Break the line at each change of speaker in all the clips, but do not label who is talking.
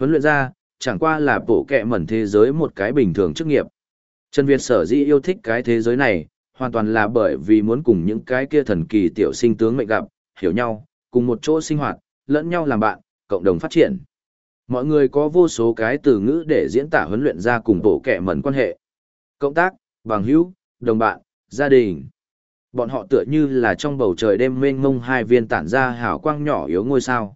Huấn luyện ra, chẳng qua là bộ kẹ mẩn thế giới một cái bình thường chức nghiệp. Trần Việt sở dĩ yêu thích cái thế giới này, hoàn toàn là bởi vì muốn cùng những cái kia thần kỳ tiểu sinh tướng mệnh gặp, hiểu nhau, cùng một chỗ sinh hoạt, lẫn nhau làm bạn, cộng đồng phát triển. Mọi người có vô số cái từ ngữ để diễn tả huấn luyện ra cùng bộ kẻ mẩn quan hệ. Cộng tác, bằng hữu, đồng bạn, gia đình. Bọn họ tựa như là trong bầu trời đêm mênh mông hai viên tản ra hào quang nhỏ yếu ngôi sao.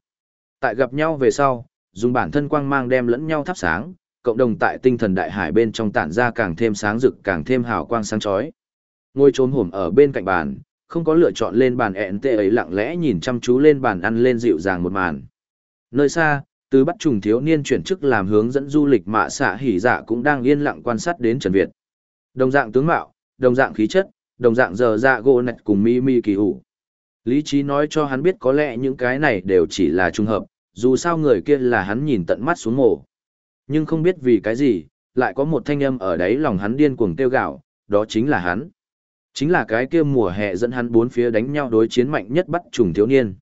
Tại gặp nhau về sau, dùng bản thân quang mang đem lẫn nhau thắp sáng, cộng đồng tại tinh thần đại hải bên trong tản ra càng thêm sáng rực càng thêm hào quang sáng chói. Ngôi trốn hổm ở bên cạnh bàn, không có lựa chọn lên bàn ẹn tệ ấy lặng lẽ nhìn chăm chú lên bàn ăn lên dịu dàng một màn. Nơi xa, từ bắt trùng thiếu niên chuyển chức làm hướng dẫn du lịch mạ xạ hỉ dạ cũng đang yên lặng quan sát đến Trần Việt. Đồng dạng tướng mạo, đồng dạng khí chất, đồng dạng giờ dạ gỗ nạch cùng mi mi kỳ hủ. Lý trí nói cho hắn biết có lẽ những cái này đều chỉ là trùng hợp, dù sao người kia là hắn nhìn tận mắt xuống mổ. Nhưng không biết vì cái gì, lại có một thanh âm ở đấy lòng hắn điên cuồng tiêu gạo, đó chính là hắn. Chính là cái kia mùa hè dẫn hắn bốn phía đánh nhau đối chiến mạnh nhất bắt trùng thiếu niên.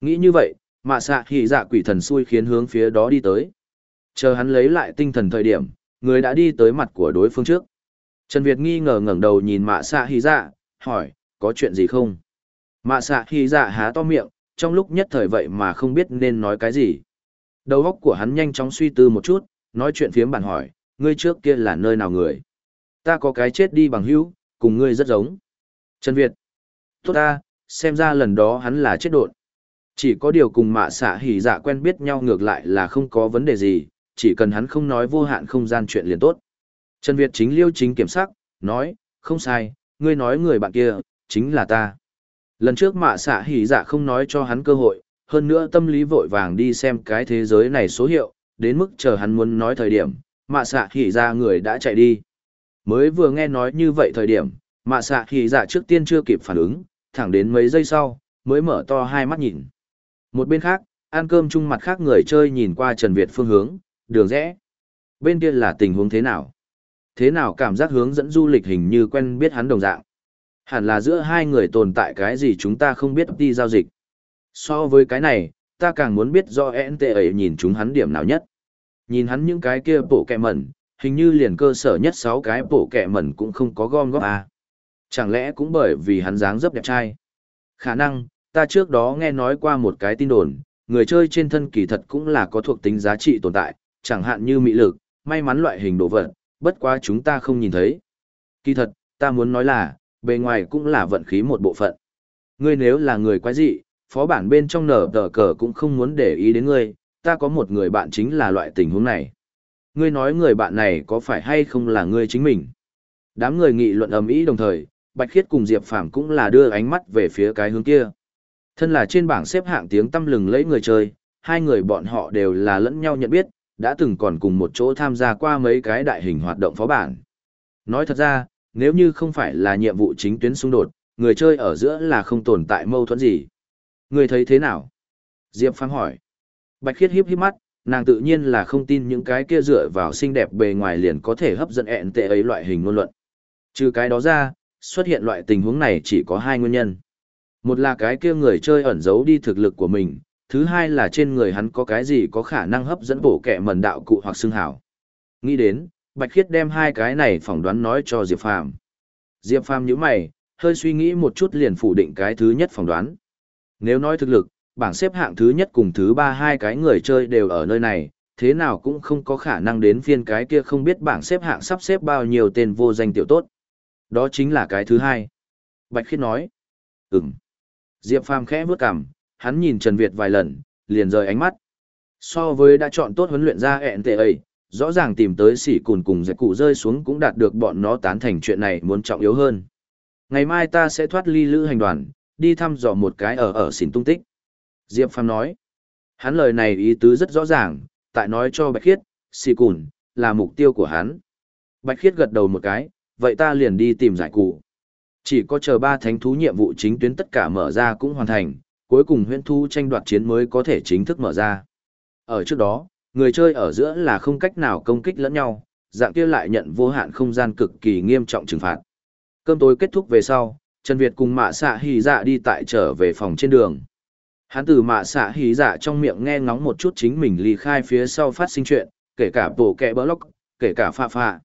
Nghĩ như vậy, mạ xạ hỉ dạ quỷ thần xui khiến hướng phía đó đi tới. Chờ hắn lấy lại tinh thần thời điểm, người đã đi tới mặt của đối phương trước. Trần Việt nghi ngờ ngẩng đầu nhìn mạ xạ hỉ dạ, hỏi, có chuyện gì không? Mạ xạ hỉ dạ há to miệng, trong lúc nhất thời vậy mà không biết nên nói cái gì. Đầu óc của hắn nhanh chóng suy tư một chút, nói chuyện phiếm bản hỏi, ngươi trước kia là nơi nào người? Ta có cái chết đi bằng hữu, cùng ngươi rất giống. Trần Việt. Tốt ta, xem ra lần đó hắn là chết đột. Chỉ có điều cùng mạ xạ hỉ dạ quen biết nhau ngược lại là không có vấn đề gì, chỉ cần hắn không nói vô hạn không gian chuyện liền tốt. Trần Việt chính liêu chính kiểm sắc, nói, không sai, ngươi nói người bạn kia, chính là ta. Lần trước mạ xạ hỉ dạ không nói cho hắn cơ hội, hơn nữa tâm lý vội vàng đi xem cái thế giới này số hiệu, đến mức chờ hắn muốn nói thời điểm, mạ xạ hỉ dạ người đã chạy đi. Mới vừa nghe nói như vậy thời điểm, mạ xạ hỉ dạ trước tiên chưa kịp phản ứng, thẳng đến mấy giây sau, mới mở to hai mắt nhìn. Một bên khác, ăn cơm chung mặt khác người chơi nhìn qua Trần Việt phương hướng, đường rẽ. Bên kia là tình huống thế nào? Thế nào cảm giác hướng dẫn du lịch hình như quen biết hắn đồng dạng? Hẳn là giữa hai người tồn tại cái gì chúng ta không biết đi giao dịch. So với cái này, ta càng muốn biết do NT ấy nhìn chúng hắn điểm nào nhất. Nhìn hắn những cái kia bộ kẹ mẩn, hình như liền cơ sở nhất sáu cái bộ kẹ mẩn cũng không có gom góp à. Chẳng lẽ cũng bởi vì hắn dáng dấp đẹp trai? Khả năng, ta trước đó nghe nói qua một cái tin đồn, người chơi trên thân kỳ thật cũng là có thuộc tính giá trị tồn tại, chẳng hạn như mỹ lực, may mắn loại hình đồ vật, bất quá chúng ta không nhìn thấy. Kỳ thật, ta muốn nói là, bề ngoài cũng là vận khí một bộ phận. Ngươi nếu là người quái dị, phó bản bên trong nở tờ cờ cũng không muốn để ý đến ngươi, ta có một người bạn chính là loại tình huống này. Ngươi nói người bạn này có phải hay không là ngươi chính mình? Đám người nghị luận ầm ĩ đồng thời, Bạch Khiết cùng Diệp Phàm cũng là đưa ánh mắt về phía cái hướng kia. Thân là trên bảng xếp hạng tiếng tăm lừng lẫy người chơi, hai người bọn họ đều là lẫn nhau nhận biết, đã từng còn cùng một chỗ tham gia qua mấy cái đại hình hoạt động phó bản. Nói thật ra, nếu như không phải là nhiệm vụ chính tuyến xung đột, người chơi ở giữa là không tồn tại mâu thuẫn gì. Người thấy thế nào? Diệp Phàm hỏi. Bạch Khiết hiếp hiếp mắt, nàng tự nhiên là không tin những cái kia dựa vào xinh đẹp bề ngoài liền có thể hấp dẫn ẹn tệ ấy loại hình ngôn luận. Trừ cái đó ra, xuất hiện loại tình huống này chỉ có hai nguyên nhân. Một là cái kia người chơi ẩn giấu đi thực lực của mình, thứ hai là trên người hắn có cái gì có khả năng hấp dẫn bổ kẹ mần đạo cụ hoặc xương hảo. Nghĩ đến, Bạch Khiết đem hai cái này phỏng đoán nói cho Diệp Phàm. Diệp Phàm nhíu mày, hơi suy nghĩ một chút liền phủ định cái thứ nhất phỏng đoán. Nếu nói thực lực, bảng xếp hạng thứ nhất cùng thứ ba hai cái người chơi đều ở nơi này, thế nào cũng không có khả năng đến phiên cái kia không biết bảng xếp hạng sắp xếp bao nhiêu tên vô danh tiểu tốt. Đó chính là cái thứ hai. Bạch Khiết nói. Ừm. Diệp Phàm khẽ bước cằm, hắn nhìn Trần Việt vài lần, liền rời ánh mắt. So với đã chọn tốt huấn luyện ra ẹn tệ ấy, rõ ràng tìm tới sỉ cùn cùng giải cụ rơi xuống cũng đạt được bọn nó tán thành chuyện này muốn trọng yếu hơn. Ngày mai ta sẽ thoát ly lữ hành đoàn, đi thăm dò một cái ở ở xỉn tung tích. Diệp Phàm nói. Hắn lời này ý tứ rất rõ ràng, tại nói cho Bạch Khiết, sỉ cùn, là mục tiêu của hắn. Bạch Khiết gật đầu một cái, vậy ta liền đi tìm giải cụ. Chỉ có chờ ba thánh thú nhiệm vụ chính tuyến tất cả mở ra cũng hoàn thành, cuối cùng huyễn thu tranh đoạt chiến mới có thể chính thức mở ra. Ở trước đó, người chơi ở giữa là không cách nào công kích lẫn nhau, dạng kia lại nhận vô hạn không gian cực kỳ nghiêm trọng trừng phạt. Cơm tối kết thúc về sau, Trần Việt cùng Mạ Xạ Hỉ Dạ đi tại trở về phòng trên đường. Hắn từ mạ xạ hí dạ trong miệng nghe ngóng một chút chính mình ly khai phía sau phát sinh chuyện, kể cả bộ kẹ bỡ lóc, kể cả pha pha.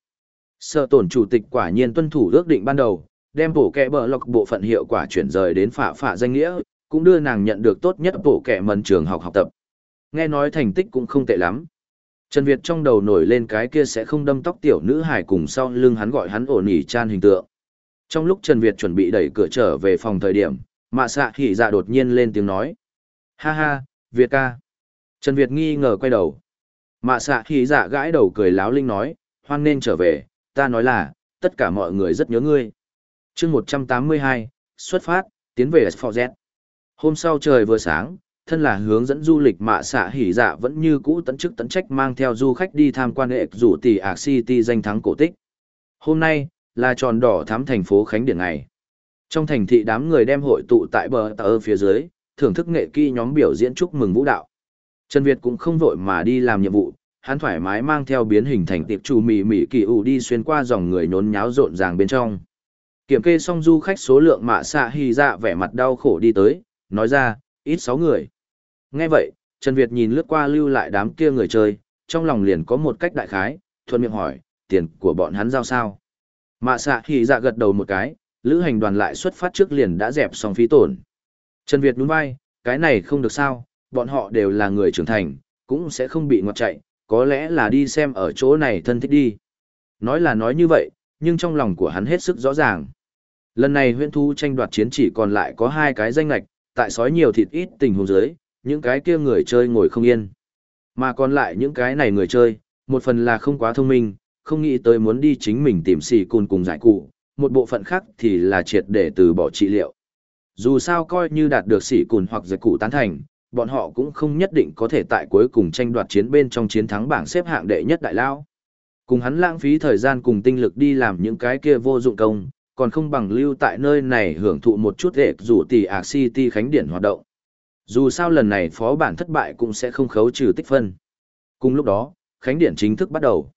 Sợ tổn chủ tịch quả nhiên tuân thủ ước định ban đầu, đem bộ kẹ bỡ lóc bộ phận hiệu quả chuyển rời đến phạ phạ danh nghĩa, cũng đưa nàng nhận được tốt nhất bộ kẹ mần trường học học tập. Nghe nói thành tích cũng không tệ lắm. Trần Việt trong đầu nổi lên cái kia sẽ không đâm tóc tiểu nữ hải cùng sau lưng hắn gọi hắn ổn ỉ chan hình tượng. Trong lúc Trần Việt chuẩn bị đẩy cửa trở về phòng thời điểm, mạ xạ hỉ dạ đột nhiên lên tiếng nói. Ha ha, Việt ca. Trần Việt nghi ngờ quay đầu. Mạ xạ hỉ dạ gãi đầu cười láo linh nói, hoan nên trở về, ta nói là, tất cả mọi người rất nhớ ngươi. chương 182, xuất phát, tiến về Sforget. Hôm sau trời vừa sáng, thân là hướng dẫn du lịch mạ xạ hỉ dạ vẫn như cũ tận chức tận trách mang theo du khách đi tham quan hệ rủ tỷ ạc city danh thắng cổ tích. Hôm nay, là tròn đỏ thám thành phố Khánh Điển ngày. Trong thành thị đám người đem hội tụ tại bờ tờ phía dưới, thưởng thức nghệ kỹ nhóm biểu diễn chúc mừng vũ đạo. Trần Việt cũng không vội mà đi làm nhiệm vụ, hắn thoải mái mang theo biến hình thành tiệp chủ mì mì kỳ ủ đi xuyên qua dòng người nhốn nháo rộn ràng bên trong. Kiểm kê xong du khách số lượng mạ xạ hy dạ vẻ mặt đau khổ đi tới, nói ra, ít sáu người. Nghe vậy, Trần Việt nhìn lướt qua lưu lại đám kia người chơi, trong lòng liền có một cách đại khái, thuận miệng hỏi, tiền của bọn hắn giao sao? Mạ xạ thì dạ gật đầu một cái, lữ hành đoàn lại xuất phát trước liền đã dẹp xong phí tổn. Trần Việt nhún vai, cái này không được sao, bọn họ đều là người trưởng thành, cũng sẽ không bị ngọt chạy, có lẽ là đi xem ở chỗ này thân thích đi. Nói là nói như vậy, nhưng trong lòng của hắn hết sức rõ ràng. Lần này huyện thu tranh đoạt chiến chỉ còn lại có hai cái danh lạch, tại sói nhiều thịt ít tình huống dưới, những cái kia người chơi ngồi không yên. Mà còn lại những cái này người chơi, một phần là không quá thông minh, không nghĩ tới muốn đi chính mình tìm xì cùn cùng giải cụ, một bộ phận khác thì là triệt để từ bỏ trị liệu. Dù sao coi như đạt được xỉ cùn hoặc giải cụ tán thành, bọn họ cũng không nhất định có thể tại cuối cùng tranh đoạt chiến bên trong chiến thắng bảng xếp hạng đệ nhất đại lao. Cùng hắn lãng phí thời gian cùng tinh lực đi làm những cái kia vô dụng công, còn không bằng lưu tại nơi này hưởng thụ một chút hệ rủ tỷ ạc city khánh điển hoạt động. Dù sao lần này phó bản thất bại cũng sẽ không khấu trừ tích phân. Cùng lúc đó, khánh điển chính thức bắt đầu.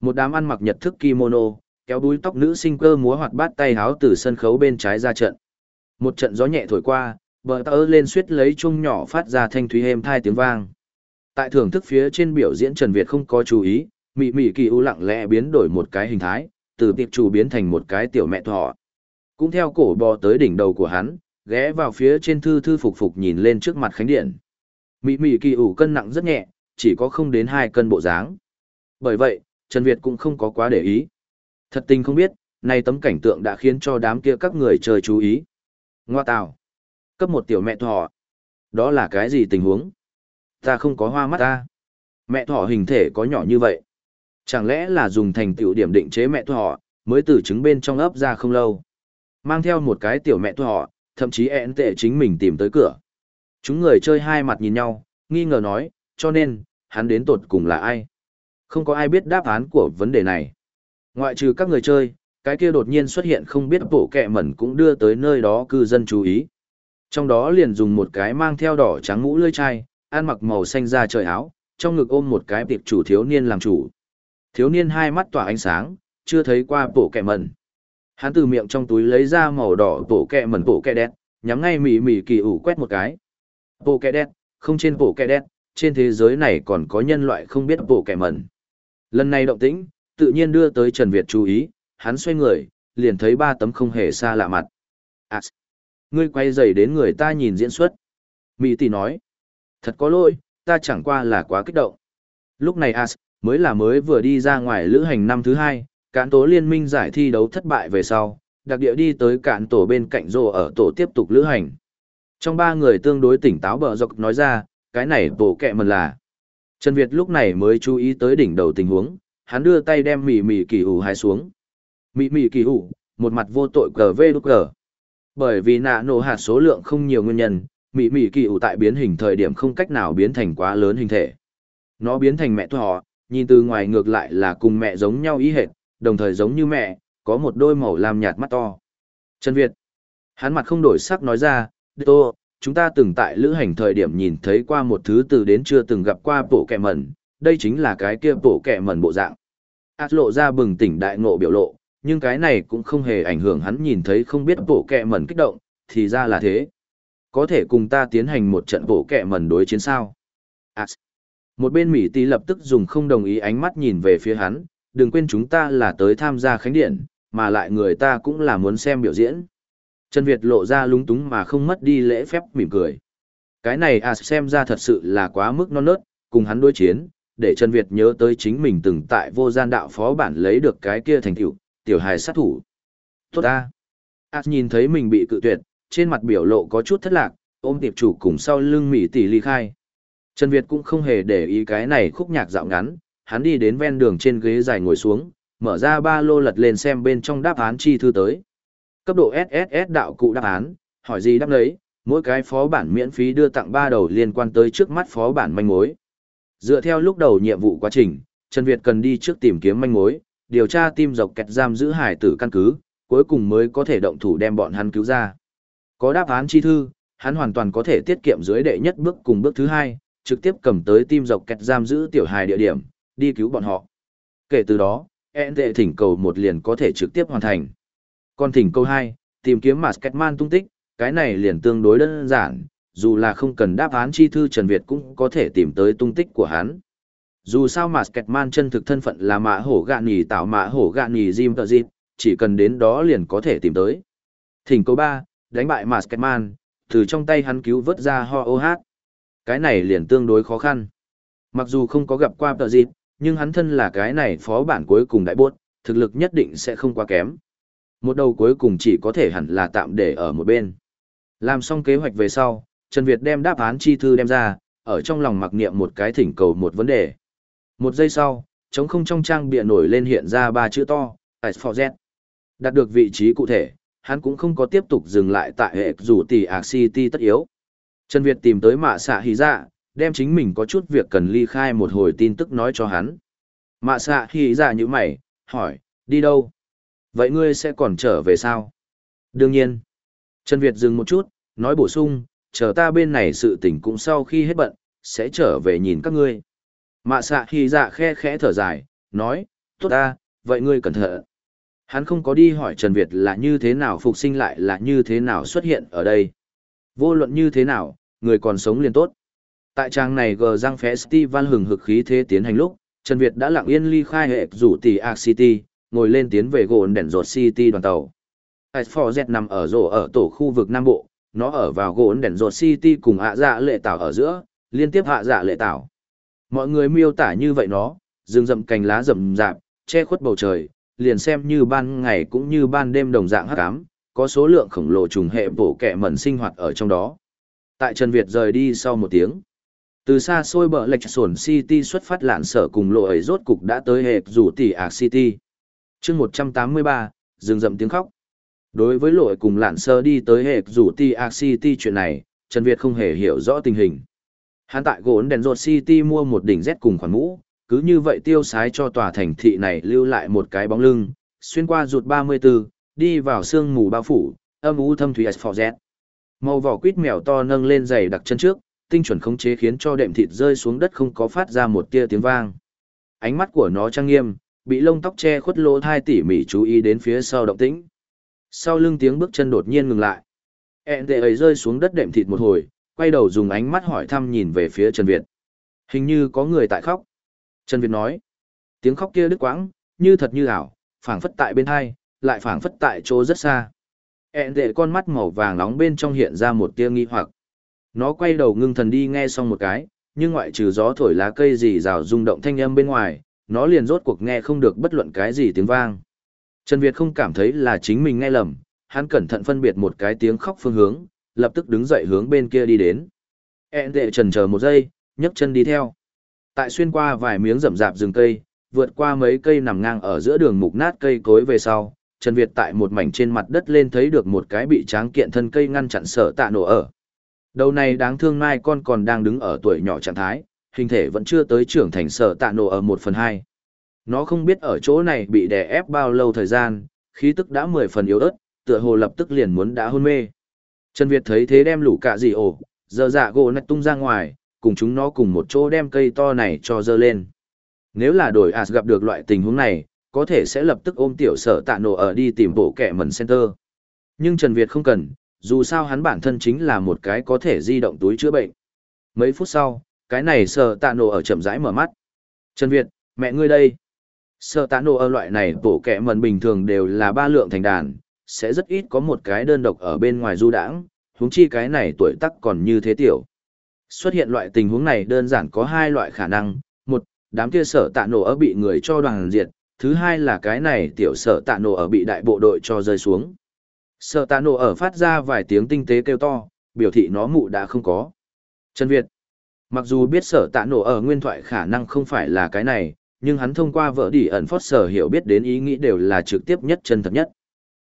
Một đám ăn mặc nhật thức kimono, kéo đuôi tóc nữ sinh cơ múa hoạt bát tay háo từ sân khấu bên trái ra trận. Một trận gió nhẹ thổi qua, bờ tơ lên suýt lấy chung nhỏ phát ra thanh thúy êm thai tiếng vang. Tại thưởng thức phía trên biểu diễn Trần Việt không có chú ý, mị mị kỳ u lặng lẽ biến đổi một cái hình thái, từ tiệp chủ biến thành một cái tiểu mẹ thọ. Cũng theo cổ bò tới đỉnh đầu của hắn, ghé vào phía trên thư thư phục phục nhìn lên trước mặt khánh điện. Mị mị kỳ ủ cân nặng rất nhẹ, chỉ có không đến hai cân bộ dáng. Bởi vậy, Trần Việt cũng không có quá để ý. Thật tình không biết, nay tấm cảnh tượng đã khiến cho đám kia các người chơi chú ý. Ngoa tào. Cấp một tiểu mẹ thỏ. Đó là cái gì tình huống? Ta không có hoa mắt ta. Mẹ thỏ hình thể có nhỏ như vậy. Chẳng lẽ là dùng thành tiểu điểm định chế mẹ thỏ, mới từ trứng bên trong ấp ra không lâu. Mang theo một cái tiểu mẹ thỏ, thậm chí ẹn tệ chính mình tìm tới cửa. Chúng người chơi hai mặt nhìn nhau, nghi ngờ nói, cho nên, hắn đến tột cùng là ai? Không có ai biết đáp án của vấn đề này. Ngoại trừ các người chơi, cái kia đột nhiên xuất hiện không biết bộ kẹ mẩn cũng đưa tới nơi đó cư dân chú ý. Trong đó liền dùng một cái mang theo đỏ trắng mũ lưỡi chai, ăn mặc màu xanh da trời áo, trong ngực ôm một cái tiệp chủ thiếu niên làm chủ. Thiếu niên hai mắt tỏa ánh sáng, chưa thấy qua bộ kẹ mẩn. Hắn từ miệng trong túi lấy ra màu đỏ bộ kẹ mẩn bộ kẹ đen, nhắm ngay mỉ mỉ kỳ ủ quét một cái. Bộ kẹ đen, không trên bộ kẹ đen, trên thế giới này còn có nhân loại không biết bộ kẹ mẩn. Lần này động tĩnh, tự nhiên đưa tới Trần Việt chú ý, hắn xoay người, liền thấy ba tấm không hề xa lạ mặt. À, ngươi quay dày đến người ta nhìn diễn xuất. Mỹ tỷ nói, thật có lỗi, ta chẳng qua là quá kích động. Lúc này As, mới là mới vừa đi ra ngoài lữ hành năm thứ hai, cán tố liên minh giải thi đấu thất bại về sau, đặc địa đi tới cạn tổ bên cạnh rồ ở tổ tiếp tục lữ hành. Trong ba người tương đối tỉnh táo bờ dọc nói ra, cái này tổ kẹ mần là. Trần Việt lúc này mới chú ý tới đỉnh đầu tình huống, hắn đưa tay đem mỉ mỉ kỳ hủ hai xuống. Mỉ mỉ kỳ hủ, một mặt vô tội cờ vê đúc cờ. Bởi vì nạ nổ hạt số lượng không nhiều nguyên nhân, mỉ mỉ kỳ hủ tại biến hình thời điểm không cách nào biến thành quá lớn hình thể. Nó biến thành mẹ thỏ, nhìn từ ngoài ngược lại là cùng mẹ giống nhau ý hệt, đồng thời giống như mẹ, có một đôi màu lam nhạt mắt to. Trần Việt. Hắn mặt không đổi sắc nói ra, Tô, chúng ta từng tại lữ hành thời điểm nhìn thấy qua một thứ từ đến chưa từng gặp qua bộ kẹ mẩn, đây chính là cái kia bộ kẹ mẩn bộ dạng. Át lộ ra bừng tỉnh đại ngộ biểu lộ, nhưng cái này cũng không hề ảnh hưởng hắn nhìn thấy không biết bộ kẹ mẩn kích động, thì ra là thế. có thể cùng ta tiến hành một trận bộ kẹ mẩn đối chiến sao? À, một bên Mỹ Tý lập tức dùng không đồng ý ánh mắt nhìn về phía hắn, đừng quên chúng ta là tới tham gia khánh điện, mà lại người ta cũng là muốn xem biểu diễn. Trần Việt lộ ra lúng túng mà không mất đi lễ phép mỉm cười. Cái này à xem ra thật sự là quá mức non nớt, cùng hắn đối chiến, để Trần Việt nhớ tới chính mình từng tại vô gian đạo phó bản lấy được cái kia thành tựu, tiểu hài sát thủ. Tốt ta. À nhìn thấy mình bị cự tuyệt, trên mặt biểu lộ có chút thất lạc, ôm tiệp chủ cùng sau lưng mỉ tỷ ly khai. Trần Việt cũng không hề để ý cái này khúc nhạc dạo ngắn, hắn đi đến ven đường trên ghế dài ngồi xuống, mở ra ba lô lật lên xem bên trong đáp án chi thư tới. Cấp độ SSS đạo cụ đáp án, hỏi gì đáp lấy, mỗi cái phó bản miễn phí đưa tặng ba đầu liên quan tới trước mắt phó bản manh mối. Dựa theo lúc đầu nhiệm vụ quá trình, Trần Việt cần đi trước tìm kiếm manh mối, điều tra tim dọc kẹt giam giữ hải tử căn cứ, cuối cùng mới có thể động thủ đem bọn hắn cứu ra. Có đáp án chi thư, hắn hoàn toàn có thể tiết kiệm dưới đệ nhất bước cùng bước thứ hai, trực tiếp cầm tới tim dọc kẹt giam giữ tiểu hài địa điểm, đi cứu bọn họ. Kể từ đó, ẹn tệ thỉnh cầu một liền có thể trực tiếp hoàn thành. Còn thỉnh cầu hai, tìm kiếm Masketman tung tích, cái này liền tương đối đơn giản, dù là không cần đáp án chi thư Trần Việt cũng có thể tìm tới tung tích của hắn. Dù sao Masketman chân thực thân phận là mã hổ gạn nhì tạo mã hổ gạn nhì Jim tờ dịp, chỉ cần đến đó liền có thể tìm tới. Thỉnh cầu ba, đánh bại Masketman, từ trong tay hắn cứu vớt ra ho ô hát. Cái này liền tương đối khó khăn. Mặc dù không có gặp qua tờ dịp, nhưng hắn thân là cái này phó bản cuối cùng đại bốt, thực lực nhất định sẽ không quá kém. Một đầu cuối cùng chỉ có thể hẳn là tạm để ở một bên. Làm xong kế hoạch về sau, Trần Việt đem đáp án chi thư đem ra, ở trong lòng mặc niệm một cái thỉnh cầu một vấn đề. Một giây sau, chống không trong trang bịa nổi lên hiện ra ba chữ to, Ice for Z. Đạt được vị trí cụ thể, hắn cũng không có tiếp tục dừng lại tại hệ dù tỷ Arc City tất yếu. Trần Việt tìm tới mạ xạ hí dạ, đem chính mình có chút việc cần ly khai một hồi tin tức nói cho hắn. Mạ xạ khi ra dạ như mày, hỏi, đi đâu? Vậy ngươi sẽ còn trở về sao? Đương nhiên. Trần Việt dừng một chút, nói bổ sung, chờ ta bên này sự tình cũng sau khi hết bận, sẽ trở về nhìn các ngươi. Mạ xạ khi dạ khe khẽ thở dài, nói, tốt ta, vậy ngươi cẩn thận. Hắn không có đi hỏi Trần Việt là như thế nào phục sinh lại là như thế nào xuất hiện ở đây. Vô luận như thế nào, người còn sống liền tốt. Tại trang này gờ răng festival hừng hực khí thế tiến hành lúc, Trần Việt đã lặng yên ly khai hệ rủ tỷ Arc City, ngồi lên tiến về gồn đèn rột City đoàn tàu. Ice Z nằm ở rổ ở tổ khu vực Nam Bộ, nó ở vào gồn đèn rột City cùng hạ dạ lệ tảo ở giữa, liên tiếp hạ dạ lệ tảo. Mọi người miêu tả như vậy nó, rừng rậm cành lá rậm rạp, che khuất bầu trời, liền xem như ban ngày cũng như ban đêm đồng dạng hắc ám, có số lượng khổng lồ trùng hệ bổ kẹ mẩn sinh hoạt ở trong đó. Tại Trần Việt rời đi sau một tiếng, từ xa xôi bờ lệch sổn City xuất phát lạn sở cùng lộ ấy rốt cục đã tới hệ rủ tỷ ạc City. chương 183, rừng rậm tiếng khóc. Đối với lội cùng lạn sơ đi tới hệ rủ tỷ ạc City chuyện này, Trần Việt không hề hiểu rõ tình hình. Hắn tại gốn đèn rột City mua một đỉnh Z cùng khoản mũ, cứ như vậy tiêu sái cho tòa thành thị này lưu lại một cái bóng lưng, xuyên qua rụt 34, đi vào sương mù bao phủ, âm u thâm thủy Z. Màu vỏ quýt mèo to nâng lên giày đặc chân trước, tinh chuẩn khống chế khiến cho đệm thịt rơi xuống đất không có phát ra một tia tiếng vang. Ánh mắt của nó trang nghiêm, bị lông tóc che khuất lỗ thai tỉ mỉ chú ý đến phía sau động tĩnh. Sau lưng tiếng bước chân đột nhiên ngừng lại. Ẹn tệ ấy rơi xuống đất đệm thịt một hồi, quay đầu dùng ánh mắt hỏi thăm nhìn về phía Trần Việt. Hình như có người tại khóc. Trần Việt nói, tiếng khóc kia đứt quãng, như thật như ảo, phảng phất tại bên hai, lại phảng phất tại chỗ rất xa. Ẹn tệ con mắt màu vàng nóng bên trong hiện ra một tia nghi hoặc. Nó quay đầu ngưng thần đi nghe xong một cái, nhưng ngoại trừ gió thổi lá cây gì rào rung động thanh âm bên ngoài, nó liền rốt cuộc nghe không được bất luận cái gì tiếng vang. Trần Việt không cảm thấy là chính mình nghe lầm, hắn cẩn thận phân biệt một cái tiếng khóc phương hướng, lập tức đứng dậy hướng bên kia đi đến. ẹn tệ trần chờ một giây, nhấc chân đi theo. Tại xuyên qua vài miếng rậm rạp rừng cây, vượt qua mấy cây nằm ngang ở giữa đường mục nát cây cối về sau, Trần Việt tại một mảnh trên mặt đất lên thấy được một cái bị tráng kiện thân cây ngăn chặn sở tạ nổ ở. Đầu này đáng thương mai con còn đang đứng ở tuổi nhỏ trạng thái, hình thể vẫn chưa tới trưởng thành sở tạ nổ ở một phần hai. Nó không biết ở chỗ này bị đè ép bao lâu thời gian, khí tức đã mười phần yếu ớt, tựa hồ lập tức liền muốn đã hôn mê. Trần Việt thấy thế đem lũ cả gì ổ, giờ dạ gỗ nạch tung ra ngoài, cùng chúng nó cùng một chỗ đem cây to này cho dơ lên. Nếu là đổi As gặp được loại tình huống này, có thể sẽ lập tức ôm tiểu sở tạ nổ ở đi tìm bộ kẻ mẩn center. Nhưng Trần Việt không cần, dù sao hắn bản thân chính là một cái có thể di động túi chữa bệnh. Mấy phút sau, cái này sợ tạ nổ ở chậm rãi mở mắt. Trần Việt, mẹ ngươi đây. Sợ tạ nổ ở loại này bổ kẹ mần bình thường đều là ba lượng thành đàn, sẽ rất ít có một cái đơn độc ở bên ngoài du đãng, huống chi cái này tuổi tác còn như thế tiểu. Xuất hiện loại tình huống này đơn giản có hai loại khả năng, một, đám kia sở tạ nổ ở bị người cho đoàn diệt, thứ hai là cái này tiểu sở tạ nổ ở bị đại bộ đội cho rơi xuống. Sở tạ nổ ở phát ra vài tiếng tinh tế kêu to, biểu thị nó mụ đã không có. Trần Việt Mặc dù biết sở tạ nổ ở nguyên thoại khả năng không phải là cái này, nhưng hắn thông qua vợ đi ẩn phót sở hiểu biết đến ý nghĩ đều là trực tiếp nhất chân thật nhất.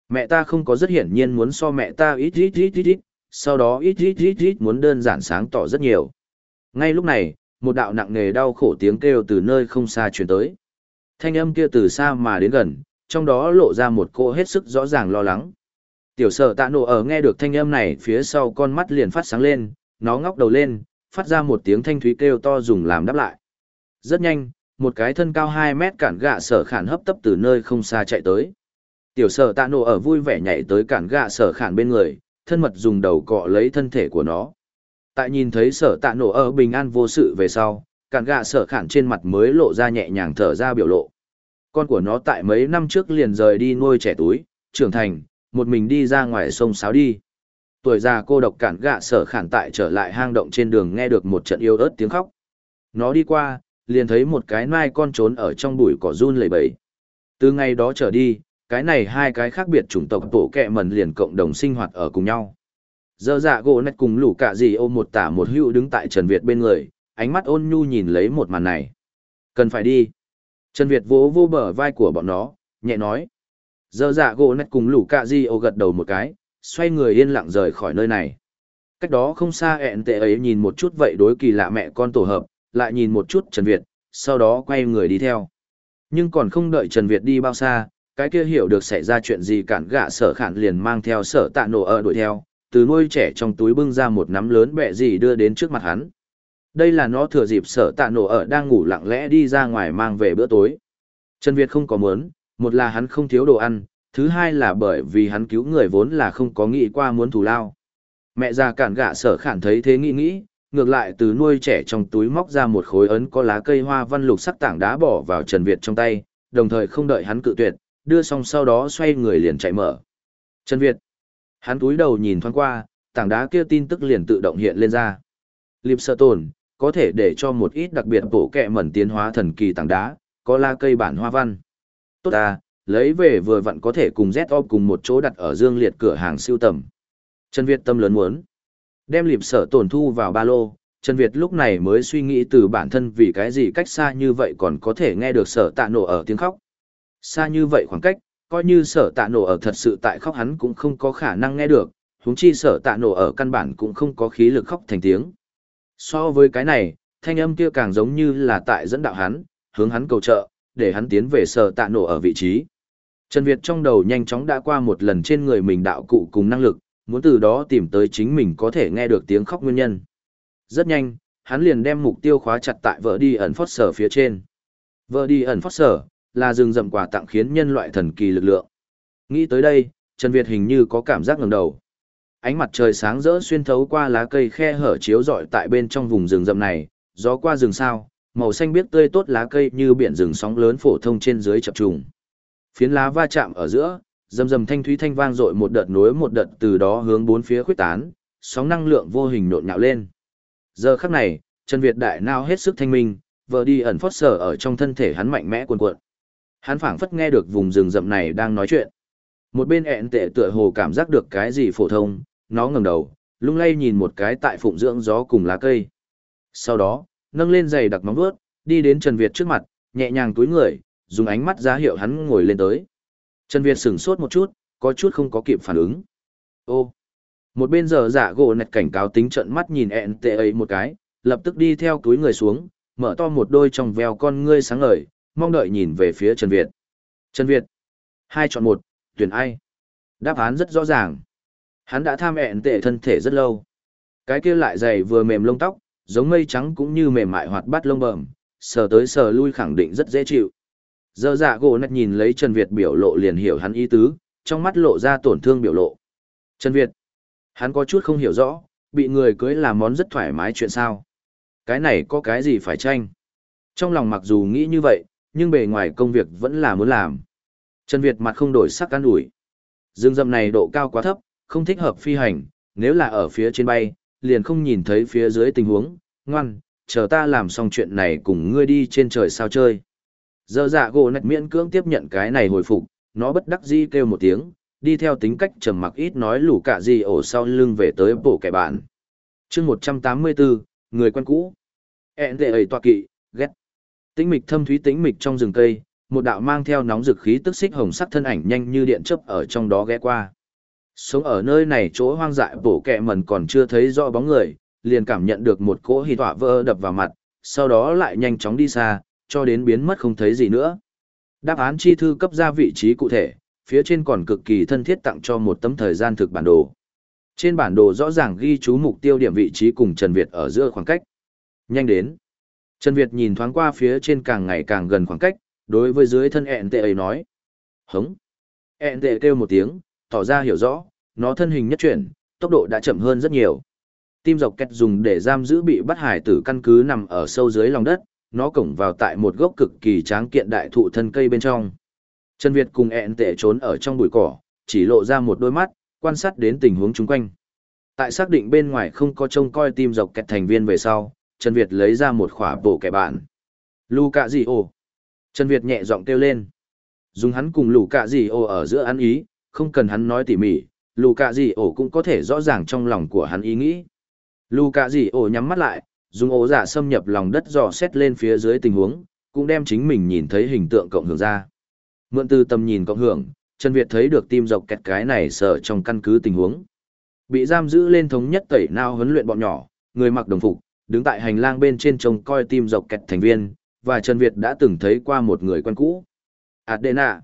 Mẹ ta không có rất hiển nhiên muốn so mẹ ta ít ít ít ít ít, sau đó ít ít ít ít muốn đơn giản sáng tỏ rất nhiều. Ngay lúc này, một đạo nặng nề đau khổ tiếng kêu từ nơi không xa truyền tới. Thanh âm kia từ xa mà đến gần, trong đó lộ ra một cô hết sức rõ ràng lo lắng. Tiểu sở tạ nổ ở nghe được thanh âm này phía sau con mắt liền phát sáng lên, nó ngóc đầu lên, phát ra một tiếng thanh thúy kêu to dùng làm đáp lại. Rất nhanh, một cái thân cao 2 mét cản gạ sở khản hấp tấp từ nơi không xa chạy tới. Tiểu sở tạ nổ ở vui vẻ nhảy tới cản gạ sở khản bên người, thân mật dùng đầu cọ lấy thân thể của nó. Tại nhìn thấy sở tạ nổ ở bình an vô sự về sau, cản gạ sở khản trên mặt mới lộ ra nhẹ nhàng thở ra biểu lộ. Con của nó tại mấy năm trước liền rời đi nuôi trẻ túi, trưởng thành, một mình đi ra ngoài sông sáo đi. Tuổi già cô độc cản gạ sở khản tại trở lại hang động trên đường nghe được một trận yêu ớt tiếng khóc. Nó đi qua, liền thấy một cái nai con trốn ở trong bụi cỏ run lẩy bẩy Từ ngày đó trở đi, cái này hai cái khác biệt chủng tộc tổ kẹ mần liền cộng đồng sinh hoạt ở cùng nhau. Giờ dạ gỗ nét cùng lũ cả gì ôm một tả một hữu đứng tại Trần Việt bên người, ánh mắt ôn nhu nhìn lấy một màn này. Cần phải đi. Trần Việt vỗ vô bờ vai của bọn nó, nhẹ nói. Giờ dạ gỗ nét cùng lũ cạ di ô gật đầu một cái, xoay người yên lặng rời khỏi nơi này. Cách đó không xa ẹn tệ ấy nhìn một chút vậy đối kỳ lạ mẹ con tổ hợp, lại nhìn một chút Trần Việt, sau đó quay người đi theo. Nhưng còn không đợi Trần Việt đi bao xa, cái kia hiểu được xảy ra chuyện gì cản gạ sở khản liền mang theo sở tạ nổ ở đuổi theo, từ nuôi trẻ trong túi bưng ra một nắm lớn bẹ gì đưa đến trước mặt hắn. Đây là nó thừa dịp sở tạ nổ ở đang ngủ lặng lẽ đi ra ngoài mang về bữa tối. Trần Việt không có muốn, một là hắn không thiếu đồ ăn, thứ hai là bởi vì hắn cứu người vốn là không có nghĩ qua muốn thù lao. Mẹ già cản gạ sở khản thấy thế nghĩ nghĩ, ngược lại từ nuôi trẻ trong túi móc ra một khối ấn có lá cây hoa văn lục sắc tảng đá bỏ vào Trần Việt trong tay, đồng thời không đợi hắn cự tuyệt, đưa xong sau đó xoay người liền chạy mở. Trần Việt. Hắn túi đầu nhìn thoáng qua, tảng đá kia tin tức liền tự động hiện lên ra. Liệp sợ tồn, có thể để cho một ít đặc biệt bổ kẹ mẩn tiến hóa thần kỳ tảng đá, có lá cây bản hoa văn. Tốt à, lấy về vừa vặn có thể cùng Z-O cùng một chỗ đặt ở dương liệt cửa hàng siêu tầm. Trần Việt tâm lớn muốn. Đem liệp sở tổn thu vào ba lô, Trần Việt lúc này mới suy nghĩ từ bản thân vì cái gì cách xa như vậy còn có thể nghe được sở tạ nổ ở tiếng khóc. Xa như vậy khoảng cách, coi như sở tạ nổ ở thật sự tại khóc hắn cũng không có khả năng nghe được, huống chi sở tạ nổ ở căn bản cũng không có khí lực khóc thành tiếng. So với cái này, thanh âm kia càng giống như là tại dẫn đạo hắn, hướng hắn cầu trợ, để hắn tiến về sở tạ nổ ở vị trí. Trần Việt trong đầu nhanh chóng đã qua một lần trên người mình đạo cụ cùng năng lực, muốn từ đó tìm tới chính mình có thể nghe được tiếng khóc nguyên nhân. Rất nhanh, hắn liền đem mục tiêu khóa chặt tại vợ đi ẩn phót sở phía trên. Vợ đi ẩn phót sở, là rừng rậm quà tặng khiến nhân loại thần kỳ lực lượng. Nghĩ tới đây, Trần Việt hình như có cảm giác ngẩng đầu. Ánh mặt trời sáng rỡ xuyên thấu qua lá cây khe hở chiếu rọi tại bên trong vùng rừng rậm này, gió qua rừng sao, màu xanh biếc tươi tốt lá cây như biển rừng sóng lớn phổ thông trên dưới chập trùng. Phiến lá va chạm ở giữa, rầm rầm thanh thúy thanh vang dội một đợt nối một đợt từ đó hướng bốn phía khuếch tán, sóng năng lượng vô hình nộn nhạo lên. Giờ khắc này, Trần Việt đại nao hết sức thanh minh, vợ đi ẩn phót sở ở trong thân thể hắn mạnh mẽ cuồn cuộn. Hắn phảng phất nghe được vùng rừng rậm này đang nói chuyện. Một bên ẹn tệ tựa hồ cảm giác được cái gì phổ thông, nó ngẩng đầu, lung lay nhìn một cái tại phụng dưỡng gió cùng lá cây. Sau đó, nâng lên giày đặc móng vuốt, đi đến Trần Việt trước mặt, nhẹ nhàng túi người, dùng ánh mắt ra hiệu hắn ngồi lên tới. Trần Việt sửng sốt một chút, có chút không có kịp phản ứng. Ô! Một bên giờ giả gỗ nẹt cảnh cáo tính trận mắt nhìn ẹn tệ ấy một cái, lập tức đi theo túi người xuống, mở to một đôi trong veo con ngươi sáng ngời, mong đợi nhìn về phía Trần Việt. Trần Việt. Hai chọn một, tuyển ai? Đáp án rất rõ ràng. Hắn đã tham ẹn tệ thân thể rất lâu. Cái kia lại dày vừa mềm lông tóc, giống mây trắng cũng như mềm mại hoạt bát lông bờm, sờ tới sờ lui khẳng định rất dễ chịu. Giờ dạ gỗ nạch nhìn lấy Trần Việt biểu lộ liền hiểu hắn ý tứ, trong mắt lộ ra tổn thương biểu lộ. Trần Việt. Hắn có chút không hiểu rõ, bị người cưới là món rất thoải mái chuyện sao. Cái này có cái gì phải tranh. Trong lòng mặc dù nghĩ như vậy, nhưng bề ngoài công việc vẫn là muốn làm. Trần Việt mặt không đổi sắc can ủi. Dương dầm này độ cao quá thấp, không thích hợp phi hành, nếu là ở phía trên bay, liền không nhìn thấy phía dưới tình huống, ngoan, chờ ta làm xong chuyện này cùng ngươi đi trên trời sao chơi. Giờ dạ gỗ nạch miễn cưỡng tiếp nhận cái này hồi phục, nó bất đắc dĩ kêu một tiếng, đi theo tính cách trầm mặc ít nói lủ cả gì ổ sau lưng về tới bộ kẻ bạn. chương 184, người quen cũ. Ẹn tệ ấy toa kỵ, ghét. Tĩnh mịch thâm thúy tĩnh mịch trong rừng cây, một đạo mang theo nóng dực khí tức xích hồng sắc thân ảnh nhanh như điện chớp ở trong đó ghé qua. Sống ở nơi này chỗ hoang dại bổ kẹ mần còn chưa thấy rõ bóng người, liền cảm nhận được một cỗ hì tỏa vỡ đập vào mặt, sau đó lại nhanh chóng đi xa, cho đến biến mất không thấy gì nữa. Đáp án chi thư cấp ra vị trí cụ thể, phía trên còn cực kỳ thân thiết tặng cho một tấm thời gian thực bản đồ. Trên bản đồ rõ ràng ghi chú mục tiêu điểm vị trí cùng Trần Việt ở giữa khoảng cách. Nhanh đến. Trần Việt nhìn thoáng qua phía trên càng ngày càng gần khoảng cách, đối với dưới thân ẹn tệ ấy nói. Hống. ẹn tệ kêu một tiếng, tỏ ra hiểu rõ, nó thân hình nhất chuyển, tốc độ đã chậm hơn rất nhiều. Tim dọc kẹt dùng để giam giữ bị bắt hải tử căn cứ nằm ở sâu dưới lòng đất, nó cổng vào tại một gốc cực kỳ tráng kiện đại thụ thân cây bên trong. Trần Việt cùng ẹn tệ trốn ở trong bụi cỏ, chỉ lộ ra một đôi mắt, quan sát đến tình huống chung quanh. Tại xác định bên ngoài không có trông coi tim dọc kẹt thành viên về sau, Trần Việt lấy ra một khỏa bổ kẻ bạn. Lù cạ gì ồ? Trần Việt nhẹ giọng kêu lên. Dùng hắn cùng lù cạ gì ồ ở giữa ăn ý, không cần hắn nói tỉ mỉ, lù cạ gì ồ cũng có thể rõ ràng trong lòng của hắn ý nghĩ. Lù cạ gì ổ nhắm mắt lại, dùng ổ giả xâm nhập lòng đất dò xét lên phía dưới tình huống, cũng đem chính mình nhìn thấy hình tượng cộng hưởng ra. Mượn từ tầm nhìn cộng hưởng, Trần Việt thấy được tim dọc kẹt cái này sợ trong căn cứ tình huống. Bị giam giữ lên thống nhất tẩy nao huấn luyện bọn nhỏ, người mặc đồng phục, đứng tại hành lang bên trên trông coi tim dọc kẹt thành viên, và Trần Việt đã từng thấy qua một người quen cũ. Adena.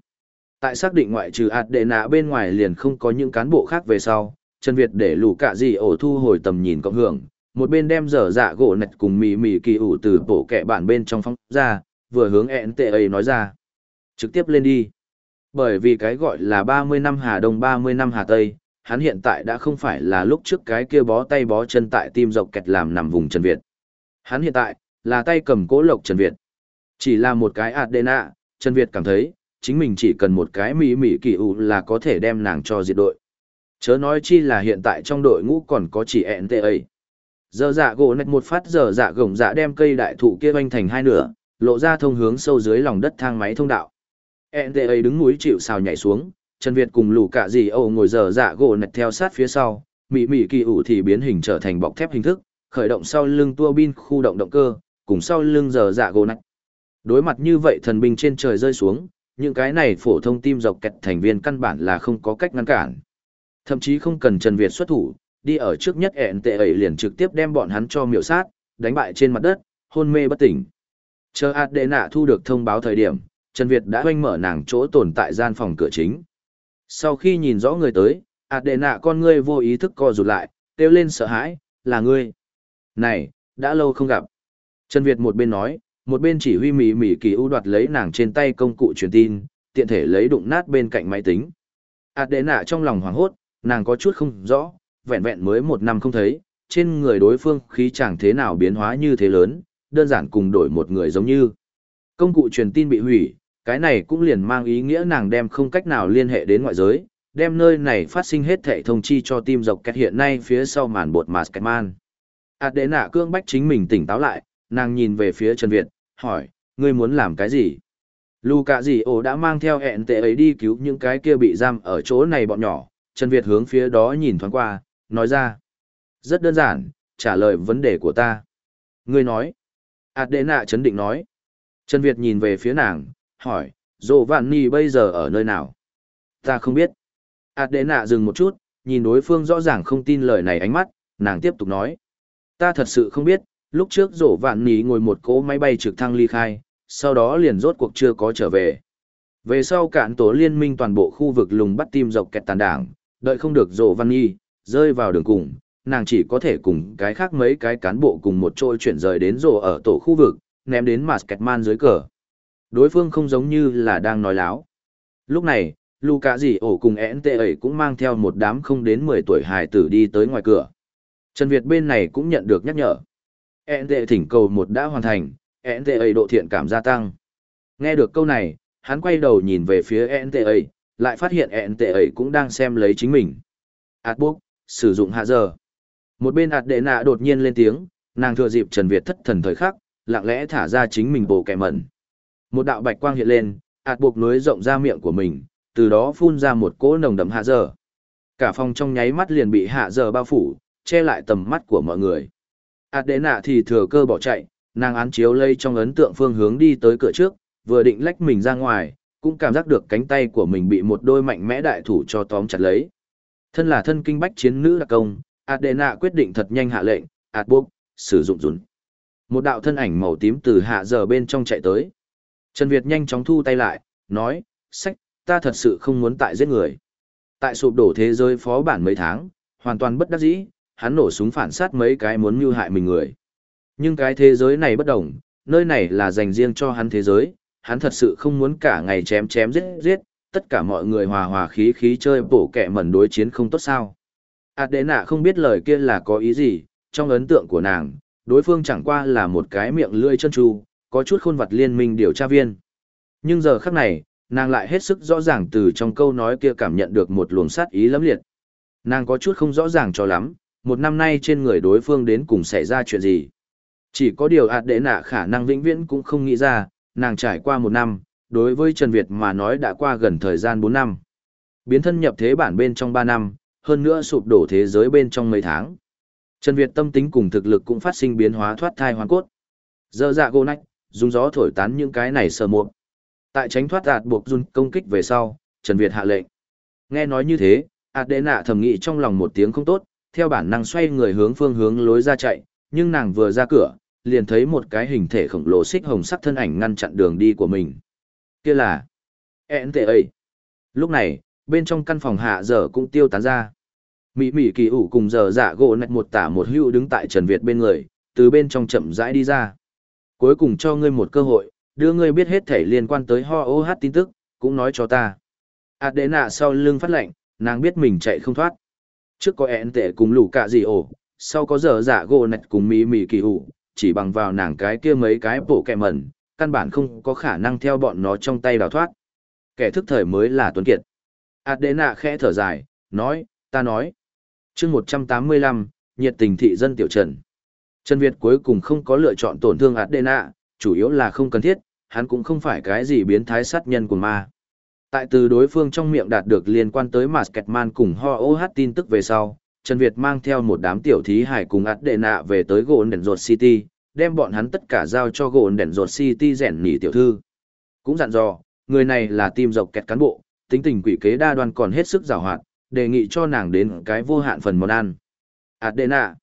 Tại xác định ngoại trừ Adena bên ngoài liền không có những cán bộ khác về sau, Trần Việt để lũ cả gì ổ thu hồi tầm nhìn cộng hưởng, một bên đem dở dạ gỗ nạch cùng mì mì kỳ ủ từ bộ kẹ bản bên trong phong ra, vừa hướng ẹn tệ ấy nói ra. Trực tiếp lên đi. Bởi vì cái gọi là 30 năm Hà Đông 30 năm Hà Tây, hắn hiện tại đã không phải là lúc trước cái kia bó tay bó chân tại tim dọc kẹt làm nằm vùng Trần Việt. Hắn hiện tại, là tay cầm cố lộc Trần Việt. Chỉ là một cái Adena, Trần Việt cảm thấy, chính mình chỉ cần một cái mỹ mỹ kỳ ủ là có thể đem nàng cho diệt đội. Chớ nói chi là hiện tại trong đội ngũ còn có chỉ NTA. Giờ dạ gỗ nạch một phát giờ dạ gồng dạ đem cây đại thụ kia vanh thành hai nửa, lộ ra thông hướng sâu dưới lòng đất thang máy thông đạo. NTA đứng núi chịu xào nhảy xuống, Trần Việt cùng lũ cả gì âu ngồi giờ dạ gỗ nạch theo sát phía sau, mị mị kỳ ủ thì biến hình trở thành bọc thép hình thức, khởi động sau lưng tua bin khu động động cơ, cùng sau lưng giờ dạ gỗ nạch. Đối mặt như vậy thần binh trên trời rơi xuống, những cái này phổ thông tim dọc kẹt thành viên căn bản là không có cách ngăn cản. Thậm chí không cần Trần Việt xuất thủ, đi ở trước nhất ẹn tệ ấy liền trực tiếp đem bọn hắn cho miểu sát, đánh bại trên mặt đất, hôn mê bất tỉnh. Chờ ạt đệ nạ thu được thông báo thời điểm, Trần Việt đã hoanh mở nàng chỗ tồn tại gian phòng cửa chính. Sau khi nhìn rõ người tới, ạt đệ nạ con ngươi vô ý thức co rụt lại, kêu lên sợ hãi, là ngươi. Này, đã lâu không gặp. Trần Việt một bên nói, một bên chỉ huy mỉ mỉ kỳ ưu đoạt lấy nàng trên tay công cụ truyền tin, tiện thể lấy đụng nát bên cạnh máy tính. ạt đệ nạ trong lòng hoảng hốt, nàng có chút không rõ, vẹn vẹn mới một năm không thấy, trên người đối phương khí chẳng thế nào biến hóa như thế lớn, đơn giản cùng đổi một người giống như. Công cụ truyền tin bị hủy, cái này cũng liền mang ý nghĩa nàng đem không cách nào liên hệ đến ngoại giới, đem nơi này phát sinh hết thể thông chi cho tim dọc kẹt hiện nay phía sau màn bột Masketman. Ảt đệ nạ cương bách chính mình tỉnh táo lại, nàng nhìn về phía Trần Việt, hỏi, ngươi muốn làm cái gì? Lù cả gì ổ đã mang theo hẹn tệ ấy đi cứu những cái kia bị giam ở chỗ này bọn nhỏ, Trần Việt hướng phía đó nhìn thoáng qua, nói ra. Rất đơn giản, trả lời vấn đề của ta. Ngươi nói. Adena chấn định nói. Trần Việt nhìn về phía nàng, hỏi, Dô Vạn Nì bây giờ ở nơi nào? Ta không biết. Adena dừng một chút, nhìn đối phương rõ ràng không tin lời này ánh mắt, nàng tiếp tục nói. Ta thật sự không biết, lúc trước Dô Vạn Nì ngồi một cỗ máy bay trực thăng ly khai, sau đó liền rốt cuộc chưa có trở về. Về sau cạn tổ liên minh toàn bộ khu vực lùng bắt tim dọc kẹt tàn đảng, đợi không được rộ Văn Nhi, rơi vào đường cùng, nàng chỉ có thể cùng cái khác mấy cái cán bộ cùng một trôi chuyển rời đến rộ ở tổ khu vực, ném đến Masketman dưới cờ. Đối phương không giống như là đang nói láo. Lúc này, Luca cả gì ổ cùng én tệ ấy cũng mang theo một đám không đến 10 tuổi hài tử đi tới ngoài cửa. Trần Việt bên này cũng nhận được nhắc nhở. én tệ thỉnh cầu một đã hoàn thành, én tệ ấy độ thiện cảm gia tăng. Nghe được câu này, hắn quay đầu nhìn về phía én tệ ấy, lại phát hiện ẹn tệ ấy cũng đang xem lấy chính mình. Adbook, sử dụng hạ giờ. Một bên ạt đệ nạ đột nhiên lên tiếng, nàng thừa dịp Trần Việt thất thần thời khắc, lặng lẽ thả ra chính mình bộ kẻ mẩn. Một đạo bạch quang hiện lên, ạt buộc núi rộng ra miệng của mình, từ đó phun ra một cỗ nồng đậm hạ giờ. Cả phòng trong nháy mắt liền bị hạ giờ bao phủ, che lại tầm mắt của mọi người. Ảt đệ nạ thì thừa cơ bỏ chạy, nàng án chiếu lây trong ấn tượng phương hướng đi tới cửa trước, vừa định lách mình ra ngoài, cũng cảm giác được cánh tay của mình bị một đôi mạnh mẽ đại thủ cho tóm chặt lấy. Thân là thân kinh bách chiến nữ đặc công, Adena quyết định thật nhanh hạ lệnh, Adbok, sử dụng rún. Một đạo thân ảnh màu tím từ hạ giờ bên trong chạy tới. Trần Việt nhanh chóng thu tay lại, nói, sách, ta thật sự không muốn tại giết người. Tại sụp đổ thế giới phó bản mấy tháng, hoàn toàn bất đắc dĩ, hắn nổ súng phản sát mấy cái muốn mưu hại mình người. Nhưng cái thế giới này bất đồng, nơi này là dành riêng cho hắn thế giới, hắn thật sự không muốn cả ngày chém chém giết giết, tất cả mọi người hòa hòa khí khí chơi bổ kẻ mẩn đối chiến không tốt sao. Adena không biết lời kia là có ý gì, trong ấn tượng của nàng, đối phương chẳng qua là một cái miệng lưỡi chân tru, có chút khôn vật liên minh điều tra viên. Nhưng giờ khắc này, nàng lại hết sức rõ ràng từ trong câu nói kia cảm nhận được một luồng sát ý lắm liệt. Nàng có chút không rõ ràng cho lắm, một năm nay trên người đối phương đến cùng xảy ra chuyện gì. Chỉ có điều ạt đệ nạ khả năng vĩnh viễn cũng không nghĩ ra, nàng trải qua một năm, đối với Trần Việt mà nói đã qua gần thời gian 4 năm. Biến thân nhập thế bản bên trong 3 năm, hơn nữa sụp đổ thế giới bên trong mấy tháng. Trần Việt tâm tính cùng thực lực cũng phát sinh biến hóa thoát thai hoàn cốt. Dơ dạ gô nách, dùng gió thổi tán những cái này sờ muộn. Tại tránh thoát đạt buộc run công kích về sau, Trần Việt hạ lệnh. Nghe nói như thế, ạt đệ nạ thầm nghĩ trong lòng một tiếng không tốt, theo bản năng xoay người hướng phương hướng lối ra chạy, nhưng nàng vừa ra cửa, liền thấy một cái hình thể khổng lồ xích hồng sắc thân ảnh ngăn chặn đường đi của mình. Kia là NTA. Lúc này, bên trong căn phòng hạ giờ cũng tiêu tán ra. Mỹ Mỹ kỳ ủ cùng giờ dạ gỗ nạch một tả một hữu đứng tại Trần Việt bên người, từ bên trong chậm rãi đi ra. Cuối cùng cho ngươi một cơ hội, đưa ngươi biết hết thể liên quan tới ho ô hát tin tức, cũng nói cho ta. Adena sau lưng phát lệnh, nàng biết mình chạy không thoát. Trước có ẹn tệ cùng lũ cả gì ổ, sau có giờ dạ gỗ nạch cùng Mỹ Mỹ kỳ ủ, chỉ bằng vào nàng cái kia mấy cái bộ kẹ mẩn, căn bản không có khả năng theo bọn nó trong tay đào thoát. Kẻ thức thời mới là Tuấn Kiệt. Adena khẽ thở dài, nói, ta nói chương một trăm tám mươi lăm nhiệt tình thị dân tiểu trần trần việt cuối cùng không có lựa chọn tổn thương adena chủ yếu là không cần thiết hắn cũng không phải cái gì biến thái sát nhân của ma tại từ đối phương trong miệng đạt được liên quan tới Masketman cùng ho oh tin tức về sau trần việt mang theo một đám tiểu thí hải cùng adena về tới gồn đèn ruột city đem bọn hắn tất cả giao cho gồn đèn ruột city rèn nỉ tiểu thư cũng dặn dò người này là tim dọc kẹt cán bộ tính tình quỷ kế đa đoan còn hết sức giàu hoạt đề nghị cho nàng đến cái vô hạn phần món ăn. Adena.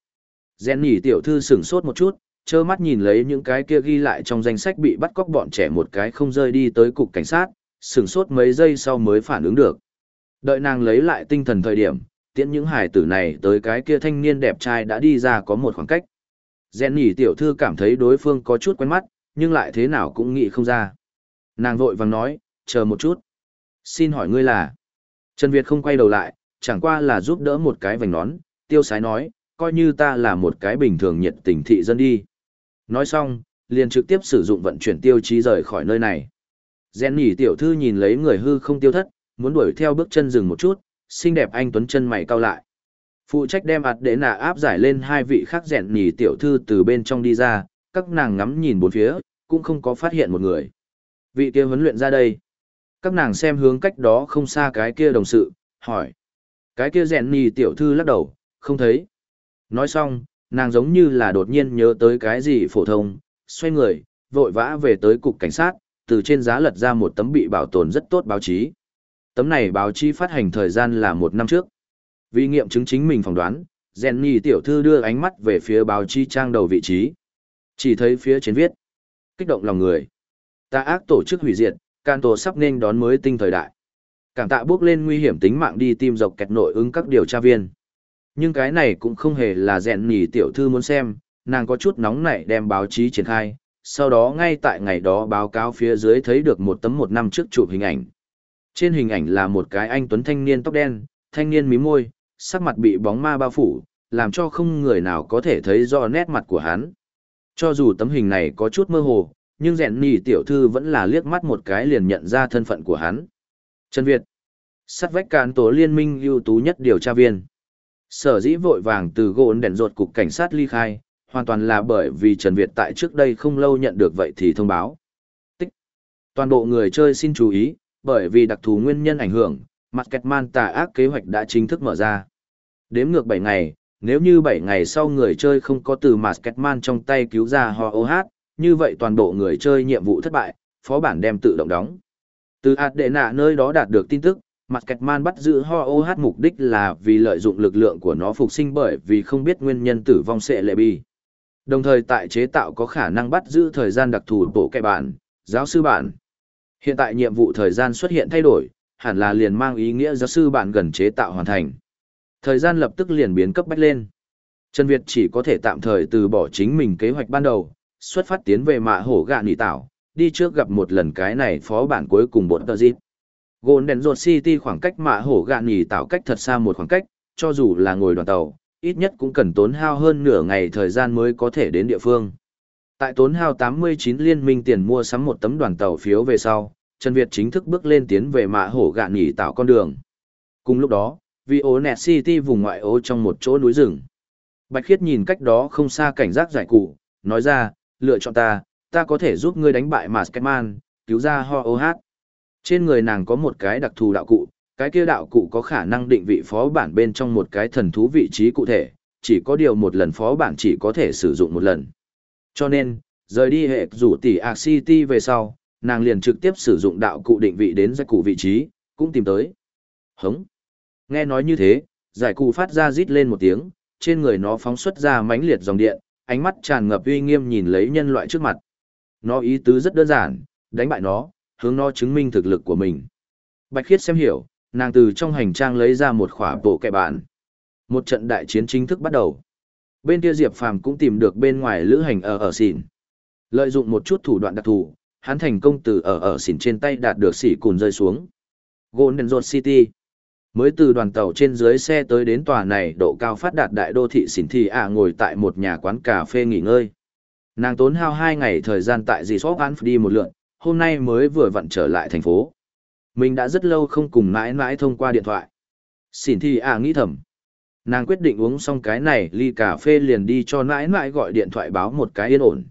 rèn nhỉ tiểu thư sửng sốt một chút, trơ mắt nhìn lấy những cái kia ghi lại trong danh sách bị bắt cóc bọn trẻ một cái không rơi đi tới cục cảnh sát, sửng sốt mấy giây sau mới phản ứng được. Đợi nàng lấy lại tinh thần thời điểm, tiễn những hải tử này tới cái kia thanh niên đẹp trai đã đi ra có một khoảng cách. Gen nhỉ tiểu thư cảm thấy đối phương có chút quen mắt, nhưng lại thế nào cũng nghĩ không ra. Nàng vội vàng nói, chờ một chút. Xin hỏi ngươi là... Trần Việt không quay đầu lại, chẳng qua là giúp đỡ một cái vành nón, tiêu sái nói, coi như ta là một cái bình thường nhiệt tình thị dân đi. Nói xong, liền trực tiếp sử dụng vận chuyển tiêu chí rời khỏi nơi này. Gen nhỉ tiểu thư nhìn lấy người hư không tiêu thất, muốn đuổi theo bước chân dừng một chút, xinh đẹp anh tuấn chân mày cau lại. Phụ trách đem ạt để nạ áp giải lên hai vị khác rèn nhì tiểu thư từ bên trong đi ra, các nàng ngắm nhìn bốn phía, cũng không có phát hiện một người. Vị kia huấn luyện ra đây các nàng xem hướng cách đó không xa cái kia đồng sự, hỏi. Cái kia rèn nhì tiểu thư lắc đầu, không thấy. Nói xong, nàng giống như là đột nhiên nhớ tới cái gì phổ thông, xoay người, vội vã về tới cục cảnh sát, từ trên giá lật ra một tấm bị bảo tồn rất tốt báo chí. Tấm này báo chí phát hành thời gian là một năm trước. Vì nghiệm chứng chính mình phỏng đoán, Jenny tiểu thư đưa ánh mắt về phía báo chí trang đầu vị trí. Chỉ thấy phía trên viết. Kích động lòng người. Ta ác tổ chức hủy diệt, can tổ sắp nên đón mới tinh thời đại. Cảm tạ bước lên nguy hiểm tính mạng đi tìm dọc kẹt nội ứng các điều tra viên. Nhưng cái này cũng không hề là Jenny tiểu thư muốn xem, nàng có chút nóng nảy đem báo chí triển khai, sau đó ngay tại ngày đó báo cáo phía dưới thấy được một tấm một năm trước chụp hình ảnh. Trên hình ảnh là một cái anh tuấn thanh niên tóc đen, thanh niên mí môi, sắc mặt bị bóng ma bao phủ, làm cho không người nào có thể thấy rõ nét mặt của hắn. Cho dù tấm hình này có chút mơ hồ, nhưng rèn nỉ tiểu thư vẫn là liếc mắt một cái liền nhận ra thân phận của hắn. Trần Việt, sắt vách cán tố liên minh ưu tú nhất điều tra viên. Sở dĩ vội vàng từ gỗ đèn ruột cục cảnh sát ly khai, hoàn toàn là bởi vì Trần Việt tại trước đây không lâu nhận được vậy thì thông báo. Tích. Toàn bộ người chơi xin chú ý, bởi vì đặc thù nguyên nhân ảnh hưởng, mặt kẹt man tà ác kế hoạch đã chính thức mở ra. Đếm ngược 7 ngày, nếu như 7 ngày sau người chơi không có từ mặt cạch man trong tay cứu ra ho OH, như vậy toàn bộ người chơi nhiệm vụ thất bại, phó bản đem tự động đóng. Từ hạt đệ nạ nơi đó đạt được tin tức, mặt cạch man bắt giữ ho OH mục đích là vì lợi dụng lực lượng của nó phục sinh bởi vì không biết nguyên nhân tử vong sẽ lệ bi. Đồng thời tại chế tạo có khả năng bắt giữ thời gian đặc thù bộ kẻ bản, giáo sư bản. Hiện tại nhiệm vụ thời gian xuất hiện thay đổi, hẳn là liền mang ý nghĩa giáo sư bản gần chế tạo hoàn thành. Thời gian lập tức liền biến cấp bách lên. Trần Việt chỉ có thể tạm thời từ bỏ chính mình kế hoạch ban đầu, xuất phát tiến về mạ hổ gạ nỉ tảo, đi trước gặp một lần cái này phó bản cuối cùng bột tờ dịp. Golden Road City khoảng cách mạ hổ gạ nỉ tảo cách thật xa một khoảng cách, cho dù là ngồi đoàn tàu, ít nhất cũng cần tốn hao hơn nửa ngày thời gian mới có thể đến địa phương. Tại tốn hao 89 liên minh tiền mua sắm một tấm đoàn tàu phiếu về sau, Trần Việt chính thức bước lên tiến về mạ hổ gạn nghỉ tạo con đường. Cùng lúc đó, vì ố nẹt city vùng ngoại ô trong một chỗ núi rừng. Bạch Khiết nhìn cách đó không xa cảnh giác giải cụ, nói ra, lựa chọn ta, ta có thể giúp ngươi đánh bại Masketman, cứu ra ho OH. Trên người nàng có một cái đặc thù đạo cụ, cái kia đạo cụ có khả năng định vị phó bản bên trong một cái thần thú vị trí cụ thể, chỉ có điều một lần phó bản chỉ có thể sử dụng một lần. Cho nên, rời đi hệ rủ tỷ Arc City về sau, nàng liền trực tiếp sử dụng đạo cụ định vị đến giải cụ vị trí, cũng tìm tới. Hống. Nghe nói như thế, giải cụ phát ra rít lên một tiếng, trên người nó phóng xuất ra mãnh liệt dòng điện, ánh mắt tràn ngập uy nghiêm nhìn lấy nhân loại trước mặt. Nó ý tứ rất đơn giản, đánh bại nó, hướng nó chứng minh thực lực của mình. Bạch Khiết xem hiểu, nàng từ trong hành trang lấy ra một khỏa bộ kẹ bản. Một trận đại chiến chính thức bắt đầu. Bên kia Diệp Phàm cũng tìm được bên ngoài lữ hành ở ở xỉn. Lợi dụng một chút thủ đoạn đặc thù, hắn thành công từ ở ở xỉn trên tay đạt được xỉ cùn rơi xuống. Golden Road City. Mới từ đoàn tàu trên dưới xe tới đến tòa này độ cao phát đạt đại đô thị xỉn thì ạ ngồi tại một nhà quán cà phê nghỉ ngơi. Nàng tốn hao hai ngày thời gian tại dì Sóc An đi một lượn, hôm nay mới vừa vặn trở lại thành phố. Mình đã rất lâu không cùng mãi mãi thông qua điện thoại. Xỉn thì ạ nghĩ thầm. Nàng quyết định uống xong cái này ly cà phê liền đi cho nãi mãi gọi điện thoại báo một cái yên ổn.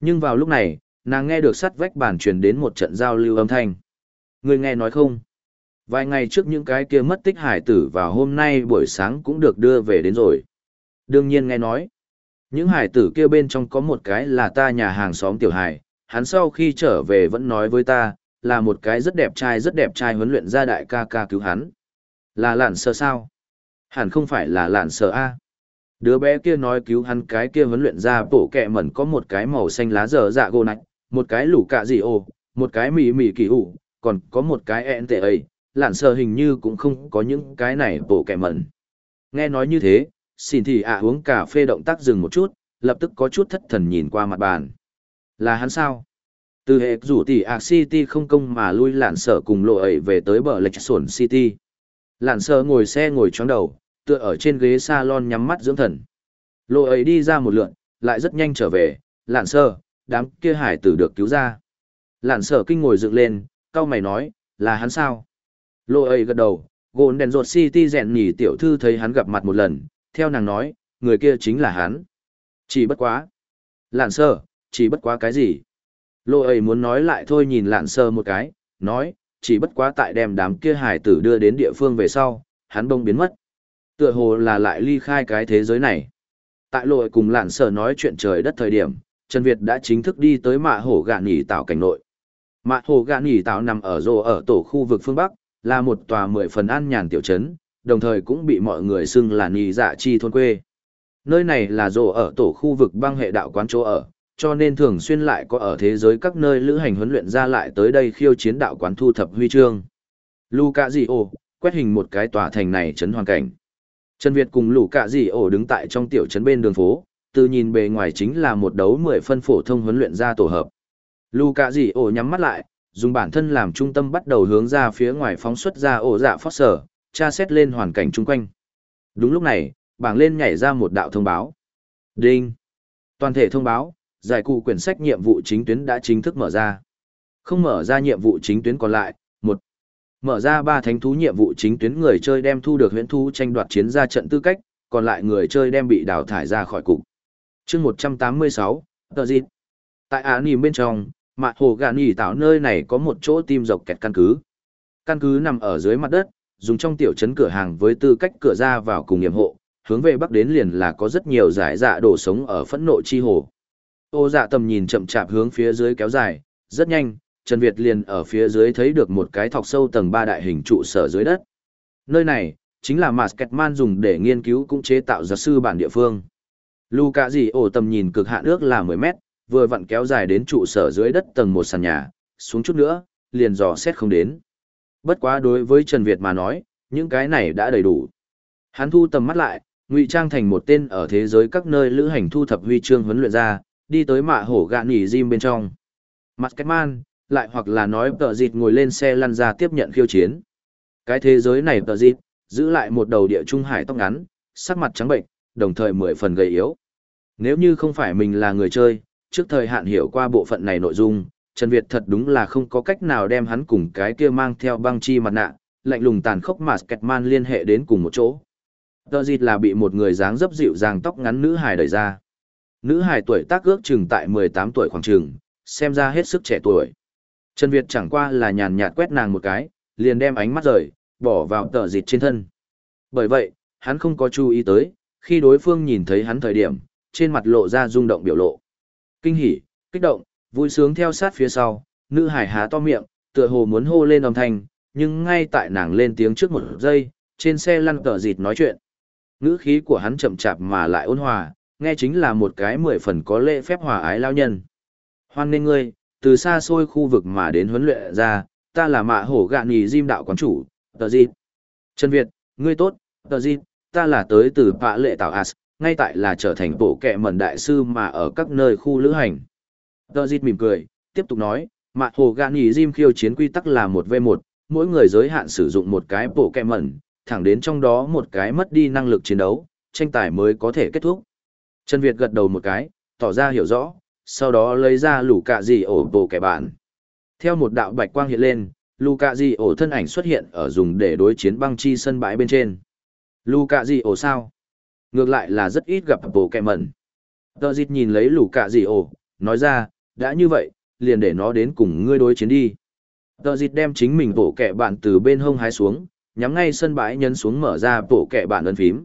Nhưng vào lúc này, nàng nghe được sắt vách bàn truyền đến một trận giao lưu âm thanh. Người nghe nói không? Vài ngày trước những cái kia mất tích hải tử và hôm nay buổi sáng cũng được đưa về đến rồi. Đương nhiên nghe nói, những hải tử kia bên trong có một cái là ta nhà hàng xóm tiểu hải, hắn sau khi trở về vẫn nói với ta, là một cái rất đẹp trai rất đẹp trai huấn luyện ra đại ca ca cứu hắn. Là lạn sơ sao? Hẳn không phải là lạn sợ A. Đứa bé kia nói cứu hắn cái kia huấn luyện ra bổ kẹ mẩn có một cái màu xanh lá dở dạ gô nạch, một cái lũ cạ dị ồ, một cái mì mì kỳ ủ, còn có một cái ẹn tệ ấy, lạn sờ hình như cũng không có những cái này bổ kẹ mẩn. Nghe nói như thế, xin thì ạ uống cà phê động tác dừng một chút, lập tức có chút thất thần nhìn qua mặt bàn. Là hắn sao? Từ hệ rủ tỷ ạ City không công mà lui lạn sở cùng lộ ấy về tới bờ lệch sổn City. Lạn sở ngồi xe ngồi chóng đầu, tựa ở trên ghế salon nhắm mắt dưỡng thần. Lộ ấy đi ra một lượn, lại rất nhanh trở về, lạn sơ, đám kia hải tử được cứu ra. Lạn sơ kinh ngồi dựng lên, cao mày nói, là hắn sao? Lộ ấy gật đầu, gồn đèn ruột city rèn nhỉ tiểu thư thấy hắn gặp mặt một lần, theo nàng nói, người kia chính là hắn. Chỉ bất quá. Lạn sơ, chỉ bất quá cái gì? Lộ ấy muốn nói lại thôi nhìn lạn sơ một cái, nói, chỉ bất quá tại đem đám kia hải tử đưa đến địa phương về sau, hắn bông biến mất. Tựa hồ là lại ly khai cái thế giới này. Tại lội cùng lạn sở nói chuyện trời đất thời điểm, Trần Việt đã chính thức đi tới mạ hổ gạ nghỉ tạo cảnh nội. Mạ hổ gạ nghỉ tạo nằm ở rồ ở tổ khu vực phương Bắc, là một tòa mười phần an nhàn tiểu trấn, đồng thời cũng bị mọi người xưng là nghỉ dạ chi thôn quê. Nơi này là rồ ở tổ khu vực băng hệ đạo quán chỗ ở, cho nên thường xuyên lại có ở thế giới các nơi lữ hành huấn luyện ra lại tới đây khiêu chiến đạo quán thu thập huy chương. Luca Di quét hình một cái tòa thành này trấn hoàn cảnh. Trần Việt cùng lũ cạ dì ổ đứng tại trong tiểu trấn bên đường phố, từ nhìn bề ngoài chính là một đấu mười phân phổ thông huấn luyện ra tổ hợp. Lũ cạ dì ổ nhắm mắt lại, dùng bản thân làm trung tâm bắt đầu hướng ra phía ngoài phóng xuất ra ổ dạ phót sở, tra xét lên hoàn cảnh chung quanh. Đúng lúc này, bảng lên nhảy ra một đạo thông báo. Đinh! Toàn thể thông báo, giải cụ quyển sách nhiệm vụ chính tuyến đã chính thức mở ra. Không mở ra nhiệm vụ chính tuyến còn lại, Mở ra ba thánh thú nhiệm vụ chính tuyến người chơi đem thu được huyễn thú tranh đoạt chiến ra trận tư cách, còn lại người chơi đem bị đào thải ra khỏi cục. chương 186, tờ dịt. Tại Á Nìm bên trong, mạ hồ gà nỉ tạo nơi này có một chỗ tim dọc kẹt căn cứ. Căn cứ nằm ở dưới mặt đất, dùng trong tiểu trấn cửa hàng với tư cách cửa ra vào cùng nghiệm hộ, hướng về bắc đến liền là có rất nhiều giải dạ đổ sống ở phẫn nộ chi hồ. Ô dạ tầm nhìn chậm chạp hướng phía dưới kéo dài, rất nhanh, Trần Việt liền ở phía dưới thấy được một cái thọc sâu tầng 3 đại hình trụ sở dưới đất. Nơi này, chính là Masketman dùng để nghiên cứu cũng chế tạo giả sư bản địa phương. Luca gì ổ tầm nhìn cực hạn ước là 10 mét, vừa vặn kéo dài đến trụ sở dưới đất tầng một sàn nhà, xuống chút nữa, liền dò xét không đến. Bất quá đối với Trần Việt mà nói, những cái này đã đầy đủ. Hắn thu tầm mắt lại, ngụy trang thành một tên ở thế giới các nơi lữ hành thu thập huy chương huấn luyện ra, đi tới mạ hổ gạn nghỉ gym bên trong. Masketman, lại hoặc là nói tờ dịt ngồi lên xe lăn ra tiếp nhận khiêu chiến. Cái thế giới này tờ dịt, giữ lại một đầu địa trung hải tóc ngắn, sắc mặt trắng bệnh, đồng thời mười phần gầy yếu. Nếu như không phải mình là người chơi, trước thời hạn hiểu qua bộ phận này nội dung, Trần Việt thật đúng là không có cách nào đem hắn cùng cái kia mang theo băng chi mặt nạ, lạnh lùng tàn khốc mà Sketman liên hệ đến cùng một chỗ. Tờ dịt là bị một người dáng dấp dịu dàng tóc ngắn nữ hài đẩy ra. Nữ hài tuổi tác ước chừng tại 18 tuổi khoảng chừng, xem ra hết sức trẻ tuổi. Trần Việt chẳng qua là nhàn nhạt quét nàng một cái, liền đem ánh mắt rời, bỏ vào tờ dịt trên thân. Bởi vậy, hắn không có chú ý tới, khi đối phương nhìn thấy hắn thời điểm, trên mặt lộ ra rung động biểu lộ. Kinh hỉ, kích động, vui sướng theo sát phía sau, nữ hải há to miệng, tựa hồ muốn hô lên âm thanh, nhưng ngay tại nàng lên tiếng trước một giây, trên xe lăn tờ dịt nói chuyện. Ngữ khí của hắn chậm chạp mà lại ôn hòa, nghe chính là một cái mười phần có lễ phép hòa ái lao nhân. Hoan nên ngươi, từ xa xôi khu vực mà đến huấn luyện ra, ta là mạ hổ gạn nhì diêm đạo quán chủ, tờ dịp. Trần Việt, ngươi tốt, tờ dịp, ta là tới từ bạ lệ tạo as, ngay tại là trở thành bộ kệ mẩn đại sư mà ở các nơi khu lữ hành. Tờ dịp mỉm cười, tiếp tục nói, mạ hổ gạn nhì diêm khiêu chiến quy tắc là một v một, mỗi người giới hạn sử dụng một cái bộ kệ mẩn, thẳng đến trong đó một cái mất đi năng lực chiến đấu, tranh tài mới có thể kết thúc. Trần Việt gật đầu một cái, tỏ ra hiểu rõ, sau đó lấy ra lũ cạ gì ổ bộ kẻ bạn. Theo một đạo bạch quang hiện lên, lũ cạ gì ổ thân ảnh xuất hiện ở dùng để đối chiến băng chi sân bãi bên trên. Lũ cạ gì ổ sao? Ngược lại là rất ít gặp bộ kẻ mẩn. Tờ dịt nhìn lấy lũ cạ gì ổ, nói ra, đã như vậy, liền để nó đến cùng ngươi đối chiến đi. Tờ dịt đem chính mình bộ kẻ bạn từ bên hông hái xuống, nhắm ngay sân bãi nhấn xuống mở ra bộ kẻ bạn ấn phím.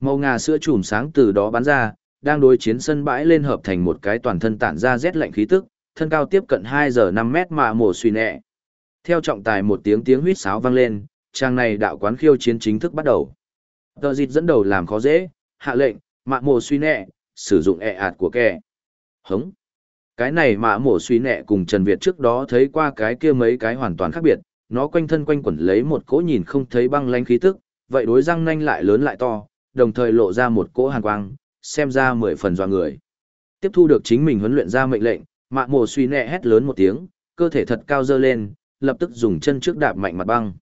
Màu ngà sữa chùm sáng từ đó bắn ra, đang đối chiến sân bãi lên hợp thành một cái toàn thân tản ra rét lạnh khí tức, thân cao tiếp cận 2 giờ 5 mét mà mổ suy nẹ. Theo trọng tài một tiếng tiếng huýt sáo vang lên, trang này đạo quán khiêu chiến chính thức bắt đầu. Tờ dịch dẫn đầu làm khó dễ, hạ lệnh, mạ mổ suy nẹ, sử dụng ẹ ạt của kẻ. Hống. Cái này mạ mổ suy nẹ cùng Trần Việt trước đó thấy qua cái kia mấy cái hoàn toàn khác biệt, nó quanh thân quanh quẩn lấy một cỗ nhìn không thấy băng lanh khí tức, vậy đối răng nanh lại lớn lại to, đồng thời lộ ra một cỗ hàn quang, xem ra mười phần dọa người. Tiếp thu được chính mình huấn luyện ra mệnh lệnh, mạ mồ suy nẹ hét lớn một tiếng, cơ thể thật cao dơ lên, lập tức dùng chân trước đạp mạnh mặt băng.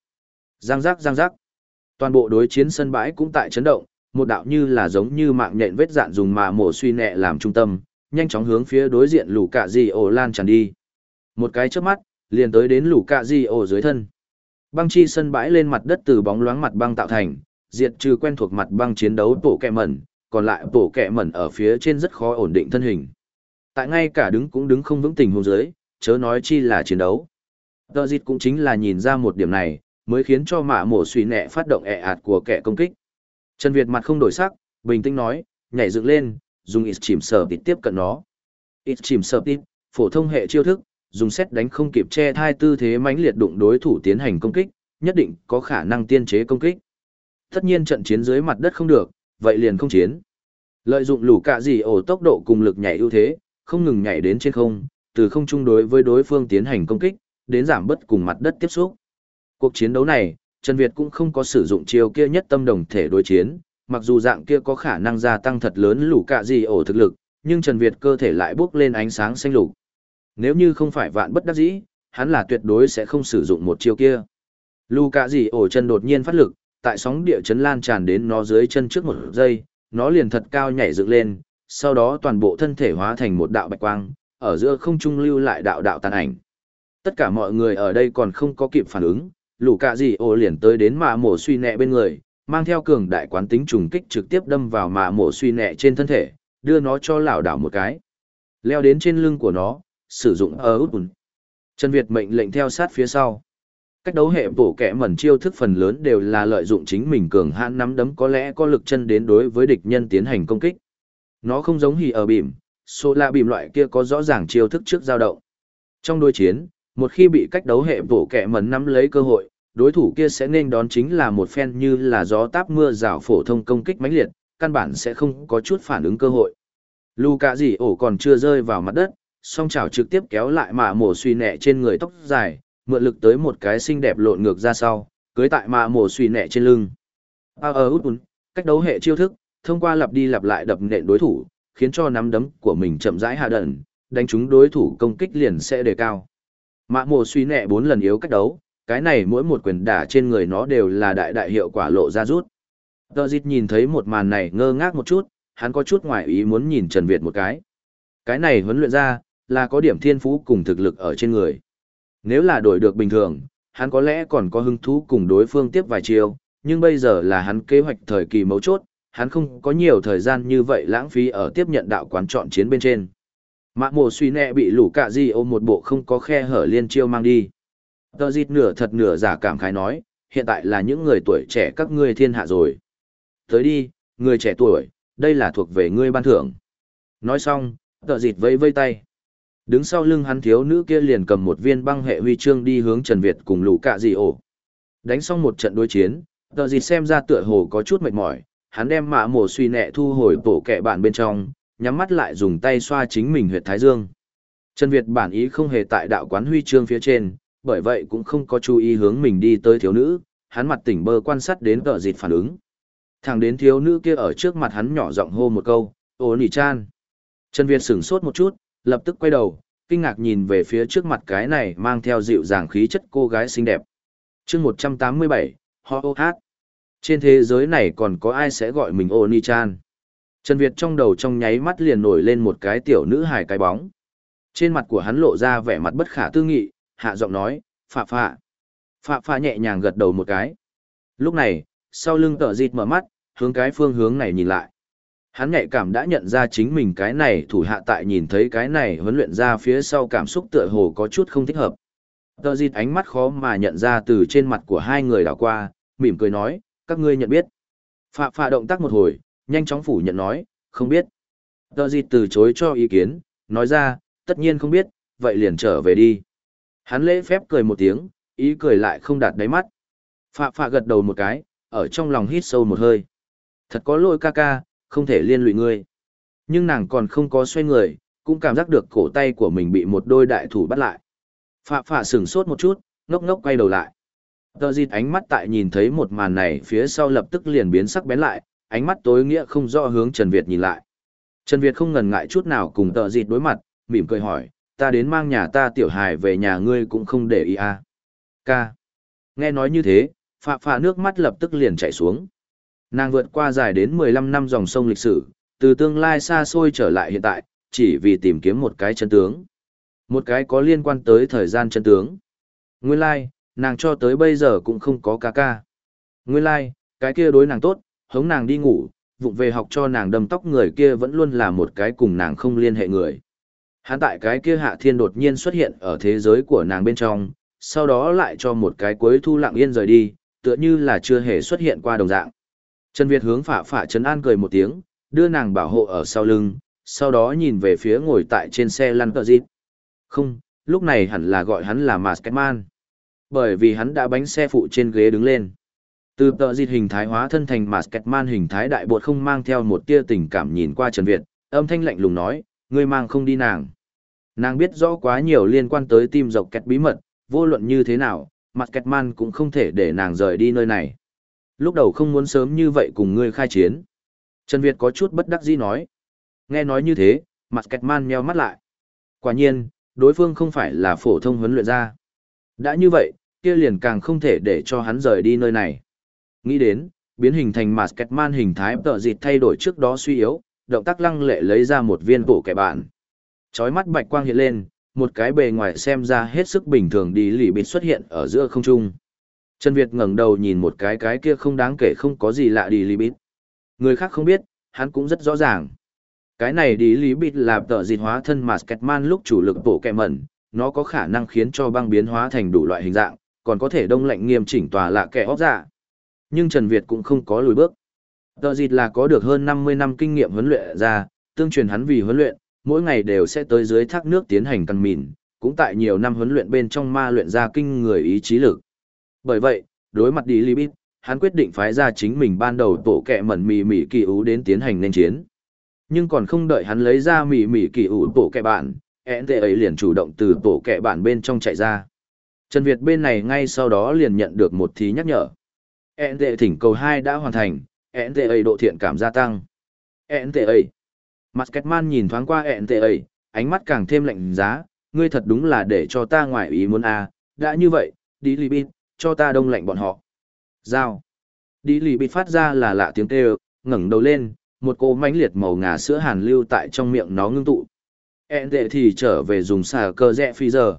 Giang giác giang giác. Toàn bộ đối chiến sân bãi cũng tại chấn động, một đạo như là giống như mạng nhện vết dạn dùng mạ mồ suy nẹ làm trung tâm, nhanh chóng hướng phía đối diện lũ cạ di ổ lan tràn đi. Một cái chớp mắt, liền tới đến lũ cạ di ổ dưới thân. Băng chi sân bãi lên mặt đất từ bóng loáng mặt băng tạo thành, diệt trừ quen thuộc mặt băng chiến đấu tổ kẹ mẩn, còn lại bổ kẹ mẩn ở phía trên rất khó ổn định thân hình. Tại ngay cả đứng cũng đứng không vững tình hôn dưới, chớ nói chi là chiến đấu. Tờ dịch cũng chính là nhìn ra một điểm này, mới khiến cho mạ mổ suy nẹ phát động ẹ ạt của kẻ công kích. Trần Việt mặt không đổi sắc, bình tĩnh nói, nhảy dựng lên, dùng ít chìm sở tít tiếp cận nó. Ít chìm sở tít, phổ thông hệ chiêu thức, dùng xét đánh không kịp che thai tư thế mãnh liệt đụng đối thủ tiến hành công kích, nhất định có khả năng tiên chế công kích. Tất nhiên trận chiến dưới mặt đất không được, vậy liền không chiến. Lợi dụng lũ cạ gì ổ tốc độ cùng lực nhảy ưu thế, không ngừng nhảy đến trên không, từ không trung đối với đối phương tiến hành công kích, đến giảm bất cùng mặt đất tiếp xúc. Cuộc chiến đấu này, Trần Việt cũng không có sử dụng chiêu kia nhất tâm đồng thể đối chiến, mặc dù dạng kia có khả năng gia tăng thật lớn lũ cạ gì ổ thực lực, nhưng Trần Việt cơ thể lại bước lên ánh sáng xanh lục. Nếu như không phải vạn bất đắc dĩ, hắn là tuyệt đối sẽ không sử dụng một chiêu kia. Lù cạ gì ổ chân đột nhiên phát lực, tại sóng địa chấn lan tràn đến nó dưới chân trước một giây, nó liền thật cao nhảy dựng lên, sau đó toàn bộ thân thể hóa thành một đạo bạch quang, ở giữa không trung lưu lại đạo đạo tàn ảnh. Tất cả mọi người ở đây còn không có kịp phản ứng, lũ cả gì ô liền tới đến mạ mổ suy nẹ bên người, mang theo cường đại quán tính trùng kích trực tiếp đâm vào mạ mổ suy nẹ trên thân thể, đưa nó cho lảo đảo một cái. Leo đến trên lưng của nó, sử dụng ở út bùn. Trần Việt mệnh lệnh theo sát phía sau. Cách đấu hệ bổ kẻ mẩn chiêu thức phần lớn đều là lợi dụng chính mình cường hãn nắm đấm có lẽ có lực chân đến đối với địch nhân tiến hành công kích. Nó không giống hì ở bìm, số lạ bìm loại kia có rõ ràng chiêu thức trước giao động. Trong đối chiến, một khi bị cách đấu hệ bổ kẻ mẩn nắm lấy cơ hội, đối thủ kia sẽ nên đón chính là một phen như là gió táp mưa rào phổ thông công kích mãnh liệt, căn bản sẽ không có chút phản ứng cơ hội. Lù cả gì ổ còn chưa rơi vào mặt đất, song chảo trực tiếp kéo lại mạ mổ suy nẹ trên người tóc dài, mượn lực tới một cái xinh đẹp lộn ngược ra sau, cưới tại mạ mổ suy nẹ trên lưng. A ở út cách đấu hệ chiêu thức, thông qua lặp đi lặp lại đập nện đối thủ, khiến cho nắm đấm của mình chậm rãi hạ đẩn, đánh trúng đối thủ công kích liền sẽ đề cao. Mạ mổ suy nẹ bốn lần yếu cách đấu, cái này mỗi một quyền đả trên người nó đều là đại đại hiệu quả lộ ra rút. Tờ dịch nhìn thấy một màn này ngơ ngác một chút, hắn có chút ngoài ý muốn nhìn Trần Việt một cái. Cái này huấn luyện ra, là có điểm thiên phú cùng thực lực ở trên người. Nếu là đổi được bình thường, hắn có lẽ còn có hứng thú cùng đối phương tiếp vài chiêu, nhưng bây giờ là hắn kế hoạch thời kỳ mấu chốt, hắn không có nhiều thời gian như vậy lãng phí ở tiếp nhận đạo quán chọn chiến bên trên. Mạ mồ suy nẹ bị lũ cạ di ôm một bộ không có khe hở liên chiêu mang đi. Tờ dịt nửa thật nửa giả cảm khái nói, hiện tại là những người tuổi trẻ các ngươi thiên hạ rồi. Tới đi, người trẻ tuổi, đây là thuộc về ngươi ban thưởng. Nói xong, tờ dịt vẫy vây tay. Đứng sau lưng hắn thiếu nữ kia liền cầm một viên băng hệ huy chương đi hướng Trần Việt cùng lũ cạ dị ổ. Đánh xong một trận đối chiến, tờ dịt xem ra tựa hồ có chút mệt mỏi, hắn đem mạ mổ suy nẹ thu hồi bổ kẹ bản bên trong, nhắm mắt lại dùng tay xoa chính mình huyệt thái dương. Trần Việt bản ý không hề tại đạo quán huy chương phía trên, bởi vậy cũng không có chú ý hướng mình đi tới thiếu nữ, hắn mặt tỉnh bơ quan sát đến tờ dịt phản ứng. Thẳng đến thiếu nữ kia ở trước mặt hắn nhỏ giọng hô một câu, ô nỉ chan. Trần Việt sửng sốt một chút, lập tức quay đầu, kinh ngạc nhìn về phía trước mặt cái này mang theo dịu dàng khí chất cô gái xinh đẹp. chương 187, ho ô hát. Trên thế giới này còn có ai sẽ gọi mình ô ni chan. Trần Việt trong đầu trong nháy mắt liền nổi lên một cái tiểu nữ hài cái bóng. Trên mặt của hắn lộ ra vẻ mặt bất khả tư nghị, hạ giọng nói, phạ phạ. Phạ phạ nhẹ nhàng gật đầu một cái. Lúc này, sau lưng tờ dịt mở mắt, hướng cái phương hướng này nhìn lại. Hắn nhạy cảm đã nhận ra chính mình cái này thủ hạ tại nhìn thấy cái này huấn luyện ra phía sau cảm xúc tựa hồ có chút không thích hợp. Tờ dịt ánh mắt khó mà nhận ra từ trên mặt của hai người đảo qua, mỉm cười nói, các ngươi nhận biết. Phạ phạ động tác một hồi, nhanh chóng phủ nhận nói, không biết. Tờ dịt từ chối cho ý kiến, nói ra, tất nhiên không biết, vậy liền trở về đi. Hắn lễ phép cười một tiếng, ý cười lại không đạt đáy mắt. Phạ phạ gật đầu một cái, ở trong lòng hít sâu một hơi. Thật có lỗi ca ca, không thể liên lụy ngươi. Nhưng nàng còn không có xoay người, cũng cảm giác được cổ tay của mình bị một đôi đại thủ bắt lại. Phạ phạ sửng sốt một chút, ngốc ngốc quay đầu lại. Tờ dịt ánh mắt tại nhìn thấy một màn này phía sau lập tức liền biến sắc bén lại, ánh mắt tối nghĩa không rõ hướng Trần Việt nhìn lại. Trần Việt không ngần ngại chút nào cùng tờ dịt đối mặt, mỉm cười hỏi, ta đến mang nhà ta tiểu hài về nhà ngươi cũng không để ý à. Ca. Nghe nói như thế, phạ phạ nước mắt lập tức liền chảy xuống. Nàng vượt qua dài đến 15 năm dòng sông lịch sử, từ tương lai xa xôi trở lại hiện tại, chỉ vì tìm kiếm một cái chân tướng. Một cái có liên quan tới thời gian chân tướng. Nguyên lai, like, nàng cho tới bây giờ cũng không có ca ca. Nguyên lai, like, cái kia đối nàng tốt, hống nàng đi ngủ, vụng về học cho nàng đâm tóc người kia vẫn luôn là một cái cùng nàng không liên hệ người. Hắn tại cái kia hạ thiên đột nhiên xuất hiện ở thế giới của nàng bên trong, sau đó lại cho một cái cuối thu lặng yên rời đi, tựa như là chưa hề xuất hiện qua đồng dạng. Trần Việt hướng phả phả Trấn An cười một tiếng, đưa nàng bảo hộ ở sau lưng, sau đó nhìn về phía ngồi tại trên xe lăn cờ dịp. Không, lúc này hẳn là gọi hắn là Masketman. Bởi vì hắn đã bánh xe phụ trên ghế đứng lên. Từ tờ dịp hình thái hóa thân thành Masketman hình thái đại bột không mang theo một tia tình cảm nhìn qua Trần Việt, âm thanh lạnh lùng nói, ngươi mang không đi nàng. Nàng biết rõ quá nhiều liên quan tới tim dọc kẹt bí mật, vô luận như thế nào, Masketman cũng không thể để nàng rời đi nơi này. Lúc đầu không muốn sớm như vậy cùng ngươi khai chiến. Trần Việt có chút bất đắc dĩ nói. Nghe nói như thế, mặt kẹt man meo mắt lại. Quả nhiên, đối phương không phải là phổ thông huấn luyện ra. Đã như vậy, kia liền càng không thể để cho hắn rời đi nơi này. Nghĩ đến, biến hình thành mặt kẹt man hình thái tợ dịt thay đổi trước đó suy yếu, động tác lăng lệ lấy ra một viên bổ kẻ bạn. Chói mắt bạch quang hiện lên, một cái bề ngoài xem ra hết sức bình thường đi lì bịt xuất hiện ở giữa không trung. Trần Việt ngẩng đầu nhìn một cái cái kia không đáng kể không có gì lạ đi lý bít Người khác không biết, hắn cũng rất rõ ràng. Cái này đi lý bít là tờ dịt hóa thân Masketman lúc chủ lực bổ kẹ mẩn, nó có khả năng khiến cho băng biến hóa thành đủ loại hình dạng, còn có thể đông lạnh nghiêm chỉnh tòa lạ kẻ óc dạ. Nhưng Trần Việt cũng không có lùi bước. Tờ dịt là có được hơn 50 năm kinh nghiệm huấn luyện ra, tương truyền hắn vì huấn luyện, mỗi ngày đều sẽ tới dưới thác nước tiến hành căn mìn, cũng tại nhiều năm huấn luyện bên trong ma luyện ra kinh người ý chí lực. Bởi vậy, đối mặt đi Libit, hắn quyết định phái ra chính mình ban đầu tổ kẹ mẩn mì mì kỳ ú đến tiến hành nên chiến. Nhưng còn không đợi hắn lấy ra mì mì kỳ ú tổ kẹ bạn, ẹn tệ ấy liền chủ động từ tổ kẹ bạn bên trong chạy ra. Trần Việt bên này ngay sau đó liền nhận được một thí nhắc nhở. ẹn tệ thỉnh cầu 2 đã hoàn thành, ẹn tệ ấy độ thiện cảm gia tăng. ẹn tệ ấy. Masketman nhìn thoáng qua ẹn tệ ấy, ánh mắt càng thêm lạnh giá, ngươi thật đúng là để cho ta ngoại ý muốn à, đã như vậy, đi Libit cho ta đông lạnh bọn họ. Giao. Đi lì bị phát ra là lạ tiếng kêu, ngẩng đầu lên, một cô mãnh liệt màu ngà sữa hàn lưu tại trong miệng nó ngưng tụ. ẹn đệ thì trở về dùng xà cơ rẽ phi giờ.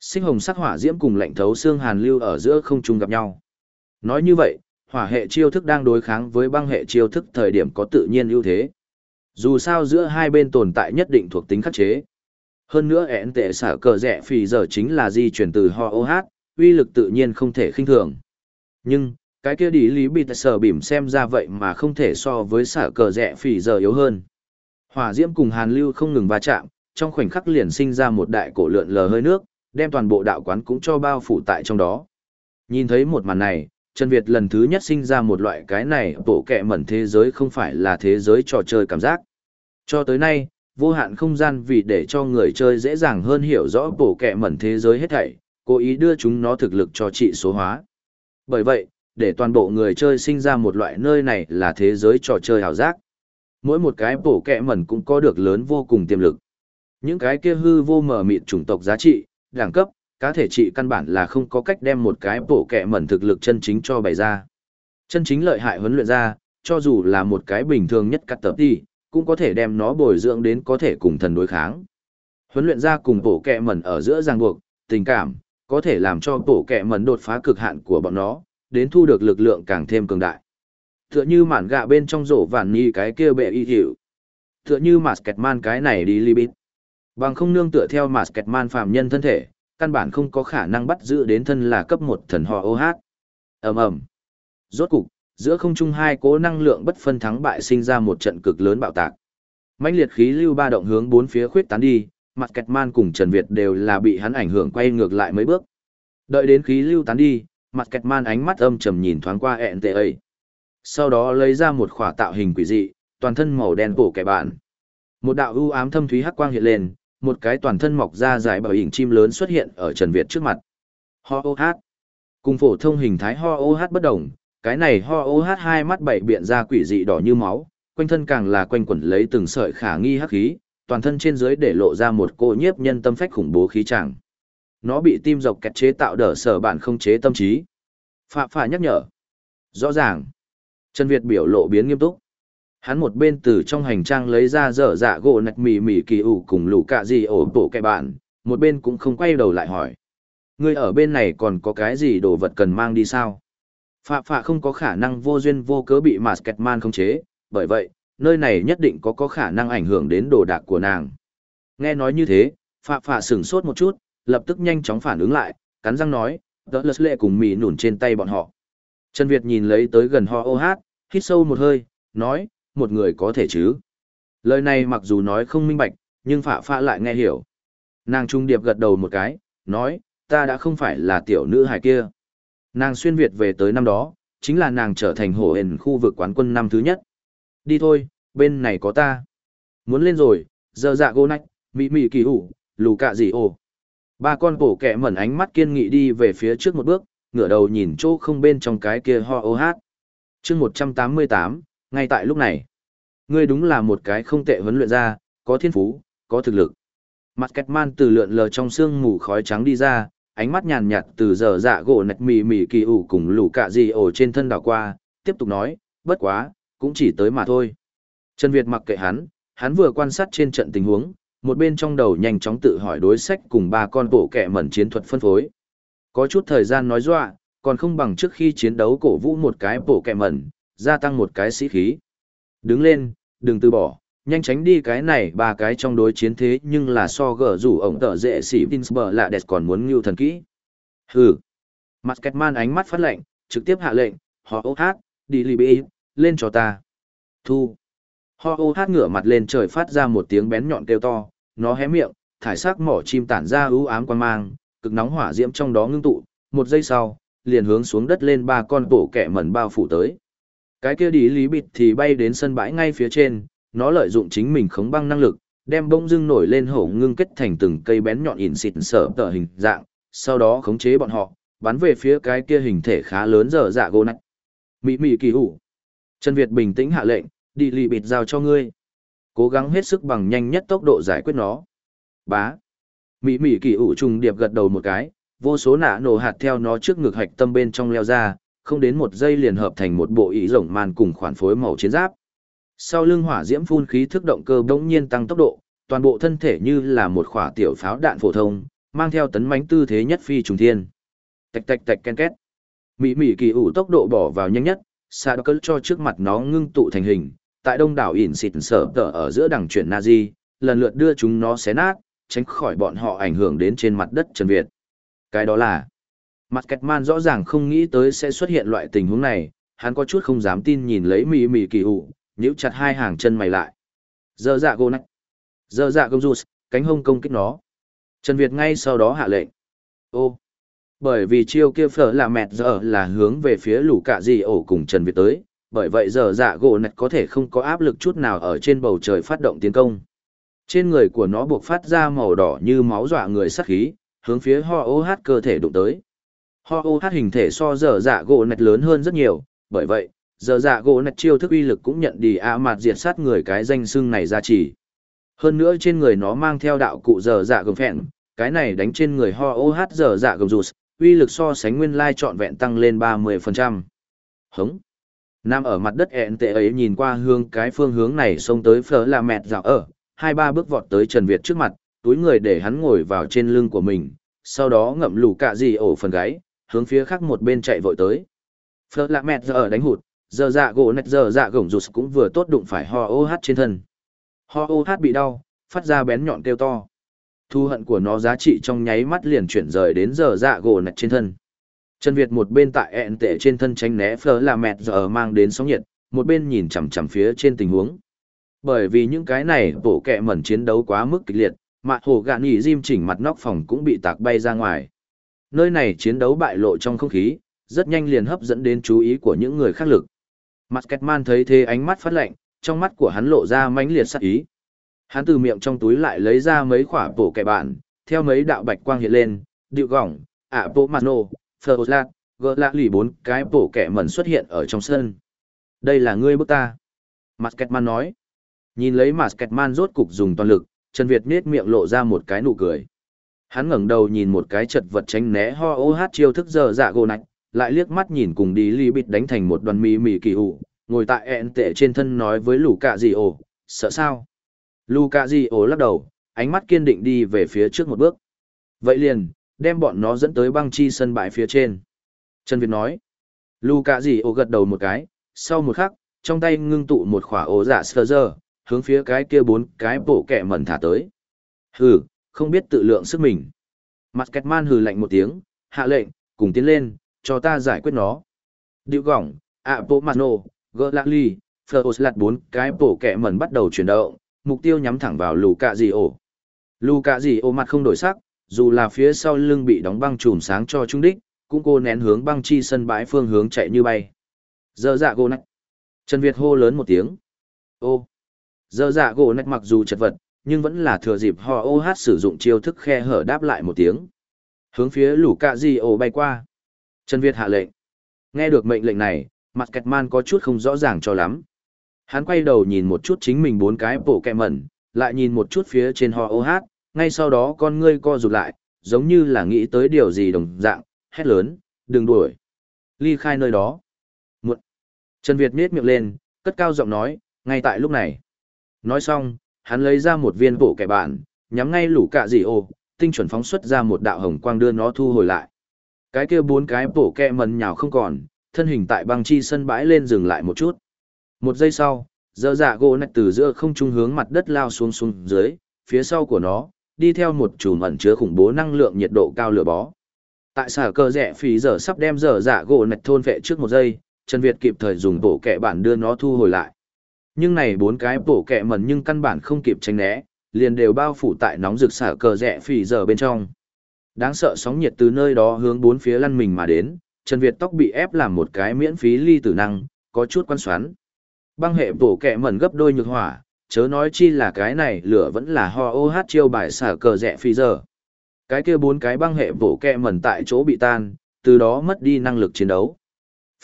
Sinh hồng sắc hỏa diễm cùng lạnh thấu xương hàn lưu ở giữa không trung gặp nhau. Nói như vậy, hỏa hệ chiêu thức đang đối kháng với băng hệ chiêu thức thời điểm có tự nhiên ưu thế. Dù sao giữa hai bên tồn tại nhất định thuộc tính khắc chế. Hơn nữa ẹn tệ xả cờ rẻ phì giờ chính là di chuyển từ ho OH, uy lực tự nhiên không thể khinh thường. Nhưng, cái kia đi lý bị sở bìm xem ra vậy mà không thể so với xả cờ rẻ phỉ giờ yếu hơn. Hỏa diễm cùng hàn lưu không ngừng va chạm, trong khoảnh khắc liền sinh ra một đại cổ lượn lờ hơi nước, đem toàn bộ đạo quán cũng cho bao phủ tại trong đó. Nhìn thấy một màn này, Trần Việt lần thứ nhất sinh ra một loại cái này bộ kẹ mẩn thế giới không phải là thế giới trò chơi cảm giác. Cho tới nay, vô hạn không gian vì để cho người chơi dễ dàng hơn hiểu rõ bộ kẹ mẩn thế giới hết thảy, cố ý đưa chúng nó thực lực cho trị số hóa. Bởi vậy, để toàn bộ người chơi sinh ra một loại nơi này là thế giới trò chơi hào giác. Mỗi một cái bộ kẹ mẩn cũng có được lớn vô cùng tiềm lực. Những cái kia hư vô mở mịt chủng tộc giá trị, đẳng cấp, cá thể trị căn bản là không có cách đem một cái bộ kẹ mẩn thực lực chân chính cho bày ra. Chân chính lợi hại huấn luyện ra, cho dù là một cái bình thường nhất cắt tập đi, cũng có thể đem nó bồi dưỡng đến có thể cùng thần đối kháng. Huấn luyện ra cùng bộ kẹ mẩn ở giữa ràng buộc, tình cảm, có thể làm cho bộ kẹ mẩn đột phá cực hạn của bọn nó, đến thu được lực lượng càng thêm cường đại. Tựa như mản gạ bên trong rổ vản ni cái kia bệ y hiệu. Tựa như mà kẹt man cái này đi libit. Bằng không nương tựa theo mà kẹt man phàm nhân thân thể, căn bản không có khả năng bắt giữ đến thân là cấp một thần họ hát. ầm ầm Rốt cục, giữa không trung hai cố năng lượng bất phân thắng bại sinh ra một trận cực lớn bạo tạc. mãnh liệt khí lưu ba động hướng bốn phía khuyết tán đi, mặt kẹt man cùng Trần Việt đều là bị hắn ảnh hưởng quay ngược lại mấy bước. Đợi đến khí lưu tán đi, mặt kẹt man ánh mắt âm trầm nhìn thoáng qua ẹn tệ ấy. Sau đó lấy ra một khỏa tạo hình quỷ dị, toàn thân màu đen bổ kẻ bạn. Một đạo ưu ám thâm thúy hắc quang hiện lên, một cái toàn thân mọc ra dài bảo hình chim lớn xuất hiện ở Trần Việt trước mặt. Ho ô hát. Cùng phổ thông hình thái ho ô hát bất đồng, cái này ho ô hát hai mắt bảy biện ra quỷ dị đỏ như máu, quanh thân càng là quanh quẩn lấy từng sợi khả nghi hắc khí, toàn thân trên dưới để lộ ra một cô nhiếp nhân tâm phách khủng bố khí chẳng. Nó bị tim dọc kẹt chế tạo đỡ sở bản không chế tâm trí. Phạm phà nhắc nhở. Rõ ràng. Trần Việt biểu lộ biến nghiêm túc hắn một bên từ trong hành trang lấy ra dở dạ gỗ nạch mì mì kỳ ủ cùng lũ cạ gì ổ bộ kẻ bạn, một bên cũng không quay đầu lại hỏi. Ngươi ở bên này còn có cái gì đồ vật cần mang đi sao? Phạ phạ không có khả năng vô duyên vô cớ bị Masketman khống chế, bởi vậy, nơi này nhất định có có khả năng ảnh hưởng đến đồ đạc của nàng. Nghe nói như thế, phạ phạ sửng sốt một chút, lập tức nhanh chóng phản ứng lại, cắn răng nói, đỡ lật lệ cùng mì nủn trên tay bọn họ. Trần Việt nhìn lấy tới gần ho ô hát, hít sâu một hơi, nói, một người có thể chứ. Lời này mặc dù nói không minh bạch, nhưng phạ phạ lại nghe hiểu. Nàng trung điệp gật đầu một cái, nói, ta đã không phải là tiểu nữ hài kia. Nàng xuyên Việt về tới năm đó, chính là nàng trở thành hổ hền khu vực quán quân năm thứ nhất. Đi thôi, bên này có ta. Muốn lên rồi, giờ dạ gô nách, mị mị kỳ hủ, lù cạ gì ồ. Ba con cổ kẹ mẩn ánh mắt kiên nghị đi về phía trước một bước, ngửa đầu nhìn chỗ không bên trong cái kia ho ô hát. chương 188, ngay tại lúc này, ngươi đúng là một cái không tệ huấn luyện ra, có thiên phú, có thực lực. Mặt kẹt man từ lượn lờ trong sương mù khói trắng đi ra, ánh mắt nhàn nhạt từ giờ dạ gỗ nạch mì mì kỳ ủ cùng lù cạ gì ổ trên thân đảo qua, tiếp tục nói, bất quá, cũng chỉ tới mà thôi. Trần Việt mặc kệ hắn, hắn vừa quan sát trên trận tình huống, một bên trong đầu nhanh chóng tự hỏi đối sách cùng ba con bộ kẻ mẩn chiến thuật phân phối. Có chút thời gian nói dọa, còn không bằng trước khi chiến đấu cổ vũ một cái bộ kẻ mẩn, gia tăng một cái sĩ khí. Đứng lên, đừng từ bỏ, nhanh tránh đi cái này ba cái trong đối chiến thế nhưng là so gở rủ ổng tợ dễ sĩ Vinsburg là đẹp còn muốn ngưu thần kỹ. Hừ. Mặt kẹt man ánh mắt phát lệnh, trực tiếp hạ lệnh, họ ô hát, đi lì bì lên cho ta. Thu. Họ ô hát ngửa mặt lên trời phát ra một tiếng bén nhọn kêu to, nó hé miệng, thải sắc mỏ chim tản ra ưu ám quan mang, cực nóng hỏa diễm trong đó ngưng tụ, một giây sau, liền hướng xuống đất lên ba con tổ kẻ mẩn bao phủ tới. Cái kia đi lý bịt thì bay đến sân bãi ngay phía trên, nó lợi dụng chính mình khống băng năng lực, đem bông dưng nổi lên hổ ngưng kết thành từng cây bén nhọn ỉn xịt sở tờ hình dạng, sau đó khống chế bọn họ, bắn về phía cái kia hình thể khá lớn dở dạ gỗ nạch. Mỹ mỹ kỳ hủ. Trần Việt bình tĩnh hạ lệnh, đi lì bịt giao cho ngươi. Cố gắng hết sức bằng nhanh nhất tốc độ giải quyết nó. Bá. Mỹ mỹ kỳ ủ trùng điệp gật đầu một cái, vô số nạ nổ hạt theo nó trước ngực hạch tâm bên trong leo ra, không đến một giây liền hợp thành một bộ ý rồng màn cùng khoản phối màu chiến giáp. Sau lưng hỏa diễm phun khí thức động cơ bỗng nhiên tăng tốc độ, toàn bộ thân thể như là một quả tiểu pháo đạn phổ thông, mang theo tấn mãnh tư thế nhất phi trùng thiên. Tạch tạch tạch ken két. Mỹ mỹ kỳ ủ tốc độ bỏ vào nhanh nhất, xa cơ cho trước mặt nó ngưng tụ thành hình, tại đông đảo ỉn xịt sở tờ ở giữa đằng chuyển Nazi, lần lượt đưa chúng nó xé nát, tránh khỏi bọn họ ảnh hưởng đến trên mặt đất Trần Việt. Cái đó là, mặt kẹt man rõ ràng không nghĩ tới sẽ xuất hiện loại tình huống này, hắn có chút không dám tin nhìn lấy mì mì kỳ ủ, nhíu chặt hai hàng chân mày lại. Giờ dạ gô nách. Giờ dạ gông rụt, cánh hông công kích nó. Trần Việt ngay sau đó hạ lệnh. Ô. Bởi vì chiêu kia phở là mẹt giờ là hướng về phía lũ cạ gì ổ cùng Trần Việt tới, bởi vậy giờ dạ gỗ nạch có thể không có áp lực chút nào ở trên bầu trời phát động tiến công. Trên người của nó buộc phát ra màu đỏ như máu dọa người sắc khí, hướng phía ho ô hát cơ thể đụng tới. Ho ô hát hình thể so giờ dạ gỗ nạch lớn hơn rất nhiều, bởi vậy, giờ dạ gỗ nạch chiêu thức uy lực cũng nhận đi a mạt diệt sát người cái danh xưng này ra chỉ. Hơn nữa trên người nó mang theo đạo cụ giờ dạ gồng phẹn, cái này đánh trên người ho ô hát giờ dạ gồng rụt, uy lực so sánh nguyên lai trọn vẹn tăng lên 30%. Hống. Nam ở mặt đất ẹn tệ ấy nhìn qua hướng cái phương hướng này xông tới phở là mẹt dạo ở, hai ba bước vọt tới Trần Việt trước mặt, túi người để hắn ngồi vào trên lưng của mình, sau đó ngậm lù cạ gì ổ phần gáy, hướng phía khác một bên chạy vội tới. Phở là mẹt giờ ở đánh hụt, giờ dạ gỗ nạch giờ dạ gổng rụt cũng vừa tốt đụng phải ho ô hát trên thân. Ho ô hát bị đau, phát ra bén nhọn kêu to. Thu hận của nó giá trị trong nháy mắt liền chuyển rời đến giờ dạ gỗ nạch trên thân. Trần Việt một bên tại ẹn tệ trên thân tránh né phở là mẹt giờ mang đến sóng nhiệt, một bên nhìn chằm chằm phía trên tình huống. Bởi vì những cái này bổ kẹ mẩn chiến đấu quá mức kịch liệt, mà hồ gạn nhỉ diêm chỉnh mặt nóc phòng cũng bị tạc bay ra ngoài. Nơi này chiến đấu bại lộ trong không khí, rất nhanh liền hấp dẫn đến chú ý của những người khác lực. Mặt kẹt man thấy thế ánh mắt phát lạnh, trong mắt của hắn lộ ra mãnh liệt sắc ý. Hắn từ miệng trong túi lại lấy ra mấy khỏa bổ kẻ bạn, theo mấy đạo bạch quang hiện lên, điệu gỏng, ạ bộ mặt nô, phờ lạt, gỡ lạc lì bốn cái bổ kẻ mẩn xuất hiện ở trong sân. Đây là ngươi bức ta. Mặt Kẹt Man nói. Nhìn lấy mà Kẹt Man rốt cục dùng toàn lực, Trần Việt nết miệng lộ ra một cái nụ cười. Hắn ngẩng đầu nhìn một cái chật vật tránh né ho ô hát chiêu thức giờ dạ gồ nạch, lại liếc mắt nhìn cùng đi li bịt đánh thành một đoàn mì mì kỳ hụ, ngồi tại ẹn tệ trên thân nói với lũ cạ gì ồ, sợ sao? Luca Di gì lắc đầu, ánh mắt kiên định đi về phía trước một bước. Vậy liền, đem bọn nó dẫn tới băng chi sân bãi phía trên. Trần Việt nói, Luca Di gì gật đầu một cái, sau một khắc, trong tay ngưng tụ một khỏa ổ giả sơ dơ, hướng phía cái kia bốn cái bộ kẹ mẩn thả tới. Hừ, không biết tự lượng sức mình. Mặt kẹt man hừ lạnh một tiếng, hạ lệnh, cùng tiến lên, cho ta giải quyết nó. Điệu gỏng, ạ bộ mặt nổ, gỡ lạc ly, phở ổ bốn cái bộ kẹ mẩn bắt đầu chuyển động, mục tiêu nhắm thẳng vào lù cạ dị ổ. Lù cạ dị ổ mặt không đổi sắc, dù là phía sau lưng bị đóng băng chùm sáng cho trung đích, cũng cô nén hướng băng chi sân bãi phương hướng chạy như bay. Giờ dạ gỗ nách. Trần Việt hô lớn một tiếng. Ô. Giờ dạ gỗ nách mặc dù chật vật, nhưng vẫn là thừa dịp họ ô hát sử dụng chiêu thức khe hở đáp lại một tiếng. Hướng phía lù cạ dị ổ bay qua. Trần Việt hạ lệnh. Nghe được mệnh lệnh này, mặt kẹt man có chút không rõ ràng cho lắm. Hắn quay đầu nhìn một chút chính mình bốn cái bộ kẹ mẩn, lại nhìn một chút phía trên ho ô hát, ngay sau đó con ngươi co rụt lại, giống như là nghĩ tới điều gì đồng dạng, hét lớn, đừng đuổi. Ly khai nơi đó. Muộn. Trần Việt miết miệng lên, cất cao giọng nói, ngay tại lúc này. Nói xong, hắn lấy ra một viên bộ kẻ bản, nhắm ngay lũ cạ dị ô, tinh chuẩn phóng xuất ra một đạo hồng quang đưa nó thu hồi lại. Cái kia bốn cái bộ kẹ mần nhào không còn, thân hình tại băng chi sân bãi lên dừng lại một chút. Một giây sau, dơ dạ gỗ nạch từ giữa không trung hướng mặt đất lao xuống xuống dưới, phía sau của nó, đi theo một chùm ẩn chứa khủng bố năng lượng nhiệt độ cao lửa bó. Tại sở cơ rẽ phí giờ sắp đem dở dạ gỗ nạch thôn vệ trước một giây, Trần Việt kịp thời dùng bộ kẹ bản đưa nó thu hồi lại. Nhưng này bốn cái bộ kẹ mẩn nhưng căn bản không kịp tránh né, liền đều bao phủ tại nóng rực sở cờ rẽ phì giờ bên trong. Đáng sợ sóng nhiệt từ nơi đó hướng bốn phía lăn mình mà đến, Trần Việt tóc bị ép làm một cái miễn phí ly tử năng, có chút quan xoắn. Băng hệ bổ kẹ mẩn gấp đôi nhược hỏa, chớ nói chi là cái này lửa vẫn là ho ô hát chiêu bài xả cờ rẽ phi giờ. Cái kia bốn cái băng hệ bổ kẹ mẩn tại chỗ bị tan, từ đó mất đi năng lực chiến đấu.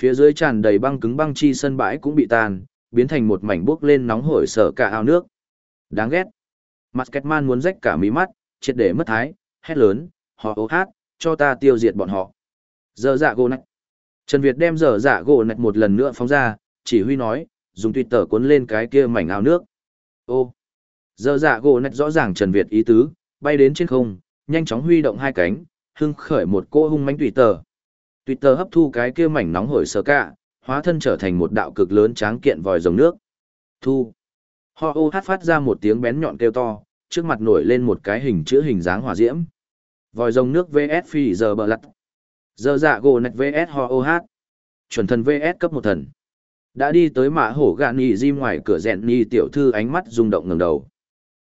Phía dưới tràn đầy băng cứng băng chi sân bãi cũng bị tan, biến thành một mảnh bốc lên nóng hổi sở cả ao nước. Đáng ghét. Mặt kẹt man muốn rách cả mí mắt, triệt để mất thái, hét lớn, họ ô hát, cho ta tiêu diệt bọn họ. Giờ dạ gỗ nạch. Trần Việt đem giờ dạ gỗ nạch một lần nữa phóng ra, chỉ huy nói, dùng tuyệt tờ cuốn lên cái kia mảnh ao nước. Ô. Giờ dạ gỗ nạch rõ ràng Trần Việt ý tứ, bay đến trên không, nhanh chóng huy động hai cánh, hưng khởi một cô hung mãnh tùy tờ. Tùy tờ hấp thu cái kia mảnh nóng hổi sơ cả, hóa thân trở thành một đạo cực lớn tráng kiện vòi rồng nước. Thu. Ho ô hát phát ra một tiếng bén nhọn kêu to, trước mặt nổi lên một cái hình chữ hình dáng hỏa diễm. Vòi rồng nước VS phi giờ bờ lặt. Giờ dạ gỗ nạch VS ho ô hát. Chuẩn thần VS cấp một thần. Đã đi tới mạ hổ gạn nhì di ngoài cửa rèn nhì tiểu thư ánh mắt rung động ngẩng đầu.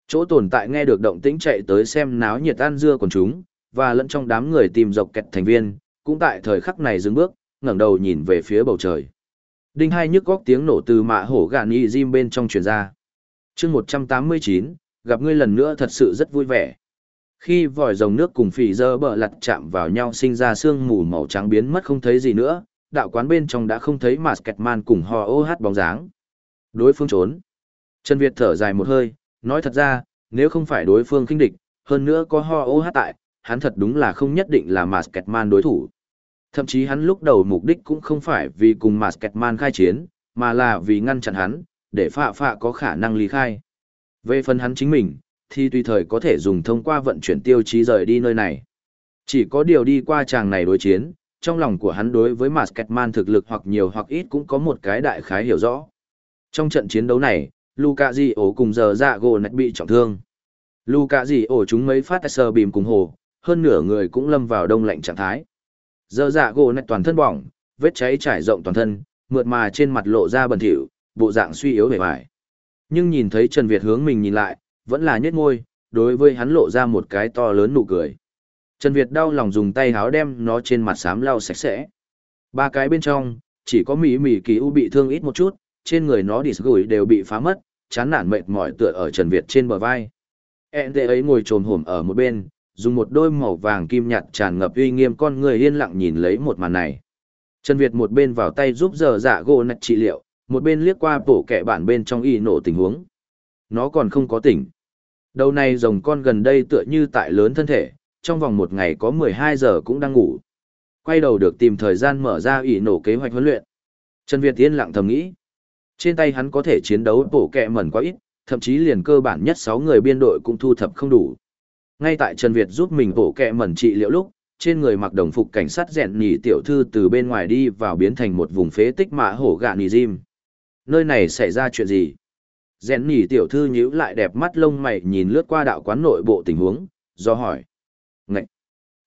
Chỗ tồn tại nghe được động tĩnh chạy tới xem náo nhiệt ăn dưa của chúng, và lẫn trong đám người tìm dọc kẹt thành viên, cũng tại thời khắc này dừng bước, ngẩng đầu nhìn về phía bầu trời. Đinh hai nhức góc tiếng nổ từ mạ hổ gạn nhì di bên trong truyền ra. chương 189, gặp ngươi lần nữa thật sự rất vui vẻ. Khi vòi rồng nước cùng phì dơ bờ lặt chạm vào nhau sinh ra sương mù màu trắng biến mất không thấy gì nữa, đạo quán bên trong đã không thấy mà Man cùng hò ô hát bóng dáng. Đối phương trốn. Trần Việt thở dài một hơi, nói thật ra, nếu không phải đối phương kinh địch, hơn nữa có ho ô hát tại, hắn thật đúng là không nhất định là Man đối thủ. Thậm chí hắn lúc đầu mục đích cũng không phải vì cùng Man khai chiến, mà là vì ngăn chặn hắn, để phạ phạ có khả năng lý khai. Về phần hắn chính mình, thì tùy thời có thể dùng thông qua vận chuyển tiêu chí rời đi nơi này. Chỉ có điều đi qua chàng này đối chiến, trong lòng của hắn đối với Masketman thực lực hoặc nhiều hoặc ít cũng có một cái đại khái hiểu rõ. Trong trận chiến đấu này, Luka Di ổ cùng giờ dạ gỗ nạch bị trọng thương. Luka Di ổ chúng mấy phát sờ bìm cùng hồ, hơn nửa người cũng lâm vào đông lạnh trạng thái. Giờ dạ gỗ nạch toàn thân bỏng, vết cháy trải rộng toàn thân, mượt mà trên mặt lộ ra bẩn thỉu, bộ dạng suy yếu vẻ vải. Nhưng nhìn thấy Trần Việt hướng mình nhìn lại, vẫn là nhếch môi, đối với hắn lộ ra một cái to lớn nụ cười. Trần Việt đau lòng dùng tay háo đem nó trên mặt xám lau sạch sẽ. Ba cái bên trong, chỉ có Mỹ Mỹ Kỳ U bị thương ít một chút, trên người nó đi gửi đều bị phá mất, chán nản mệt mỏi tựa ở Trần Việt trên bờ vai. Ẹn tệ ấy ngồi trồm hổm ở một bên, dùng một đôi màu vàng kim nhạt tràn ngập uy nghiêm con người yên lặng nhìn lấy một màn này. Trần Việt một bên vào tay giúp giờ dạ gỗ nạch trị liệu, một bên liếc qua bổ kẻ bản bên trong y nổ tình huống. Nó còn không có tỉnh. Đầu này rồng con gần đây tựa như tại lớn thân thể, trong vòng một ngày có 12 giờ cũng đang ngủ. Quay đầu được tìm thời gian mở ra ủy nổ kế hoạch huấn luyện. Trần Việt yên lặng thầm nghĩ. Trên tay hắn có thể chiến đấu bổ kẹ mẩn quá ít, thậm chí liền cơ bản nhất 6 người biên đội cũng thu thập không đủ. Ngay tại Trần Việt giúp mình bổ kẹ mẩn trị liệu lúc, trên người mặc đồng phục cảnh sát rèn nhỉ tiểu thư từ bên ngoài đi vào biến thành một vùng phế tích mã hổ gạ nì diêm. Nơi này xảy ra chuyện gì? Rèn nhỉ tiểu thư nhíu lại đẹp mắt lông mày nhìn lướt qua đạo quán nội bộ tình huống, do hỏi. Ngậy!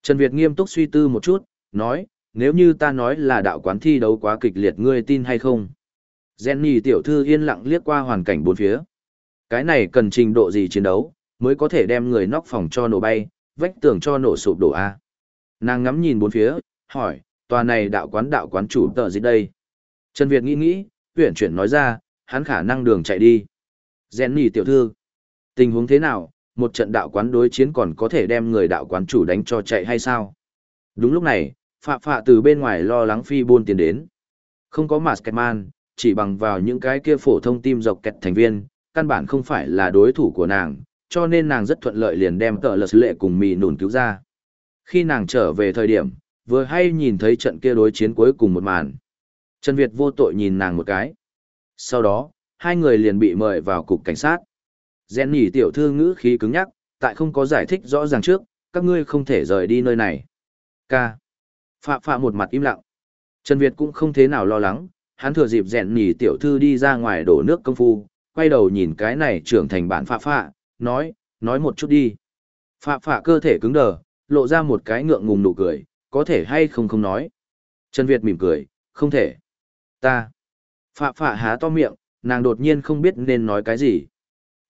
Trần Việt nghiêm túc suy tư một chút, nói, nếu như ta nói là đạo quán thi đấu quá kịch liệt ngươi tin hay không? Jenny tiểu thư yên lặng liếc qua hoàn cảnh bốn phía. Cái này cần trình độ gì chiến đấu, mới có thể đem người nóc phòng cho nổ bay, vách tường cho nổ sụp đổ a. Nàng ngắm nhìn bốn phía, hỏi, tòa này đạo quán đạo quán chủ tờ gì đây? Trần Việt nghĩ nghĩ, tuyển chuyển nói ra, hắn khả năng đường chạy đi. Jenny tiểu thư, tình huống thế nào, một trận đạo quán đối chiến còn có thể đem người đạo quán chủ đánh cho chạy hay sao? Đúng lúc này, Phạ Phạ từ bên ngoài lo lắng phi buôn tiền đến. Không có Masketman, chỉ bằng vào những cái kia phổ thông tim dọc kẹt thành viên, căn bản không phải là đối thủ của nàng, cho nên nàng rất thuận lợi liền đem tợ lật lệ cùng mì nùn cứu ra. Khi nàng trở về thời điểm, vừa hay nhìn thấy trận kia đối chiến cuối cùng một màn. Trần Việt vô tội nhìn nàng một cái. Sau đó, hai người liền bị mời vào cục cảnh sát. Gen nhỉ tiểu thư ngữ khí cứng nhắc, tại không có giải thích rõ ràng trước, các ngươi không thể rời đi nơi này. Ca. Phạ phạ một mặt im lặng. Trần Việt cũng không thế nào lo lắng, hắn thừa dịp rèn nhỉ tiểu thư đi ra ngoài đổ nước công phu, quay đầu nhìn cái này trưởng thành bản phạ phạ, nói, nói một chút đi. Phạ phạ cơ thể cứng đờ, lộ ra một cái ngượng ngùng nụ cười, có thể hay không không nói. Trần Việt mỉm cười, không thể. Ta. Phạ phạ há to miệng, nàng đột nhiên không biết nên nói cái gì.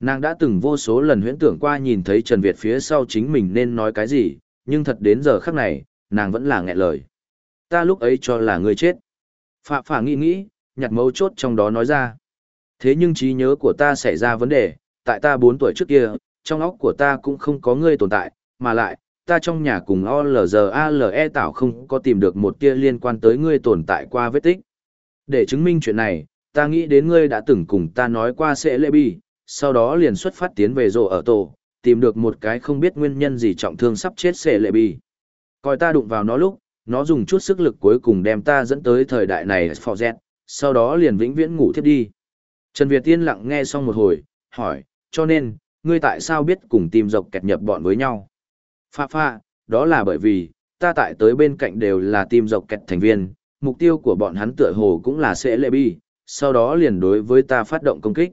Nàng đã từng vô số lần huyễn tưởng qua nhìn thấy Trần Việt phía sau chính mình nên nói cái gì, nhưng thật đến giờ khắc này, nàng vẫn là nghẹn lời. Ta lúc ấy cho là người chết. Phạ phạ nghĩ nghĩ, nhặt mấu chốt trong đó nói ra. Thế nhưng trí nhớ của ta xảy ra vấn đề, tại ta 4 tuổi trước kia, trong óc của ta cũng không có ngươi tồn tại, mà lại, ta trong nhà cùng OLZALE tạo không có tìm được một tia liên quan tới ngươi tồn tại qua vết tích. Để chứng minh chuyện này, ta nghĩ đến ngươi đã từng cùng ta nói qua sẽ lệ bi, sau đó liền xuất phát tiến về rộ ở tổ, tìm được một cái không biết nguyên nhân gì trọng thương sắp chết sẽ lệ bi. Coi ta đụng vào nó lúc, nó dùng chút sức lực cuối cùng đem ta dẫn tới thời đại này Z, sau đó liền vĩnh viễn ngủ thiếp đi. Trần Việt Tiên lặng nghe xong một hồi, hỏi, cho nên, ngươi tại sao biết cùng tìm dọc kẹt nhập bọn với nhau? Pha pha, đó là bởi vì, ta tại tới bên cạnh đều là tìm dọc kẹt thành viên, mục tiêu của bọn hắn tựa hồ cũng là sẽ lệ bi, sau đó liền đối với ta phát động công kích.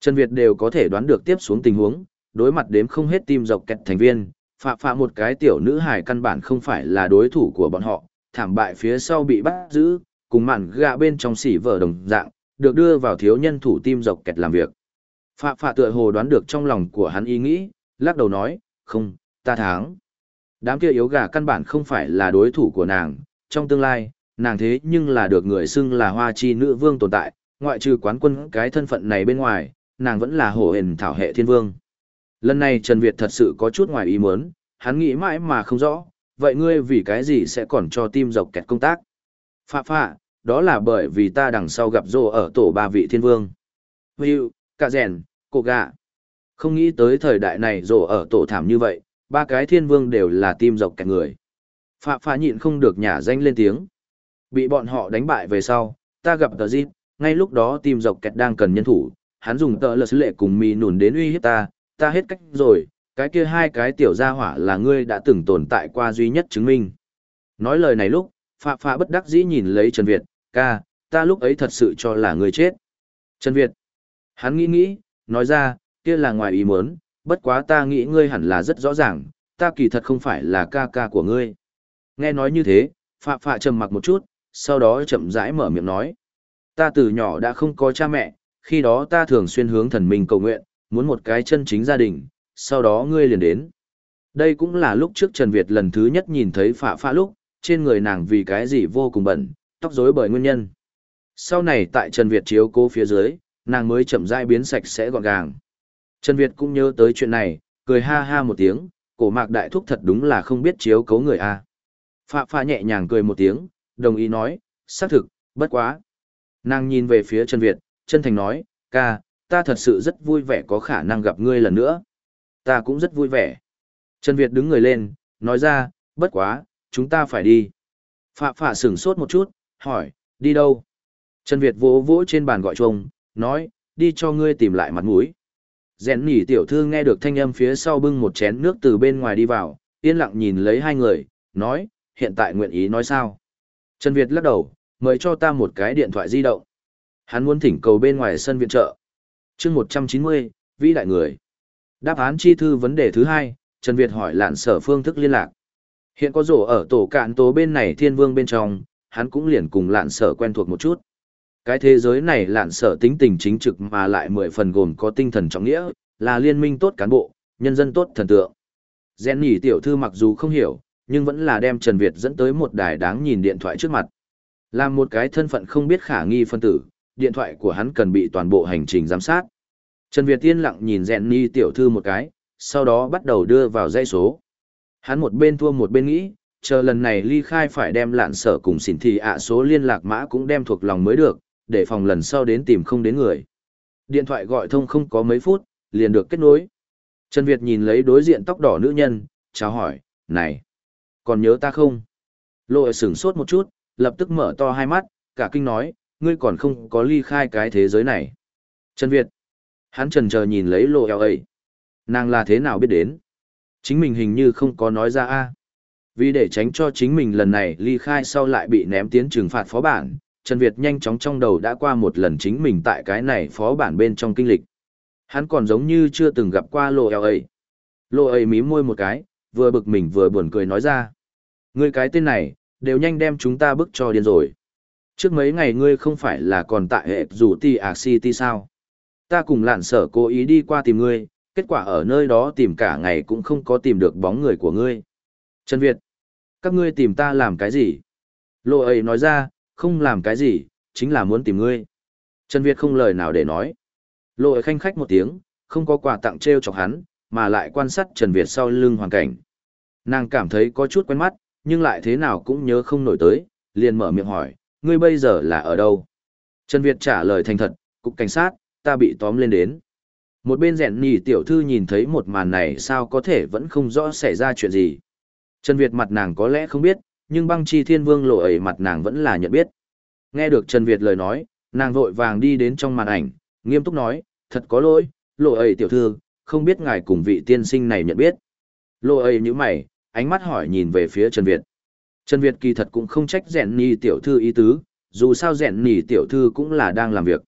Trần Việt đều có thể đoán được tiếp xuống tình huống, đối mặt đếm không hết tim dọc kẹt thành viên, phạ phạ một cái tiểu nữ hài căn bản không phải là đối thủ của bọn họ, thảm bại phía sau bị bắt giữ, cùng mạn gạ bên trong xỉ vở đồng dạng, được đưa vào thiếu nhân thủ tim dọc kẹt làm việc. Phạ phạ tựa hồ đoán được trong lòng của hắn ý nghĩ, lắc đầu nói, không, ta thắng. Đám kia yếu gà căn bản không phải là đối thủ của nàng, trong tương lai, nàng thế nhưng là được người xưng là hoa chi nữ vương tồn tại, ngoại trừ quán quân cái thân phận này bên ngoài, nàng vẫn là hổ hển thảo hệ thiên vương. Lần này Trần Việt thật sự có chút ngoài ý muốn, hắn nghĩ mãi mà không rõ, vậy ngươi vì cái gì sẽ còn cho tim dọc kẹt công tác? Phạ phạ, đó là bởi vì ta đằng sau gặp rô ở tổ ba vị thiên vương. Hưu, cả rèn, cổ gạ. Không nghĩ tới thời đại này rô ở tổ thảm như vậy, ba cái thiên vương đều là tim dọc kẹt người. Phạ phạ nhịn không được nhả danh lên tiếng. Bị bọn họ đánh bại về sau, ta gặp tờ dịp, ngay lúc đó tim dọc kẹt đang cần nhân thủ, hắn dùng tờ lật lệ cùng mì nùn đến uy hiếp ta, ta hết cách rồi, cái kia hai cái tiểu gia hỏa là ngươi đã từng tồn tại qua duy nhất chứng minh. Nói lời này lúc, Phạ Phạ bất đắc dĩ nhìn lấy Trần Việt, ca, ta lúc ấy thật sự cho là ngươi chết. Trần Việt, hắn nghĩ nghĩ, nói ra, kia là ngoài ý muốn, bất quá ta nghĩ ngươi hẳn là rất rõ ràng, ta kỳ thật không phải là ca ca của ngươi. Nghe nói như thế, Phạ Phạ trầm mặc một chút, sau đó chậm rãi mở miệng nói. Ta từ nhỏ đã không có cha mẹ, khi đó ta thường xuyên hướng thần minh cầu nguyện, muốn một cái chân chính gia đình, sau đó ngươi liền đến. Đây cũng là lúc trước Trần Việt lần thứ nhất nhìn thấy phạ phạ lúc, trên người nàng vì cái gì vô cùng bẩn, tóc rối bởi nguyên nhân. Sau này tại Trần Việt chiếu cố phía dưới, nàng mới chậm rãi biến sạch sẽ gọn gàng. Trần Việt cũng nhớ tới chuyện này, cười ha ha một tiếng, cổ mạc đại thúc thật đúng là không biết chiếu cố người a. Phạ phạ nhẹ nhàng cười một tiếng, đồng ý nói, xác thực, bất quá. Nàng nhìn về phía Trần Việt, chân thành nói, ca, ta thật sự rất vui vẻ có khả năng gặp ngươi lần nữa. Ta cũng rất vui vẻ. Trần Việt đứng người lên, nói ra, bất quá, chúng ta phải đi. Phạ phạ sửng sốt một chút, hỏi, đi đâu? Trần Việt vỗ vỗ trên bàn gọi chồng, nói, đi cho ngươi tìm lại mặt mũi. Rèn nỉ tiểu thư nghe được thanh âm phía sau bưng một chén nước từ bên ngoài đi vào, yên lặng nhìn lấy hai người, nói, hiện tại nguyện ý nói sao? Trần Việt lắc đầu, mời cho ta một cái điện thoại di động. Hắn muốn thỉnh cầu bên ngoài sân viện trợ. chương 190, vĩ đại người. Đáp án chi thư vấn đề thứ hai, Trần Việt hỏi lạn sở phương thức liên lạc. Hiện có rổ ở tổ cạn tố bên này thiên vương bên trong, hắn cũng liền cùng lạn sở quen thuộc một chút. Cái thế giới này lạn sở tính tình chính trực mà lại mười phần gồm có tinh thần trọng nghĩa, là liên minh tốt cán bộ, nhân dân tốt thần tượng. Gen nhỉ tiểu thư mặc dù không hiểu, nhưng vẫn là đem Trần Việt dẫn tới một đài đáng nhìn điện thoại trước mặt. Làm một cái thân phận không biết khả nghi phân tử, điện thoại của hắn cần bị toàn bộ hành trình giám sát. Trần Việt tiên lặng nhìn Dẹn Ni tiểu thư một cái, sau đó bắt đầu đưa vào dây số. Hắn một bên thua một bên nghĩ, chờ lần này ly khai phải đem lạn sở cùng xỉn thì ạ số liên lạc mã cũng đem thuộc lòng mới được, để phòng lần sau đến tìm không đến người. Điện thoại gọi thông không có mấy phút, liền được kết nối. Trần Việt nhìn lấy đối diện tóc đỏ nữ nhân, chào hỏi, này, Còn nhớ ta không? Lộ sửng sốt một chút, lập tức mở to hai mắt, cả kinh nói, ngươi còn không có ly khai cái thế giới này. Trần Việt. Hắn trần chờ nhìn lấy lộ eo ấy. Nàng là thế nào biết đến? Chính mình hình như không có nói ra a. Vì để tránh cho chính mình lần này ly khai sau lại bị ném tiến trừng phạt phó bản, Trần Việt nhanh chóng trong đầu đã qua một lần chính mình tại cái này phó bản bên trong kinh lịch. Hắn còn giống như chưa từng gặp qua lộ eo ấy. Lộ ấy mím môi một cái, vừa bực mình vừa buồn cười nói ra. Ngươi cái tên này, đều nhanh đem chúng ta bức cho điên rồi. Trước mấy ngày ngươi không phải là còn tại hệ rủ ti à city sao? Ta cùng lạn sở cố ý đi qua tìm ngươi, kết quả ở nơi đó tìm cả ngày cũng không có tìm được bóng người của ngươi. Trần Việt, các ngươi tìm ta làm cái gì? Lộ ấy nói ra, không làm cái gì, chính là muốn tìm ngươi. Trần Việt không lời nào để nói. Lộ ấy khanh khách một tiếng, không có quà tặng treo chọc hắn, mà lại quan sát Trần Việt sau lưng hoàn cảnh. Nàng cảm thấy có chút quen mắt, nhưng lại thế nào cũng nhớ không nổi tới, liền mở miệng hỏi, ngươi bây giờ là ở đâu? Trần Việt trả lời thành thật, cục cảnh sát, ta bị tóm lên đến. Một bên rèn nhì tiểu thư nhìn thấy một màn này sao có thể vẫn không rõ xảy ra chuyện gì. Trần Việt mặt nàng có lẽ không biết, nhưng băng chi thiên vương lộ ấy mặt nàng vẫn là nhận biết. Nghe được Trần Việt lời nói, nàng vội vàng đi đến trong màn ảnh, nghiêm túc nói, thật có lỗi, lộ ấy tiểu thư, không biết ngài cùng vị tiên sinh này nhận biết. Lộ ấy như mày, ánh mắt hỏi nhìn về phía Trần Việt. Trần Việt kỳ thật cũng không trách rèn nì tiểu thư ý tứ, dù sao rèn nì tiểu thư cũng là đang làm việc.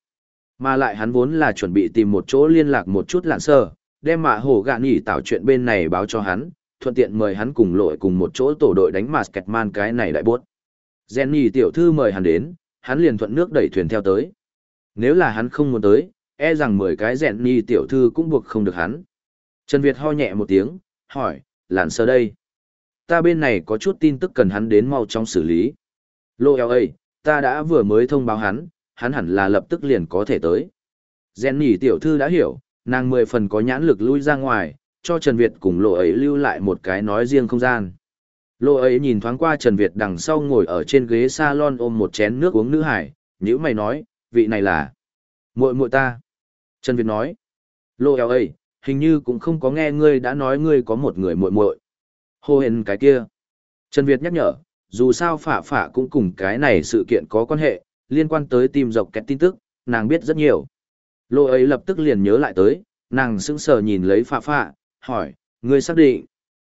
Mà lại hắn vốn là chuẩn bị tìm một chỗ liên lạc một chút lạn sơ, đem mạ hổ gạ nỉ tạo chuyện bên này báo cho hắn, thuận tiện mời hắn cùng lội cùng một chỗ tổ đội đánh mà kẹt man cái này đại buốt. Rèn nì tiểu thư mời hắn đến, hắn liền thuận nước đẩy thuyền theo tới. Nếu là hắn không muốn tới, e rằng mười cái rèn nì tiểu thư cũng buộc không được hắn. Trần Việt ho nhẹ một tiếng, hỏi, lạn sơ đây ta bên này có chút tin tức cần hắn đến mau chóng xử lý. Lô eo ơi, ta đã vừa mới thông báo hắn, hắn hẳn là lập tức liền có thể tới. Jenny tiểu thư đã hiểu, nàng mười phần có nhãn lực lui ra ngoài, cho Trần Việt cùng lộ ấy lưu lại một cái nói riêng không gian. Lộ ấy nhìn thoáng qua Trần Việt đằng sau ngồi ở trên ghế salon ôm một chén nước uống nữ hải, nhữ mày nói, vị này là muội muội ta. Trần Việt nói, lộ eo ấy, hình như cũng không có nghe ngươi đã nói ngươi có một người muội muội. Hô hên cái kia. Trần Việt nhắc nhở, dù sao phả phả cũng cùng cái này sự kiện có quan hệ, liên quan tới tìm dọc kẹt tin tức, nàng biết rất nhiều. Lô ấy lập tức liền nhớ lại tới, nàng sững sờ nhìn lấy phả phả, hỏi, ngươi xác định.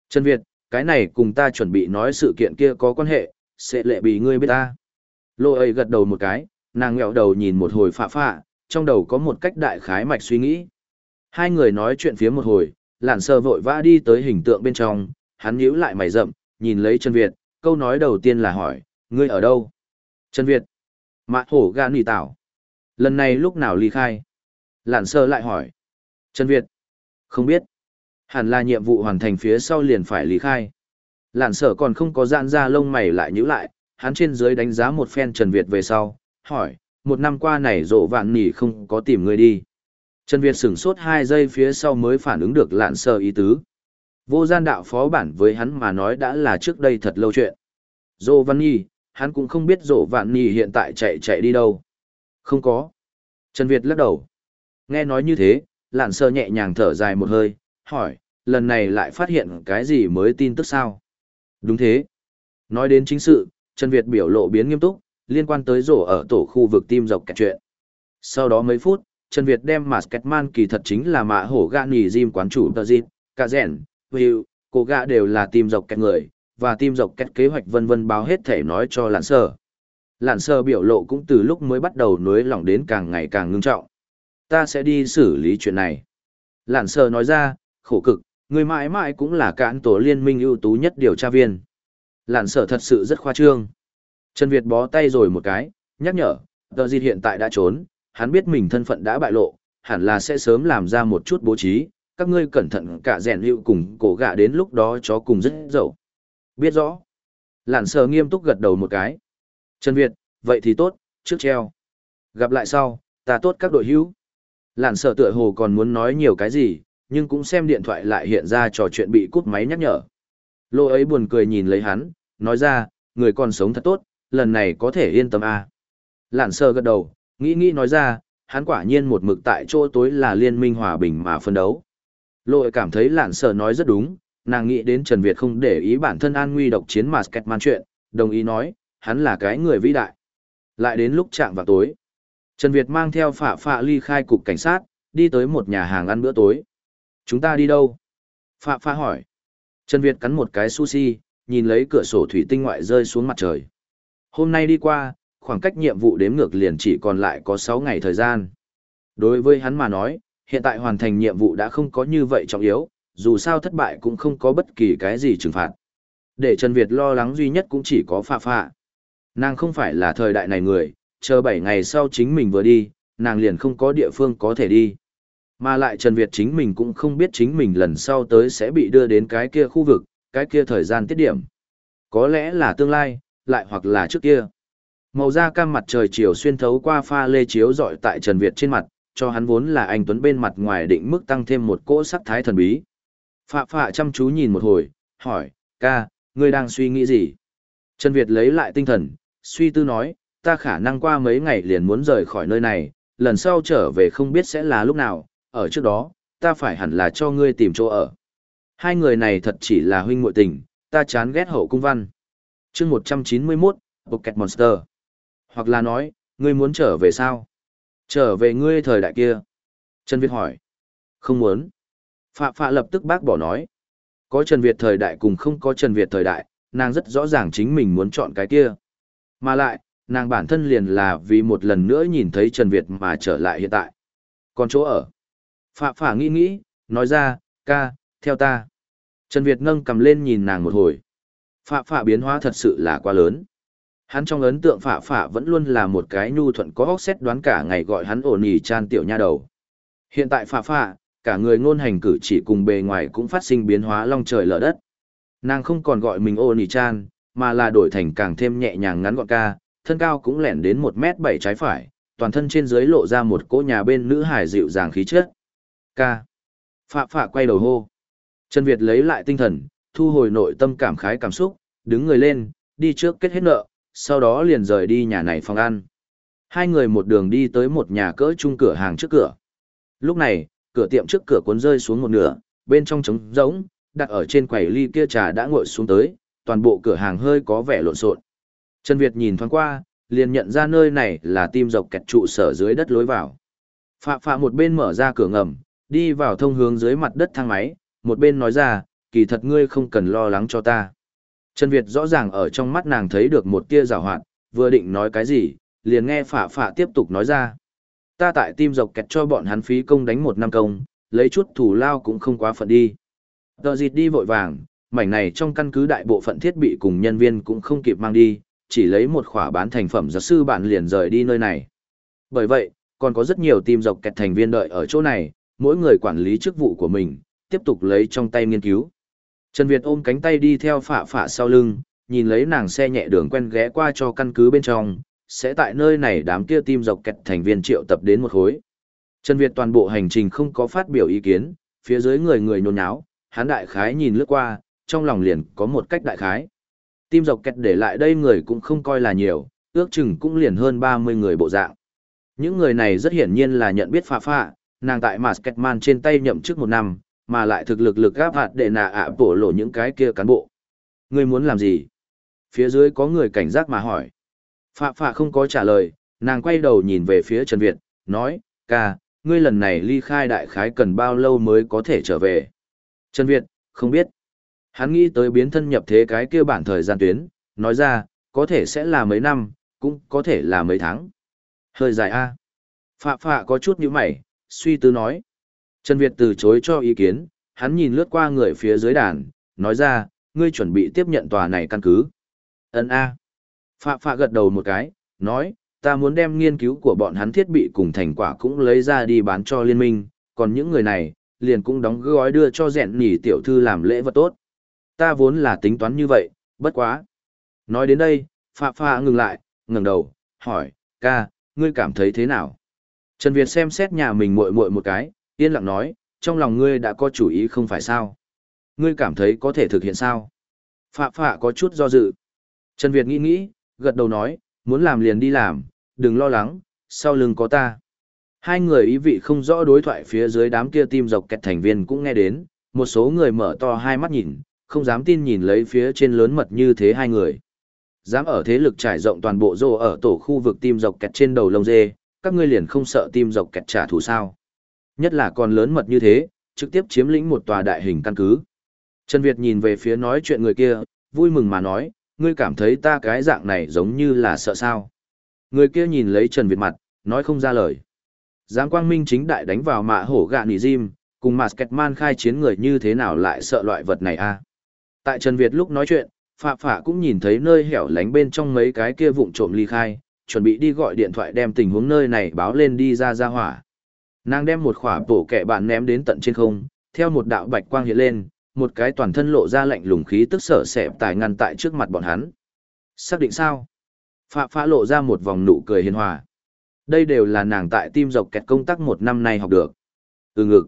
Trần Việt, cái này cùng ta chuẩn bị nói sự kiện kia có quan hệ, sẽ lệ bị ngươi biết ta. Lô ấy gật đầu một cái, nàng ngẹo đầu nhìn một hồi phả phả, trong đầu có một cách đại khái mạch suy nghĩ. Hai người nói chuyện phía một hồi, lạn sờ vội vã đi tới hình tượng bên trong, hắn nhíu lại mày rậm, nhìn lấy Trần Việt, câu nói đầu tiên là hỏi, ngươi ở đâu? Trần Việt. Mạ hổ gà nỉ tảo. Lần này lúc nào ly khai? Lạn sơ lại hỏi. Trần Việt. Không biết. Hẳn là nhiệm vụ hoàn thành phía sau liền phải ly khai. Lạn sở còn không có dạn ra lông mày lại nhíu lại, hắn trên dưới đánh giá một phen Trần Việt về sau, hỏi, một năm qua này rộ vạn nỉ không có tìm người đi. Trần Việt sửng sốt hai giây phía sau mới phản ứng được lạn sở ý tứ. Vô gian đạo phó bản với hắn mà nói đã là trước đây thật lâu chuyện. Dô Văn Nhi, hắn cũng không biết Dô Vạn Nhi hiện tại chạy chạy đi đâu. Không có. Trần Việt lắc đầu. Nghe nói như thế, lạn sơ nhẹ nhàng thở dài một hơi, hỏi, lần này lại phát hiện cái gì mới tin tức sao? Đúng thế. Nói đến chính sự, Trần Việt biểu lộ biến nghiêm túc, liên quan tới rổ ở tổ khu vực tim dọc kẹt chuyện. Sau đó mấy phút, Trần Việt đem Masketman kỳ thật chính là mạ hổ gạ nỉ Jim quán chủ tờ dịp, cả rèn, Will, cô gã đều là tim dọc kẹt người, và tim dọc kẹt kế hoạch vân vân báo hết thể nói cho lạn sơ. Lạn sơ biểu lộ cũng từ lúc mới bắt đầu nối lỏng đến càng ngày càng ngưng trọng. Ta sẽ đi xử lý chuyện này. Lạn sơ nói ra, khổ cực, người mãi mãi cũng là cản tổ liên minh ưu tú nhất điều tra viên. Lạn sở thật sự rất khoa trương. Trần Việt bó tay rồi một cái, nhắc nhở, tờ dịch hiện tại đã trốn, hắn biết mình thân phận đã bại lộ, hẳn là sẽ sớm làm ra một chút bố trí, các ngươi cẩn thận cả rèn hữu cùng cổ gạ đến lúc đó chó cùng rất dậu. Biết rõ. Lạn sờ nghiêm túc gật đầu một cái. Trần Việt, vậy thì tốt, trước treo. Gặp lại sau, ta tốt các đội hữu. Lạn sờ tựa hồ còn muốn nói nhiều cái gì, nhưng cũng xem điện thoại lại hiện ra trò chuyện bị cút máy nhắc nhở. Lô ấy buồn cười nhìn lấy hắn, nói ra, người còn sống thật tốt, lần này có thể yên tâm à. Lạn sờ gật đầu, nghĩ nghĩ nói ra, hắn quả nhiên một mực tại chỗ tối là liên minh hòa bình mà phân đấu. Lội cảm thấy lạn sở nói rất đúng, nàng nghĩ đến Trần Việt không để ý bản thân an nguy độc chiến mà man chuyện, đồng ý nói, hắn là cái người vĩ đại. Lại đến lúc chạm vào tối, Trần Việt mang theo phạ phạ ly khai cục cảnh sát, đi tới một nhà hàng ăn bữa tối. Chúng ta đi đâu? Phạ phạ hỏi. Trần Việt cắn một cái sushi, nhìn lấy cửa sổ thủy tinh ngoại rơi xuống mặt trời. Hôm nay đi qua, khoảng cách nhiệm vụ đếm ngược liền chỉ còn lại có 6 ngày thời gian. Đối với hắn mà nói, hiện tại hoàn thành nhiệm vụ đã không có như vậy trọng yếu, dù sao thất bại cũng không có bất kỳ cái gì trừng phạt. Để Trần Việt lo lắng duy nhất cũng chỉ có phạ phạ. Nàng không phải là thời đại này người, chờ 7 ngày sau chính mình vừa đi, nàng liền không có địa phương có thể đi. Mà lại Trần Việt chính mình cũng không biết chính mình lần sau tới sẽ bị đưa đến cái kia khu vực, cái kia thời gian tiết điểm. Có lẽ là tương lai, lại hoặc là trước kia. Màu da cam mặt trời chiều xuyên thấu qua pha lê chiếu dọi tại Trần Việt trên mặt, cho hắn vốn là anh Tuấn bên mặt ngoài định mức tăng thêm một cỗ sắc thái thần bí. Phạ phạ chăm chú nhìn một hồi, hỏi, ca, ngươi đang suy nghĩ gì? Trần Việt lấy lại tinh thần, suy tư nói, ta khả năng qua mấy ngày liền muốn rời khỏi nơi này, lần sau trở về không biết sẽ là lúc nào, ở trước đó, ta phải hẳn là cho ngươi tìm chỗ ở. Hai người này thật chỉ là huynh muội tình, ta chán ghét hậu cung văn. chương 191, Pocket Monster. Hoặc là nói, ngươi muốn trở về sao? Trở về ngươi thời đại kia. Trần Việt hỏi. Không muốn. Phạm Phạ lập tức bác bỏ nói. Có Trần Việt thời đại cùng không có Trần Việt thời đại, nàng rất rõ ràng chính mình muốn chọn cái kia. Mà lại, nàng bản thân liền là vì một lần nữa nhìn thấy Trần Việt mà trở lại hiện tại. Còn chỗ ở. Phạm Phạ nghĩ nghĩ, nói ra, ca, theo ta. Trần Việt nâng cầm lên nhìn nàng một hồi. Phạm Phạ biến hóa thật sự là quá lớn. Hắn trong ấn tượng phạ Phạ vẫn luôn là một cái nhu thuận có óc xét đoán cả ngày gọi hắn ổn nhì chan tiểu nha đầu. Hiện tại phạ Phạ, cả người ngôn hành cử chỉ cùng bề ngoài cũng phát sinh biến hóa long trời lở đất. Nàng không còn gọi mình ổn nhì chan, mà là đổi thành càng thêm nhẹ nhàng ngắn gọn ca, thân cao cũng lẻn đến một mét bảy trái phải, toàn thân trên dưới lộ ra một cỗ nhà bên nữ hải dịu dàng khí chất. Ca. Phạ phạ quay đầu hô. Trần Việt lấy lại tinh thần, thu hồi nội tâm cảm khái cảm xúc, đứng người lên, đi trước kết hết nợ, sau đó liền rời đi nhà này phòng ăn. Hai người một đường đi tới một nhà cỡ chung cửa hàng trước cửa. Lúc này, cửa tiệm trước cửa cuốn rơi xuống một nửa, bên trong trống rỗng, đặt ở trên quầy ly kia trà đã ngội xuống tới, toàn bộ cửa hàng hơi có vẻ lộn xộn. Trần Việt nhìn thoáng qua, liền nhận ra nơi này là tim dọc kẹt trụ sở dưới đất lối vào. Phạm Phạm một bên mở ra cửa ngầm, đi vào thông hướng dưới mặt đất thang máy, một bên nói ra, kỳ thật ngươi không cần lo lắng cho ta. Trần Việt rõ ràng ở trong mắt nàng thấy được một tia rào hoạt, vừa định nói cái gì, liền nghe phả phả tiếp tục nói ra. Ta tại tim dọc kẹt cho bọn hắn phí công đánh một năm công, lấy chút thủ lao cũng không quá phận đi. Tờ dịt đi vội vàng, mảnh này trong căn cứ đại bộ phận thiết bị cùng nhân viên cũng không kịp mang đi, chỉ lấy một khỏa bán thành phẩm giáo sư bạn liền rời đi nơi này. Bởi vậy, còn có rất nhiều Tim dọc kẹt thành viên đợi ở chỗ này, mỗi người quản lý chức vụ của mình, tiếp tục lấy trong tay nghiên cứu. Trần Việt ôm cánh tay đi theo phạ phạ sau lưng, nhìn lấy nàng xe nhẹ đường quen ghé qua cho căn cứ bên trong, sẽ tại nơi này đám kia tim dọc kẹt thành viên triệu tập đến một khối. Trần Việt toàn bộ hành trình không có phát biểu ý kiến, phía dưới người người nhốn nháo, hắn đại khái nhìn lướt qua, trong lòng liền có một cách đại khái. Tim dọc kẹt để lại đây người cũng không coi là nhiều, ước chừng cũng liền hơn 30 người bộ dạng. Những người này rất hiển nhiên là nhận biết phạ phạ, nàng tại Masketman trên tay nhậm chức một năm, mà lại thực lực lực gáp hạt để nạ ạ bổ lộ những cái kia cán bộ. Ngươi muốn làm gì? Phía dưới có người cảnh giác mà hỏi. Phạ phạ không có trả lời, nàng quay đầu nhìn về phía Trần Việt, nói, ca, ngươi lần này ly khai đại khái cần bao lâu mới có thể trở về? Trần Việt, không biết. Hắn nghĩ tới biến thân nhập thế cái kia bản thời gian tuyến, nói ra, có thể sẽ là mấy năm, cũng có thể là mấy tháng. Hơi dài a. À? Phạ phạ có chút như mày, suy tư nói. Trần Việt từ chối cho ý kiến, hắn nhìn lướt qua người phía dưới đàn, nói ra, ngươi chuẩn bị tiếp nhận tòa này căn cứ. Ấn A. Phạ phạ gật đầu một cái, nói, ta muốn đem nghiên cứu của bọn hắn thiết bị cùng thành quả cũng lấy ra đi bán cho liên minh, còn những người này, liền cũng đóng gói đưa cho rèn nỉ tiểu thư làm lễ vật tốt ta vốn là tính toán như vậy, bất quá. Nói đến đây, Phạm Phạ ngừng lại, ngẩng đầu, hỏi, ca, ngươi cảm thấy thế nào? Trần Việt xem xét nhà mình muội muội một cái, yên lặng nói, trong lòng ngươi đã có chủ ý không phải sao? Ngươi cảm thấy có thể thực hiện sao? Phạm Phạ có chút do dự. Trần Việt nghĩ nghĩ, gật đầu nói, muốn làm liền đi làm, đừng lo lắng, sau lưng có ta. Hai người ý vị không rõ đối thoại phía dưới đám kia tim dọc kẹt thành viên cũng nghe đến, một số người mở to hai mắt nhìn, không dám tin nhìn lấy phía trên lớn mật như thế hai người. Dám ở thế lực trải rộng toàn bộ rô ở tổ khu vực tim dọc kẹt trên đầu lông dê, các ngươi liền không sợ tim dọc kẹt trả thù sao. Nhất là còn lớn mật như thế, trực tiếp chiếm lĩnh một tòa đại hình căn cứ. Trần Việt nhìn về phía nói chuyện người kia, vui mừng mà nói, ngươi cảm thấy ta cái dạng này giống như là sợ sao. Người kia nhìn lấy Trần Việt mặt, nói không ra lời. Giáng quang minh chính đại đánh vào mạ hổ gạ nỉ diêm, cùng Masketman khai chiến người như thế nào lại sợ loại vật này a? À? Tại Trần Việt lúc nói chuyện, Phạ Phạ cũng nhìn thấy nơi hẻo lánh bên trong mấy cái kia vụng trộm ly khai, chuẩn bị đi gọi điện thoại đem tình huống nơi này báo lên đi ra ra hỏa. Nàng đem một khỏa bổ kẻ bạn ném đến tận trên không, theo một đạo bạch quang hiện lên, một cái toàn thân lộ ra lạnh lùng khí tức sở sẹp tài ngăn tại trước mặt bọn hắn. Xác định sao? Phạ Phạ lộ ra một vòng nụ cười hiền hòa. Đây đều là nàng tại tim dọc kẹt công tác một năm nay học được. Ừ ngực.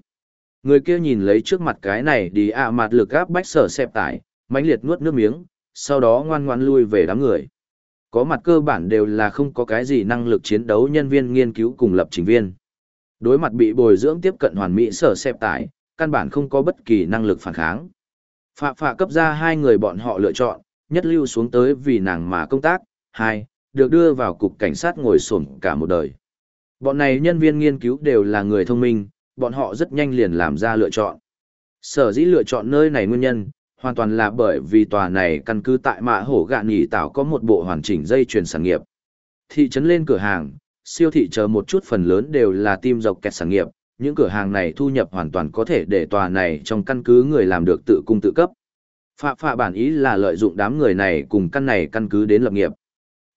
Người kia nhìn lấy trước mặt cái này đi ạ mặt lực áp bách sở xẹp tải, mãnh liệt nuốt nước miếng, sau đó ngoan ngoan lui về đám người. Có mặt cơ bản đều là không có cái gì năng lực chiến đấu nhân viên nghiên cứu cùng lập trình viên. Đối mặt bị bồi dưỡng tiếp cận hoàn mỹ sở xẹp tải, căn bản không có bất kỳ năng lực phản kháng. Phạ phạ cấp ra hai người bọn họ lựa chọn, nhất lưu xuống tới vì nàng mà công tác, hai, được đưa vào cục cảnh sát ngồi sổm cả một đời. Bọn này nhân viên nghiên cứu đều là người thông minh, bọn họ rất nhanh liền làm ra lựa chọn. Sở dĩ lựa chọn nơi này nguyên nhân, hoàn toàn là bởi vì tòa này căn cứ tại mạ hổ gạn nhỉ tạo có một bộ hoàn chỉnh dây chuyền sản nghiệp. Thị trấn lên cửa hàng, siêu thị chờ một chút phần lớn đều là tim dọc kẹt sản nghiệp, những cửa hàng này thu nhập hoàn toàn có thể để tòa này trong căn cứ người làm được tự cung tự cấp. Phạ phạ bản ý là lợi dụng đám người này cùng căn này căn cứ đến lập nghiệp.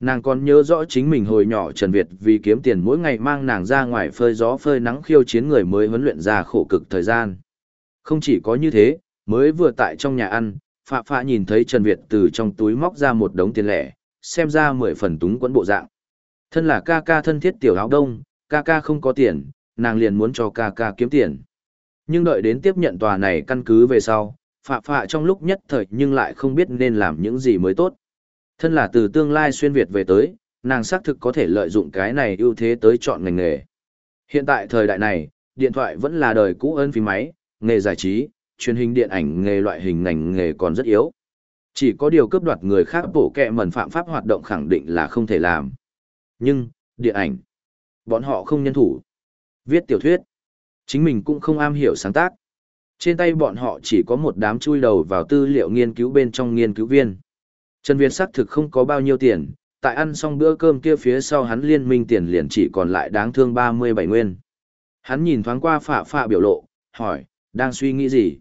Nàng còn nhớ rõ chính mình hồi nhỏ Trần Việt vì kiếm tiền mỗi ngày mang nàng ra ngoài phơi gió phơi nắng khiêu chiến người mới huấn luyện ra khổ cực thời gian. Không chỉ có như thế, mới vừa tại trong nhà ăn, Phạ Phạ nhìn thấy Trần Việt từ trong túi móc ra một đống tiền lẻ, xem ra mười phần túng quẫn bộ dạng. Thân là ca ca thân thiết tiểu áo đông, ca ca không có tiền, nàng liền muốn cho ca ca kiếm tiền. Nhưng đợi đến tiếp nhận tòa này căn cứ về sau, Phạ Phạ trong lúc nhất thời nhưng lại không biết nên làm những gì mới tốt. Thân là từ tương lai xuyên Việt về tới, nàng xác thực có thể lợi dụng cái này ưu thế tới chọn ngành nghề. Hiện tại thời đại này, điện thoại vẫn là đời cũ ơn phí máy, nghề giải trí, truyền hình điện ảnh nghề loại hình ngành nghề còn rất yếu. Chỉ có điều cướp đoạt người khác bổ kẹ mẩn phạm pháp hoạt động khẳng định là không thể làm. Nhưng, điện ảnh, bọn họ không nhân thủ. Viết tiểu thuyết, chính mình cũng không am hiểu sáng tác. Trên tay bọn họ chỉ có một đám chui đầu vào tư liệu nghiên cứu bên trong nghiên cứu viên. Trần Việt xác thực không có bao nhiêu tiền, tại ăn xong bữa cơm kia phía sau hắn liên minh tiền liền chỉ còn lại đáng thương 37 nguyên. Hắn nhìn thoáng qua phạ phạ biểu lộ, hỏi, đang suy nghĩ gì?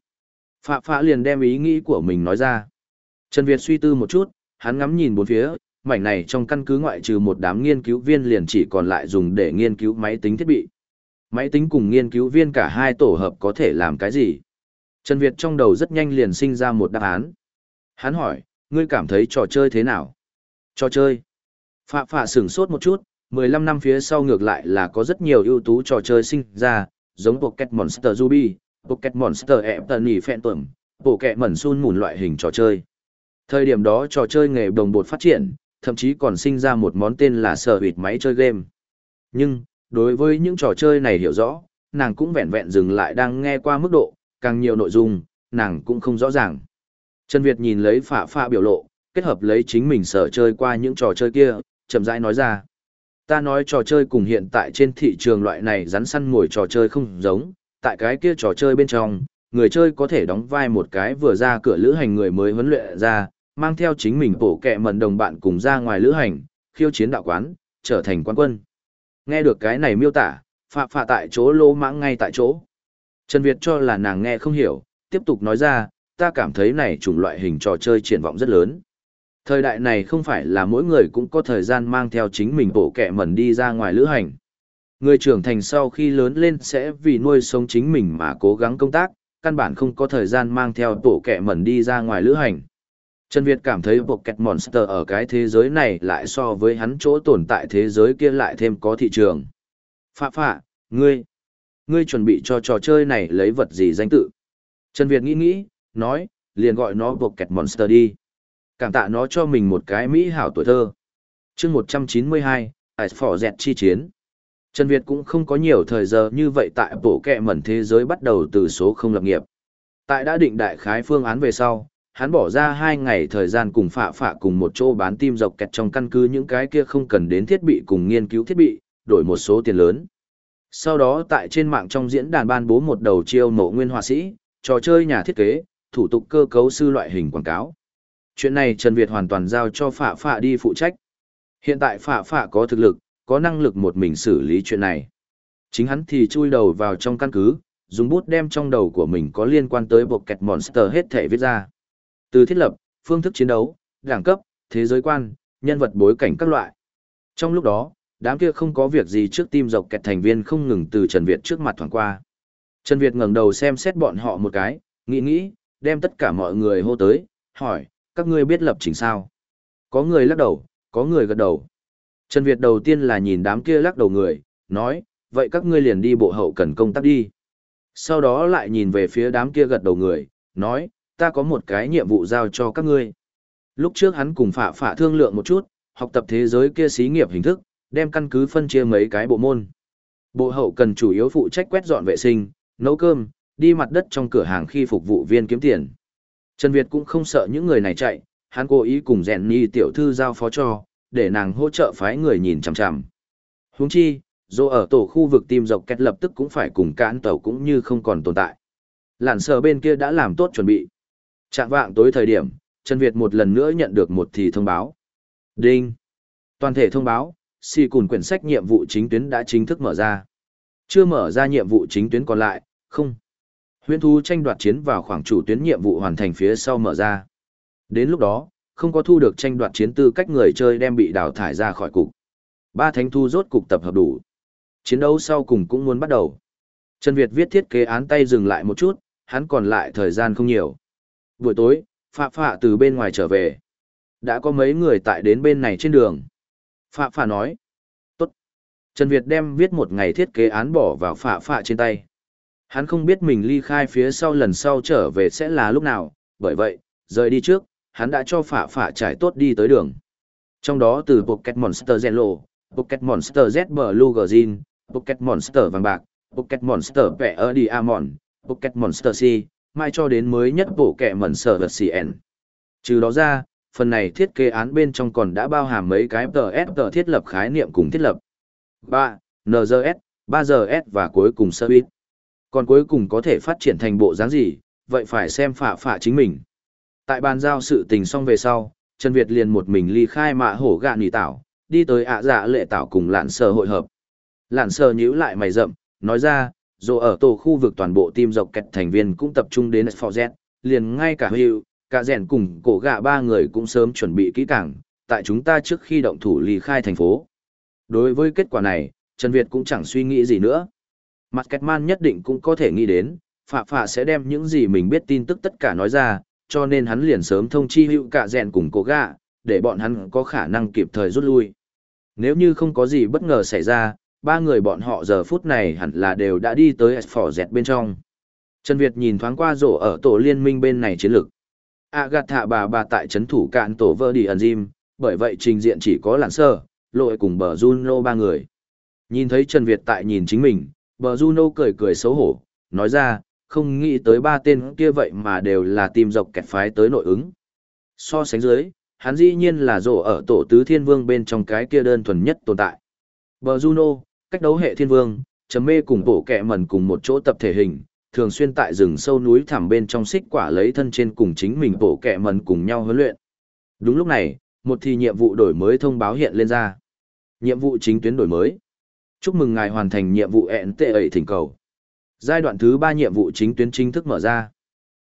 Phạ phạ liền đem ý nghĩ của mình nói ra. Trần Việt suy tư một chút, hắn ngắm nhìn bốn phía, mảnh này trong căn cứ ngoại trừ một đám nghiên cứu viên liền chỉ còn lại dùng để nghiên cứu máy tính thiết bị. Máy tính cùng nghiên cứu viên cả hai tổ hợp có thể làm cái gì? Trần Việt trong đầu rất nhanh liền sinh ra một đáp án. Hắn hỏi, ngươi cảm thấy trò chơi thế nào? Trò chơi. Phạ phạ sửng sốt một chút, 15 năm phía sau ngược lại là có rất nhiều ưu tú trò chơi sinh ra, giống Pocket Monster Ruby, Pocket Monster Eptony Phantom, Pokémon Sun mùn loại hình trò chơi. Thời điểm đó trò chơi nghề đồng bột phát triển, thậm chí còn sinh ra một món tên là sở hụt máy chơi game. Nhưng, đối với những trò chơi này hiểu rõ, nàng cũng vẹn vẹn dừng lại đang nghe qua mức độ, càng nhiều nội dung, nàng cũng không rõ ràng. Trần Việt nhìn lấy phạ phạ biểu lộ, kết hợp lấy chính mình sở chơi qua những trò chơi kia, chậm rãi nói ra. Ta nói trò chơi cùng hiện tại trên thị trường loại này rắn săn ngồi trò chơi không giống, tại cái kia trò chơi bên trong, người chơi có thể đóng vai một cái vừa ra cửa lữ hành người mới huấn luyện ra, mang theo chính mình bổ kẹ mẩn đồng bạn cùng ra ngoài lữ hành, khiêu chiến đạo quán, trở thành quan quân. Nghe được cái này miêu tả, phạ phạ tại chỗ lô mãng ngay tại chỗ. Trần Việt cho là nàng nghe không hiểu, tiếp tục nói ra, ta cảm thấy này chủng loại hình trò chơi triển vọng rất lớn. Thời đại này không phải là mỗi người cũng có thời gian mang theo chính mình bổ kẹ mẩn đi ra ngoài lữ hành. Người trưởng thành sau khi lớn lên sẽ vì nuôi sống chính mình mà cố gắng công tác, căn bản không có thời gian mang theo tổ kẹ mẩn đi ra ngoài lữ hành. Trần Việt cảm thấy bộ kẹt monster ở cái thế giới này lại so với hắn chỗ tồn tại thế giới kia lại thêm có thị trường. Phạ phạ, ngươi, ngươi chuẩn bị cho trò chơi này lấy vật gì danh tự. Trần Việt nghĩ nghĩ, nói, liền gọi nó bộ kẹt monster đi. Cảm tạ nó cho mình một cái mỹ hảo tuổi thơ. chương 192, Ice for Z chi chiến. Trần Việt cũng không có nhiều thời giờ như vậy tại bộ kẹ mẩn thế giới bắt đầu từ số không lập nghiệp. Tại đã định đại khái phương án về sau, hắn bỏ ra hai ngày thời gian cùng phạ phạ cùng một chỗ bán tim dọc kẹt trong căn cứ những cái kia không cần đến thiết bị cùng nghiên cứu thiết bị, đổi một số tiền lớn. Sau đó tại trên mạng trong diễn đàn ban bố một đầu chiêu mộ nguyên họa sĩ, trò chơi nhà thiết kế, thủ tục cơ cấu sư loại hình quảng cáo. Chuyện này Trần Việt hoàn toàn giao cho phạ phạ đi phụ trách. Hiện tại phạ phạ có thực lực, có năng lực một mình xử lý chuyện này. Chính hắn thì chui đầu vào trong căn cứ, dùng bút đem trong đầu của mình có liên quan tới bộ kẹt monster hết thể viết ra. Từ thiết lập, phương thức chiến đấu, đẳng cấp, thế giới quan, nhân vật bối cảnh các loại. Trong lúc đó, đám kia không có việc gì trước tim dọc kẹt thành viên không ngừng từ Trần Việt trước mặt thoảng qua. Trần Việt ngẩng đầu xem xét bọn họ một cái, nghĩ nghĩ, đem tất cả mọi người hô tới, hỏi, các ngươi biết lập trình sao? Có người lắc đầu, có người gật đầu. Trần Việt đầu tiên là nhìn đám kia lắc đầu người, nói, vậy các ngươi liền đi bộ hậu cần công tác đi. Sau đó lại nhìn về phía đám kia gật đầu người, nói, ta có một cái nhiệm vụ giao cho các ngươi. Lúc trước hắn cùng phạ phạ thương lượng một chút, học tập thế giới kia xí nghiệp hình thức, đem căn cứ phân chia mấy cái bộ môn. Bộ hậu cần chủ yếu phụ trách quét dọn vệ sinh, nấu cơm, đi mặt đất trong cửa hàng khi phục vụ viên kiếm tiền. Trần Việt cũng không sợ những người này chạy, hắn cố ý cùng rèn ni tiểu thư giao phó cho, để nàng hỗ trợ phái người nhìn chằm chằm. Huống chi, dù ở tổ khu vực tìm dọc kết lập tức cũng phải cùng cản tàu cũng như không còn tồn tại. Lạn sở bên kia đã làm tốt chuẩn bị. Trạng vạng tối thời điểm, Trần Việt một lần nữa nhận được một thì thông báo. Đinh! Toàn thể thông báo, si Cùn quyển sách nhiệm vụ chính tuyến đã chính thức mở ra. Chưa mở ra nhiệm vụ chính tuyến còn lại, không. Huyễn thú tranh đoạt chiến vào khoảng chủ tuyến nhiệm vụ hoàn thành phía sau mở ra. Đến lúc đó, không có thu được tranh đoạt chiến tư cách người chơi đem bị đào thải ra khỏi cục. Ba thánh thu rốt cục tập hợp đủ. Chiến đấu sau cùng cũng muốn bắt đầu. Trần Việt viết thiết kế án tay dừng lại một chút, hắn còn lại thời gian không nhiều. Buổi tối, Phạ Phạ từ bên ngoài trở về. Đã có mấy người tại đến bên này trên đường. Phạ Phạ nói. Tốt. Trần Việt đem viết một ngày thiết kế án bỏ vào Phạ Phạ trên tay. Hắn không biết mình ly khai phía sau lần sau trở về sẽ là lúc nào, bởi vậy, rời đi trước, hắn đã cho Phạ Phạ trải tốt đi tới đường. Trong đó từ Pocket Monster Zelo, Pocket Monster Z Blue Green, Pocket Monster vàng bạc, Pocket Monster vẽ ở Diamond, Pocket Monster C, mai cho đến mới nhất bộ kẹ mẩn sở vật CN. Trừ đó ra, phần này thiết kế án bên trong còn đã bao hàm mấy cái TS tờ thiết lập khái niệm cùng thiết lập. 3. NGS, 3GS và cuối cùng service. Còn cuối cùng có thể phát triển thành bộ dáng gì, vậy phải xem phạ phạ chính mình. Tại bàn giao sự tình xong về sau, Trần Việt liền một mình ly khai mạ hổ gạ nỉ tảo, đi tới ạ dạ lệ tảo cùng lạn sờ hội hợp. Lạn sờ nhíu lại mày rậm, nói ra, dù ở tổ khu vực toàn bộ team dọc kẹt thành viên cũng tập trung đến Forget, liền ngay cả Hữu, cả rèn cùng cổ gạ ba người cũng sớm chuẩn bị kỹ càng, tại chúng ta trước khi động thủ ly khai thành phố. Đối với kết quả này, Trần Việt cũng chẳng suy nghĩ gì nữa. Mặt kẹt man nhất định cũng có thể nghĩ đến, phạ phạ sẽ đem những gì mình biết tin tức tất cả nói ra, cho nên hắn liền sớm thông chi hữu cả rèn cùng cổ gạ, để bọn hắn có khả năng kịp thời rút lui. Nếu như không có gì bất ngờ xảy ra, ba người bọn họ giờ phút này hẳn là đều đã đi tới phỏ dẹt bên trong. Trần Việt nhìn thoáng qua rổ ở tổ liên minh bên này chiến lược. Agatha bà bà tại chấn thủ cạn tổ vơ đi ẩn Jim, bởi vậy trình diện chỉ có lạn sơ, lội cùng bờ Juno ba người. Nhìn thấy Trần Việt tại nhìn chính mình, bờ Juno cười cười xấu hổ, nói ra, không nghĩ tới ba tên kia vậy mà đều là tìm dọc kẹt phái tới nội ứng. So sánh dưới, hắn dĩ nhiên là rổ ở tổ tứ thiên vương bên trong cái kia đơn thuần nhất tồn tại. Bờ Juno, cách đấu hệ thiên vương, chấm mê cùng bộ kẹ mẩn cùng một chỗ tập thể hình, thường xuyên tại rừng sâu núi thẳm bên trong xích quả lấy thân trên cùng chính mình bộ kẹ mẩn cùng nhau huấn luyện. Đúng lúc này, một thì nhiệm vụ đổi mới thông báo hiện lên ra. Nhiệm vụ chính tuyến đổi mới. Chúc mừng ngài hoàn thành nhiệm vụ ẹn tệ ẩy thỉnh cầu. Giai đoạn thứ ba nhiệm vụ chính tuyến chính thức mở ra.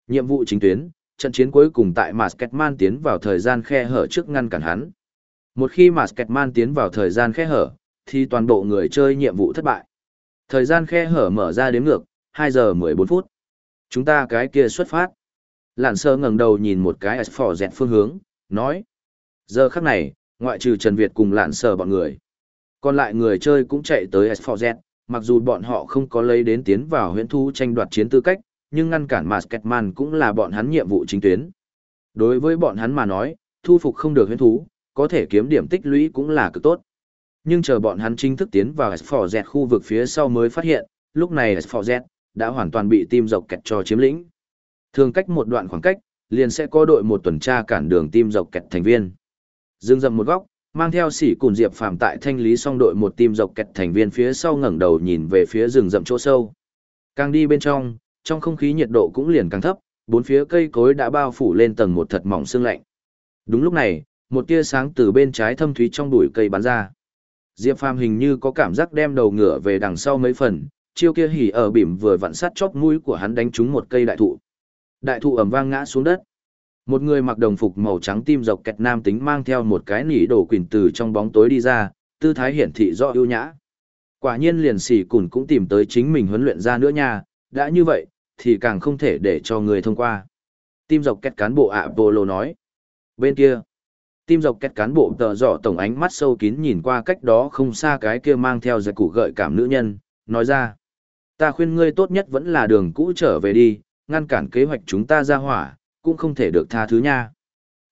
Nhiệm vụ chính tuyến, trận chiến cuối cùng tại Masketman tiến vào thời gian khe hở trước ngăn cản hắn. Một khi Masketman tiến vào thời gian khe hở, thì toàn bộ người chơi nhiệm vụ thất bại. Thời gian khe hở mở ra đến ngược, 2 giờ 14 phút. Chúng ta cái kia xuất phát. Lạn sơ ngẩng đầu nhìn một cái Asphor dẹt phương hướng, nói. Giờ khắc này, ngoại trừ Trần Việt cùng lạn sơ bọn người. Còn lại người chơi cũng chạy tới Asphor dẹt, mặc dù bọn họ không có lấy đến tiến vào huyễn thu tranh đoạt chiến tư cách, nhưng ngăn cản Masketman cũng là bọn hắn nhiệm vụ chính tuyến. Đối với bọn hắn mà nói, thu phục không được huyễn thú, có thể kiếm điểm tích lũy cũng là cực tốt. Nhưng chờ bọn hắn chính thức tiến vào S4Z khu vực phía sau mới phát hiện, lúc này S4Z đã hoàn toàn bị tim dọc kẹt cho chiếm lĩnh. Thường cách một đoạn khoảng cách, liền sẽ có đội một tuần tra cản đường tim dọc kẹt thành viên. Dương dầm một góc, mang theo sỉ cùn diệp phàm tại thanh lý xong đội một tim dọc kẹt thành viên phía sau ngẩng đầu nhìn về phía rừng rậm chỗ sâu. Càng đi bên trong, trong không khí nhiệt độ cũng liền càng thấp, bốn phía cây cối đã bao phủ lên tầng một thật mỏng sương lạnh. Đúng lúc này, một tia sáng từ bên trái thâm thúy trong bụi cây bắn ra. Diệp Phàm hình như có cảm giác đem đầu ngựa về đằng sau mấy phần, chiêu kia hỉ ở bỉm vừa vặn sát chóp mũi của hắn đánh trúng một cây đại thụ. Đại thụ ầm vang ngã xuống đất. Một người mặc đồng phục màu trắng tim dọc kẹt nam tính mang theo một cái nỉ đổ quỳnh từ trong bóng tối đi ra, tư thái hiển thị rõ ưu nhã. Quả nhiên liền sỉ cùn cũng tìm tới chính mình huấn luyện ra nữa nha, đã như vậy, thì càng không thể để cho người thông qua. Tim dọc kẹt cán bộ Apollo nói. Bên kia, tim dọc kẹt cán bộ tờ dọ tổng ánh mắt sâu kín nhìn qua cách đó không xa cái kia mang theo giật củ gợi cảm nữ nhân, nói ra. Ta khuyên ngươi tốt nhất vẫn là đường cũ trở về đi, ngăn cản kế hoạch chúng ta ra hỏa, cũng không thể được tha thứ nha.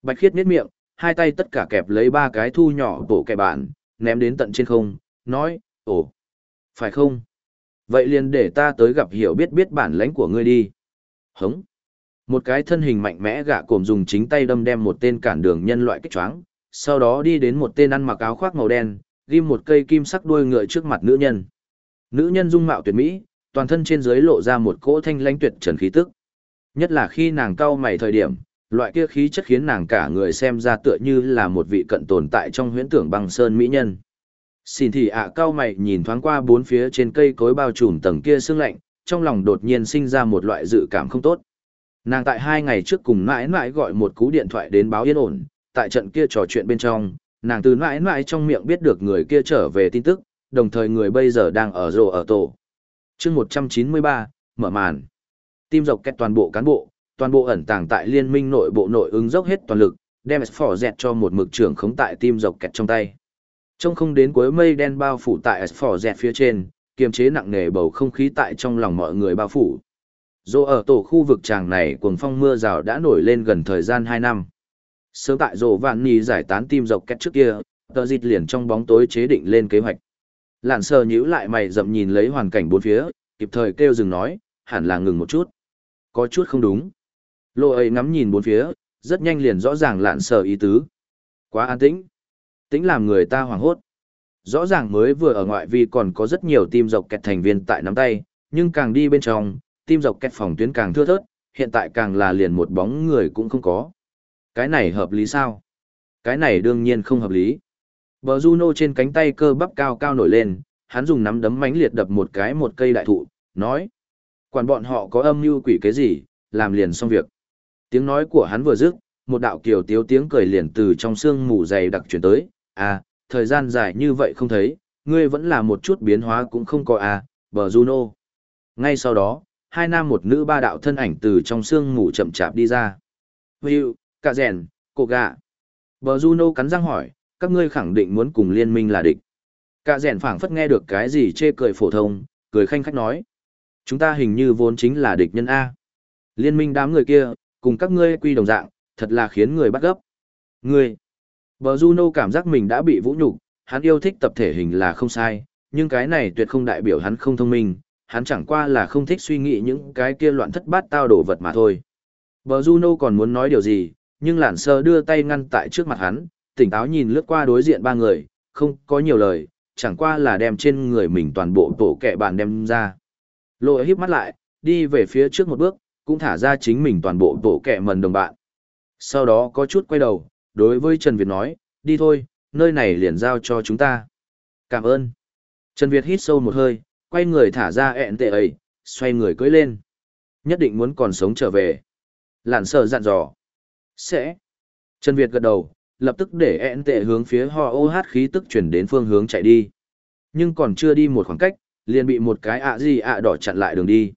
Bạch khiết miết miệng, hai tay tất cả kẹp lấy ba cái thu nhỏ bổ kẻ bạn, ném đến tận trên không, nói, ồ, phải không? Vậy liền để ta tới gặp hiểu biết biết bản lãnh của ngươi đi. Hống. Một cái thân hình mạnh mẽ gạ cồm dùng chính tay đâm đem một tên cản đường nhân loại kích choáng, sau đó đi đến một tên ăn mặc áo khoác màu đen, ghim một cây kim sắc đuôi ngựa trước mặt nữ nhân. Nữ nhân dung mạo tuyệt mỹ, toàn thân trên dưới lộ ra một cỗ thanh lãnh tuyệt trần khí tức. Nhất là khi nàng cau mày thời điểm, loại kia khí chất khiến nàng cả người xem ra tựa như là một vị cận tồn tại trong huyễn tưởng băng sơn mỹ nhân. Xin thì ạ cao mày nhìn thoáng qua bốn phía trên cây cối bao trùm tầng kia sương lạnh, trong lòng đột nhiên sinh ra một loại dự cảm không tốt. Nàng tại hai ngày trước cùng mãi mãi gọi một cú điện thoại đến báo yên ổn, tại trận kia trò chuyện bên trong, nàng từ mãi mãi trong miệng biết được người kia trở về tin tức, đồng thời người bây giờ đang ở rồ ở tổ. chương 193, mở màn. Tim dọc kẹt toàn bộ cán bộ, toàn bộ ẩn tàng tại liên minh nội bộ nội ứng dốc hết toàn lực, đem phỏ dẹt cho một mực trưởng khống tại tim dọc kẹt trong tay. Trông không đến cuối mây đen bao phủ tại phỏ dẹt phía trên, kiềm chế nặng nề bầu không khí tại trong lòng mọi người bao phủ. Dù ở tổ khu vực tràng này cuồng phong mưa rào đã nổi lên gần thời gian 2 năm. Sớm tại rổ vạn nì giải tán tim dọc kết trước kia, tờ dịch liền trong bóng tối chế định lên kế hoạch. Lạn sờ nhíu lại mày dậm nhìn lấy hoàn cảnh bốn phía, kịp thời kêu dừng nói, hẳn là ngừng một chút. Có chút không đúng. Lô ấy ngắm nhìn bốn phía, rất nhanh liền rõ ràng lạn sờ ý tứ. Quá an tĩnh. Tĩnh làm người ta hoảng hốt. Rõ ràng mới vừa ở ngoại vi còn có rất nhiều tim dọc kẹt thành viên tại nắm tay, nhưng càng đi bên trong, tim dọc kẹt phòng tuyến càng thưa thớt, hiện tại càng là liền một bóng người cũng không có. Cái này hợp lý sao? Cái này đương nhiên không hợp lý. Bờ Juno trên cánh tay cơ bắp cao cao nổi lên, hắn dùng nắm đấm mãnh liệt đập một cái một cây đại thụ, nói. Quản bọn họ có âm mưu quỷ cái gì, làm liền xong việc. Tiếng nói của hắn vừa dứt, một đạo kiều tiếu tiếng cười liền từ trong xương mù dày đặc chuyển tới. À, thời gian dài như vậy không thấy, ngươi vẫn là một chút biến hóa cũng không có à, bờ Juno. Ngay sau đó, hai nam một nữ ba đạo thân ảnh từ trong xương mù chậm chạp đi ra. Hữu, cả rèn, cổ gạ. Bờ Juno cắn răng hỏi, các ngươi khẳng định muốn cùng liên minh là địch. Cả rèn phảng phất nghe được cái gì chê cười phổ thông, cười khanh khách nói. Chúng ta hình như vốn chính là địch nhân A. Liên minh đám người kia, cùng các ngươi quy đồng dạng, thật là khiến người bắt gấp. Ngươi. Bờ Juno cảm giác mình đã bị vũ nhục, hắn yêu thích tập thể hình là không sai, nhưng cái này tuyệt không đại biểu hắn không thông minh, hắn chẳng qua là không thích suy nghĩ những cái kia loạn thất bát tao đổ vật mà thôi. Bờ Juno còn muốn nói điều gì, nhưng lản sơ đưa tay ngăn tại trước mặt hắn, tỉnh táo nhìn lướt qua đối diện ba người, không có nhiều lời, chẳng qua là đem trên người mình toàn bộ tổ kẹ bàn đem ra. Lộ híp mắt lại, đi về phía trước một bước, cũng thả ra chính mình toàn bộ tổ kẹ mần đồng bạn. Sau đó có chút quay đầu, đối với Trần Việt nói, đi thôi, nơi này liền giao cho chúng ta. Cảm ơn. Trần Việt hít sâu một hơi, quay người thả ra ẹn tệ ấy, xoay người cưỡi lên. Nhất định muốn còn sống trở về. Lạn sợ dặn dò. Sẽ. Trần Việt gật đầu, lập tức để ẹn tệ hướng phía ho ô hát khí tức chuyển đến phương hướng chạy đi. Nhưng còn chưa đi một khoảng cách, liền bị một cái ạ gì ạ đỏ chặn lại đường đi.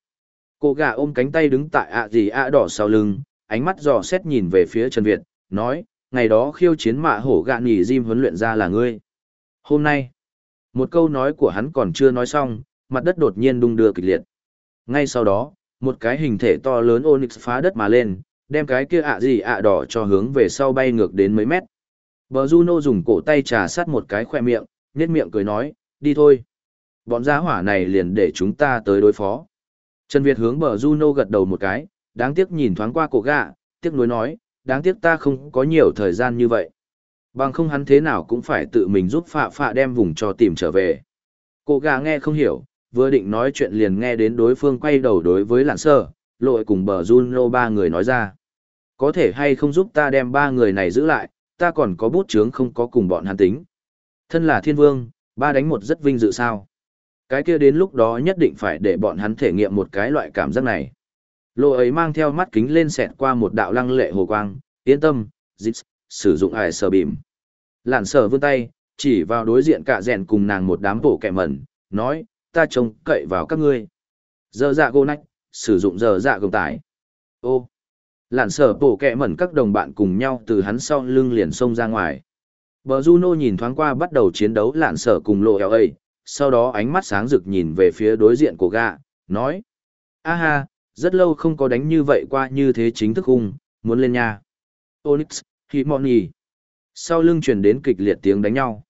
Cô gà ôm cánh tay đứng tại ạ gì ạ đỏ sau lưng, ánh mắt dò xét nhìn về phía Trần Việt, nói, ngày đó khiêu chiến mạ hổ gạ nhỉ Jim huấn luyện ra là ngươi. Hôm nay, một câu nói của hắn còn chưa nói xong, mặt đất đột nhiên đung đưa kịch liệt. Ngay sau đó, một cái hình thể to lớn Onyx phá đất mà lên, đem cái kia ạ gì ạ đỏ cho hướng về sau bay ngược đến mấy mét. Bờ Juno dùng cổ tay trà sát một cái khoe miệng, nhét miệng cười nói, đi thôi. Bọn giá hỏa này liền để chúng ta tới đối phó. Trần Việt hướng bờ Juno gật đầu một cái, đáng tiếc nhìn thoáng qua cổ gạ, tiếc nuối nói, đáng tiếc ta không có nhiều thời gian như vậy. Bằng không hắn thế nào cũng phải tự mình giúp phạ phạ đem vùng cho tìm trở về. Cổ Gà nghe không hiểu, vừa định nói chuyện liền nghe đến đối phương quay đầu đối với lạn sơ, lội cùng bờ Juno ba người nói ra. Có thể hay không giúp ta đem ba người này giữ lại, ta còn có bút chướng không có cùng bọn hắn tính. Thân là thiên vương, ba đánh một rất vinh dự sao. Cái kia đến lúc đó nhất định phải để bọn hắn thể nghiệm một cái loại cảm giác này. Lộ ấy mang theo mắt kính lên xẹt qua một đạo lăng lệ hồ quang, yên tâm, dịch, sử dụng ải sờ bìm. Lạn sờ vươn tay, chỉ vào đối diện cả rèn cùng nàng một đám bổ kẻ mẩn, nói, ta trông cậy vào các ngươi. Giờ dạ gô nách, sử dụng giờ dạ gồng tải. Ô, lạn sở bổ kẹ mẩn các đồng bạn cùng nhau từ hắn sau lưng liền xông ra ngoài. Bờ Juno nhìn thoáng qua bắt đầu chiến đấu lạn sở cùng lộ eo ấy, sau đó ánh mắt sáng rực nhìn về phía đối diện của gạ, nói. A ha, rất lâu không có đánh như vậy qua như thế chính thức hung, muốn lên nha. Onyx, Himoni. Sau lưng truyền đến kịch liệt tiếng đánh nhau.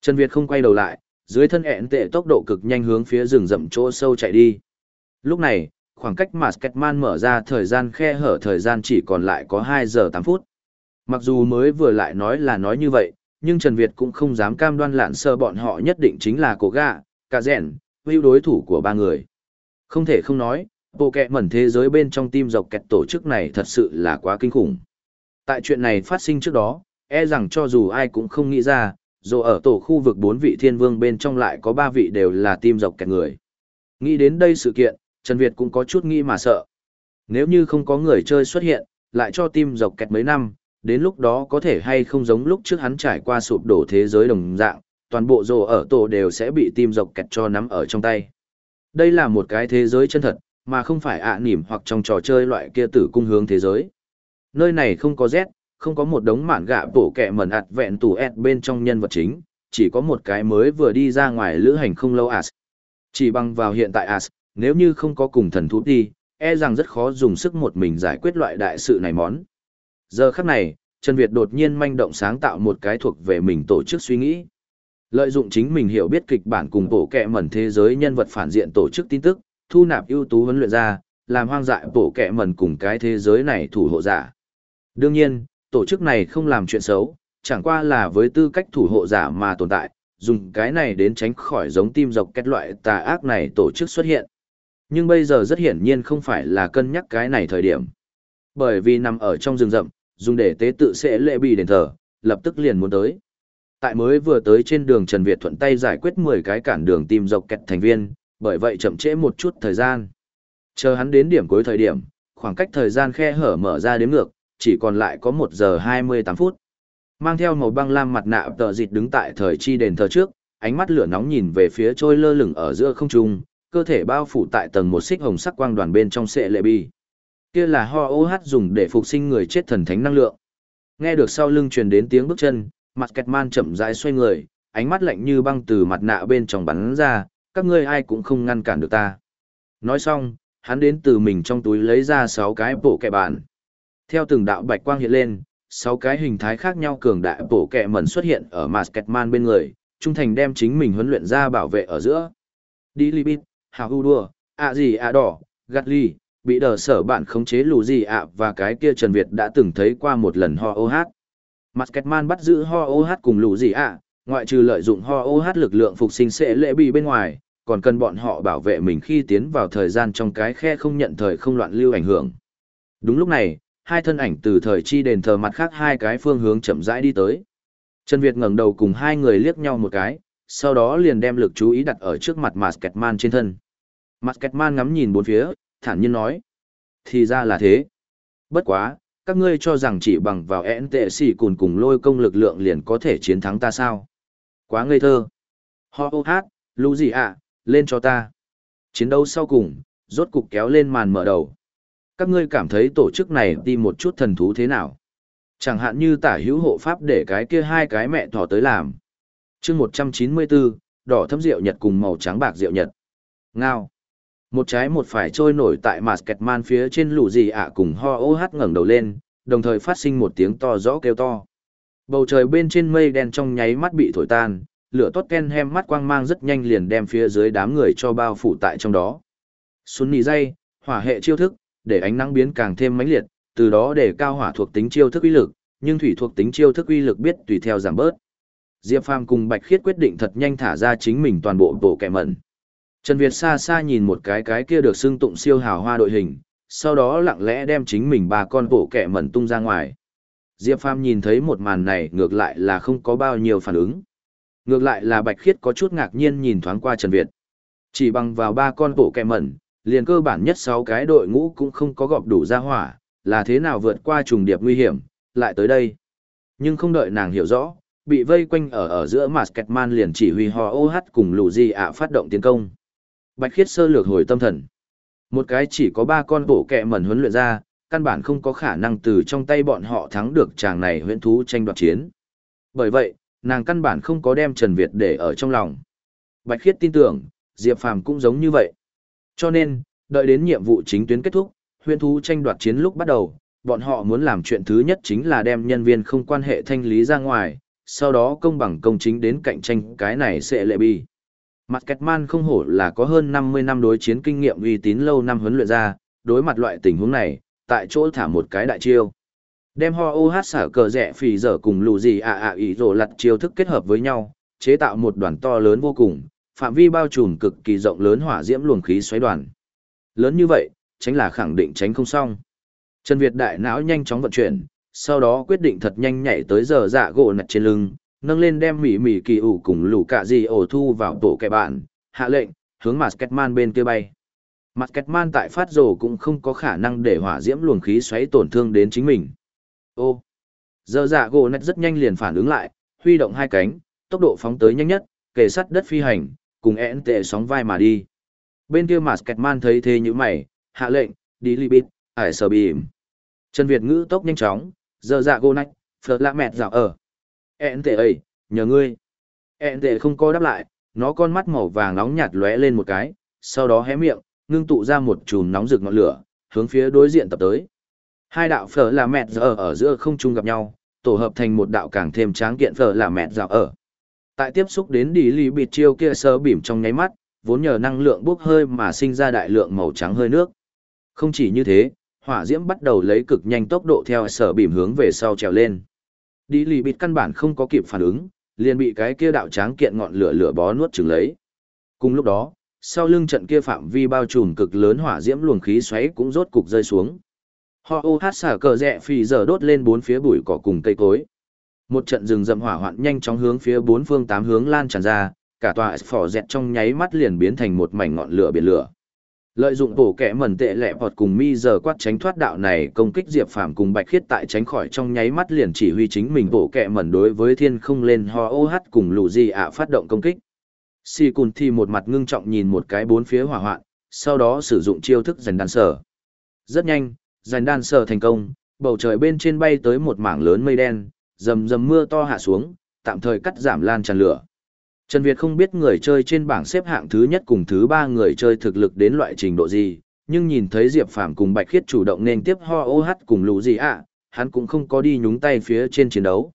Trần Việt không quay đầu lại, dưới thân ẹn tệ tốc độ cực nhanh hướng phía rừng rậm chỗ sâu chạy đi. Lúc này, khoảng cách mà Sketman mở ra thời gian khe hở thời gian chỉ còn lại có 2 giờ 8 phút. Mặc dù mới vừa lại nói là nói như vậy, nhưng Trần Việt cũng không dám cam đoan lạn sơ bọn họ nhất định chính là cổ gạ, cả rèn, hữu đối thủ của ba người. Không thể không nói, bộ kẹ mẩn thế giới bên trong tim dọc kẹt tổ chức này thật sự là quá kinh khủng. Tại chuyện này phát sinh trước đó, e rằng cho dù ai cũng không nghĩ ra, dù ở tổ khu vực bốn vị thiên vương bên trong lại có ba vị đều là tim dọc kẹt người. Nghĩ đến đây sự kiện, Trần Việt cũng có chút nghĩ mà sợ. Nếu như không có người chơi xuất hiện, lại cho tim dọc kẹt mấy năm, đến lúc đó có thể hay không giống lúc trước hắn trải qua sụp đổ thế giới đồng dạng, toàn bộ rồ ở tổ đều sẽ bị tim dọc kẹt cho nắm ở trong tay. Đây là một cái thế giới chân thật, mà không phải ạ nỉm hoặc trong trò chơi loại kia tử cung hướng thế giới. Nơi này không có Z, không có một đống mạn gạ bổ kẹ mẩn ạt vẹn tù ẹt bên trong nhân vật chính, chỉ có một cái mới vừa đi ra ngoài lữ hành không lâu As. Chỉ bằng vào hiện tại As, nếu như không có cùng thần thú đi, e rằng rất khó dùng sức một mình giải quyết loại đại sự này món. Giờ khắc này, Trần Việt đột nhiên manh động sáng tạo một cái thuộc về mình tổ chức suy nghĩ. Lợi dụng chính mình hiểu biết kịch bản cùng bổ kẹ mẩn thế giới nhân vật phản diện tổ chức tin tức, thu nạp ưu tú huấn luyện ra, làm hoang dại bổ kẹ mẩn cùng cái thế giới này thủ hộ giả. Đương nhiên, tổ chức này không làm chuyện xấu, chẳng qua là với tư cách thủ hộ giả mà tồn tại, dùng cái này đến tránh khỏi giống tim dọc kết loại tà ác này tổ chức xuất hiện. Nhưng bây giờ rất hiển nhiên không phải là cân nhắc cái này thời điểm. Bởi vì nằm ở trong rừng rậm, dùng để tế tự sẽ lệ bị đền thờ, lập tức liền muốn tới. Tại mới vừa tới trên đường Trần Việt thuận tay giải quyết 10 cái cản đường tìm dọc kẹt thành viên, bởi vậy chậm trễ một chút thời gian. Chờ hắn đến điểm cuối thời điểm, khoảng cách thời gian khe hở mở ra đến ngược, chỉ còn lại có 1 giờ 28 phút. Mang theo màu băng lam mặt nạ tờ dịt đứng tại thời chi đền thờ trước, ánh mắt lửa nóng nhìn về phía trôi lơ lửng ở giữa không trung, cơ thể bao phủ tại tầng một xích hồng sắc quang đoàn bên trong sệ lệ bi. Kia là ho ô hát dùng để phục sinh người chết thần thánh năng lượng. Nghe được sau lưng truyền đến tiếng bước chân, mặt kẹt man chậm rãi xoay người, ánh mắt lạnh như băng từ mặt nạ bên trong bắn ra, các ngươi ai cũng không ngăn cản được ta. Nói xong, hắn đến từ mình trong túi lấy ra sáu cái bộ kẹ bản. Theo từng đạo bạch quang hiện lên, sáu cái hình thái khác nhau cường đại bổ kẹ mẩn xuất hiện ở Masketman bên người, trung thành đem chính mình huấn luyện ra bảo vệ ở giữa. Đi Libit, Hào Hu Đua, ạ gì ạ đỏ, gắt ly, bị đờ sở bạn khống chế lù gì ạ và cái kia Trần Việt đã từng thấy qua một lần ho ô hát. Masketman bắt giữ ho ô hát cùng lù gì ạ, ngoại trừ lợi dụng ho ô hát lực lượng phục sinh sẽ lễ bị bên ngoài, còn cần bọn họ bảo vệ mình khi tiến vào thời gian trong cái khe không nhận thời không loạn lưu ảnh hưởng. Đúng lúc này, hai thân ảnh từ thời chi đền thờ mặt khác hai cái phương hướng chậm rãi đi tới. Trần Việt ngẩng đầu cùng hai người liếc nhau một cái, sau đó liền đem lực chú ý đặt ở trước mặt Masketman trên thân. Masketman ngắm nhìn bốn phía, thản nhiên nói. Thì ra là thế. Bất quá, các ngươi cho rằng chỉ bằng vào ẹn tệ xỉ cùng cùng lôi công lực lượng liền có thể chiến thắng ta sao? Quá ngây thơ. Ho ô hát, lũ gì ạ, lên cho ta. Chiến đấu sau cùng, rốt cục kéo lên màn mở đầu. Các ngươi cảm thấy tổ chức này đi một chút thần thú thế nào? Chẳng hạn như tả hữu hộ pháp để cái kia hai cái mẹ thỏ tới làm. chương 194, đỏ thâm rượu nhật cùng màu trắng bạc rượu nhật. Ngao. Một trái một phải trôi nổi tại man phía trên lũ gì ạ cùng ho ô hát ngẩng đầu lên, đồng thời phát sinh một tiếng to rõ kêu to. Bầu trời bên trên mây đen trong nháy mắt bị thổi tan, lửa tốt ken hem mắt quang mang rất nhanh liền đem phía dưới đám người cho bao phủ tại trong đó. Xuân nì dây, hỏa hệ chiêu thức, để ánh nắng biến càng thêm mãnh liệt, từ đó để cao hỏa thuộc tính chiêu thức uy lực, nhưng thủy thuộc tính chiêu thức uy lực biết tùy theo giảm bớt. Diệp Phàm cùng Bạch Khiết quyết định thật nhanh thả ra chính mình toàn bộ bộ kẻ mẩn. Trần Việt xa xa nhìn một cái cái kia được xưng tụng siêu hào hoa đội hình, sau đó lặng lẽ đem chính mình ba con bộ kẻ mẩn tung ra ngoài. Diệp Phàm nhìn thấy một màn này ngược lại là không có bao nhiêu phản ứng. Ngược lại là Bạch Khiết có chút ngạc nhiên nhìn thoáng qua Trần Việt. Chỉ bằng vào ba con bộ kẻ mẩn, liền cơ bản nhất sáu cái đội ngũ cũng không có gọp đủ ra hỏa, là thế nào vượt qua trùng điệp nguy hiểm, lại tới đây. Nhưng không đợi nàng hiểu rõ, bị vây quanh ở ở giữa Masketman liền chỉ huy hò OH cùng lù gì ạ phát động tiến công. Bạch Khiết sơ lược hồi tâm thần. Một cái chỉ có ba con bổ kẹ mẩn huấn luyện ra, căn bản không có khả năng từ trong tay bọn họ thắng được chàng này huyễn thú tranh đoạt chiến. Bởi vậy, nàng căn bản không có đem Trần Việt để ở trong lòng. Bạch Khiết tin tưởng, Diệp Phàm cũng giống như vậy. Cho nên, đợi đến nhiệm vụ chính tuyến kết thúc, huyền thú tranh đoạt chiến lúc bắt đầu, bọn họ muốn làm chuyện thứ nhất chính là đem nhân viên không quan hệ thanh lý ra ngoài, sau đó công bằng công chính đến cạnh tranh cái này sẽ lệ bi. Mặt kẹt man không hổ là có hơn 50 năm đối chiến kinh nghiệm uy tín lâu năm huấn luyện ra, đối mặt loại tình huống này, tại chỗ thả một cái đại chiêu. Đem ho ô hát xả cờ rẻ phì dở cùng lù gì ạ ạ ý rồ lặt chiêu thức kết hợp với nhau, chế tạo một đoàn to lớn vô cùng, phạm vi bao trùm cực kỳ rộng lớn hỏa diễm luồng khí xoáy đoàn. Lớn như vậy, tránh là khẳng định tránh không xong. Trần Việt đại não nhanh chóng vận chuyển, sau đó quyết định thật nhanh nhảy tới giờ dạ gỗ nặt trên lưng, nâng lên đem mỉ mỉ kỳ ủ cùng lũ cả gì ổ thu vào tổ kẻ bạn, hạ lệnh, hướng Masketman bên kia bay. Masketman tại phát rồ cũng không có khả năng để hỏa diễm luồng khí xoáy tổn thương đến chính mình. Ô! Giờ dạ gỗ nặt rất nhanh liền phản ứng lại, huy động hai cánh, tốc độ phóng tới nhanh nhất, kề sắt đất phi hành, cùng én tệ sóng vai mà đi. Bên kia mà Masketman thấy thế như mày, hạ lệnh, đi libit, ải sờ bìm. Trần Việt ngữ tốc nhanh chóng, giờ dạ gô nách, phở lạ mẹt dạo ở. Én tệ ấy, nhờ ngươi. Én tệ không có đáp lại, nó con mắt màu vàng nóng nhạt lóe lên một cái, sau đó hé miệng, ngưng tụ ra một chùm nóng rực ngọn lửa, hướng phía đối diện tập tới. Hai đạo phở là mẹt giờ ở giữa không trung gặp nhau, tổ hợp thành một đạo càng thêm tráng kiện phở là mẹt dạo ở. Tại tiếp xúc đến đi lì bịt chiêu kia sơ bỉm trong nháy mắt, vốn nhờ năng lượng bốc hơi mà sinh ra đại lượng màu trắng hơi nước. Không chỉ như thế, hỏa diễm bắt đầu lấy cực nhanh tốc độ theo sở bìm hướng về sau trèo lên. Đi lì bịt căn bản không có kịp phản ứng, liền bị cái kia đạo tráng kiện ngọn lửa lửa bó nuốt chửng lấy. Cùng lúc đó, sau lưng trận kia phạm vi bao trùm cực lớn hỏa diễm luồng khí xoáy cũng rốt cục rơi xuống. Họ ô hát xả cờ rẽ phì giờ đốt lên bốn phía bụi cỏ cùng cây cối. Một trận rừng rậm hỏa hoạn nhanh chóng hướng phía bốn phương tám hướng lan tràn ra, cả tòa phỏ dẹt trong nháy mắt liền biến thành một mảnh ngọn lửa biển lửa. Lợi dụng bổ kẻ mẩn tệ lẹ vọt cùng mi giờ quát tránh thoát đạo này công kích Diệp Phàm cùng Bạch Khiết tại tránh khỏi trong nháy mắt liền chỉ huy chính mình bổ kẻ mẩn đối với thiên không lên ho ô hát cùng lù gì ạ phát động công kích. Si Cùn thì một mặt ngưng trọng nhìn một cái bốn phía hỏa hoạn, sau đó sử dụng chiêu thức giành đan sở. Rất nhanh, giành đan sở thành công, bầu trời bên trên bay tới một mảng lớn mây đen, rầm rầm mưa to hạ xuống, tạm thời cắt giảm lan tràn lửa. Trần Việt không biết người chơi trên bảng xếp hạng thứ nhất cùng thứ ba người chơi thực lực đến loại trình độ gì, nhưng nhìn thấy Diệp Phàm cùng Bạch Khiết chủ động nên tiếp ho ô hát cùng lũ gì ạ, hắn cũng không có đi nhúng tay phía trên chiến đấu.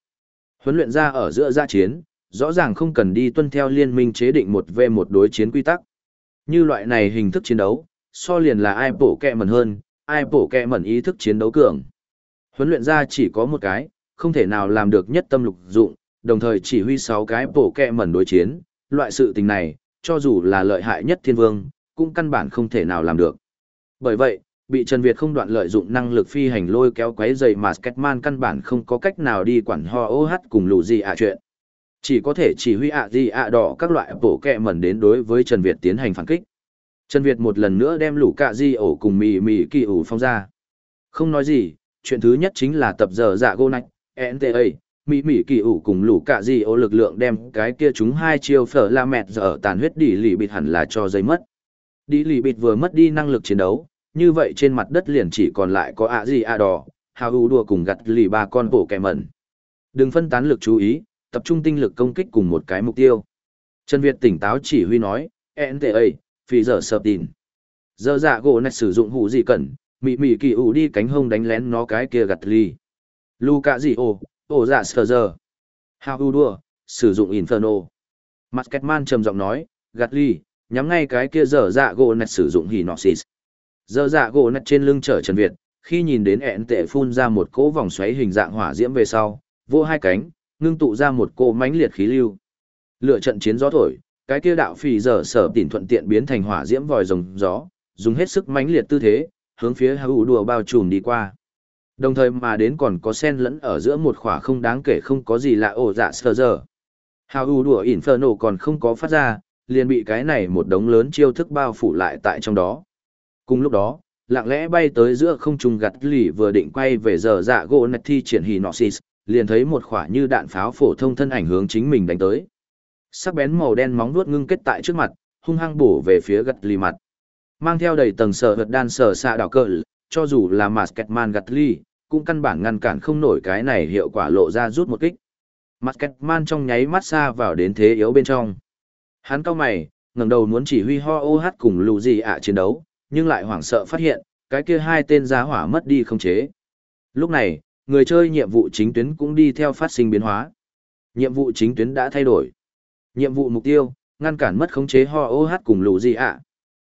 Huấn luyện ra ở giữa gia chiến, rõ ràng không cần đi tuân theo liên minh chế định một v một đối chiến quy tắc. Như loại này hình thức chiến đấu, so liền là ai bổ kẹ mẩn hơn, ai bổ kẹ mẩn ý thức chiến đấu cường. Huấn luyện ra chỉ có một cái, không thể nào làm được nhất tâm lục dụng, đồng thời chỉ huy 6 cái bổ kẹ mẩn đối chiến, loại sự tình này, cho dù là lợi hại nhất thiên vương, cũng căn bản không thể nào làm được. Bởi vậy, bị Trần Việt không đoạn lợi dụng năng lực phi hành lôi kéo quấy dày mà Sketman căn bản không có cách nào đi quản ho OH cùng lù gì ạ chuyện. Chỉ có thể chỉ huy ạ gì ạ đỏ các loại bổ kẹ mẩn đến đối với Trần Việt tiến hành phản kích. Trần Việt một lần nữa đem lũ cạ di ổ cùng mì mì kỳ ủ phong ra. Không nói gì, chuyện thứ nhất chính là tập giờ dạ gô nạch, NTA, mỹ mỹ kỳ ủ cùng lũ cả gì ô lực lượng đem cái kia chúng hai chiêu phở la mẹt giờ tàn huyết đi lì bịt hẳn là cho dây mất. Đi lì bịt vừa mất đi năng lực chiến đấu như vậy trên mặt đất liền chỉ còn lại có ạ gì ạ đỏ hào hữu đùa cùng gặt lì ba con bổ kẻ mẩn. Đừng phân tán lực chú ý tập trung tinh lực công kích cùng một cái mục tiêu. Trần việt tỉnh táo chỉ huy nói nta phi giờ sợp tin giờ dạ gỗ này sử dụng hủ gì cần mị mị kỳ ủ đi cánh hông đánh lén nó cái kia gặt lì. Luca gì ồ, ổ dạ sờ giờ. How you đua, sử dụng Inferno. Masketman trầm giọng nói, gạt ly, nhắm ngay cái kia dở dạ gỗ nạch sử dụng Hinoxis. Dở dạ gỗ nạch trên lưng chở Trần Việt, khi nhìn đến ẹn tệ phun ra một cỗ vòng xoáy hình dạng hỏa diễm về sau, vô hai cánh, ngưng tụ ra một cỗ mãnh liệt khí lưu. Lựa trận chiến gió thổi, cái kia đạo phì dở sở tỉnh thuận tiện biến thành hỏa diễm vòi rồng gió, dùng hết sức mãnh liệt tư thế, hướng phía Hau đùa bao trùm đi qua. Đồng thời mà đến còn có sen lẫn ở giữa một khỏa không đáng kể không có gì lạ ổ dạ sờ giờ. Hào ưu đùa Inferno còn không có phát ra, liền bị cái này một đống lớn chiêu thức bao phủ lại tại trong đó. Cùng lúc đó, lặng lẽ bay tới giữa không trung gặt lì vừa định quay về giờ dạ gỗ nạch thi triển hì nọsis liền thấy một khỏa như đạn pháo phổ thông thân ảnh hướng chính mình đánh tới. Sắc bén màu đen móng vuốt ngưng kết tại trước mặt, hung hăng bổ về phía gặt lì mặt. Mang theo đầy tầng sở vật đan sở xạ đảo cờ, cho dù là Masketman gặt lì, cũng căn bản ngăn cản không nổi cái này hiệu quả lộ ra rút một kích. Masketman trong nháy mắt xa vào đến thế yếu bên trong. Hắn cao mày, ngẩng đầu muốn chỉ huy ho ô hát cùng lù gì ạ chiến đấu, nhưng lại hoảng sợ phát hiện, cái kia hai tên giá hỏa mất đi không chế. Lúc này, người chơi nhiệm vụ chính tuyến cũng đi theo phát sinh biến hóa. Nhiệm vụ chính tuyến đã thay đổi. Nhiệm vụ mục tiêu, ngăn cản mất khống chế ho ô hát cùng lù gì ạ.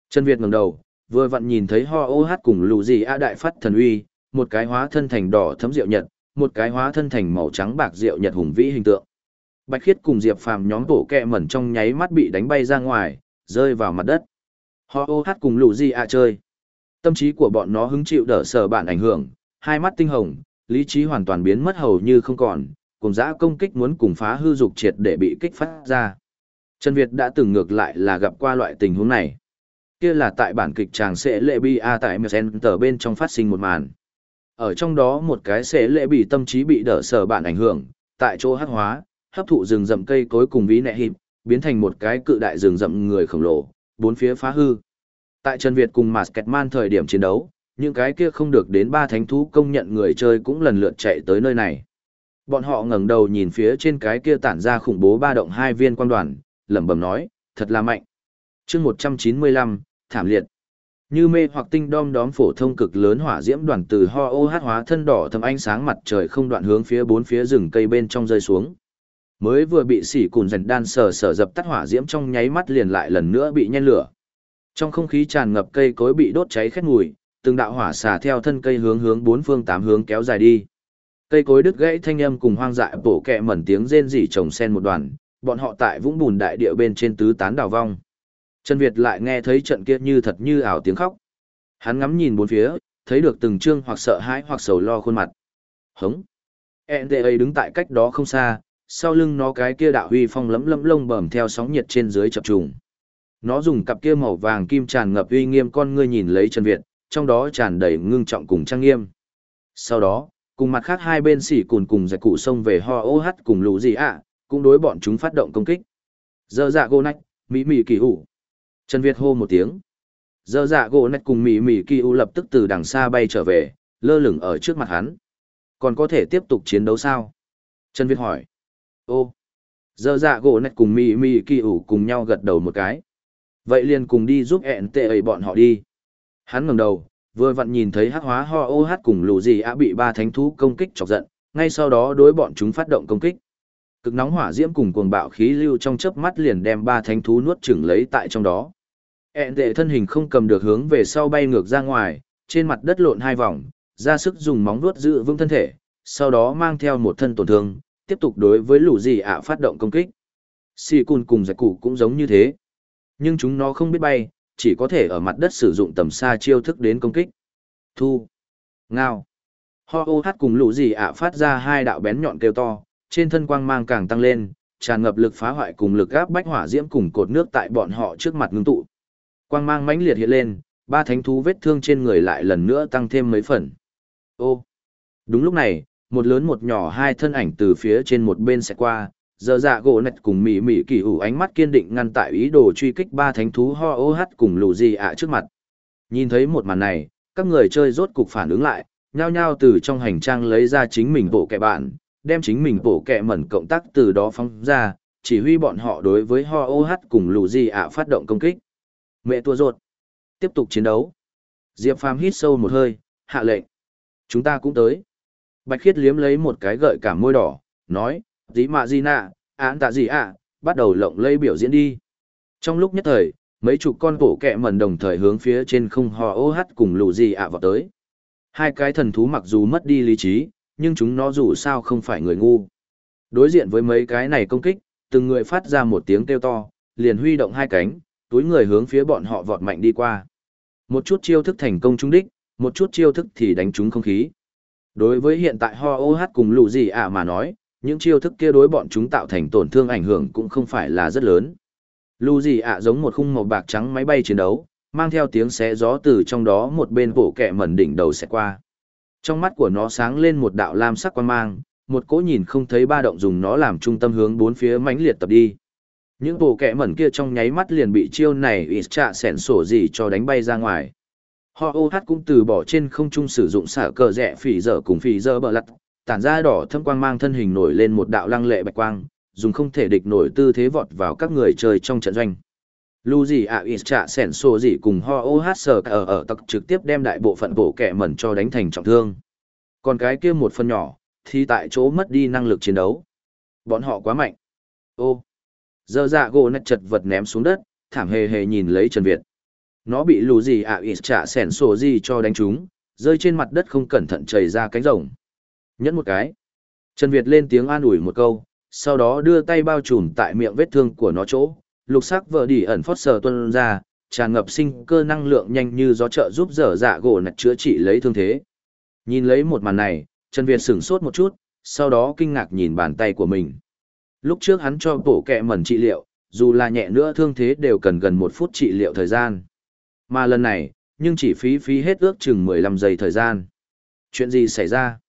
Trần Việt ngẩng đầu, vừa vặn nhìn thấy ho ô hát cùng lù gì ạ đại phát thần uy, một cái hóa thân thành đỏ thấm rượu nhật, một cái hóa thân thành màu trắng bạc rượu nhật hùng vĩ hình tượng. Bạch Khiết cùng Diệp Phàm nhóm bộ kẹ mẩn trong nháy mắt bị đánh bay ra ngoài, rơi vào mặt đất. Họ ô hát cùng lũ gì ạ à chơi. Tâm trí của bọn nó hứng chịu đỡ sở bản ảnh hưởng, hai mắt tinh hồng, lý trí hoàn toàn biến mất hầu như không còn, cùng dã công kích muốn cùng phá hư dục triệt để bị kích phát ra. Trần Việt đã từng ngược lại là gặp qua loại tình huống này. Kia là tại bản kịch chàng sẽ lệ bi a tại Center bên trong phát sinh một màn. Ở trong đó một cái sẽ lệ bị tâm trí bị đỡ sở bạn ảnh hưởng, tại chỗ hắc hóa, hấp thụ rừng rậm cây cối cùng ví nẹ hiệp, biến thành một cái cự đại rừng rậm người khổng lồ, bốn phía phá hư. Tại Trần Việt cùng Masketman thời điểm chiến đấu, những cái kia không được đến ba thánh thú công nhận người chơi cũng lần lượt chạy tới nơi này. Bọn họ ngẩng đầu nhìn phía trên cái kia tản ra khủng bố ba động hai viên quan đoàn, lẩm bẩm nói, thật là mạnh. chương 195, thảm liệt. Như mê hoặc tinh đom đóm phổ thông cực lớn hỏa diễm đoàn từ ho ô hát hóa thân đỏ thâm ánh sáng mặt trời không đoạn hướng phía bốn phía rừng cây bên trong rơi xuống. Mới vừa bị xỉ cùn dần đan sờ sờ dập tắt hỏa diễm trong nháy mắt liền lại lần nữa bị nhen lửa. Trong không khí tràn ngập cây cối bị đốt cháy khét mùi, từng đạo hỏa xả theo thân cây hướng hướng bốn phương tám hướng kéo dài đi. Cây cối đứt gãy thanh âm cùng hoang dại bổ kẹ mẩn tiếng rên rỉ trồng sen một đoàn, bọn họ tại vũng bùn đại địa bên trên tứ tán đào vong trần việt lại nghe thấy trận kia như thật như ảo tiếng khóc hắn ngắm nhìn bốn phía thấy được từng trương hoặc sợ hãi hoặc sầu lo khuôn mặt hống nta đứng tại cách đó không xa sau lưng nó cái kia đạo huy phong lấm lấm lông bẩm theo sóng nhiệt trên dưới chập trùng. Nó dùng cặp kia màu vàng kim tràn ngập uy nghiêm con ngươi nhìn lấy Trần Việt, trong đó tràn đầy ngưng trọng cùng trang nghiêm. Sau đó, cùng mặt khác hai bên xỉ cùn cùng giải cụ sông về ho ô hát cùng lũ gì ạ, cũng đối bọn chúng phát động công kích. Giờ dạ gô nách, mỹ mỹ kỳ hủ. Trần Việt hô một tiếng. Giờ dạ gỗ nạch cùng mỹ mỹ kỳ u lập tức từ đằng xa bay trở về, lơ lửng ở trước mặt hắn. Còn có thể tiếp tục chiến đấu sao? Trần Việt hỏi. Ô, giờ dạ gỗ nạch cùng mì mì kỳ u cùng nhau gật đầu một cái. Vậy liền cùng đi giúp ẹn tệ ấy bọn họ đi. Hắn ngẩng đầu, vừa vặn nhìn thấy hắc hóa ho ô hát cùng lù gì á bị ba thánh thú công kích chọc giận, ngay sau đó đối bọn chúng phát động công kích. Cực nóng hỏa diễm cùng cuồng bạo khí lưu trong chớp mắt liền đem ba thánh thú nuốt chửng lấy tại trong đó. E ẹn tệ thân hình không cầm được hướng về sau bay ngược ra ngoài, trên mặt đất lộn hai vòng, ra sức dùng móng vuốt giữ vững thân thể, sau đó mang theo một thân tổn thương, tiếp tục đối với lũ gì ạ phát động công kích. Xì cùn cùng giải cụ cũng giống như thế. Nhưng chúng nó không biết bay, chỉ có thể ở mặt đất sử dụng tầm xa chiêu thức đến công kích. Thu. Ngao. Ho ô hát cùng lũ gì ạ phát ra hai đạo bén nhọn kêu to, trên thân quang mang càng tăng lên, tràn ngập lực phá hoại cùng lực áp bách hỏa diễm cùng cột nước tại bọn họ trước mặt ngưng tụ. Quang mang mãnh liệt hiện lên, ba thánh thú vết thương trên người lại lần nữa tăng thêm mấy phần. Ô. Đúng lúc này, một lớn một nhỏ hai thân ảnh từ phía trên một bên sẽ qua giờ dạ gỗ nạch cùng mỉ mỉ kỳ ủ ánh mắt kiên định ngăn tại ý đồ truy kích ba thánh thú ho ô hát cùng lù gì ạ trước mặt nhìn thấy một màn này các người chơi rốt cục phản ứng lại nhao nhao từ trong hành trang lấy ra chính mình bộ kẻ bạn đem chính mình bổ kẹ mẩn cộng tác từ đó phóng ra chỉ huy bọn họ đối với ho ô hát cùng lù gì ạ phát động công kích. Mẹ tua rột tiếp tục chiến đấu. Diệp phàm hít sâu một hơi hạ lệnh. Chúng ta cũng tới. Bạch Khiết liếm lấy một cái gợi cả môi đỏ, nói, dĩ mạ gì nạ, án tạ gì ạ, bắt đầu lộng lây biểu diễn đi. Trong lúc nhất thời, Mấy chục con bổ kẹ mẩn đồng thời hướng phía trên không ho ô hát cùng lù gì ạ vào tới. Hai cái thần thú mặc dù mất đi lý trí, nhưng chúng nó dù sao không phải người ngu. Đối diện với mấy cái này công kích, từng người phát ra một tiếng kêu to, liền huy động hai cánh, túi người hướng phía bọn họ vọt mạnh đi qua. Một chút chiêu thức thành công trúng đích, một chút chiêu thức thì đánh trúng không khí. Đối với hiện tại ho ô hát cùng lù gì ạ mà nói, những chiêu thức kia đối bọn chúng tạo thành tổn thương ảnh hưởng cũng không phải là rất lớn. Lù gì ạ giống một khung màu bạc trắng máy bay chiến đấu, mang theo tiếng xé gió từ trong đó một bên bộ kẹ mẩn đỉnh đầu sẽ qua. Trong mắt của nó sáng lên một đạo lam sắc quan mang, một cỗ nhìn không thấy ba động dùng nó làm trung tâm hướng bốn phía mãnh liệt tập đi. Những bộ kẹ mẩn kia trong nháy mắt liền bị chiêu này ít trạ sẻn sổ gì cho đánh bay ra ngoài. Họ ô hát cũng từ bỏ trên không trung sử dụng xả cờ rẽ phỉ dở cùng phỉ dở bờ lặt, tản ra đỏ thâm quang mang thân hình nổi lên một đạo lăng lệ bạch quang, dùng không thể địch nổi tư thế vọt vào các người chơi trong trận doanh. Lu gì ạ ít trả sẻn sổ gì cùng ho ô hát sờ ở ở tặc trực tiếp đem đại bộ phận bộ kẻ mẩn cho đánh thành trọng thương. Còn cái kia một phần nhỏ, thì tại chỗ mất đi năng lực chiến đấu. Bọn họ quá mạnh. Ô. Giờ dạ gỗ nạch chật vật ném xuống đất, thảm hề hề nhìn lấy Trần Việt. Nó bị lù gì ạ ít trả sẻn sổ gì cho đánh trúng, rơi trên mặt đất không cẩn thận chảy ra cánh rồng. Nhẫn một cái. Trần Việt lên tiếng an ủi một câu, sau đó đưa tay bao trùm tại miệng vết thương của nó chỗ, lục sắc vợ đi ẩn phót sờ tuân ra, tràn ngập sinh cơ năng lượng nhanh như gió trợ giúp dở dạ gỗ nạch chữa trị lấy thương thế. Nhìn lấy một màn này, Trần Việt sửng sốt một chút, sau đó kinh ngạc nhìn bàn tay của mình. Lúc trước hắn cho bổ kẹ mẩn trị liệu, dù là nhẹ nữa thương thế đều cần gần một phút trị liệu thời gian. Mà lần này, nhưng chỉ phí phí hết ước chừng 15 giây thời gian. Chuyện gì xảy ra?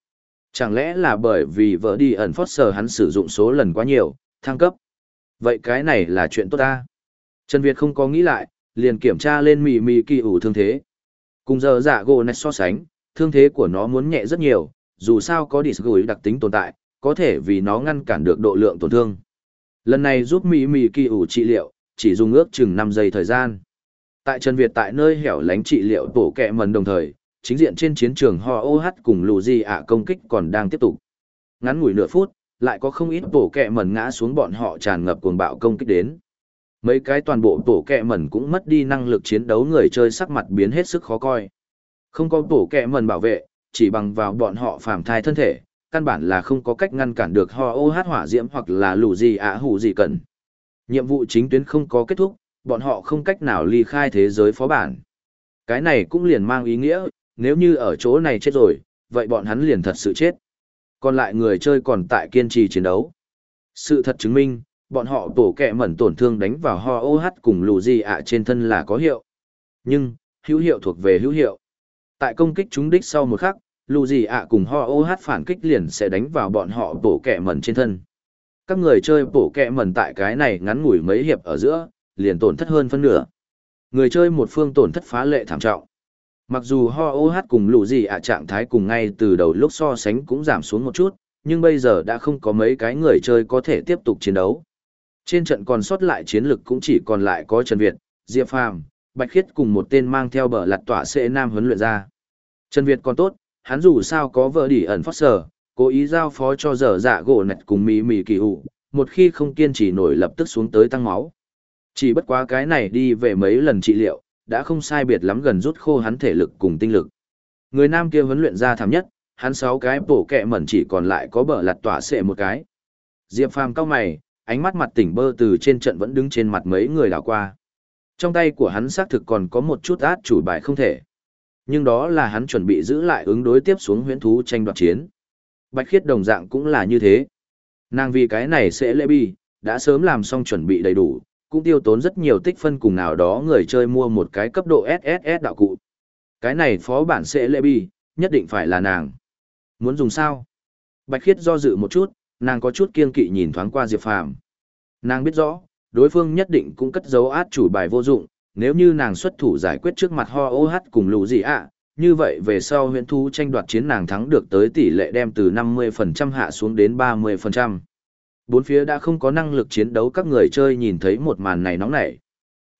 Chẳng lẽ là bởi vì vợ đi ẩn phót sờ hắn sử dụng số lần quá nhiều, thăng cấp? Vậy cái này là chuyện tốt ta? Trần Việt không có nghĩ lại, liền kiểm tra lên mì mì kỳ ủ thương thế. Cùng giờ dạ gỗ này so sánh, thương thế của nó muốn nhẹ rất nhiều, dù sao có gửi đặc tính tồn tại, có thể vì nó ngăn cản được độ lượng tổn thương. Lần này giúp mì mì kỳ ủ trị liệu, chỉ dùng ước chừng 5 giây thời gian. Tại Trần Việt tại nơi hẻo lánh trị liệu tổ kẹ mần đồng thời, chính diện trên chiến trường ho OH cùng lù di ạ công kích còn đang tiếp tục. Ngắn ngủi nửa phút, lại có không ít tổ kẹ mần ngã xuống bọn họ tràn ngập cuồng bạo công kích đến. Mấy cái toàn bộ tổ kẹ mần cũng mất đi năng lực chiến đấu người chơi sắc mặt biến hết sức khó coi. Không có tổ kẹ mần bảo vệ, chỉ bằng vào bọn họ phàm thai thân thể, căn bản là không có cách ngăn cản được ho ô hát hỏa diễm hoặc là lù gì ạ hủ gì cần. Nhiệm vụ chính tuyến không có kết thúc, bọn họ không cách nào ly khai thế giới phó bản. Cái này cũng liền mang ý nghĩa, nếu như ở chỗ này chết rồi, vậy bọn hắn liền thật sự chết. Còn lại người chơi còn tại kiên trì chiến đấu. Sự thật chứng minh, bọn họ tổ kẹ mẩn tổn thương đánh vào ho ô hát cùng lù gì ạ trên thân là có hiệu. Nhưng, hữu hiệu thuộc về hữu hiệu. Tại công kích chúng đích sau một khắc, lù gì ạ cùng ho ô hát phản kích liền sẽ đánh vào bọn họ tổ kẹ mẩn trên thân. Các người chơi bổ kẹ mẩn tại cái này ngắn ngủi mấy hiệp ở giữa, liền tổn thất hơn phân nửa. Người chơi một phương tổn thất phá lệ thảm trọng. Mặc dù ho ô hát cùng lũ gì ạ trạng thái cùng ngay từ đầu lúc so sánh cũng giảm xuống một chút, nhưng bây giờ đã không có mấy cái người chơi có thể tiếp tục chiến đấu. Trên trận còn sót lại chiến lực cũng chỉ còn lại có Trần Việt, Diệp Phàm, Bạch Khiết cùng một tên mang theo bờ lặt tỏa sẽ nam huấn luyện ra. Trần Việt còn tốt, hắn dù sao có vợ đỉ ẩn phát sở, cố ý giao phó cho dở dạ gỗ nạch cùng mì mì kỳ hụ, một khi không kiên trì nổi lập tức xuống tới tăng máu. Chỉ bất quá cái này đi về mấy lần trị liệu, đã không sai biệt lắm gần rút khô hắn thể lực cùng tinh lực. Người nam kia huấn luyện ra thảm nhất, hắn sáu cái bổ kẹ mẩn chỉ còn lại có bờ lặt tỏa xệ một cái. Diệp Phàm cao mày, ánh mắt mặt tỉnh bơ từ trên trận vẫn đứng trên mặt mấy người đảo qua. Trong tay của hắn xác thực còn có một chút át chủ bài không thể. Nhưng đó là hắn chuẩn bị giữ lại ứng đối tiếp xuống huyễn thú tranh đoạt chiến. Bạch khiết đồng dạng cũng là như thế. Nàng vì cái này sẽ lễ bi, đã sớm làm xong chuẩn bị đầy đủ, cũng tiêu tốn rất nhiều tích phân cùng nào đó người chơi mua một cái cấp độ SSS đạo cụ. Cái này phó bản sẽ lệ bi, nhất định phải là nàng. Muốn dùng sao? Bạch khiết do dự một chút, nàng có chút kiên kỵ nhìn thoáng qua Diệp Phàm. Nàng biết rõ, đối phương nhất định cũng cất giấu át chủ bài vô dụng, nếu như nàng xuất thủ giải quyết trước mặt ho ô hát cùng lũ gì ạ, như vậy về sau huyện thu tranh đoạt chiến nàng thắng được tới tỷ lệ đem từ 50% hạ xuống đến 30%. Bốn phía đã không có năng lực chiến đấu các người chơi nhìn thấy một màn này nóng nảy.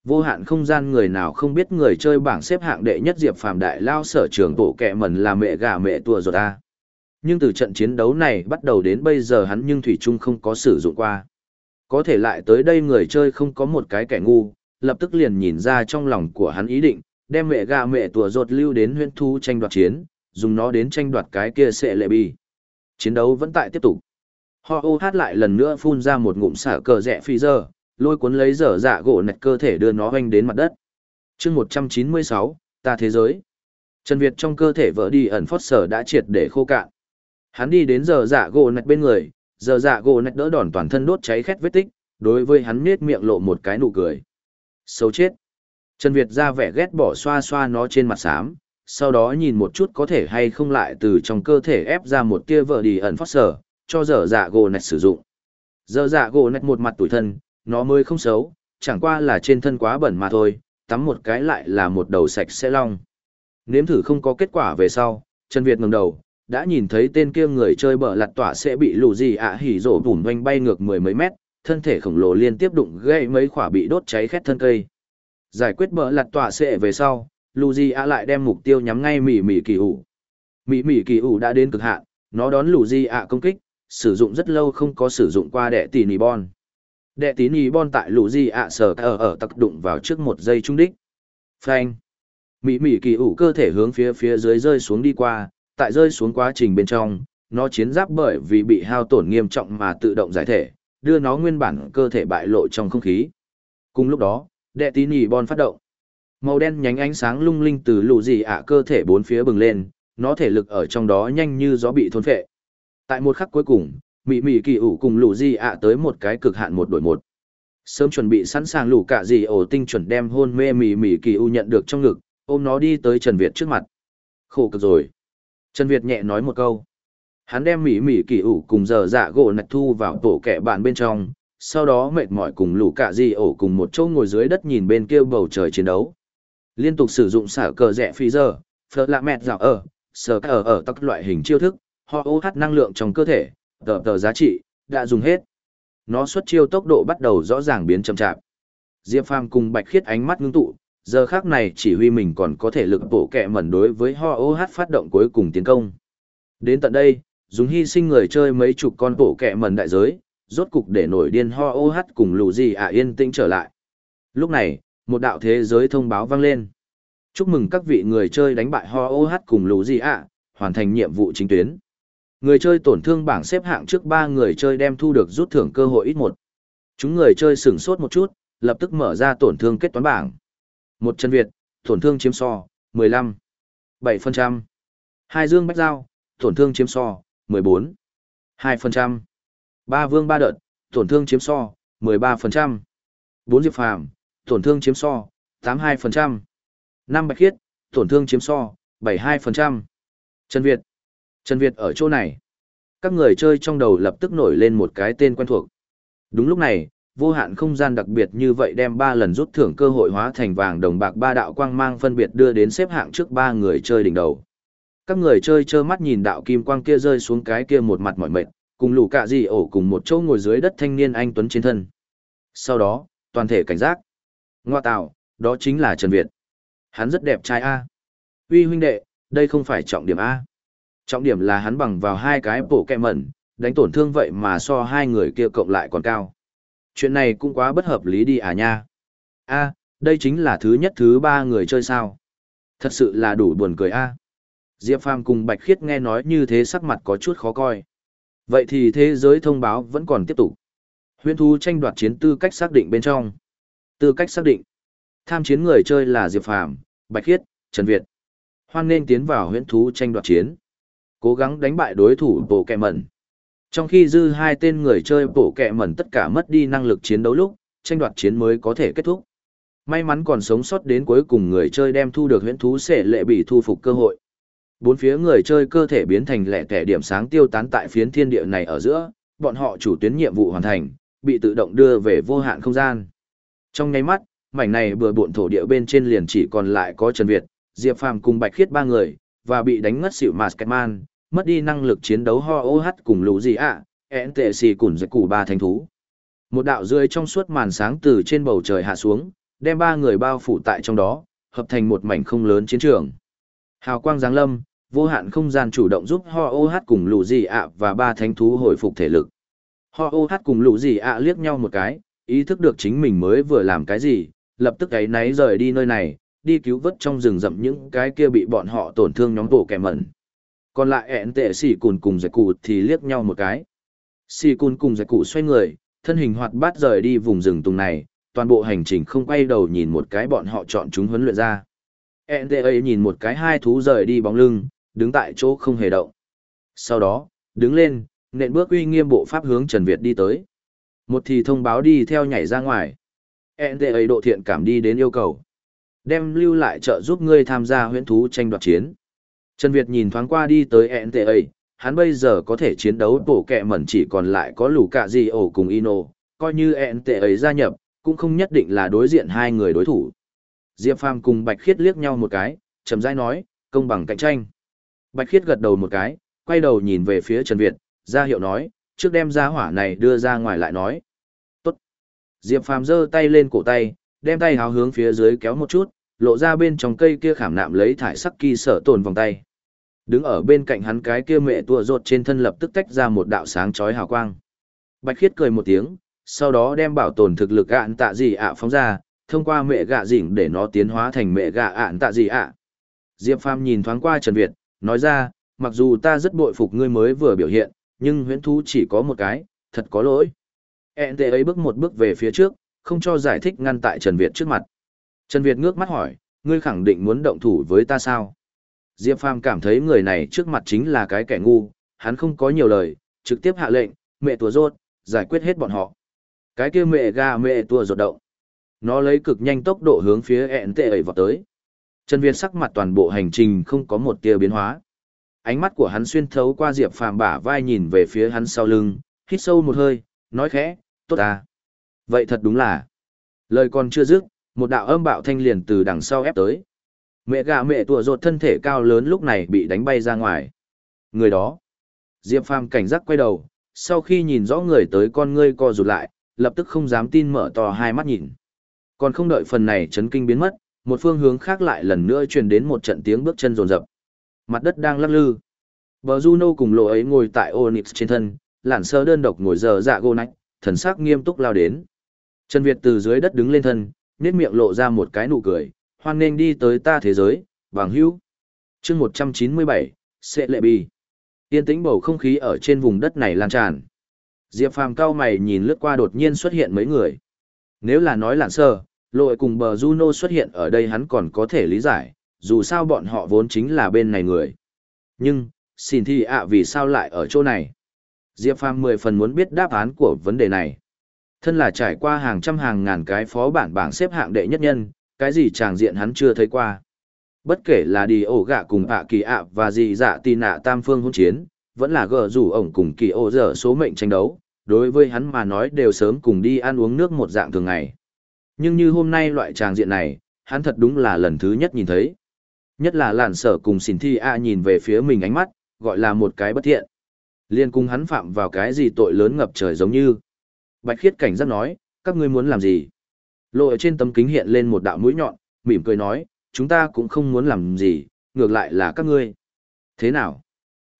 Vô hạn không gian người nào không biết người chơi bảng xếp hạng đệ nhất Diệp Phàm đại lao sở trường tổ kẹ mẩn là mẹ gà mẹ tua rồi ta. Nhưng từ trận chiến đấu này bắt đầu đến bây giờ hắn nhưng Thủy Trung không có sử dụng qua. Có thể lại tới đây người chơi không có một cái kẻ ngu, lập tức liền nhìn ra trong lòng của hắn ý định, đem mẹ gà mẹ tua rột lưu đến huyên thu tranh đoạt chiến, dùng nó đến tranh đoạt cái kia sẽ lệ bi. Chiến đấu vẫn tại tiếp tục. Ho ô hát lại lần nữa phun ra một ngụm xả cờ rẽ phi giờ, lôi cuốn lấy dở dạ gỗ nạch cơ thể đưa nó hoanh đến mặt đất. chương 196, ta thế giới. Trần Việt trong cơ thể vỡ đi ẩn phót sở đã triệt để khô cạn. Hắn đi đến giờ dạ gỗ nạch bên người, giờ dạ gỗ nạch đỡ đòn toàn thân đốt cháy khét vết tích, đối với hắn nết miệng lộ một cái nụ cười. Xấu chết. Trần Việt ra vẻ ghét bỏ xoa xoa nó trên mặt xám, sau đó nhìn một chút có thể hay không lại từ trong cơ thể ép ra một tia vợ đi ẩn phát sở, cho dở dạ gỗ nạch sử dụng. Dở dạ gỗ nạch một mặt tủi thân, nó mới không xấu, chẳng qua là trên thân quá bẩn mà thôi, tắm một cái lại là một đầu sạch sẽ long. Nếm thử không có kết quả về sau, Trần Việt ngẩng đầu, đã nhìn thấy tên kia người chơi bờ lặt tỏa sẽ bị lù gì ạ hỉ rổ bùn doanh bay ngược mười mấy mét, thân thể khổng lồ liên tiếp đụng gây mấy khỏa bị đốt cháy khét thân cây. Giải quyết bờ lặt tỏa sẽ về sau, lù gì ạ lại đem mục tiêu nhắm ngay mỉ mỉ kỳ ủ. Mỉ mỉ kỳ ủ đã đến cực hạn, nó đón lù gì ạ công kích, sử dụng rất lâu không có sử dụng qua đệ tỷ nỉ bon. Đệ tí nỉ bon tại lũ gì ạ sở ở ở tặc đụng vào trước một giây trung đích. Phanh. Mỹ Mỹ kỳ ủ cơ thể hướng phía phía dưới rơi xuống đi qua, tại rơi xuống quá trình bên trong, nó chiến giáp bởi vì bị hao tổn nghiêm trọng mà tự động giải thể, đưa nó nguyên bản cơ thể bại lộ trong không khí. Cùng lúc đó, đệ tí nì bon phát động. Màu đen nhánh ánh sáng lung linh từ lũ gì ạ cơ thể bốn phía bừng lên, nó thể lực ở trong đó nhanh như gió bị thôn phệ. Tại một khắc cuối cùng, Mỹ Mỹ kỳ ủ cùng lũ Di ạ tới một cái cực hạn một đổi một. Sớm chuẩn bị sẵn sàng lũ cả gì ổ tinh chuẩn đem hôn mê Mỹ Mỹ kỳ ủ nhận được trong ngực, ôm nó đi tới Trần Việt trước mặt. Khổ cực rồi. Trần Việt nhẹ nói một câu. Hắn đem Mỹ Mỹ kỳ ủ cùng giờ dạ gỗ nạch thu vào tổ kẻ bạn bên trong, sau đó mệt mỏi cùng lũ cạ gì ổ cùng một chỗ ngồi dưới đất nhìn bên kia bầu trời chiến đấu. Liên tục sử dụng xả cờ rẽ phi giờ, phở lạ mẹt dạo ở, sờ ở ở tắc loại hình chiêu thức, ho ô hát năng lượng trong cơ thể, tờ tờ giá trị, đã dùng hết. Nó xuất chiêu tốc độ bắt đầu rõ ràng biến chậm chạp. Diệp Phàm cùng Bạch Khiết ánh mắt ngưng tụ, giờ khác này chỉ huy mình còn có thể lực bổ kẹ mẩn đối với ho OH phát động cuối cùng tiến công. Đến tận đây, dùng hy sinh người chơi mấy chục con bổ kẹ mẩn đại giới, rốt cục để nổi điên ho OH cùng lù gì à yên tĩnh trở lại. Lúc này, một đạo thế giới thông báo vang lên. Chúc mừng các vị người chơi đánh bại ho OH cùng lù gì à, hoàn thành nhiệm vụ chính tuyến. Người chơi tổn thương bảng xếp hạng trước ba người chơi đem thu được rút thưởng cơ hội ít một. Chúng người chơi sửng sốt một chút, lập tức mở ra tổn thương kết toán bảng. Một chân Việt, tổn thương chiếm so, 15. 7%. Hai Dương Bách Giao, tổn thương chiếm so, 14. 2%. Ba Vương Ba Đợt, tổn thương chiếm so, 13%. Bốn Diệp Phàm, tổn thương chiếm so, 82%. Năm Bạch Khiết, tổn thương chiếm so, 72%. Trần Việt, Trần Việt ở chỗ này. Các người chơi trong đầu lập tức nổi lên một cái tên quen thuộc. Đúng lúc này, vô hạn không gian đặc biệt như vậy đem ba lần rút thưởng cơ hội hóa thành vàng đồng bạc ba đạo quang mang phân biệt đưa đến xếp hạng trước ba người chơi đỉnh đầu. Các người chơi trơ mắt nhìn đạo kim quang kia rơi xuống cái kia một mặt mỏi mệt, cùng lũ cạ gì ổ cùng một chỗ ngồi dưới đất thanh niên anh Tuấn trên thân. Sau đó, toàn thể cảnh giác. Ngoa tạo, đó chính là Trần Việt. Hắn rất đẹp trai A. Uy huynh đệ, đây không phải trọng điểm A. Trọng điểm là hắn bằng vào hai cái bổ kẹ mẩn, đánh tổn thương vậy mà so hai người kia cộng lại còn cao. Chuyện này cũng quá bất hợp lý đi à nha. a đây chính là thứ nhất thứ ba người chơi sao. Thật sự là đủ buồn cười a Diệp Phàm cùng Bạch Khiết nghe nói như thế sắc mặt có chút khó coi. Vậy thì thế giới thông báo vẫn còn tiếp tục. Huyễn thú tranh đoạt chiến tư cách xác định bên trong. Tư cách xác định. Tham chiến người chơi là Diệp Phàm, Bạch Khiết, Trần Việt. Hoan nên tiến vào huyễn thú tranh đoạt chiến cố gắng đánh bại đối thủ bộ kẹ mẩn. Trong khi dư hai tên người chơi bộ kẹ mẩn tất cả mất đi năng lực chiến đấu lúc, tranh đoạt chiến mới có thể kết thúc. May mắn còn sống sót đến cuối cùng người chơi đem thu được huyễn thú sẽ lệ bị thu phục cơ hội. Bốn phía người chơi cơ thể biến thành lẻ kẻ điểm sáng tiêu tán tại phiến thiên địa này ở giữa, bọn họ chủ tuyến nhiệm vụ hoàn thành, bị tự động đưa về vô hạn không gian. Trong nháy mắt, mảnh này bừa bộn thổ địa bên trên liền chỉ còn lại có Trần Việt, Diệp Phàm cùng Bạch Khiết ba người, và bị đánh ngất xỉu Masketman, mất đi năng lực chiến đấu ho Oh cùng lũ gì ạ, ẹn tệ xì củn giật củ ba thành thú. Một đạo rơi trong suốt màn sáng từ trên bầu trời hạ xuống, đem ba người bao phủ tại trong đó, hợp thành một mảnh không lớn chiến trường. Hào quang giáng lâm, vô hạn không gian chủ động giúp ho Oh cùng lũ gì ạ và ba thánh thú hồi phục thể lực. Ho Oh cùng lũ gì ạ liếc nhau một cái, ý thức được chính mình mới vừa làm cái gì, lập tức ấy náy rời đi nơi này, đi cứu vớt trong rừng rậm những cái kia bị bọn họ tổn thương nhóm bộ kẻ mẩn. Còn lại ẹn tệ xỉ cùn cùng giải cụ thì liếc nhau một cái. Xỉ cùn cùng giải cụ xoay người, thân hình hoạt bát rời đi vùng rừng tùng này, toàn bộ hành trình không quay đầu nhìn một cái bọn họ chọn chúng huấn luyện ra. NTA nhìn một cái hai thú rời đi bóng lưng, đứng tại chỗ không hề động. Sau đó, đứng lên, nện bước uy nghiêm bộ pháp hướng Trần Việt đi tới. Một thì thông báo đi theo nhảy ra ngoài. NTA độ thiện cảm đi đến yêu cầu. Đem lưu lại trợ giúp ngươi tham gia huyễn thú tranh đoạt chiến. Trần Việt nhìn thoáng qua đi tới NTA, hắn bây giờ có thể chiến đấu bổ kẹ mẩn chỉ còn lại có lũ cạ gì ổ cùng Ino, coi như NTA gia nhập, cũng không nhất định là đối diện hai người đối thủ. Diệp Phàm cùng Bạch Khiết liếc nhau một cái, chậm rãi nói, công bằng cạnh tranh. Bạch Khiết gật đầu một cái, quay đầu nhìn về phía Trần Việt, ra hiệu nói, trước đem ra hỏa này đưa ra ngoài lại nói. Tốt. Diệp Phàm giơ tay lên cổ tay, đem tay háo hướng phía dưới kéo một chút, lộ ra bên trong cây kia khảm nạm lấy thải sắc kỳ sở tồn vòng tay. Đứng ở bên cạnh hắn cái kia mẹ tua rột trên thân lập tức tách ra một đạo sáng chói hào quang. Bạch Khiết cười một tiếng, sau đó đem bảo tồn thực lực ạn tạ gì ạ phóng ra, thông qua mẹ gạ dỉnh để nó tiến hóa thành mẹ gạ ạn tạ gì ạ. Diệp Phàm nhìn thoáng qua Trần Việt, nói ra, mặc dù ta rất bội phục ngươi mới vừa biểu hiện, nhưng huyễn thú chỉ có một cái, thật có lỗi. Ẹn tệ ấy bước một bước về phía trước, không cho giải thích ngăn tại Trần Việt trước mặt. Trần Việt ngước mắt hỏi, ngươi khẳng định muốn động thủ với ta sao? Diệp Phàm cảm thấy người này trước mặt chính là cái kẻ ngu, hắn không có nhiều lời, trực tiếp hạ lệnh, mẹ tùa rốt, giải quyết hết bọn họ. Cái kia mẹ ga mẹ tua rột động. Nó lấy cực nhanh tốc độ hướng phía ẹn tệ ấy vọt tới. Trần Việt sắc mặt toàn bộ hành trình không có một tia biến hóa. Ánh mắt của hắn xuyên thấu qua Diệp Phàm bả vai nhìn về phía hắn sau lưng, hít sâu một hơi, nói khẽ, tốt à. Vậy thật đúng là. Lời còn chưa dứt, một đạo âm bạo thanh liền từ đằng sau ép tới. Mẹ gà mẹ tua rột thân thể cao lớn lúc này bị đánh bay ra ngoài. Người đó. Diệp Phàm cảnh giác quay đầu, sau khi nhìn rõ người tới con ngươi co rụt lại, lập tức không dám tin mở to hai mắt nhìn. Còn không đợi phần này chấn kinh biến mất, một phương hướng khác lại lần nữa truyền đến một trận tiếng bước chân rồn rập. Mặt đất đang lắc lư. Bờ Juno cùng lộ ấy ngồi tại Onyx trên thân, lản sơ đơn độc ngồi giờ dạ gô nách, thần sắc nghiêm túc lao đến. Trần Việt từ dưới đất đứng lên thân, nét miệng lộ ra một cái nụ cười, hoan nên đi tới ta thế giới, bằng hữu. chương 197, Sệ Lệ Bì. Yên tĩnh bầu không khí ở trên vùng đất này lan tràn. Diệp Phàm cao mày nhìn lướt qua đột nhiên xuất hiện mấy người. Nếu là nói lạn sơ, lội cùng bờ Juno xuất hiện ở đây hắn còn có thể lý giải, dù sao bọn họ vốn chính là bên này người. Nhưng, xin thi ạ vì sao lại ở chỗ này? Diệp Phàm mười phần muốn biết đáp án của vấn đề này. Thân là trải qua hàng trăm hàng ngàn cái phó bản bảng xếp hạng đệ nhất nhân, cái gì tràng diện hắn chưa thấy qua. Bất kể là đi ổ gạ cùng ạ kỳ ạ và gì dạ tì nạ tam phương hôn chiến, vẫn là gờ rủ ổng cùng kỳ ổ dở số mệnh tranh đấu, đối với hắn mà nói đều sớm cùng đi ăn uống nước một dạng thường ngày. Nhưng như hôm nay loại tràng diện này, hắn thật đúng là lần thứ nhất nhìn thấy. Nhất là làn sở cùng xỉn thi a nhìn về phía mình ánh mắt, gọi là một cái bất thiện. Liên cung hắn phạm vào cái gì tội lớn ngập trời giống như. Bạch khiết cảnh giác nói, các ngươi muốn làm gì? Lộ ở trên tấm kính hiện lên một đạo mũi nhọn, mỉm cười nói, chúng ta cũng không muốn làm gì, ngược lại là các ngươi. Thế nào?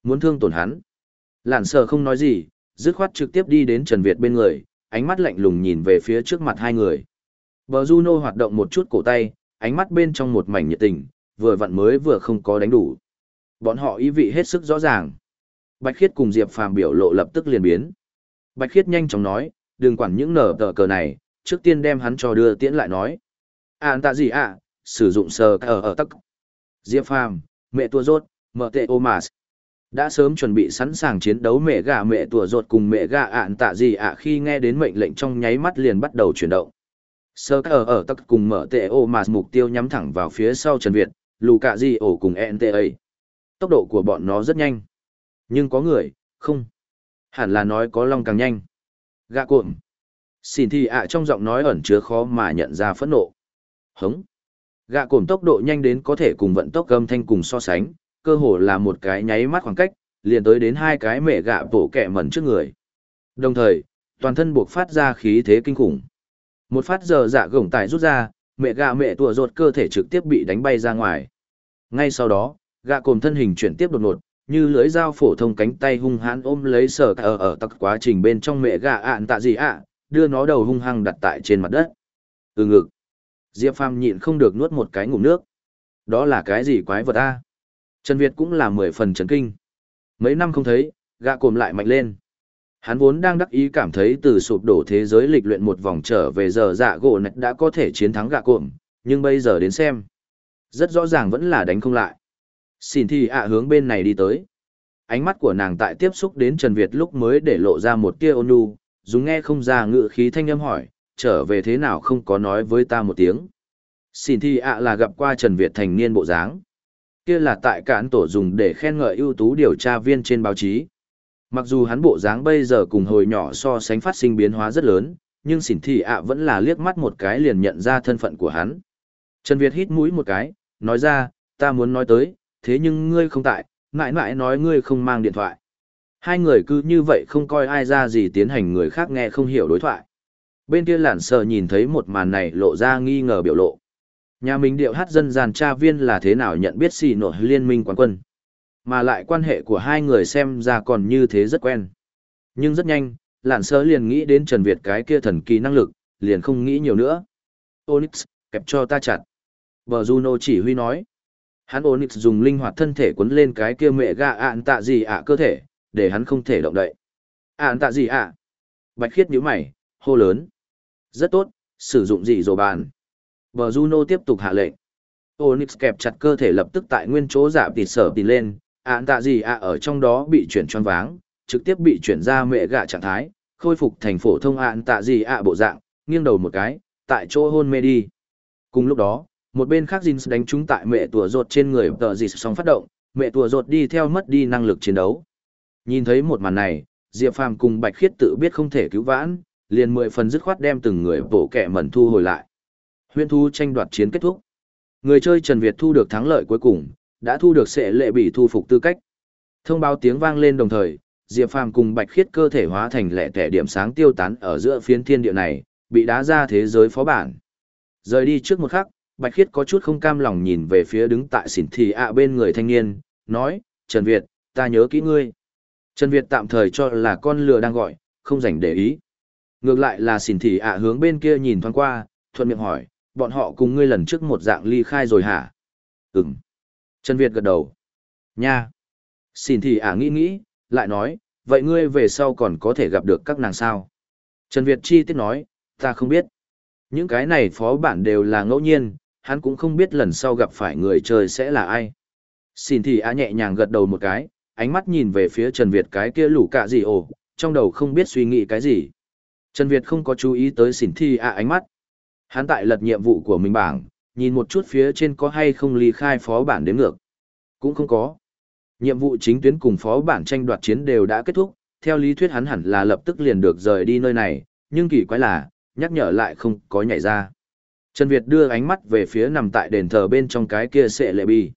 Muốn thương tổn hắn? Lạn sở không nói gì, dứt khoát trực tiếp đi đến Trần Việt bên người, ánh mắt lạnh lùng nhìn về phía trước mặt hai người. Bờ Juno hoạt động một chút cổ tay, ánh mắt bên trong một mảnh nhiệt tình, vừa vặn mới vừa không có đánh đủ. Bọn họ ý vị hết sức rõ ràng. Bạch Khiết cùng Diệp Phàm biểu lộ lập tức liền biến. Bạch Khiết nhanh chóng nói, đừng quản những nở tờ cờ này, trước tiên đem hắn cho đưa tiễn lại nói. À tạ gì ạ, sử dụng sờ ở ở tắc. Diệp Phàm, mẹ tua rốt, mở tệ ô mà. Đã sớm chuẩn bị sẵn sàng chiến đấu mẹ gà mẹ tua ruột cùng mẹ gà ạn tạ gì ạ khi nghe đến mệnh lệnh trong nháy mắt liền bắt đầu chuyển động. Sơ ở ở tắc cùng mở tệ ô mà mục tiêu nhắm thẳng vào phía sau trần việt lù cạ gì ổ cùng nta tốc độ của bọn nó rất nhanh. Nhưng có người không. Hẳn là nói có long càng nhanh gạ cuộn xin thì ạ trong giọng nói ẩn chứa khó mà nhận ra phẫn nộ hống gạ cồn tốc độ nhanh đến có thể cùng vận tốc gầm thanh cùng so sánh cơ hồ là một cái nháy mắt khoảng cách, liền tới đến hai cái mẹ gạ bổ kẹ mẩn trước người. Đồng thời, toàn thân buộc phát ra khí thế kinh khủng. Một phát giờ dạ gổng tải rút ra, mẹ gạ mẹ tùa rột cơ thể trực tiếp bị đánh bay ra ngoài. Ngay sau đó, gạ cồm thân hình chuyển tiếp đột ngột, như lưới dao phổ thông cánh tay hung hãn ôm lấy sở ở ở tặc quá trình bên trong mẹ gạ ạn tạ gì ạ, đưa nó đầu hung hăng đặt tại trên mặt đất. Ừ ngực. Diệp Phàm nhịn không được nuốt một cái ngụm nước. Đó là cái gì quái vật a? Trần Việt cũng là mười phần chấn kinh. Mấy năm không thấy, gạ cồm lại mạnh lên. Hắn vốn đang đắc ý cảm thấy từ sụp đổ thế giới lịch luyện một vòng trở về giờ dạ gỗ nạch đã có thể chiến thắng gạ cồm, nhưng bây giờ đến xem. Rất rõ ràng vẫn là đánh không lại. Xin thì ạ hướng bên này đi tới. Ánh mắt của nàng tại tiếp xúc đến Trần Việt lúc mới để lộ ra một tia ôn nhu, dùng nghe không ra ngự khí thanh âm hỏi, trở về thế nào không có nói với ta một tiếng. Xin thì ạ là gặp qua Trần Việt thành niên bộ dáng. Kia là tại cản tổ dùng để khen ngợi ưu tú điều tra viên trên báo chí. Mặc dù hắn bộ dáng bây giờ cùng hồi nhỏ so sánh phát sinh biến hóa rất lớn, nhưng xỉn thị ạ vẫn là liếc mắt một cái liền nhận ra thân phận của hắn. Trần Việt hít mũi một cái, nói ra, ta muốn nói tới, thế nhưng ngươi không tại, mãi mãi nói ngươi không mang điện thoại. Hai người cứ như vậy không coi ai ra gì tiến hành người khác nghe không hiểu đối thoại. Bên kia lản sợ nhìn thấy một màn này lộ ra nghi ngờ biểu lộ. Nhà mình điệu hát dân gian tra viên là thế nào nhận biết xì nội liên minh quán quân. Mà lại quan hệ của hai người xem ra còn như thế rất quen. Nhưng rất nhanh, lạn sờ liền nghĩ đến Trần Việt cái kia thần kỳ năng lực, liền không nghĩ nhiều nữa. Onyx, kẹp cho ta chặt. Bờ Juno chỉ huy nói. Hắn Onyx dùng linh hoạt thân thể quấn lên cái kia mẹ gà ạn tạ gì ạ cơ thể, để hắn không thể động đậy. Ạn tạ gì ạ? Bạch khiết nhíu mày, hô lớn. Rất tốt, sử dụng gì rồi bàn. Bờ Juno tiếp tục hạ lệnh. Onyx kẹp chặt cơ thể lập tức tại nguyên chỗ giảm tịt sở tịt lên, ạn tạ gì ạ ở trong đó bị chuyển choáng váng, trực tiếp bị chuyển ra mẹ gạ trạng thái, khôi phục thành phổ thông ạn tạ gì ạ bộ dạng, nghiêng đầu một cái, tại chỗ hôn mê đi. Cùng lúc đó, một bên khác Jin đánh trúng tại mẹ tùa rột trên người tờ gì xong phát động, mẹ tùa rột đi theo mất đi năng lực chiến đấu. Nhìn thấy một màn này, Diệp Phàm cùng Bạch Khiết tự biết không thể cứu vãn, liền mười phần dứt khoát đem từng người bổ kẻ mẩn thu hồi lại. Huyên thu tranh đoạt chiến kết thúc. Người chơi Trần Việt thu được thắng lợi cuối cùng, đã thu được sẽ lệ bị thu phục tư cách. Thông báo tiếng vang lên đồng thời, Diệp Phàm cùng Bạch Khiết cơ thể hóa thành lẻ tẻ điểm sáng tiêu tán ở giữa phiến thiên địa này, bị đá ra thế giới phó bản. Rời đi trước một khắc, Bạch Khiết có chút không cam lòng nhìn về phía đứng tại xỉn thị ạ bên người thanh niên, nói, Trần Việt, ta nhớ kỹ ngươi. Trần Việt tạm thời cho là con lừa đang gọi, không dành để ý. Ngược lại là xỉn thị ạ hướng bên kia nhìn thoáng qua, thuận miệng hỏi, bọn họ cùng ngươi lần trước một dạng ly khai rồi hả? Ừm. Trần Việt gật đầu. Nha. xỉn thị ạ nghĩ nghĩ, lại nói, vậy ngươi về sau còn có thể gặp được các nàng sao? Trần Việt chi tiết nói, ta không biết. Những cái này phó bản đều là ngẫu nhiên, hắn cũng không biết lần sau gặp phải người chơi sẽ là ai. Xin thì á nhẹ nhàng gật đầu một cái, ánh mắt nhìn về phía Trần Việt cái kia lủ cạ gì ồ, trong đầu không biết suy nghĩ cái gì. Trần Việt không có chú ý tới xỉn thi ả ánh mắt. Hắn tại lật nhiệm vụ của mình bảng, nhìn một chút phía trên có hay không ly khai phó bản đến ngược. Cũng không có. Nhiệm vụ chính tuyến cùng phó bản tranh đoạt chiến đều đã kết thúc, theo lý thuyết hắn hẳn là lập tức liền được rời đi nơi này, nhưng kỳ quái là, nhắc nhở lại không có nhảy ra. Trần Việt đưa ánh mắt về phía nằm tại đền thờ bên trong cái kia sệ lệ bi.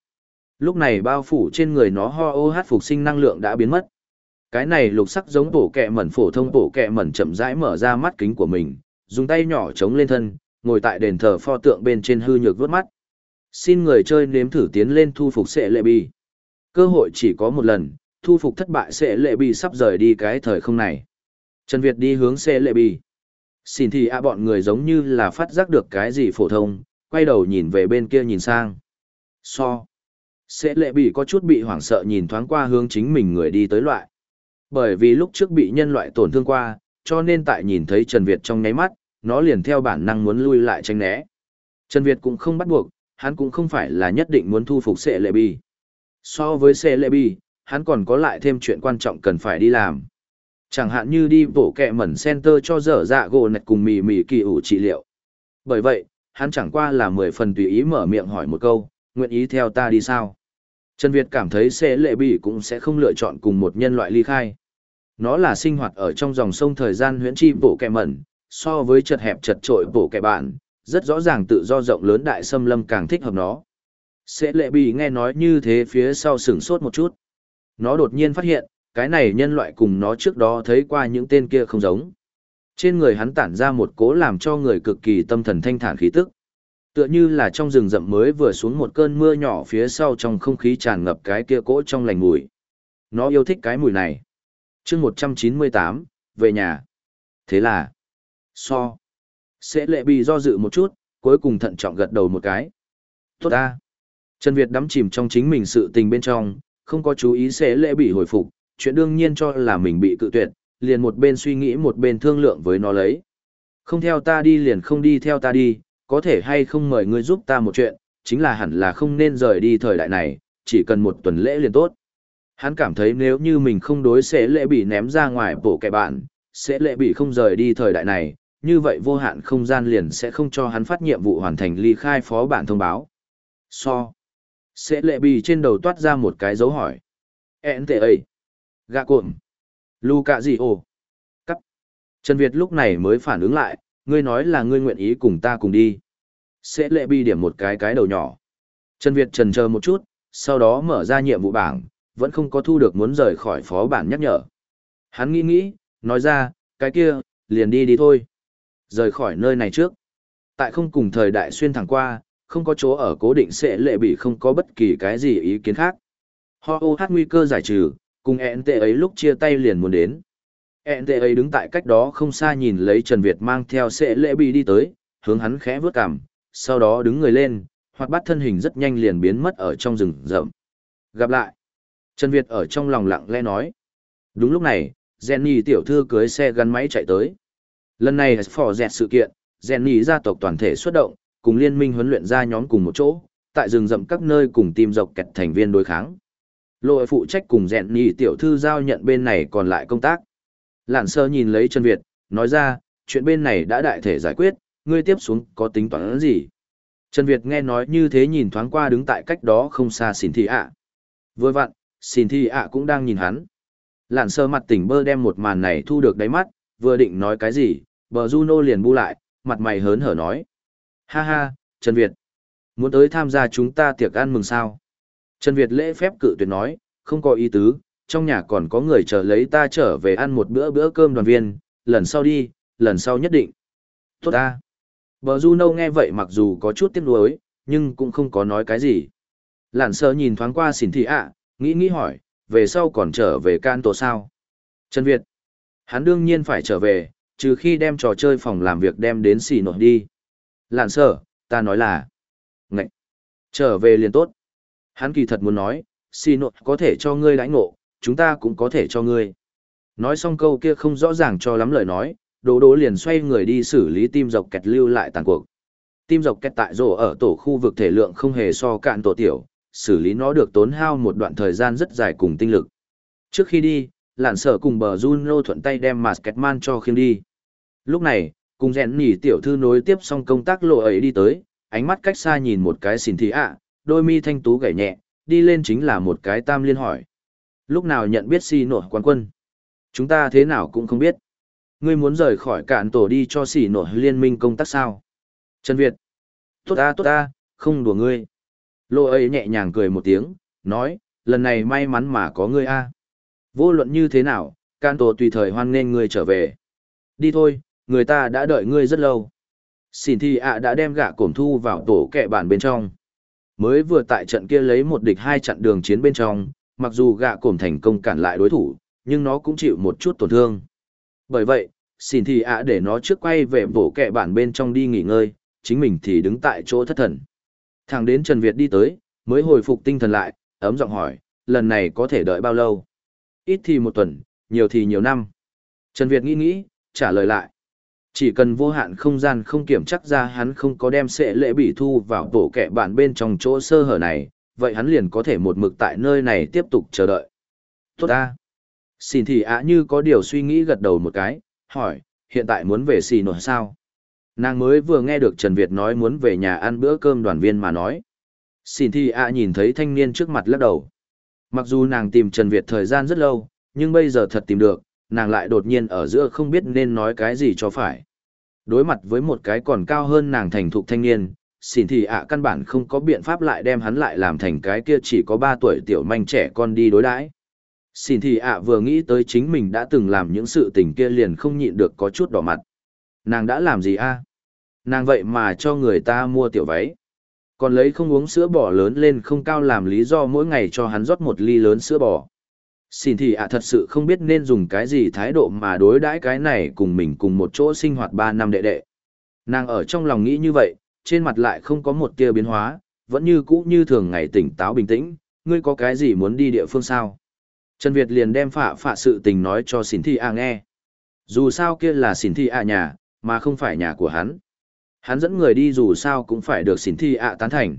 Lúc này bao phủ trên người nó ho ô hát phục sinh năng lượng đã biến mất. Cái này lục sắc giống bổ kẹ mẩn phổ thông bổ kẹ mẩn chậm rãi mở ra mắt kính của mình, dùng tay nhỏ chống lên thân, ngồi tại đền thờ pho tượng bên trên hư nhược vớt mắt. Xin người chơi nếm thử tiến lên thu phục sệ lệ bi. Cơ hội chỉ có một lần, thu phục thất bại sệ lệ bi sắp rời đi cái thời không này. Trần Việt đi hướng sệ lệ bi. Xin thì a bọn người giống như là phát giác được cái gì phổ thông, quay đầu nhìn về bên kia nhìn sang. So. Sẽ lệ bị có chút bị hoảng sợ nhìn thoáng qua hướng chính mình người đi tới loại. Bởi vì lúc trước bị nhân loại tổn thương qua, cho nên tại nhìn thấy Trần Việt trong nháy mắt, nó liền theo bản năng muốn lui lại tránh né. Trần Việt cũng không bắt buộc, hắn cũng không phải là nhất định muốn thu phục Sệ Lệ Bi. So với Sệ Lệ Bi, hắn còn có lại thêm chuyện quan trọng cần phải đi làm. Chẳng hạn như đi bộ kẹ mẩn center cho dở dạ gỗ nạch cùng mì mì kỳ ủ trị liệu. Bởi vậy, hắn chẳng qua là mười phần tùy ý mở miệng hỏi một câu, nguyện ý theo ta đi sao? Trần Việt cảm thấy sẽ Lệ Bi cũng sẽ không lựa chọn cùng một nhân loại ly khai. Nó là sinh hoạt ở trong dòng sông thời gian huyễn chi bổ kẹ mẩn, so với chật hẹp chật trội bổ kẹ bạn, rất rõ ràng tự do rộng lớn đại xâm lâm càng thích hợp nó. Sẽ lệ bỉ nghe nói như thế phía sau sửng sốt một chút. Nó đột nhiên phát hiện, cái này nhân loại cùng nó trước đó thấy qua những tên kia không giống. Trên người hắn tản ra một cố làm cho người cực kỳ tâm thần thanh thản khí tức. Tựa như là trong rừng rậm mới vừa xuống một cơn mưa nhỏ phía sau trong không khí tràn ngập cái kia cỗ trong lành mùi. Nó yêu thích cái mùi này. chương 198, về nhà. Thế là, So. Sẽ lệ bị do dự một chút, cuối cùng thận trọng gật đầu một cái. Tốt ta. Trần Việt đắm chìm trong chính mình sự tình bên trong, không có chú ý sẽ lệ bị hồi phục, chuyện đương nhiên cho là mình bị cự tuyệt, liền một bên suy nghĩ một bên thương lượng với nó lấy. Không theo ta đi liền không đi theo ta đi, có thể hay không mời ngươi giúp ta một chuyện, chính là hẳn là không nên rời đi thời đại này, chỉ cần một tuần lễ liền tốt. Hắn cảm thấy nếu như mình không đối sẽ lễ bị ném ra ngoài bổ kẻ bạn, sẽ lễ bị không rời đi thời đại này, như vậy vô hạn không gian liền sẽ không cho hắn phát nhiệm vụ hoàn thành ly khai phó bản thông báo. So. Sẽ lệ bị trên đầu toát ra một cái dấu hỏi. Ẹn tệ ấy. Gạ cuộn. Lu cạ gì ồ. Cắt. Trần Việt lúc này mới phản ứng lại, ngươi nói là ngươi nguyện ý cùng ta cùng đi. Sẽ lệ bi điểm một cái cái đầu nhỏ. Trần Việt trần chờ một chút, sau đó mở ra nhiệm vụ bảng, vẫn không có thu được muốn rời khỏi phó bản nhắc nhở. Hắn nghĩ nghĩ, nói ra, cái kia, liền đi đi thôi. Rời khỏi nơi này trước. Tại không cùng thời đại xuyên thẳng qua, không có chỗ ở cố định sẽ lệ bị không có bất kỳ cái gì ý kiến khác. Ho ô hát nguy cơ giải trừ, cùng ẹn tệ ấy lúc chia tay liền muốn đến. ẹn tệ ấy đứng tại cách đó không xa nhìn lấy Trần Việt mang theo sệ lễ bị đi tới, hướng hắn khẽ vướt cằm, sau đó đứng người lên, hoặc bắt thân hình rất nhanh liền biến mất ở trong rừng rậm. Gặp lại. Trần Việt ở trong lòng lặng lẽ nói. Đúng lúc này, Jenny tiểu thư cưới xe gắn máy chạy tới. Lần này phò dẹt sự kiện, Jenny gia tộc toàn thể xuất động, cùng liên minh huấn luyện ra nhóm cùng một chỗ, tại rừng rậm các nơi cùng tìm dọc kẹt thành viên đối kháng. Lội phụ trách cùng dẹn nhì tiểu thư giao nhận bên này còn lại công tác. Lạn sơ nhìn lấy Trần Việt, nói ra, chuyện bên này đã đại thể giải quyết, ngươi tiếp xuống có tính toán gì? Trần Việt nghe nói như thế nhìn thoáng qua đứng tại cách đó không xa xỉn thị ạ. Vừa vặn, xỉn thị ạ cũng đang nhìn hắn. Lạn sơ mặt tỉnh bơ đem một màn này thu được đáy mắt, vừa định nói cái gì, bờ Juno liền bu lại, mặt mày hớn hở nói. Ha ha, Trần Việt, muốn tới tham gia chúng ta tiệc ăn mừng sao? Trần Việt lễ phép cự tuyệt nói, không có ý tứ, trong nhà còn có người chờ lấy ta trở về ăn một bữa bữa cơm đoàn viên, lần sau đi, lần sau nhất định. Tốt ta. Bờ Juno nghe vậy mặc dù có chút tiếc nuối, nhưng cũng không có nói cái gì. Lạn sơ nhìn thoáng qua xỉn thị ạ, nghĩ nghĩ hỏi, về sau còn trở về can tổ sao? Trần Việt, hắn đương nhiên phải trở về, trừ khi đem trò chơi phòng làm việc đem đến xỉ nổi đi. Lạn sơ, ta nói là, ngạch, trở về liền tốt. Hắn kỳ thật muốn nói, xin nội có thể cho ngươi đãi ngộ, chúng ta cũng có thể cho ngươi. Nói xong câu kia không rõ ràng cho lắm lời nói, đồ đồ liền xoay người đi xử lý tim dọc kẹt lưu lại tàn cuộc. Tim dọc kẹt tại rổ ở tổ khu vực thể lượng không hề so cạn tổ tiểu, xử lý nó được tốn hao một đoạn thời gian rất dài cùng tinh lực. Trước khi đi, lạn sở cùng bờ Juno thuận tay đem Masketman cho khiêng đi. Lúc này, cùng rèn nỉ tiểu thư nối tiếp xong công tác lộ ấy đi tới, ánh mắt cách xa nhìn một cái xin thị ạ, đôi mi thanh tú gảy nhẹ, đi lên chính là một cái tam liên hỏi. Lúc nào nhận biết xì nổi quán quân? Chúng ta thế nào cũng không biết. Ngươi muốn rời khỏi cạn tổ đi cho xì nổi liên minh công tác sao? Trần Việt. Tốt ta tốt ta, không đùa ngươi. Lô ấy nhẹ nhàng cười một tiếng, nói, lần này may mắn mà có ngươi a. Vô luận như thế nào, cạn tổ tùy thời hoan nghênh ngươi trở về. Đi thôi, người ta đã đợi ngươi rất lâu. Xin thi ạ đã đem gạ cổm thu vào tổ kẹ bản bên trong. Mới vừa tại trận kia lấy một địch hai chặn đường chiến bên trong, mặc dù gạ cổm thành công cản lại đối thủ, nhưng nó cũng chịu một chút tổn thương. Bởi vậy, xin thì ạ để nó trước quay về bổ kẹ bản bên trong đi nghỉ ngơi, chính mình thì đứng tại chỗ thất thần. Thằng đến Trần Việt đi tới, mới hồi phục tinh thần lại, ấm giọng hỏi, lần này có thể đợi bao lâu? Ít thì một tuần, nhiều thì nhiều năm. Trần Việt nghĩ nghĩ, trả lời lại. Chỉ cần vô hạn không gian không kiểm chắc ra hắn không có đem sệ lễ bị thu vào tổ kẹ bạn bên trong chỗ sơ hở này, vậy hắn liền có thể một mực tại nơi này tiếp tục chờ đợi. Tốt ta. Xin thì ạ như có điều suy nghĩ gật đầu một cái, hỏi, hiện tại muốn về xì nổi sao? Nàng mới vừa nghe được Trần Việt nói muốn về nhà ăn bữa cơm đoàn viên mà nói. Xin thì ạ nhìn thấy thanh niên trước mặt lắc đầu. Mặc dù nàng tìm Trần Việt thời gian rất lâu, nhưng bây giờ thật tìm được, nàng lại đột nhiên ở giữa không biết nên nói cái gì cho phải. Đối mặt với một cái còn cao hơn nàng thành thục thanh niên, xin thì ạ căn bản không có biện pháp lại đem hắn lại làm thành cái kia chỉ có 3 tuổi tiểu manh trẻ con đi đối đãi. Xin thì ạ vừa nghĩ tới chính mình đã từng làm những sự tình kia liền không nhịn được có chút đỏ mặt. Nàng đã làm gì a? Nàng vậy mà cho người ta mua tiểu váy. Còn lấy không uống sữa bò lớn lên không cao làm lý do mỗi ngày cho hắn rót một ly lớn sữa bò xin thì ạ thật sự không biết nên dùng cái gì thái độ mà đối đãi cái này cùng mình cùng một chỗ sinh hoạt ba năm đệ đệ nàng ở trong lòng nghĩ như vậy trên mặt lại không có một tia biến hóa, vẫn như cũ như thường ngày tỉnh táo bình tĩnh, ngươi có cái gì muốn đi địa phương sao? Trần Việt liền đem phạ phạ sự tình nói cho xỉn thị ạ nghe. Dù sao kia là xỉn thị ạ nhà, mà không phải nhà của hắn. Hắn dẫn người đi dù sao cũng phải được xỉn thị ạ tán thành.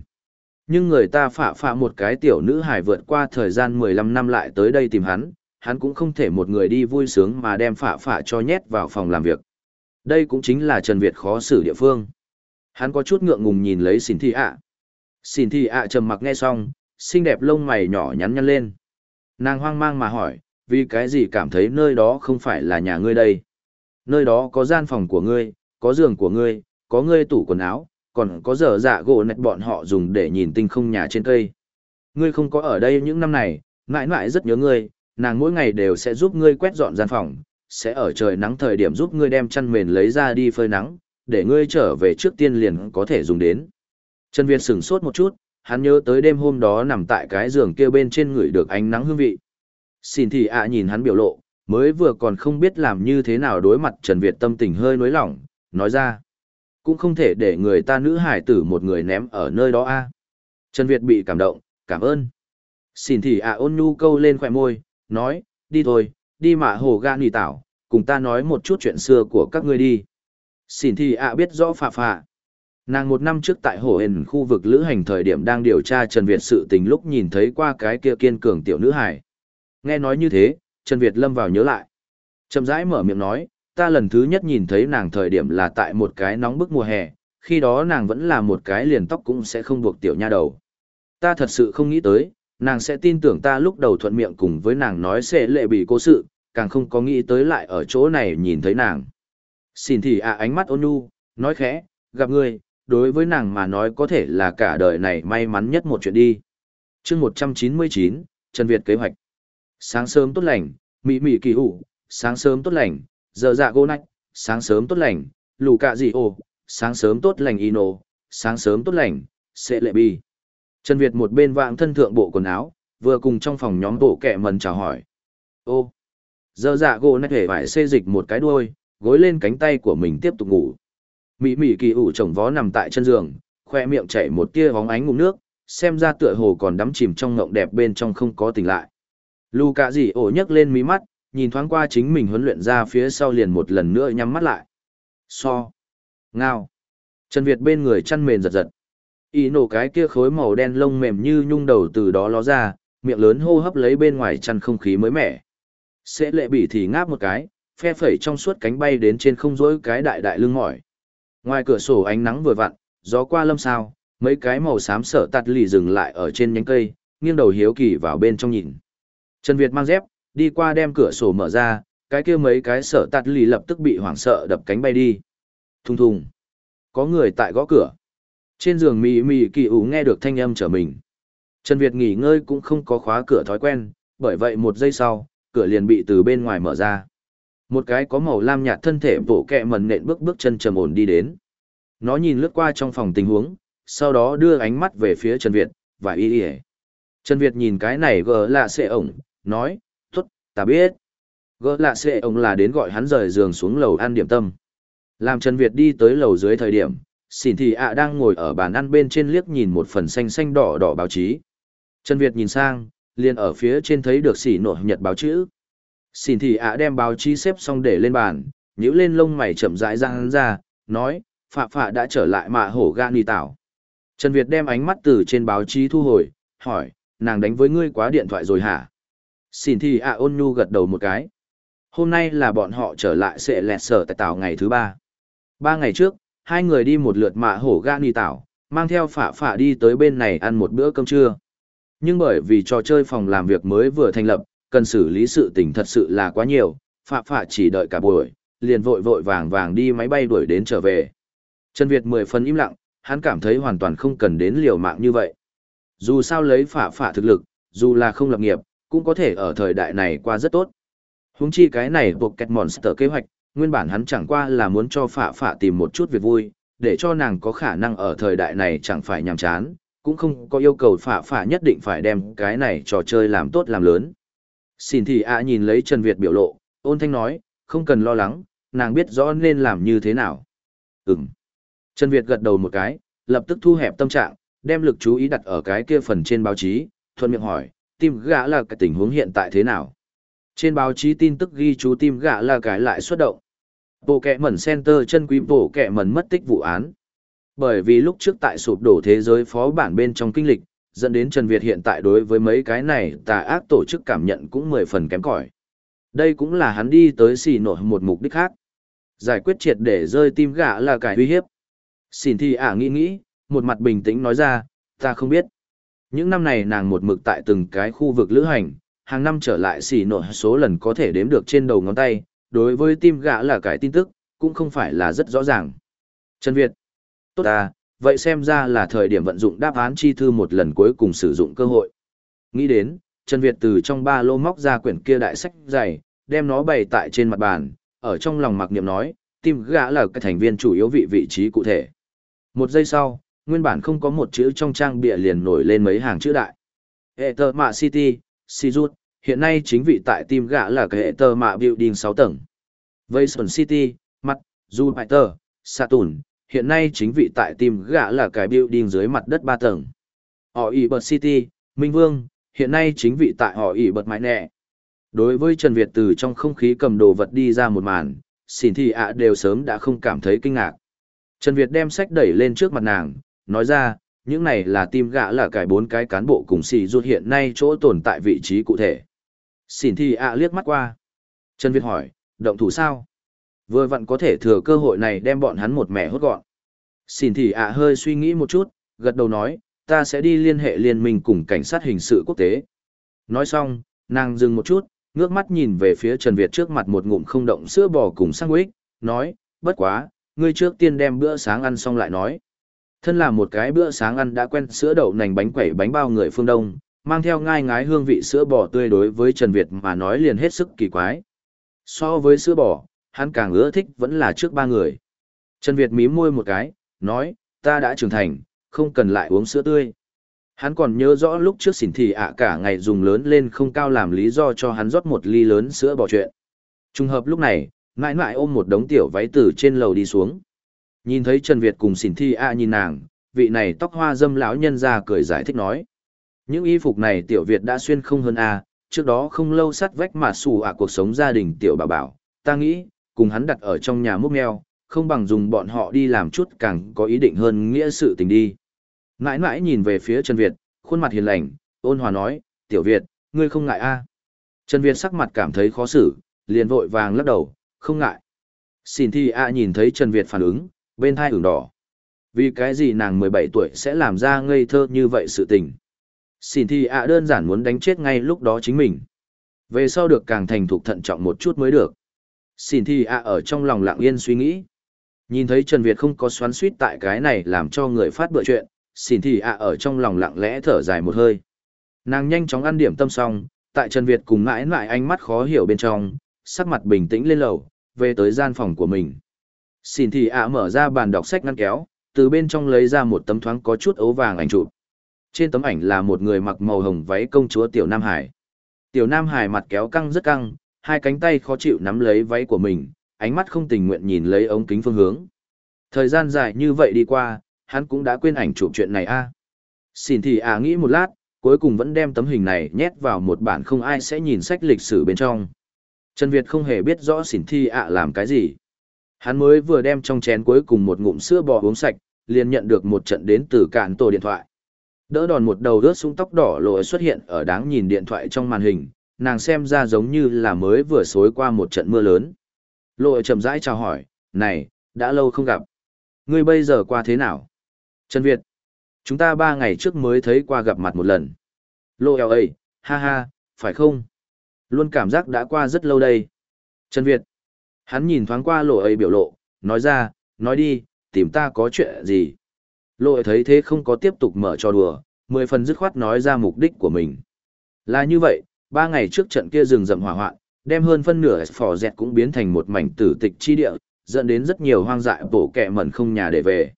Nhưng người ta phạ phạ một cái tiểu nữ hải vượt qua thời gian 15 năm lại tới đây tìm hắn, hắn cũng không thể một người đi vui sướng mà đem phạ phạ cho nhét vào phòng làm việc. Đây cũng chính là Trần Việt khó xử địa phương. Hắn có chút ngượng ngùng nhìn lấy xỉn thị ạ. Xỉn thị ạ trầm mặc nghe xong, xinh đẹp lông mày nhỏ nhắn nhăn lên. Nàng hoang mang mà hỏi, vì cái gì cảm thấy nơi đó không phải là nhà ngươi đây? Nơi đó có gian phòng của ngươi, có giường của ngươi, có ngươi tủ quần áo, còn có dở dạ gỗ nạch bọn họ dùng để nhìn tinh không nhà trên cây. Ngươi không có ở đây những năm này, mãi mãi rất nhớ ngươi, nàng mỗi ngày đều sẽ giúp ngươi quét dọn gian phòng, sẽ ở trời nắng thời điểm giúp ngươi đem chăn mền lấy ra đi phơi nắng, để ngươi trở về trước tiên liền có thể dùng đến. Trần Việt sửng sốt một chút, hắn nhớ tới đêm hôm đó nằm tại cái giường kia bên trên người được ánh nắng hương vị. Xin thì ạ nhìn hắn biểu lộ, mới vừa còn không biết làm như thế nào đối mặt Trần Việt tâm tình hơi nối lỏng, nói ra. Cũng không thể để người ta nữ hải tử một người ném ở nơi đó a Trần Việt bị cảm động, cảm ơn. Xin thì ạ ôn nhu câu lên khoe môi, nói, đi thôi, đi mạ hồ ga nì tảo, cùng ta nói một chút chuyện xưa của các ngươi đi. Xin thì ạ biết rõ phà phà Nàng một năm trước tại hồ hền khu vực lữ hành thời điểm đang điều tra Trần Việt sự tình lúc nhìn thấy qua cái kia kiên cường tiểu nữ hải. Nghe nói như thế, Trần Việt lâm vào nhớ lại. Chậm rãi mở miệng nói, ta lần thứ nhất nhìn thấy nàng thời điểm là tại một cái nóng bức mùa hè, khi đó nàng vẫn là một cái liền tóc cũng sẽ không buộc tiểu nha đầu. Ta thật sự không nghĩ tới, nàng sẽ tin tưởng ta lúc đầu thuận miệng cùng với nàng nói sẽ lệ bị cố sự, càng không có nghĩ tới lại ở chỗ này nhìn thấy nàng. Xin thì à ánh mắt ôn nhu, nói khẽ, gặp ngươi, đối với nàng mà nói có thể là cả đời này may mắn nhất một chuyện đi. chương 199, Trần Việt kế hoạch. Sáng sớm tốt lành, mị mị kỳ hủ, sáng sớm tốt lành, giờ dạ gỗ nách, sáng sớm tốt lành, lù cạ dị ồ, sáng sớm tốt lành ino, sáng sớm tốt lành, sẽ lệ bi. Trần Việt một bên vạng thân thượng bộ quần áo, vừa cùng trong phòng nhóm bộ kẻ mần chào hỏi. Ô, giờ dạ gỗ nách hề phải xê dịch một cái đuôi, gối lên cánh tay của mình tiếp tục ngủ. mỹ mỹ kỳ ủ chồng vó nằm tại chân giường, khoe miệng chảy một tia bóng ánh ngụm nước, xem ra tựa hồ còn đắm chìm trong ngộng đẹp bên trong không có tỉnh lại. Lù cả gì ổ nhấc lên mí mắt, nhìn thoáng qua chính mình huấn luyện ra phía sau liền một lần nữa nhắm mắt lại. So. Ngao. Trần Việt bên người chăn mền giật giật. Ý nổ cái kia khối màu đen lông mềm như nhung đầu từ đó ló ra, miệng lớn hô hấp lấy bên ngoài chăn không khí mới mẻ. Sẽ lệ bị thì ngáp một cái, phe phẩy trong suốt cánh bay đến trên không rỗi cái đại đại lưng mỏi. Ngoài cửa sổ ánh nắng vừa vặn, gió qua lâm sao, mấy cái màu xám sở tạt lì dừng lại ở trên nhánh cây, nghiêng đầu hiếu kỳ vào bên trong nhìn. Trần Việt mang dép, đi qua đem cửa sổ mở ra, cái kia mấy cái sở tạt lì lập tức bị hoảng sợ đập cánh bay đi. Thùng thùng. Có người tại gõ cửa. Trên giường mì mì kỳ ủ nghe được thanh âm trở mình. Trần Việt nghỉ ngơi cũng không có khóa cửa thói quen, bởi vậy một giây sau, cửa liền bị từ bên ngoài mở ra. Một cái có màu lam nhạt thân thể bổ kẹ mần nện bước bước chân trầm ổn đi đến. Nó nhìn lướt qua trong phòng tình huống, sau đó đưa ánh mắt về phía Trần Việt, và y y Trần Việt nhìn cái này gờ là xệ ổng, nói, ta biết. Gỡ lạ xệ ông là đến gọi hắn rời giường xuống lầu ăn điểm tâm. Làm Trần Việt đi tới lầu dưới thời điểm, xỉn thị ạ đang ngồi ở bàn ăn bên trên liếc nhìn một phần xanh xanh đỏ đỏ báo chí. Trần Việt nhìn sang, liền ở phía trên thấy được xỉ nội nhật báo chữ. Xỉn thị ạ đem báo chí xếp xong để lên bàn, nhíu lên lông mày chậm rãi ra hắn ra, nói, phạ phạ đã trở lại mạ hổ gan đi tảo. Trần Việt đem ánh mắt từ trên báo chí thu hồi, hỏi, nàng đánh với ngươi quá điện thoại rồi hả? Xin thì ạ ôn nhu gật đầu một cái. Hôm nay là bọn họ trở lại sẽ lẹt sở tại tảo ngày thứ ba. Ba ngày trước, hai người đi một lượt mạ hổ gan ni tảo, mang theo phạ phạ đi tới bên này ăn một bữa cơm trưa. Nhưng bởi vì trò chơi phòng làm việc mới vừa thành lập, cần xử lý sự tình thật sự là quá nhiều, phạ phạ chỉ đợi cả buổi, liền vội vội vàng vàng đi máy bay đuổi đến trở về. Trần Việt mười phần im lặng, hắn cảm thấy hoàn toàn không cần đến liều mạng như vậy. Dù sao lấy phạ phạ thực lực, dù là không lập nghiệp, cũng có thể ở thời đại này qua rất tốt. Húng chi cái này buộc kẹt monster kế hoạch, nguyên bản hắn chẳng qua là muốn cho phạ phạ tìm một chút việc vui, để cho nàng có khả năng ở thời đại này chẳng phải nhàm chán, cũng không có yêu cầu phạ phạ nhất định phải đem cái này trò chơi làm tốt làm lớn. Xin thì ạ nhìn lấy Trần Việt biểu lộ, ôn thanh nói, không cần lo lắng, nàng biết rõ nên làm như thế nào. Ừm. Trần Việt gật đầu một cái, lập tức thu hẹp tâm trạng, đem lực chú ý đặt ở cái kia phần trên báo chí, thuận miệng hỏi, tim gã là cái tình huống hiện tại thế nào? Trên báo chí tin tức ghi chú tim gã là cái lại xuất động. Bộ kẹ mẩn center chân quý bộ kẹ mẩn mất tích vụ án. Bởi vì lúc trước tại sụp đổ thế giới phó bản bên trong kinh lịch, dẫn đến Trần Việt hiện tại đối với mấy cái này tà ác tổ chức cảm nhận cũng mười phần kém cỏi. Đây cũng là hắn đi tới xì nội một mục đích khác. Giải quyết triệt để rơi tim gã là cái uy hiếp. Xin thì ả nghĩ nghĩ, một mặt bình tĩnh nói ra, ta không biết. Những năm này nàng một mực tại từng cái khu vực lữ hành, hàng năm trở lại xì nội số lần có thể đếm được trên đầu ngón tay, đối với tim gã là cái tin tức, cũng không phải là rất rõ ràng. Trần Việt. Tốt à, vậy xem ra là thời điểm vận dụng đáp án chi thư một lần cuối cùng sử dụng cơ hội. Nghĩ đến, Trần Việt từ trong ba lô móc ra quyển kia đại sách dày, đem nó bày tại trên mặt bàn, ở trong lòng mặc niệm nói, tim gã là cái thành viên chủ yếu vị vị trí cụ thể. Một giây sau, nguyên bản không có một chữ trong trang bìa liền nổi lên mấy hàng chữ đại. Hệ tờ mạ City, Sijut, hiện nay chính vị tại tim gã là cái hệ tờ mạ building 6 tầng. Vayson City, mặt, Jupiter, Saturn, hiện nay chính vị tại tim gã là cái building dưới mặt đất 3 tầng. Họ ỉ bật City, Minh Vương, hiện nay chính vị tại họ ỉ bật mãi nẹ. Đối với Trần Việt từ trong không khí cầm đồ vật đi ra một màn, xỉn thị ạ đều sớm đã không cảm thấy kinh ngạc. Trần Việt đem sách đẩy lên trước mặt nàng, nói ra, những này là tim gã là cải bốn cái cán bộ cùng xì rút hiện nay chỗ tồn tại vị trí cụ thể. Xỉn thì ạ liếc mắt qua. Trần Việt hỏi, động thủ sao? Vừa vặn có thể thừa cơ hội này đem bọn hắn một mẻ hốt gọn. Xỉn thì ạ hơi suy nghĩ một chút, gật đầu nói, ta sẽ đi liên hệ liên minh cùng cảnh sát hình sự quốc tế. Nói xong, nàng dừng một chút, ngước mắt nhìn về phía Trần Việt trước mặt một ngụm không động sữa bò cùng sandwich, nói, bất quá, ngươi trước tiên đem bữa sáng ăn xong lại nói. Thân là một cái bữa sáng ăn đã quen sữa đậu nành bánh quẩy bánh bao người phương Đông, mang theo ngai ngái hương vị sữa bò tươi đối với Trần Việt mà nói liền hết sức kỳ quái. So với sữa bò, hắn càng ưa thích vẫn là trước ba người. Trần Việt mím môi một cái, nói, ta đã trưởng thành, không cần lại uống sữa tươi. Hắn còn nhớ rõ lúc trước xỉn thị ạ cả ngày dùng lớn lên không cao làm lý do cho hắn rót một ly lớn sữa bò chuyện. Trùng hợp lúc này, mãi mãi ôm một đống tiểu váy từ trên lầu đi xuống. Nhìn thấy Trần Việt cùng xỉn Thi A nhìn nàng, vị này tóc hoa dâm lão nhân ra cười giải thích nói. Những y phục này tiểu Việt đã xuyên không hơn a trước đó không lâu sắt vách mà xù ạ cuộc sống gia đình tiểu bà bảo, ta nghĩ, cùng hắn đặt ở trong nhà múc mèo, không bằng dùng bọn họ đi làm chút càng có ý định hơn nghĩa sự tình đi. Mãi mãi nhìn về phía Trần Việt, khuôn mặt hiền lành, ôn hòa nói, tiểu Việt, ngươi không ngại a Trần Việt sắc mặt cảm thấy khó xử, liền vội vàng lắc đầu, không ngại. Xin thi a nhìn thấy Trần Việt phản ứng, bên thai ửng đỏ. Vì cái gì nàng 17 tuổi sẽ làm ra ngây thơ như vậy sự tình. Xin thì a đơn giản muốn đánh chết ngay lúc đó chính mình. Về sau được càng thành thục thận trọng một chút mới được. Xin thì a ở trong lòng lặng yên suy nghĩ. Nhìn thấy Trần Việt không có xoắn suýt tại cái này làm cho người phát bựa chuyện, xin thì ạ ở trong lòng lặng lẽ thở dài một hơi. Nàng nhanh chóng ăn điểm tâm xong, tại Trần Việt cùng mãi mãi ánh mắt khó hiểu bên trong, sắc mặt bình tĩnh lên lầu, về tới gian phòng của mình. Xin thì ạ mở ra bàn đọc sách ngăn kéo, từ bên trong lấy ra một tấm thoáng có chút ấu vàng ảnh chụp. Trên tấm ảnh là một người mặc màu hồng váy công chúa Tiểu Nam Hải. Tiểu Nam Hải mặt kéo căng rất căng, hai cánh tay khó chịu nắm lấy váy của mình, ánh mắt không tình nguyện nhìn lấy ống kính phương hướng. Thời gian dài như vậy đi qua, hắn cũng đã quên ảnh chụp chuyện này a. Xin thì à nghĩ một lát, cuối cùng vẫn đem tấm hình này nhét vào một bản không ai sẽ nhìn sách lịch sử bên trong. Trần Việt không hề biết rõ xỉn thi ạ làm cái gì. Hắn mới vừa đem trong chén cuối cùng một ngụm sữa bò uống sạch, liền nhận được một trận đến từ cản tổ điện thoại. Đỡ đòn một đầu rớt xuống tóc đỏ lội xuất hiện ở đáng nhìn điện thoại trong màn hình, nàng xem ra giống như là mới vừa xối qua một trận mưa lớn. Lội chậm rãi chào hỏi, này, đã lâu không gặp. Ngươi bây giờ qua thế nào? Trần Việt, chúng ta ba ngày trước mới thấy qua gặp mặt một lần. lội eo ấy, ha ha, phải không? Luôn cảm giác đã qua rất lâu đây. Trần Việt, hắn nhìn thoáng qua lộ ấy biểu lộ, nói ra, nói đi, tìm ta có chuyện gì. Lộ ấy thấy thế không có tiếp tục mở cho đùa, mười phần dứt khoát nói ra mục đích của mình. Là như vậy, ba ngày trước trận kia rừng rậm hỏa hoạn, đem hơn phân nửa phò dẹt cũng biến thành một mảnh tử tịch chi địa, dẫn đến rất nhiều hoang dại bổ kẹ mẩn không nhà để về.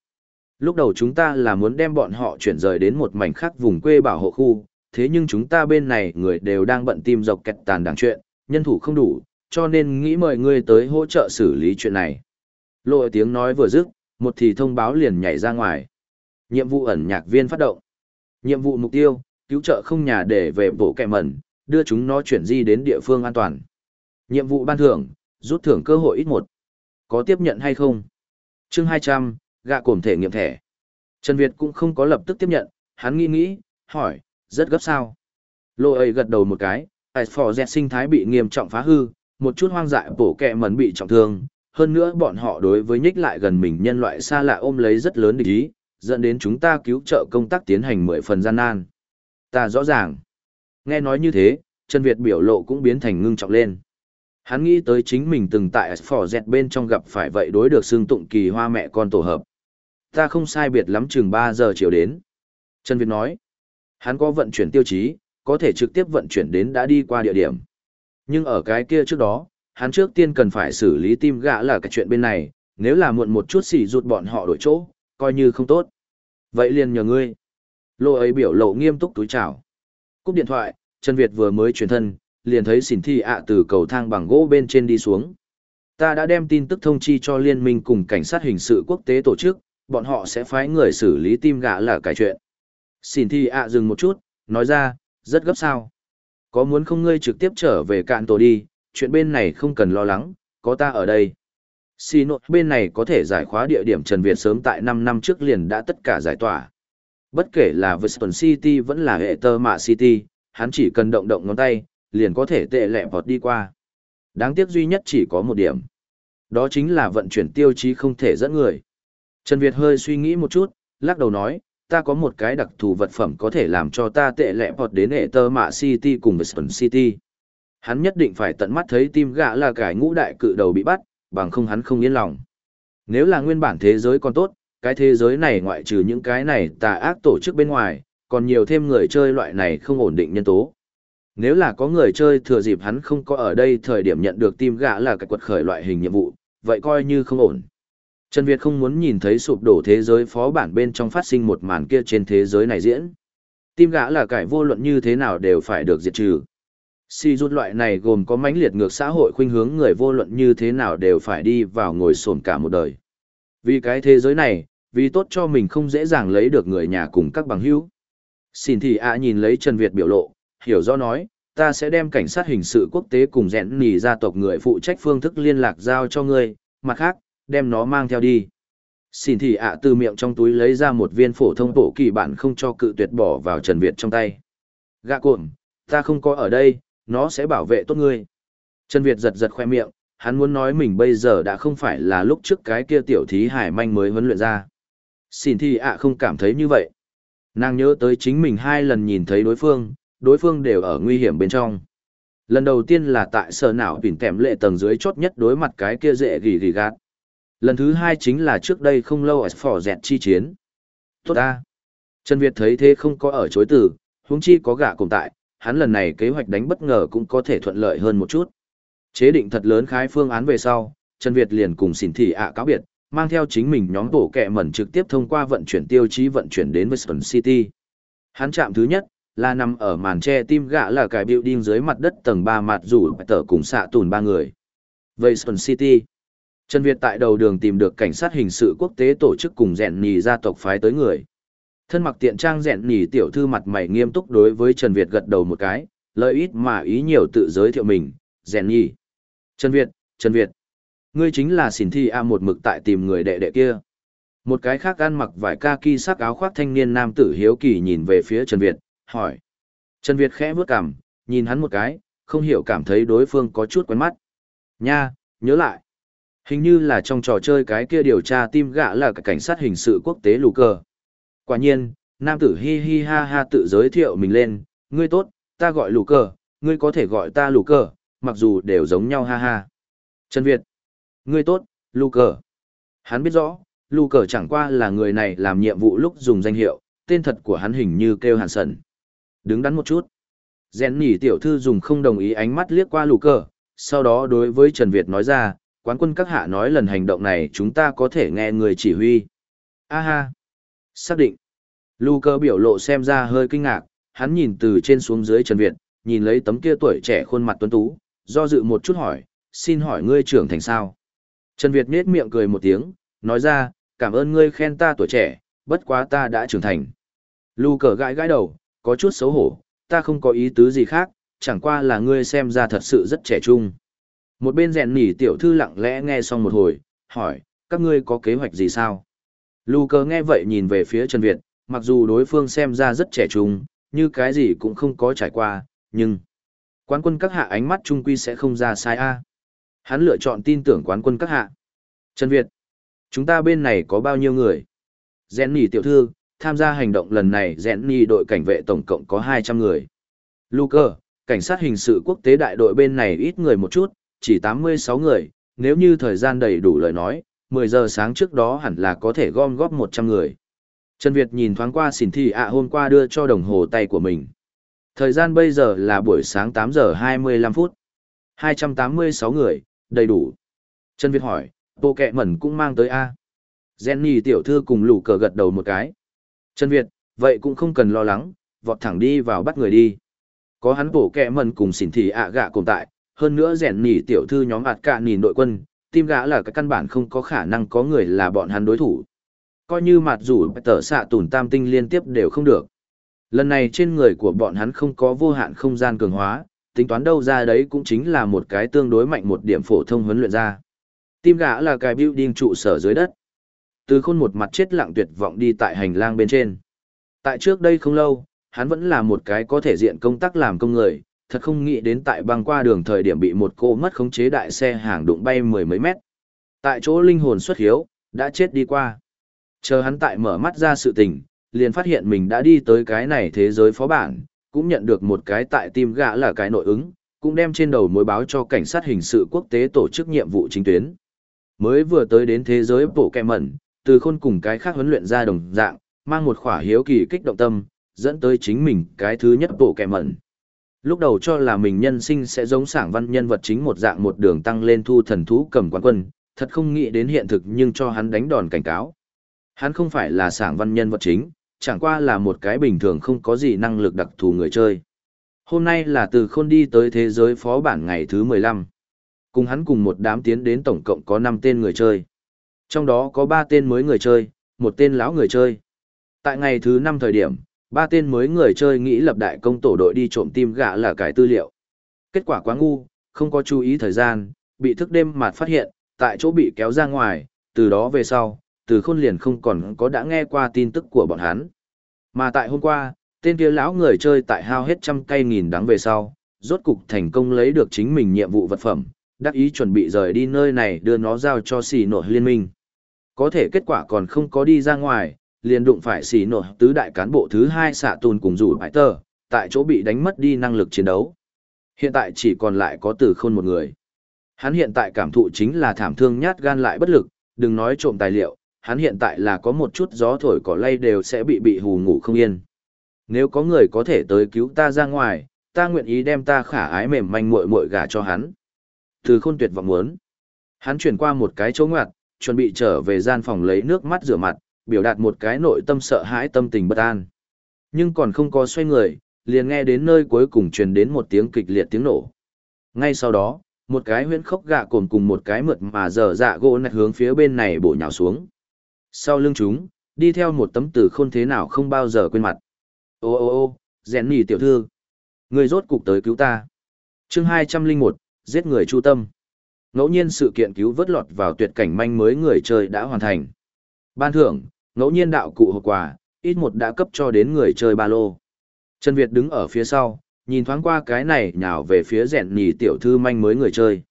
Lúc đầu chúng ta là muốn đem bọn họ chuyển rời đến một mảnh khác vùng quê bảo hộ khu, thế nhưng chúng ta bên này người đều đang bận tìm dọc kẹt tàn đảng chuyện, nhân thủ không đủ, cho nên nghĩ mời ngươi tới hỗ trợ xử lý chuyện này. Lộ tiếng nói vừa dứt, một thì thông báo liền nhảy ra ngoài. Nhiệm vụ ẩn nhạc viên phát động. Nhiệm vụ mục tiêu, cứu trợ không nhà để về bộ kẹ mẩn, đưa chúng nó chuyển di đến địa phương an toàn. Nhiệm vụ ban thưởng, rút thưởng cơ hội ít một. Có tiếp nhận hay không? chương 200, gạ cổm thể nghiệm thẻ. Trần Việt cũng không có lập tức tiếp nhận, hắn nghĩ nghĩ, hỏi, rất gấp sao. Lộ ấy gật đầu một cái, Ice for Z sinh thái bị nghiêm trọng phá hư, một chút hoang dại bổ kẹ mẩn bị trọng thương, hơn nữa bọn họ đối với nhích lại gần mình nhân loại xa lạ ôm lấy rất lớn địch ý, dẫn đến chúng ta cứu trợ công tác tiến hành mười phần gian nan. Ta rõ ràng. Nghe nói như thế, Trần Việt biểu lộ cũng biến thành ngưng trọng lên. Hắn nghĩ tới chính mình từng tại phỏ dẹt bên trong gặp phải vậy đối được xương tụng kỳ hoa mẹ con tổ hợp. Ta không sai biệt lắm chừng 3 giờ chiều đến. Trần Việt nói, hắn có vận chuyển tiêu chí, có thể trực tiếp vận chuyển đến đã đi qua địa điểm. Nhưng ở cái kia trước đó, hắn trước tiên cần phải xử lý tim gã là cái chuyện bên này, nếu là muộn một chút xỉ rụt bọn họ đổi chỗ, coi như không tốt. Vậy liền nhờ ngươi. Lô ấy biểu lộ nghiêm túc túi chào. Cúp điện thoại, Trần Việt vừa mới chuyển thân, liền thấy xỉn thi ạ từ cầu thang bằng gỗ bên trên đi xuống. Ta đã đem tin tức thông chi cho liên minh cùng cảnh sát hình sự quốc tế tổ chức, bọn họ sẽ phái người xử lý tim gã là cái chuyện. Xỉn thi ạ dừng một chút, nói ra, rất gấp sao. Có muốn không ngươi trực tiếp trở về cạn tổ đi, chuyện bên này không cần lo lắng, có ta ở đây. Xì nội bên này có thể giải khóa địa điểm Trần Việt sớm tại 5 năm trước liền đã tất cả giải tỏa. Bất kể là Weston City vẫn là hệ tơ mạ City, hắn chỉ cần động động ngón tay, liền có thể tệ lẹ vọt đi qua. Đáng tiếc duy nhất chỉ có một điểm. Đó chính là vận chuyển tiêu chí không thể dẫn người. Trần Việt hơi suy nghĩ một chút, lắc đầu nói, ta có một cái đặc thù vật phẩm có thể làm cho ta tệ lẹ bọt đến hệ tơ mạ City cùng Weston City. Hắn nhất định phải tận mắt thấy tim gã là cải ngũ đại cự đầu bị bắt, bằng không hắn không yên lòng. Nếu là nguyên bản thế giới còn tốt, cái thế giới này ngoại trừ những cái này tà ác tổ chức bên ngoài, còn nhiều thêm người chơi loại này không ổn định nhân tố. Nếu là có người chơi thừa dịp hắn không có ở đây thời điểm nhận được tim gã là cái quật khởi loại hình nhiệm vụ, vậy coi như không ổn. Trần Việt không muốn nhìn thấy sụp đổ thế giới phó bản bên trong phát sinh một màn kia trên thế giới này diễn. Tim gã là cải vô luận như thế nào đều phải được diệt trừ. Si rút loại này gồm có mãnh liệt ngược xã hội khuynh hướng người vô luận như thế nào đều phải đi vào ngồi sồn cả một đời. Vì cái thế giới này, vì tốt cho mình không dễ dàng lấy được người nhà cùng các bằng hữu. Xin thì ạ nhìn lấy Trần Việt biểu lộ, hiểu rõ nói, ta sẽ đem cảnh sát hình sự quốc tế cùng rẽn nì gia tộc người phụ trách phương thức liên lạc giao cho ngươi, mặt khác, đem nó mang theo đi. Xin thì ạ từ miệng trong túi lấy ra một viên phổ thông bộ kỳ bản không cho cự tuyệt bỏ vào Trần Việt trong tay. Gạ cuộn, ta không có ở đây, nó sẽ bảo vệ tốt ngươi. Trần Việt giật giật khoe miệng, hắn muốn nói mình bây giờ đã không phải là lúc trước cái kia tiểu thí hải manh mới huấn luyện ra. Xin thì ạ không cảm thấy như vậy. Nàng nhớ tới chính mình hai lần nhìn thấy đối phương, đối phương đều ở nguy hiểm bên trong. Lần đầu tiên là tại sở não bỉn tèm lệ tầng dưới chốt nhất đối mặt cái kia dễ gỉ gỉ gạt. Lần thứ hai chính là trước đây không lâu ở phỏ dẹt chi chiến. Tốt ta. Trần Việt thấy thế không có ở chối từ, huống chi có gạ cùng tại, hắn lần này kế hoạch đánh bất ngờ cũng có thể thuận lợi hơn một chút. Chế định thật lớn khái phương án về sau, Trần Việt liền cùng xỉn thị ạ cáo biệt, mang theo chính mình nhóm tổ kẹ mẩn trực tiếp thông qua vận chuyển tiêu chí vận chuyển đến Western City. Hắn chạm thứ nhất, là nằm ở màn tre tim gạ là cái building dưới mặt đất tầng 3 mặt rủ tờ cùng xạ tùn ba người. Western City. Trần Việt tại đầu đường tìm được cảnh sát hình sự quốc tế tổ chức cùng rèn nhì gia tộc phái tới người. Thân mặc tiện trang rèn nhì tiểu thư mặt mày nghiêm túc đối với Trần Việt gật đầu một cái, lợi ít mà ý nhiều tự giới thiệu mình, rèn nhì. Trần Việt, Trần Việt. Ngươi chính là xỉn thi A một mực tại tìm người đệ đệ kia. Một cái khác ăn mặc vải kaki sắc áo khoác thanh niên nam tử hiếu kỳ nhìn về phía Trần Việt, hỏi. Trần Việt khẽ bước cằm, nhìn hắn một cái, không hiểu cảm thấy đối phương có chút quen mắt. Nha, nhớ lại. Hình như là trong trò chơi cái kia điều tra tim gạ là cảnh sát hình sự quốc tế lù cờ. Quả nhiên, nam tử hi hi ha ha tự giới thiệu mình lên, ngươi tốt, ta gọi lù cờ, ngươi có thể gọi ta lù cờ, mặc dù đều giống nhau ha ha. Trần Việt, ngươi tốt, lù cờ. Hắn biết rõ, lù cờ chẳng qua là người này làm nhiệm vụ lúc dùng danh hiệu, tên thật của hắn hình như kêu hàn sần. Đứng đắn một chút. Rèn nỉ tiểu thư dùng không đồng ý ánh mắt liếc qua lù cờ, sau đó đối với Trần Việt nói ra, quán quân các hạ nói lần hành động này chúng ta có thể nghe người chỉ huy. A ha. Xác định. Lù cơ biểu lộ xem ra hơi kinh ngạc, hắn nhìn từ trên xuống dưới Trần Việt, nhìn lấy tấm kia tuổi trẻ khuôn mặt tuấn tú, do dự một chút hỏi, xin hỏi ngươi trưởng thành sao? Trần Việt nết miệng cười một tiếng, nói ra, cảm ơn ngươi khen ta tuổi trẻ, bất quá ta đã trưởng thành. Lù cờ gãi gãi đầu, có chút xấu hổ, ta không có ý tứ gì khác, chẳng qua là ngươi xem ra thật sự rất trẻ trung. Một bên rèn nỉ tiểu thư lặng lẽ nghe xong một hồi, hỏi, các ngươi có kế hoạch gì sao? Lù cờ nghe vậy nhìn về phía Trần Việt, mặc dù đối phương xem ra rất trẻ trung, như cái gì cũng không có trải qua, nhưng... Quán quân các hạ ánh mắt trung quy sẽ không ra sai a. Hắn lựa chọn tin tưởng quán quân các hạ. Trần Việt, chúng ta bên này có bao nhiêu người? Rèn nỉ tiểu thư, tham gia hành động lần này rèn nỉ đội cảnh vệ tổng cộng có 200 người. Luker, cảnh sát hình sự quốc tế đại đội bên này ít người một chút, chỉ 86 người, nếu như thời gian đầy đủ lời nói, 10 giờ sáng trước đó hẳn là có thể gom góp 100 người. Trần Việt nhìn thoáng qua xỉn thị ạ hôm qua đưa cho đồng hồ tay của mình. Thời gian bây giờ là buổi sáng 8 giờ 25 phút. 286 người, đầy đủ. Trần Việt hỏi, bộ kẹ mẩn cũng mang tới A. Jenny tiểu thư cùng lũ cờ gật đầu một cái. Trần Việt, vậy cũng không cần lo lắng, vọt thẳng đi vào bắt người đi. Có hắn bộ kẹ mẩn cùng xỉn thị ạ gạ cùng tại, hơn nữa rèn nỉ tiểu thư nhóm ạt cả nhìn đội quân, tim gã là cái căn bản không có khả năng có người là bọn hắn đối thủ. Coi như mặt rủ tở xạ tùn tam tinh liên tiếp đều không được. Lần này trên người của bọn hắn không có vô hạn không gian cường hóa, tính toán đâu ra đấy cũng chính là một cái tương đối mạnh một điểm phổ thông huấn luyện ra. Tim gã là cái building trụ sở dưới đất. Từ khôn một mặt chết lặng tuyệt vọng đi tại hành lang bên trên. Tại trước đây không lâu, hắn vẫn là một cái có thể diện công tác làm công người, thật không nghĩ đến tại băng qua đường thời điểm bị một cô mất khống chế đại xe hàng đụng bay mười mấy mét. Tại chỗ linh hồn xuất hiếu, đã chết đi qua. Chờ hắn tại mở mắt ra sự tình, liền phát hiện mình đã đi tới cái này thế giới phó bản, cũng nhận được một cái tại tim gã là cái nội ứng, cũng đem trên đầu mối báo cho cảnh sát hình sự quốc tế tổ chức nhiệm vụ chính tuyến. Mới vừa tới đến thế giới bộ kẹ mẩn, từ khôn cùng cái khác huấn luyện ra đồng dạng, mang một khỏa hiếu kỳ kích động tâm, dẫn tới chính mình cái thứ nhất bộ kẹ mẩn. Lúc đầu cho là mình nhân sinh sẽ giống sảng văn nhân vật chính một dạng một đường tăng lên thu thần thú cầm quán quân, thật không nghĩ đến hiện thực nhưng cho hắn đánh đòn cảnh cáo. Hắn không phải là sảng văn nhân vật chính, chẳng qua là một cái bình thường không có gì năng lực đặc thù người chơi. Hôm nay là từ khôn đi tới thế giới phó bản ngày thứ 15. Cùng hắn cùng một đám tiến đến tổng cộng có 5 tên người chơi. Trong đó có 3 tên mới người chơi, một tên lão người chơi. Tại ngày thứ 5 thời điểm, ba tên mới người chơi nghĩ lập đại công tổ đội đi trộm tim gạ là cái tư liệu. Kết quả quá ngu, không có chú ý thời gian, bị thức đêm mạt phát hiện, tại chỗ bị kéo ra ngoài, từ đó về sau, từ khôn liền không còn có đã nghe qua tin tức của bọn hắn. Mà tại hôm qua, tên kia lão người chơi tại hao hết trăm cây nghìn đắng về sau, rốt cục thành công lấy được chính mình nhiệm vụ vật phẩm, đắc ý chuẩn bị rời đi nơi này đưa nó giao cho xì nội liên minh. Có thể kết quả còn không có đi ra ngoài, liền đụng phải xì nổ tứ đại cán bộ thứ hai xạ tùn cùng rủ bãi tờ, tại chỗ bị đánh mất đi năng lực chiến đấu. Hiện tại chỉ còn lại có từ khôn một người. Hắn hiện tại cảm thụ chính là thảm thương nhát gan lại bất lực, đừng nói trộm tài liệu, hắn hiện tại là có một chút gió thổi cỏ lay đều sẽ bị bị hù ngủ không yên. Nếu có người có thể tới cứu ta ra ngoài, ta nguyện ý đem ta khả ái mềm manh muội muội gả cho hắn. Từ khôn tuyệt vọng muốn. Hắn chuyển qua một cái chỗ ngoặt, chuẩn bị trở về gian phòng lấy nước mắt rửa mặt, biểu đạt một cái nội tâm sợ hãi tâm tình bất an. Nhưng còn không có xoay người, liền nghe đến nơi cuối cùng truyền đến một tiếng kịch liệt tiếng nổ. Ngay sau đó, một cái huyễn khốc gạ cồn cùng một cái mượt mà dở dạ gỗ nạch hướng phía bên này bổ nhào xuống. Sau lưng chúng, đi theo một tấm tử khôn thế nào không bao giờ quên mặt. Ô ô ô, rèn nỉ tiểu thư. Người rốt cục tới cứu ta. chương 201, giết người chu tâm. Ngẫu nhiên sự kiện cứu vớt lọt vào tuyệt cảnh manh mới người chơi đã hoàn thành. Ban thưởng, ngẫu nhiên đạo cụ hộp quà, ít một đã cấp cho đến người chơi ba lô. Trần Việt đứng ở phía sau, nhìn thoáng qua cái này nhào về phía rèn nhì tiểu thư manh mới người chơi.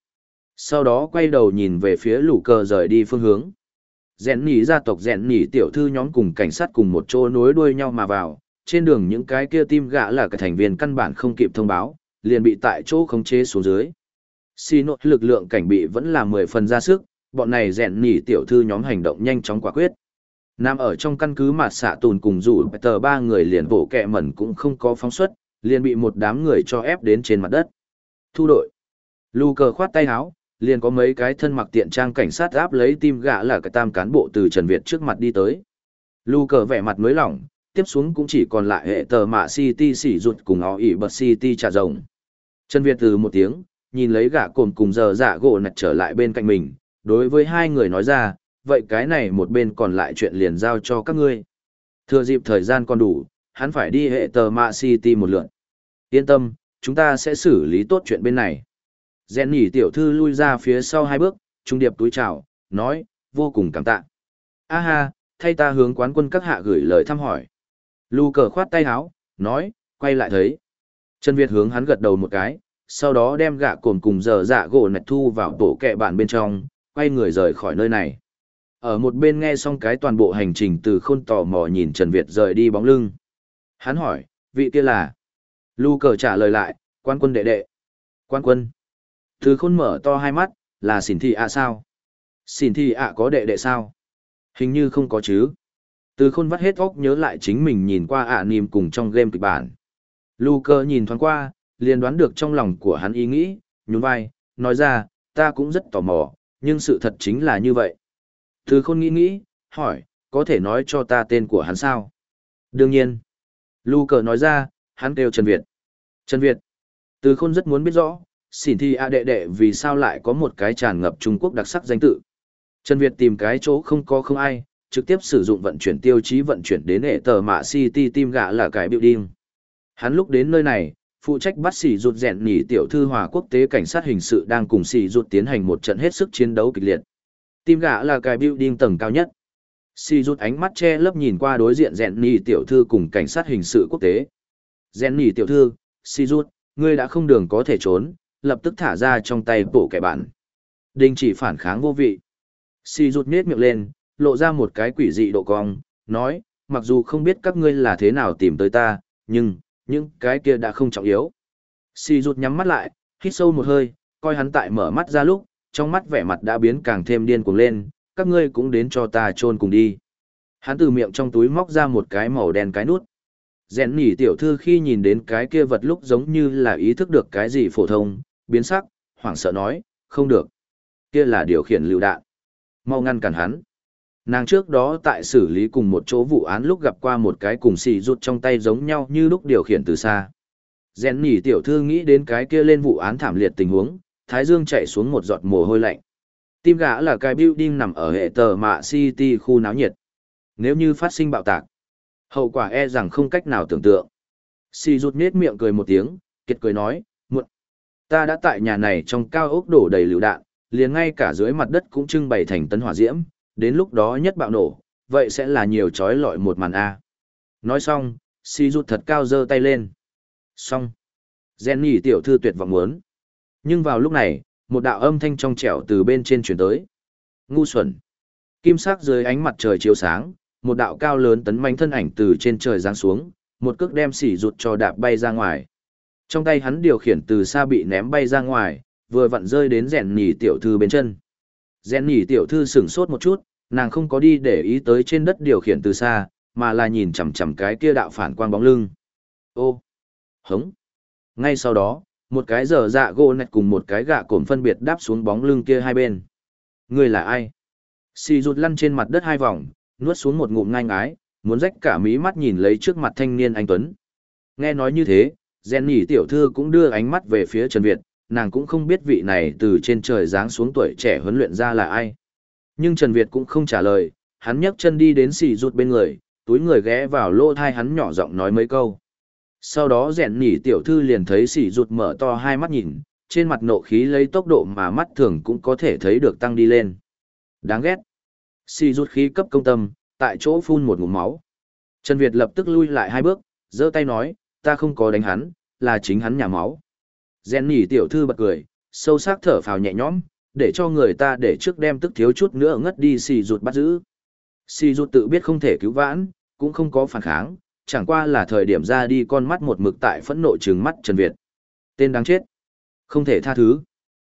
Sau đó quay đầu nhìn về phía lũ cờ rời đi phương hướng. Rèn nhì gia tộc rèn nhì tiểu thư nhóm cùng cảnh sát cùng một chỗ nối đuôi nhau mà vào, trên đường những cái kia tim gã là cái thành viên căn bản không kịp thông báo, liền bị tại chỗ khống chế xuống dưới. Xì nội lực lượng cảnh bị vẫn là mười phần ra sức, bọn này rèn nhì tiểu thư nhóm hành động nhanh chóng quả quyết. Nam ở trong căn cứ mà xạ tùn cùng rủ tờ ba người liền bổ kẹ mẩn cũng không có phóng xuất, liền bị một đám người cho ép đến trên mặt đất. Thu đội. Lù cờ khoát tay áo, liền có mấy cái thân mặc tiện trang cảnh sát áp lấy tim gã là cái tam cán bộ từ Trần Việt trước mặt đi tới. Lù cờ vẻ mặt mới lỏng, tiếp xuống cũng chỉ còn lại hệ tờ mạ City xỉ rụt cùng họ ỉ bật City trà rồng. Trần Việt từ một tiếng, nhìn lấy gã cồn cùng giờ dạ gỗ nạch trở lại bên cạnh mình, đối với hai người nói ra, vậy cái này một bên còn lại chuyện liền giao cho các ngươi. Thừa dịp thời gian còn đủ, hắn phải đi hệ tờ Mạ City một lượt. Yên tâm, chúng ta sẽ xử lý tốt chuyện bên này. Rèn nhỉ tiểu thư lui ra phía sau hai bước, trung điệp túi chào, nói, vô cùng cảm tạ. A ha, thay ta hướng quán quân các hạ gửi lời thăm hỏi. Lu cờ khoát tay áo, nói, quay lại thấy. Trần Việt hướng hắn gật đầu một cái, sau đó đem gạ cồn cùng giờ dạ gỗ nạch thu vào tổ kẹ bản bên trong, quay người rời khỏi nơi này. Ở một bên nghe xong cái toàn bộ hành trình từ khôn tò mò nhìn Trần Việt rời đi bóng lưng. Hắn hỏi, vị kia là? Lu cờ trả lời lại, quan quân đệ đệ. Quan quân. Từ khôn mở to hai mắt, là xỉn thị ạ sao? Xỉn thị ạ có đệ đệ sao? Hình như không có chứ. Từ khôn vắt hết óc nhớ lại chính mình nhìn qua ạ à cùng trong game kịch bản. Lu cờ nhìn thoáng qua, liền đoán được trong lòng của hắn ý nghĩ, nhún vai, nói ra, ta cũng rất tò mò, nhưng sự thật chính là như vậy. Từ khôn nghĩ nghĩ, hỏi, có thể nói cho ta tên của hắn sao? Đương nhiên. Lu cờ nói ra, hắn kêu Trần Việt. Trần Việt. Từ khôn rất muốn biết rõ, xỉn thi a đệ đệ vì sao lại có một cái tràn ngập Trung Quốc đặc sắc danh tự. Trần Việt tìm cái chỗ không có không ai, trực tiếp sử dụng vận chuyển tiêu chí vận chuyển đến hệ tờ mạ City Team gạ là cái biểu điên. Hắn lúc đến nơi này, phụ trách bắt xỉ rụt rèn nhỉ tiểu thư hòa quốc tế cảnh sát hình sự đang cùng xỉ rụt tiến hành một trận hết sức chiến đấu kịch liệt. Tim gã là cái building tầng cao nhất. Si rút ánh mắt che lấp nhìn qua đối diện rèn tiểu thư cùng cảnh sát hình sự quốc tế. Rèn tiểu thư, si rút, ngươi đã không đường có thể trốn, lập tức thả ra trong tay bộ kẻ bạn. Đình chỉ phản kháng vô vị. Si rút nết miệng lên, lộ ra một cái quỷ dị độ cong, nói, mặc dù không biết các ngươi là thế nào tìm tới ta, nhưng, những cái kia đã không trọng yếu. Si rút nhắm mắt lại, hít sâu một hơi, coi hắn tại mở mắt ra lúc, trong mắt vẻ mặt đã biến càng thêm điên cuồng lên, các ngươi cũng đến cho ta chôn cùng đi. Hắn từ miệng trong túi móc ra một cái màu đen cái nút. Rèn nỉ tiểu thư khi nhìn đến cái kia vật lúc giống như là ý thức được cái gì phổ thông, biến sắc, hoảng sợ nói, không được. Kia là điều khiển lưu đạn. Mau ngăn cản hắn. Nàng trước đó tại xử lý cùng một chỗ vụ án lúc gặp qua một cái cùng xì rút trong tay giống nhau như lúc điều khiển từ xa. Rèn nhỉ tiểu thư nghĩ đến cái kia lên vụ án thảm liệt tình huống, thái dương chạy xuống một giọt mồ hôi lạnh. Tim gã là cái building nằm ở hệ tờ mạ city khu náo nhiệt. Nếu như phát sinh bạo tạc, hậu quả e rằng không cách nào tưởng tượng. Xì rút nết miệng cười một tiếng, kiệt cười nói, muộn. Ta đã tại nhà này trong cao ốc đổ đầy lựu đạn, liền ngay cả dưới mặt đất cũng trưng bày thành tấn hỏa diễm, đến lúc đó nhất bạo nổ, vậy sẽ là nhiều chói lọi một màn A. Nói xong, si rút thật cao giơ tay lên. Xong. Jenny tiểu thư tuyệt vọng muốn. Nhưng vào lúc này, một đạo âm thanh trong trẻo từ bên trên chuyển tới. Ngu xuẩn. Kim sắc dưới ánh mặt trời chiếu sáng, một đạo cao lớn tấn manh thân ảnh từ trên trời giáng xuống, một cước đem xỉ rụt cho đạp bay ra ngoài. Trong tay hắn điều khiển từ xa bị ném bay ra ngoài, vừa vặn rơi đến rèn nhỉ tiểu thư bên chân. Rèn nhỉ tiểu thư sửng sốt một chút, nàng không có đi để ý tới trên đất điều khiển từ xa, mà là nhìn chằm chằm cái kia đạo phản quang bóng lưng. Ô! Hống! Ngay sau đó, một cái giờ dạ gỗ nạch cùng một cái gạ cổm phân biệt đáp xuống bóng lưng kia hai bên. Người là ai? Xì rụt lăn trên mặt đất hai vòng, nuốt xuống một ngụm ngang ái, muốn rách cả mí mắt nhìn lấy trước mặt thanh niên anh Tuấn. Nghe nói như thế, Gen nhỉ tiểu thư cũng đưa ánh mắt về phía Trần Việt, nàng cũng không biết vị này từ trên trời giáng xuống tuổi trẻ huấn luyện ra là ai. Nhưng Trần Việt cũng không trả lời, hắn nhấc chân đi đến xì rụt bên người, túi người ghé vào lỗ thai hắn nhỏ giọng nói mấy câu. Sau đó rèn nỉ tiểu thư liền thấy sỉ rụt mở to hai mắt nhìn, trên mặt nộ khí lấy tốc độ mà mắt thường cũng có thể thấy được tăng đi lên. Đáng ghét. Sỉ rụt khí cấp công tâm, tại chỗ phun một ngụm máu. Trần Việt lập tức lui lại hai bước, giơ tay nói, ta không có đánh hắn, là chính hắn nhà máu. Rèn nỉ tiểu thư bật cười, sâu sắc thở phào nhẹ nhõm, để cho người ta để trước đem tức thiếu chút nữa ngất đi xì rụt bắt giữ. Xì rụt tự biết không thể cứu vãn, cũng không có phản kháng, chẳng qua là thời điểm ra đi con mắt một mực tại phẫn nộ trừng mắt Trần Việt. Tên đáng chết. Không thể tha thứ.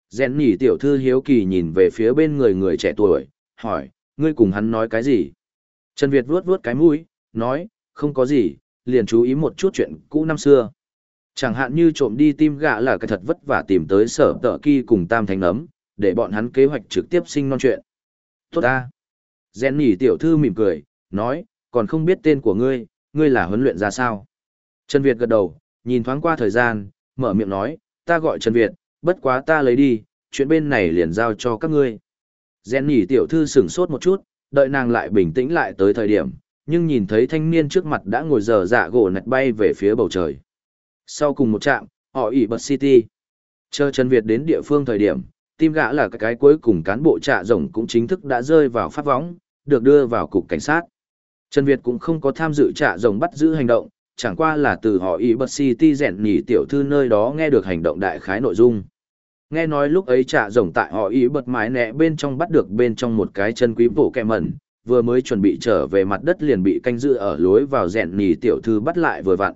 Rèn nhỉ tiểu thư hiếu kỳ nhìn về phía bên người người trẻ tuổi, hỏi, ngươi cùng hắn nói cái gì? Trần Việt vuốt vuốt cái mũi, nói, không có gì, liền chú ý một chút chuyện cũ năm xưa. Chẳng hạn như trộm đi tim gạ là cái thật vất vả tìm tới sở tợ kỳ cùng tam thánh ấm, để bọn hắn kế hoạch trực tiếp sinh non chuyện. Tốt ta. Gen nhỉ tiểu thư mỉm cười, nói, còn không biết tên của ngươi, ngươi là huấn luyện ra sao. Trần Việt gật đầu, nhìn thoáng qua thời gian, mở miệng nói, ta gọi Trần Việt, bất quá ta lấy đi, chuyện bên này liền giao cho các ngươi. Gen nhỉ tiểu thư sửng sốt một chút, đợi nàng lại bình tĩnh lại tới thời điểm, nhưng nhìn thấy thanh niên trước mặt đã ngồi dở dạ gỗ nạch bay về phía bầu trời. Sau cùng một trạm, họ ỉ bật City. Chờ Trần Việt đến địa phương thời điểm, tim gã là cái cuối cùng cán bộ trạ rồng cũng chính thức đã rơi vào phát võng, được đưa vào cục cảnh sát. Trần Việt cũng không có tham dự trả rồng bắt giữ hành động, chẳng qua là từ họ ý bật City rèn nhỉ tiểu thư nơi đó nghe được hành động đại khái nội dung. Nghe nói lúc ấy trả rồng tại họ ý bật mái nẹ bên trong bắt được bên trong một cái chân quý bổ kẹ mẩn, vừa mới chuẩn bị trở về mặt đất liền bị canh giữ ở lối vào rèn nhỉ tiểu thư bắt lại vừa vặn.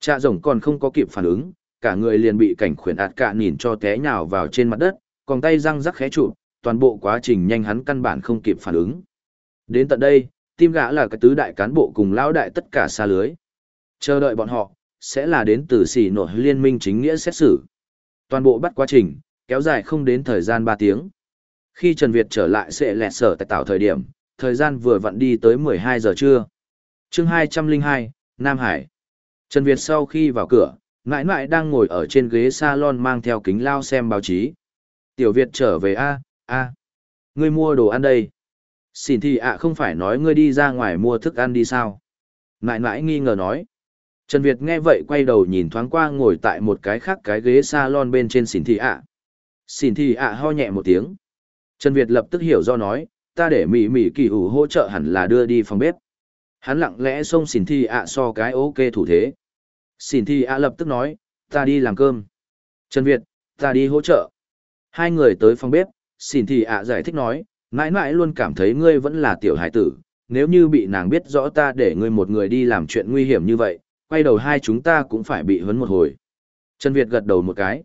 Trả rồng còn không có kịp phản ứng, cả người liền bị cảnh khuyển ạt cả nhìn cho té nhào vào trên mặt đất, còn tay răng rắc khẽ chụp, toàn bộ quá trình nhanh hắn căn bản không kịp phản ứng. Đến tận đây, tim gã là cái tứ đại cán bộ cùng lão đại tất cả xa lưới. Chờ đợi bọn họ, sẽ là đến từ xỉ nội liên minh chính nghĩa xét xử. Toàn bộ bắt quá trình, kéo dài không đến thời gian 3 tiếng. Khi Trần Việt trở lại sẽ lẹt sở tại tạo thời điểm, thời gian vừa vặn đi tới 12 giờ trưa. chương 202, Nam Hải. Trần Việt sau khi vào cửa, mãi mãi đang ngồi ở trên ghế salon mang theo kính lao xem báo chí. Tiểu Việt trở về a a Ngươi mua đồ ăn đây. Xin thì ạ không phải nói ngươi đi ra ngoài mua thức ăn đi sao. Mãi mãi nghi ngờ nói. Trần Việt nghe vậy quay đầu nhìn thoáng qua ngồi tại một cái khác cái ghế salon bên trên xỉn thị ạ. Xỉn thị ạ ho nhẹ một tiếng. Trần Việt lập tức hiểu do nói, ta để mỉ mỉ kỳ ủ hỗ trợ hẳn là đưa đi phòng bếp. Hắn lặng lẽ xông xỉn thị ạ so cái ok thủ thế. Xỉn thị ạ lập tức nói, ta đi làm cơm. Trần Việt, ta đi hỗ trợ. Hai người tới phòng bếp, xỉn thị ạ giải thích nói, mãi mãi luôn cảm thấy ngươi vẫn là tiểu hải tử, nếu như bị nàng biết rõ ta để ngươi một người đi làm chuyện nguy hiểm như vậy, quay đầu hai chúng ta cũng phải bị huấn một hồi. Trần Việt gật đầu một cái.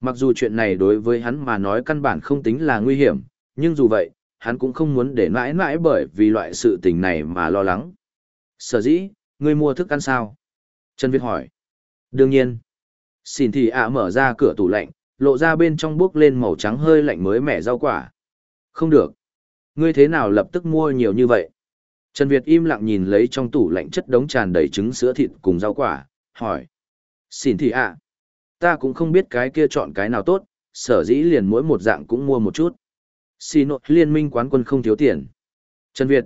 Mặc dù chuyện này đối với hắn mà nói căn bản không tính là nguy hiểm, nhưng dù vậy, hắn cũng không muốn để mãi mãi bởi vì loại sự tình này mà lo lắng. Sở dĩ, ngươi mua thức ăn sao? Trần Việt hỏi. Đương nhiên. Xin thì ạ mở ra cửa tủ lạnh, lộ ra bên trong bước lên màu trắng hơi lạnh mới mẻ rau quả. Không được. Ngươi thế nào lập tức mua nhiều như vậy? Trần Việt im lặng nhìn lấy trong tủ lạnh chất đống tràn đầy trứng sữa thịt cùng rau quả, hỏi. Xin thì ạ. Ta cũng không biết cái kia chọn cái nào tốt, sở dĩ liền mỗi một dạng cũng mua một chút. Xin nội liên minh quán quân không thiếu tiền. Trần Việt.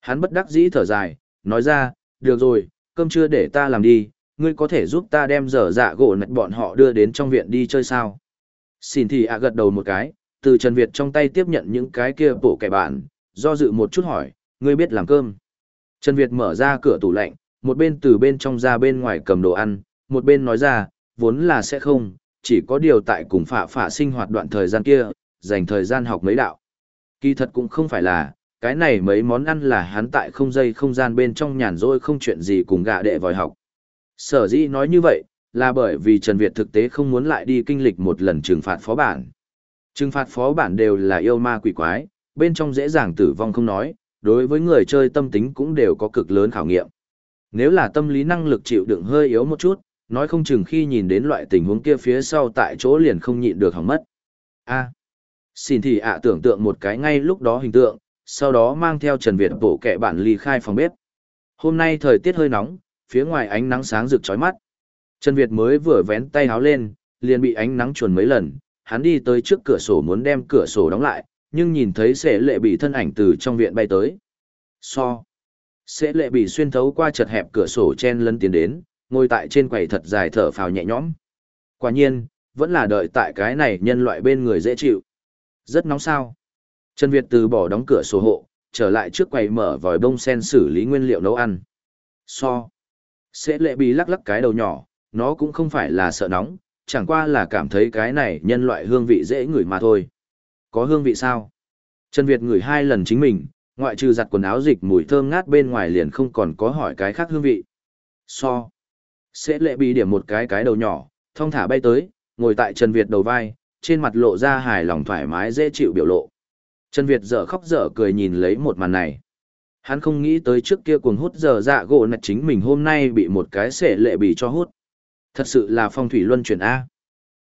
Hắn bất đắc dĩ thở dài, nói ra, được rồi, cơm chưa để ta làm đi, ngươi có thể giúp ta đem dở dạ gỗ nạch bọn họ đưa đến trong viện đi chơi sao. Xin thì ạ gật đầu một cái, từ Trần Việt trong tay tiếp nhận những cái kia bộ kẻ bản, do dự một chút hỏi, ngươi biết làm cơm. Trần Việt mở ra cửa tủ lạnh, một bên từ bên trong ra bên ngoài cầm đồ ăn, một bên nói ra, vốn là sẽ không, chỉ có điều tại cùng phạ phạ sinh hoạt đoạn thời gian kia, dành thời gian học mấy đạo. Kỳ thật cũng không phải là, cái này mấy món ăn là hắn tại không dây không gian bên trong nhàn rỗi không chuyện gì cùng gạ đệ vòi học. Sở dĩ nói như vậy, là bởi vì Trần Việt thực tế không muốn lại đi kinh lịch một lần trừng phạt phó bản. Trừng phạt phó bản đều là yêu ma quỷ quái, bên trong dễ dàng tử vong không nói, đối với người chơi tâm tính cũng đều có cực lớn khảo nghiệm. Nếu là tâm lý năng lực chịu đựng hơi yếu một chút, nói không chừng khi nhìn đến loại tình huống kia phía sau tại chỗ liền không nhịn được hỏng mất. A. xin thì ạ tưởng tượng một cái ngay lúc đó hình tượng, sau đó mang theo Trần Việt bộ kẹ bản ly khai phòng bếp. Hôm nay thời tiết hơi nóng, phía ngoài ánh nắng sáng rực chói mắt. Trần Việt mới vừa vén tay háo lên, liền bị ánh nắng chuồn mấy lần, hắn đi tới trước cửa sổ muốn đem cửa sổ đóng lại, nhưng nhìn thấy sẽ lệ bị thân ảnh từ trong viện bay tới. So. Sẽ lệ bị xuyên thấu qua chật hẹp cửa sổ chen lấn tiến đến, ngồi tại trên quầy thật dài thở phào nhẹ nhõm. Quả nhiên, vẫn là đợi tại cái này nhân loại bên người dễ chịu. Rất nóng sao. Trần Việt từ bỏ đóng cửa sổ hộ, trở lại trước quầy mở vòi bông sen xử lý nguyên liệu nấu ăn. So. Sẽ lệ bị lắc lắc cái đầu nhỏ, nó cũng không phải là sợ nóng, chẳng qua là cảm thấy cái này nhân loại hương vị dễ ngửi mà thôi. Có hương vị sao? Trần Việt ngửi hai lần chính mình, ngoại trừ giặt quần áo dịch mùi thơm ngát bên ngoài liền không còn có hỏi cái khác hương vị. So. Sẽ lệ bị điểm một cái cái đầu nhỏ, thong thả bay tới, ngồi tại Trần Việt đầu vai, trên mặt lộ ra hài lòng thoải mái dễ chịu biểu lộ. Trần Việt dở khóc dở cười nhìn lấy một màn này. Hắn không nghĩ tới trước kia cuồng hút giờ dạ gỗ nạch chính mình hôm nay bị một cái sệ lệ bị cho hút. Thật sự là phong thủy luân chuyển A.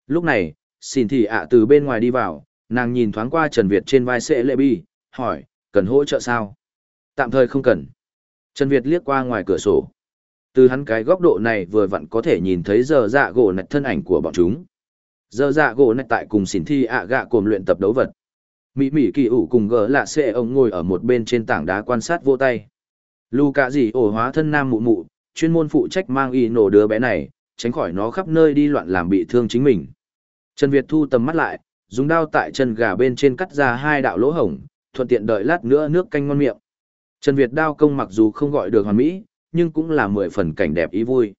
Lúc này, xin thị ạ từ bên ngoài đi vào, nàng nhìn thoáng qua Trần Việt trên vai sệ lệ bi hỏi, cần hỗ trợ sao? Tạm thời không cần. Trần Việt liếc qua ngoài cửa sổ. Từ hắn cái góc độ này vừa vặn có thể nhìn thấy giờ dạ gỗ nạch thân ảnh của bọn chúng. Giờ dạ gỗ nạch tại cùng xỉn thi ạ gạ cùng luyện tập đấu vật. Mỹ Mỹ kỳ ủ cùng gỡ lạ xệ ông ngồi ở một bên trên tảng đá quan sát vô tay. Lu cả gì ổ hóa thân nam mụ mụ, chuyên môn phụ trách mang y nổ đứa bé này, tránh khỏi nó khắp nơi đi loạn làm bị thương chính mình. Trần Việt thu tầm mắt lại, dùng đao tại chân gà bên trên cắt ra hai đạo lỗ hổng, thuận tiện đợi lát nữa nước canh ngon miệng. Trần Việt đao công mặc dù không gọi được hoàn mỹ, nhưng cũng là mười phần cảnh đẹp ý vui.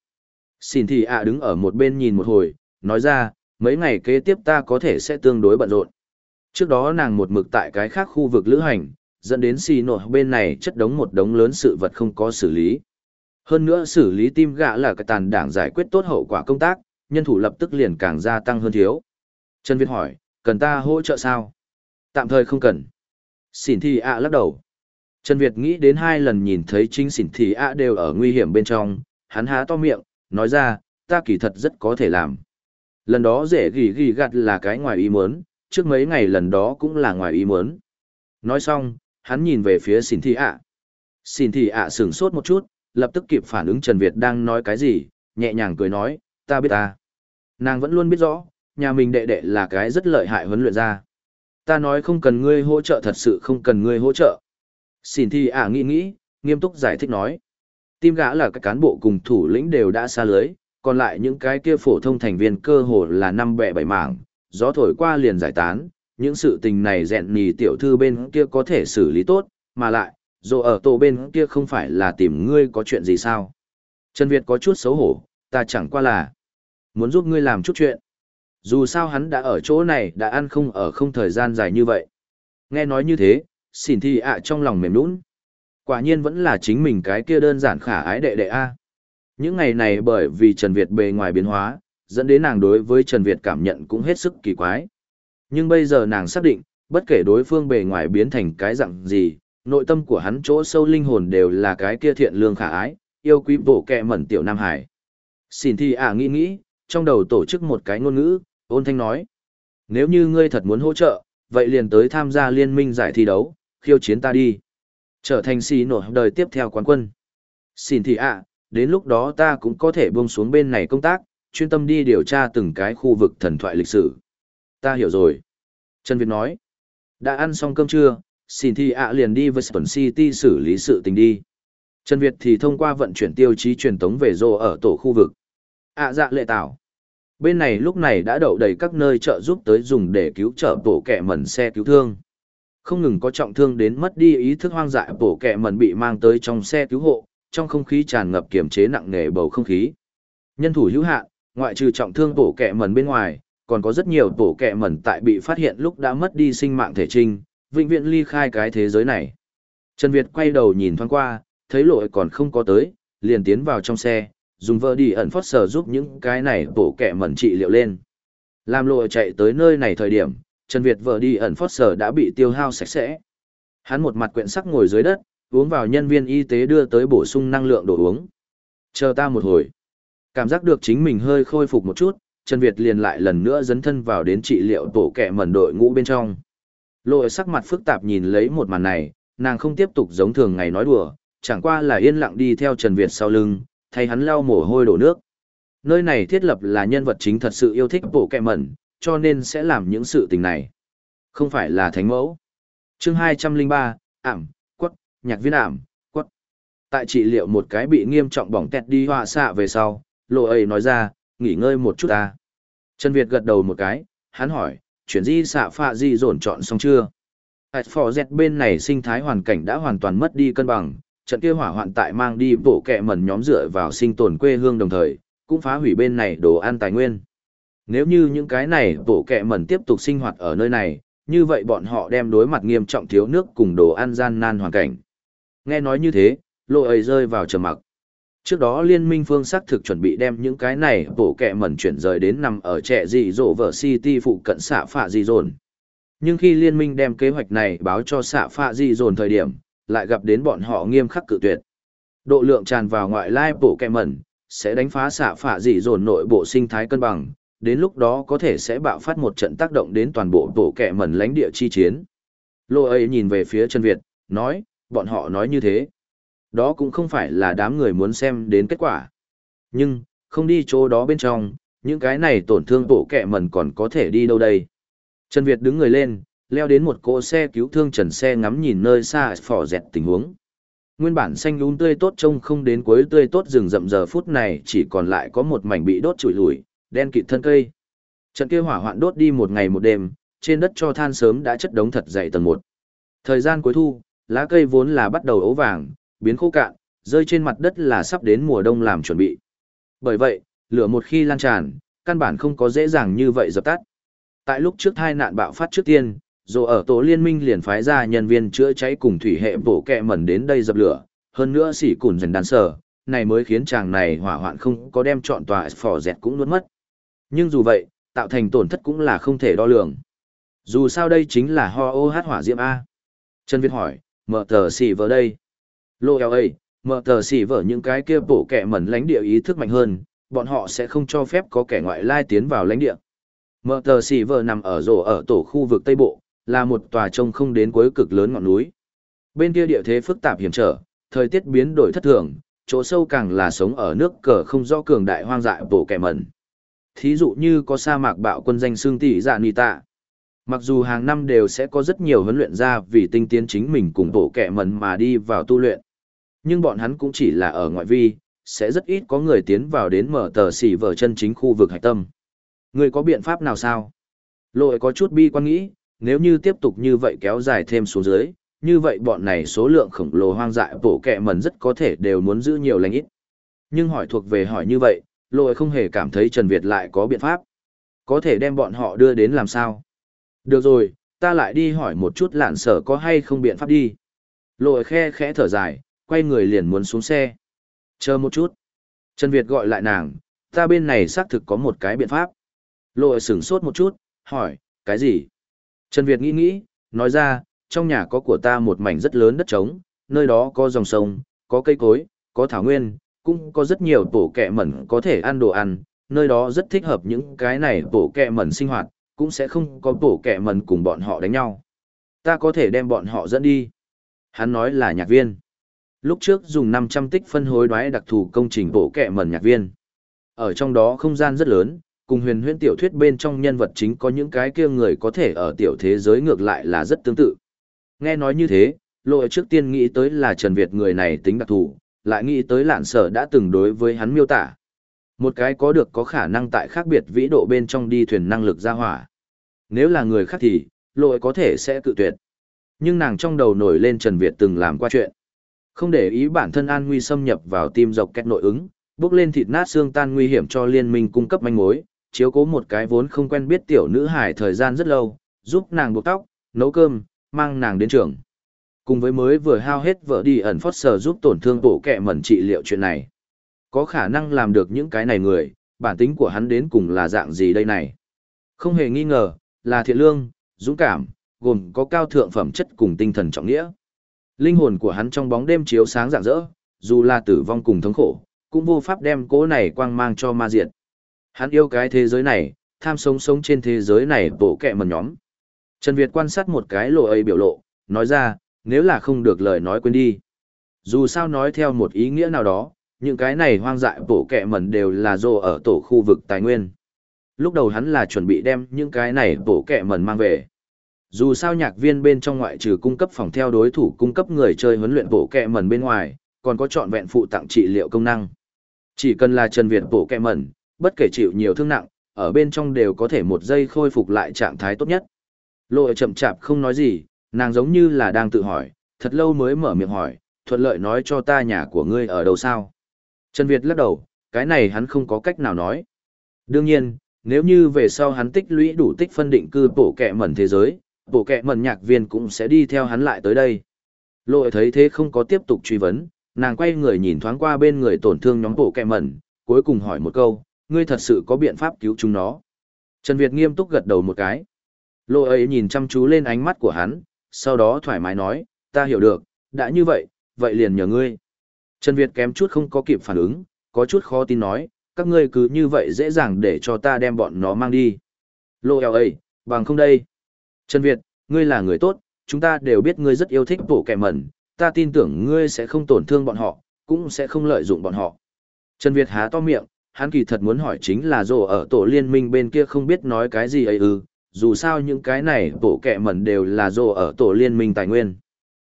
Xin thì ạ đứng ở một bên nhìn một hồi, nói ra, mấy ngày kế tiếp ta có thể sẽ tương đối bận rộn. Trước đó nàng một mực tại cái khác khu vực lữ hành, dẫn đến xì nổ bên này chất đống một đống lớn sự vật không có xử lý. Hơn nữa xử lý tim gạ là cái tàn đảng giải quyết tốt hậu quả công tác, nhân thủ lập tức liền càng gia tăng hơn thiếu. Trần Việt hỏi, cần ta hỗ trợ sao? Tạm thời không cần. Xỉn thị ạ lắc đầu. Trần Việt nghĩ đến hai lần nhìn thấy chính xỉn thị ạ đều ở nguy hiểm bên trong, hắn há to miệng, nói ra, ta kỳ thật rất có thể làm. Lần đó dễ ghi ghi gặt là cái ngoài ý muốn, trước mấy ngày lần đó cũng là ngoài ý muốn. Nói xong, hắn nhìn về phía xỉn thị ạ. Xỉn thị ạ sửng sốt một chút, lập tức kịp phản ứng Trần Việt đang nói cái gì, nhẹ nhàng cười nói, ta biết ta. Nàng vẫn luôn biết rõ, nhà mình đệ đệ là cái rất lợi hại huấn luyện ra. Ta nói không cần ngươi hỗ trợ thật sự không cần ngươi hỗ trợ. Xin thi ả nghĩ nghĩ, nghiêm túc giải thích nói. Tim gã là các cán bộ cùng thủ lĩnh đều đã xa lưới, còn lại những cái kia phổ thông thành viên cơ hồ là năm bẹ bảy mảng, gió thổi qua liền giải tán, những sự tình này dẹn nhì tiểu thư bên kia có thể xử lý tốt, mà lại, dù ở tổ bên kia không phải là tìm ngươi có chuyện gì sao. Trần Việt có chút xấu hổ, ta chẳng qua là muốn giúp ngươi làm chút chuyện. Dù sao hắn đã ở chỗ này đã ăn không ở không thời gian dài như vậy. Nghe nói như thế, xỉn thi ạ trong lòng mềm nũng. Quả nhiên vẫn là chính mình cái kia đơn giản khả ái đệ đệ A. Những ngày này bởi vì Trần Việt bề ngoài biến hóa, dẫn đến nàng đối với Trần Việt cảm nhận cũng hết sức kỳ quái. Nhưng bây giờ nàng xác định, bất kể đối phương bề ngoài biến thành cái dạng gì, nội tâm của hắn chỗ sâu linh hồn đều là cái kia thiện lương khả ái, yêu quý bộ kẹ mẩn tiểu Nam Hải. Xin thi ạ nghĩ nghĩ, trong đầu tổ chức một cái ngôn ngữ, ôn thanh nói. Nếu như ngươi thật muốn hỗ trợ, vậy liền tới tham gia liên minh giải thi đấu, khiêu chiến ta đi. Trở thành xì nổ đời tiếp theo quán quân. Xin thị ạ, đến lúc đó ta cũng có thể buông xuống bên này công tác, chuyên tâm đi điều tra từng cái khu vực thần thoại lịch sử. Ta hiểu rồi. Trần Việt nói. Đã ăn xong cơm trưa, xin thì ạ liền đi với Spon City xử lý sự tình đi. Trần Việt thì thông qua vận chuyển tiêu chí truyền tống về rô ở tổ khu vực. ạ dạ lệ tảo. Bên này lúc này đã đậu đầy các nơi trợ giúp tới dùng để cứu trợ tổ kẻ mẩn xe cứu thương. Không ngừng có trọng thương đến mất đi ý thức hoang dại tổ kẻ mẩn bị mang tới trong xe cứu hộ, trong không khí tràn ngập kiểm chế nặng nề bầu không khí. Nhân thủ hữu hạn, ngoại trừ trọng thương tổ kẻ mẩn bên ngoài, còn có rất nhiều tổ kẻ mẩn tại bị phát hiện lúc đã mất đi sinh mạng thể trinh, vĩnh viễn ly khai cái thế giới này. Trần Việt quay đầu nhìn thoáng qua, thấy lội còn không có tới, liền tiến vào trong xe, dùng vợ đi ẩn phót sở giúp những cái này bổ kẻ mẩn trị liệu lên. Làm lội chạy tới nơi này thời điểm, Trần Việt vợ đi ẩn phót sở đã bị tiêu hao sạch sẽ. Hắn một mặt quyện sắc ngồi dưới đất, uống vào nhân viên y tế đưa tới bổ sung năng lượng đồ uống. Chờ ta một hồi. Cảm giác được chính mình hơi khôi phục một chút, Trần Việt liền lại lần nữa dấn thân vào đến trị liệu tổ kẻ mẩn đội ngũ bên trong. Lội sắc mặt phức tạp nhìn lấy một màn này, nàng không tiếp tục giống thường ngày nói đùa, chẳng qua là yên lặng đi theo Trần Việt sau lưng, thay hắn lau mồ hôi đổ nước. Nơi này thiết lập là nhân vật chính thật sự yêu thích bộ kẹ mẩn, cho nên sẽ làm những sự tình này. Không phải là thánh mẫu. chương 203, ảm, quất, nhạc viên ảm, quất. Tại trị liệu một cái bị nghiêm trọng bỏng tẹt đi họa xạ về sau, lộ ấy nói ra, nghỉ ngơi một chút ta. Trần Việt gật đầu một cái, hắn hỏi, chuyển di xạ phạ di dồn chọn xong chưa? Hạt phò dẹt bên này sinh thái hoàn cảnh đã hoàn toàn mất đi cân bằng, trận kia hỏa hoạn tại mang đi bộ kẹ mẩn nhóm dựa vào sinh tồn quê hương đồng thời, cũng phá hủy bên này đồ ăn tài nguyên. Nếu như những cái này bộ kẹ mẩn tiếp tục sinh hoạt ở nơi này, như vậy bọn họ đem đối mặt nghiêm trọng thiếu nước cùng đồ ăn gian nan hoàn cảnh. Nghe nói như thế, lộ ấy rơi vào trầm mặc. Trước đó liên minh phương xác thực chuẩn bị đem những cái này bộ kẹ mẩn chuyển rời đến nằm ở trẻ dị dỗ vở City phụ cận xạ phạ dị dồn. Nhưng khi liên minh đem kế hoạch này báo cho xạ phạ dị dồn thời điểm, lại gặp đến bọn họ nghiêm khắc cự tuyệt. Độ lượng tràn vào ngoại lai bộ kẹ mẩn, sẽ đánh phá xạ phạ dị dồn nội bộ sinh thái cân bằng, đến lúc đó có thể sẽ bạo phát một trận tác động đến toàn bộ bộ kẹ mẩn lãnh địa chi chiến. Lô ấy nhìn về phía chân Việt, nói, bọn họ nói như thế. Đó cũng không phải là đám người muốn xem đến kết quả. Nhưng, không đi chỗ đó bên trong, những cái này tổn thương bộ kẹ mẩn còn có thể đi đâu đây. Trần Việt đứng người lên, leo đến một cỗ xe cứu thương trần xe ngắm nhìn nơi xa phỏ dẹt tình huống. Nguyên bản xanh lún tươi tốt trông không đến cuối tươi tốt rừng rậm giờ phút này chỉ còn lại có một mảnh bị đốt trụi lủi, đen kịt thân cây. Trận kia hỏa hoạn đốt đi một ngày một đêm, trên đất cho than sớm đã chất đống thật dày tầng một. Thời gian cuối thu, lá cây vốn là bắt đầu ấu vàng, biến khô cạn, rơi trên mặt đất là sắp đến mùa đông làm chuẩn bị. Bởi vậy, lửa một khi lan tràn, căn bản không có dễ dàng như vậy dập tắt. Tại lúc trước hai nạn bạo phát trước tiên, dù ở tổ liên minh liền phái ra nhân viên chữa cháy cùng thủy hệ bổ kẹ mẩn đến đây dập lửa, hơn nữa xỉ cùn dần đàn sở, này mới khiến chàng này hỏa hoạn không có đem chọn tòa phò dẹt cũng nuốt mất. Nhưng dù vậy, tạo thành tổn thất cũng là không thể đo lường. Dù sao đây chính là ho ô hát hỏa diễm A. Trần Việt hỏi, mở tờ xỉ vào đây. Lô eo ấy, mở tờ xỉ vở những cái kia bổ kẻ mẩn lãnh địa ý thức mạnh hơn, bọn họ sẽ không cho phép có kẻ ngoại lai tiến vào lãnh địa. Mở tờ xỉ vở nằm ở rổ ở tổ khu vực Tây Bộ, là một tòa trông không đến cuối cực lớn ngọn núi. Bên kia địa thế phức tạp hiểm trở, thời tiết biến đổi thất thường, chỗ sâu càng là sống ở nước cờ không rõ cường đại hoang dại bổ kẻ mẩn. Thí dụ như có sa mạc bạo quân danh xương tỷ dạ nì tạ. Mặc dù hàng năm đều sẽ có rất nhiều huấn luyện ra vì tinh tiến chính mình cùng bộ kẻ mẩn mà đi vào tu luyện. Nhưng bọn hắn cũng chỉ là ở ngoại vi, sẽ rất ít có người tiến vào đến mở tờ xỉ vở chân chính khu vực hạch tâm. Người có biện pháp nào sao? Lội có chút bi quan nghĩ, nếu như tiếp tục như vậy kéo dài thêm xuống dưới, như vậy bọn này số lượng khổng lồ hoang dại bổ kẹ mẩn rất có thể đều muốn giữ nhiều lành ít. Nhưng hỏi thuộc về hỏi như vậy, lội không hề cảm thấy Trần Việt lại có biện pháp. Có thể đem bọn họ đưa đến làm sao? Được rồi, ta lại đi hỏi một chút lạn sở có hay không biện pháp đi. Lội khe khẽ thở dài, quay người liền muốn xuống xe. Chờ một chút. Trần Việt gọi lại nàng, ta bên này xác thực có một cái biện pháp. Lộ sửng sốt một chút, hỏi, cái gì? Trần Việt nghĩ nghĩ, nói ra, trong nhà có của ta một mảnh rất lớn đất trống, nơi đó có dòng sông, có cây cối, có thảo nguyên, cũng có rất nhiều tổ kẹ mẩn có thể ăn đồ ăn, nơi đó rất thích hợp những cái này tổ kẹ mẩn sinh hoạt, cũng sẽ không có tổ kẹ mẩn cùng bọn họ đánh nhau. Ta có thể đem bọn họ dẫn đi. Hắn nói là nhạc viên. Lúc trước dùng 500 tích phân hối đoái đặc thù công trình bổ kẹ mẩn nhạc viên. Ở trong đó không gian rất lớn, cùng huyền huyễn tiểu thuyết bên trong nhân vật chính có những cái kia người có thể ở tiểu thế giới ngược lại là rất tương tự. Nghe nói như thế, lộ trước tiên nghĩ tới là Trần Việt người này tính đặc thù, lại nghĩ tới lạn sở đã từng đối với hắn miêu tả. Một cái có được có khả năng tại khác biệt vĩ độ bên trong đi thuyền năng lực ra hỏa. Nếu là người khác thì, lộ có thể sẽ cự tuyệt. Nhưng nàng trong đầu nổi lên Trần Việt từng làm qua chuyện. Không để ý bản thân an nguy xâm nhập vào tim dọc kẹt nội ứng, bước lên thịt nát xương tan nguy hiểm cho liên minh cung cấp manh mối, chiếu cố một cái vốn không quen biết tiểu nữ hải thời gian rất lâu, giúp nàng buộc tóc, nấu cơm, mang nàng đến trường. Cùng với mới vừa hao hết vợ đi ẩn phót sờ giúp tổn thương bộ kẹ mẩn trị liệu chuyện này. Có khả năng làm được những cái này người, bản tính của hắn đến cùng là dạng gì đây này. Không hề nghi ngờ, là thiện lương, dũng cảm, gồm có cao thượng phẩm chất cùng tinh thần trọng nghĩa. Linh hồn của hắn trong bóng đêm chiếu sáng rạng rỡ, dù là tử vong cùng thống khổ, cũng vô pháp đem cố này quang mang cho ma diệt. Hắn yêu cái thế giới này, tham sống sống trên thế giới này bộ kẹ mần nhóm. Trần Việt quan sát một cái lộ ấy biểu lộ, nói ra, nếu là không được lời nói quên đi. Dù sao nói theo một ý nghĩa nào đó, những cái này hoang dại bộ kẹ mẩn đều là rồ ở tổ khu vực tài nguyên. Lúc đầu hắn là chuẩn bị đem những cái này bộ kẹ mẩn mang về. Dù sao nhạc viên bên trong ngoại trừ cung cấp phòng theo đối thủ cung cấp người chơi huấn luyện bộ kẹ mẩn bên ngoài, còn có trọn vẹn phụ tặng trị liệu công năng. Chỉ cần là Trần Việt bộ kẹ mẩn, bất kể chịu nhiều thương nặng, ở bên trong đều có thể một giây khôi phục lại trạng thái tốt nhất. Lộ chậm chạp không nói gì, nàng giống như là đang tự hỏi, thật lâu mới mở miệng hỏi, thuận lợi nói cho ta nhà của ngươi ở đâu sao. Trần Việt lắc đầu, cái này hắn không có cách nào nói. Đương nhiên, nếu như về sau hắn tích lũy đủ tích phân định cư bổ kẹ mẩn thế giới, bộ kệ mẩn nhạc viên cũng sẽ đi theo hắn lại tới đây. Lộ thấy thế không có tiếp tục truy vấn, nàng quay người nhìn thoáng qua bên người tổn thương nhóm bộ kệ mẩn, cuối cùng hỏi một câu, ngươi thật sự có biện pháp cứu chúng nó. Trần Việt nghiêm túc gật đầu một cái. Lộ ấy nhìn chăm chú lên ánh mắt của hắn, sau đó thoải mái nói, ta hiểu được, đã như vậy, vậy liền nhờ ngươi. Trần Việt kém chút không có kịp phản ứng, có chút khó tin nói, các ngươi cứ như vậy dễ dàng để cho ta đem bọn nó mang đi. Lộ eo ấy, bằng không đây. Trần Việt, ngươi là người tốt, chúng ta đều biết ngươi rất yêu thích bộ kẻ mẩn, ta tin tưởng ngươi sẽ không tổn thương bọn họ, cũng sẽ không lợi dụng bọn họ. Trần Việt há to miệng, hắn kỳ thật muốn hỏi chính là rồ ở tổ liên minh bên kia không biết nói cái gì ấy ư, dù sao những cái này tổ kẻ mẩn đều là rồ ở tổ liên minh tài nguyên.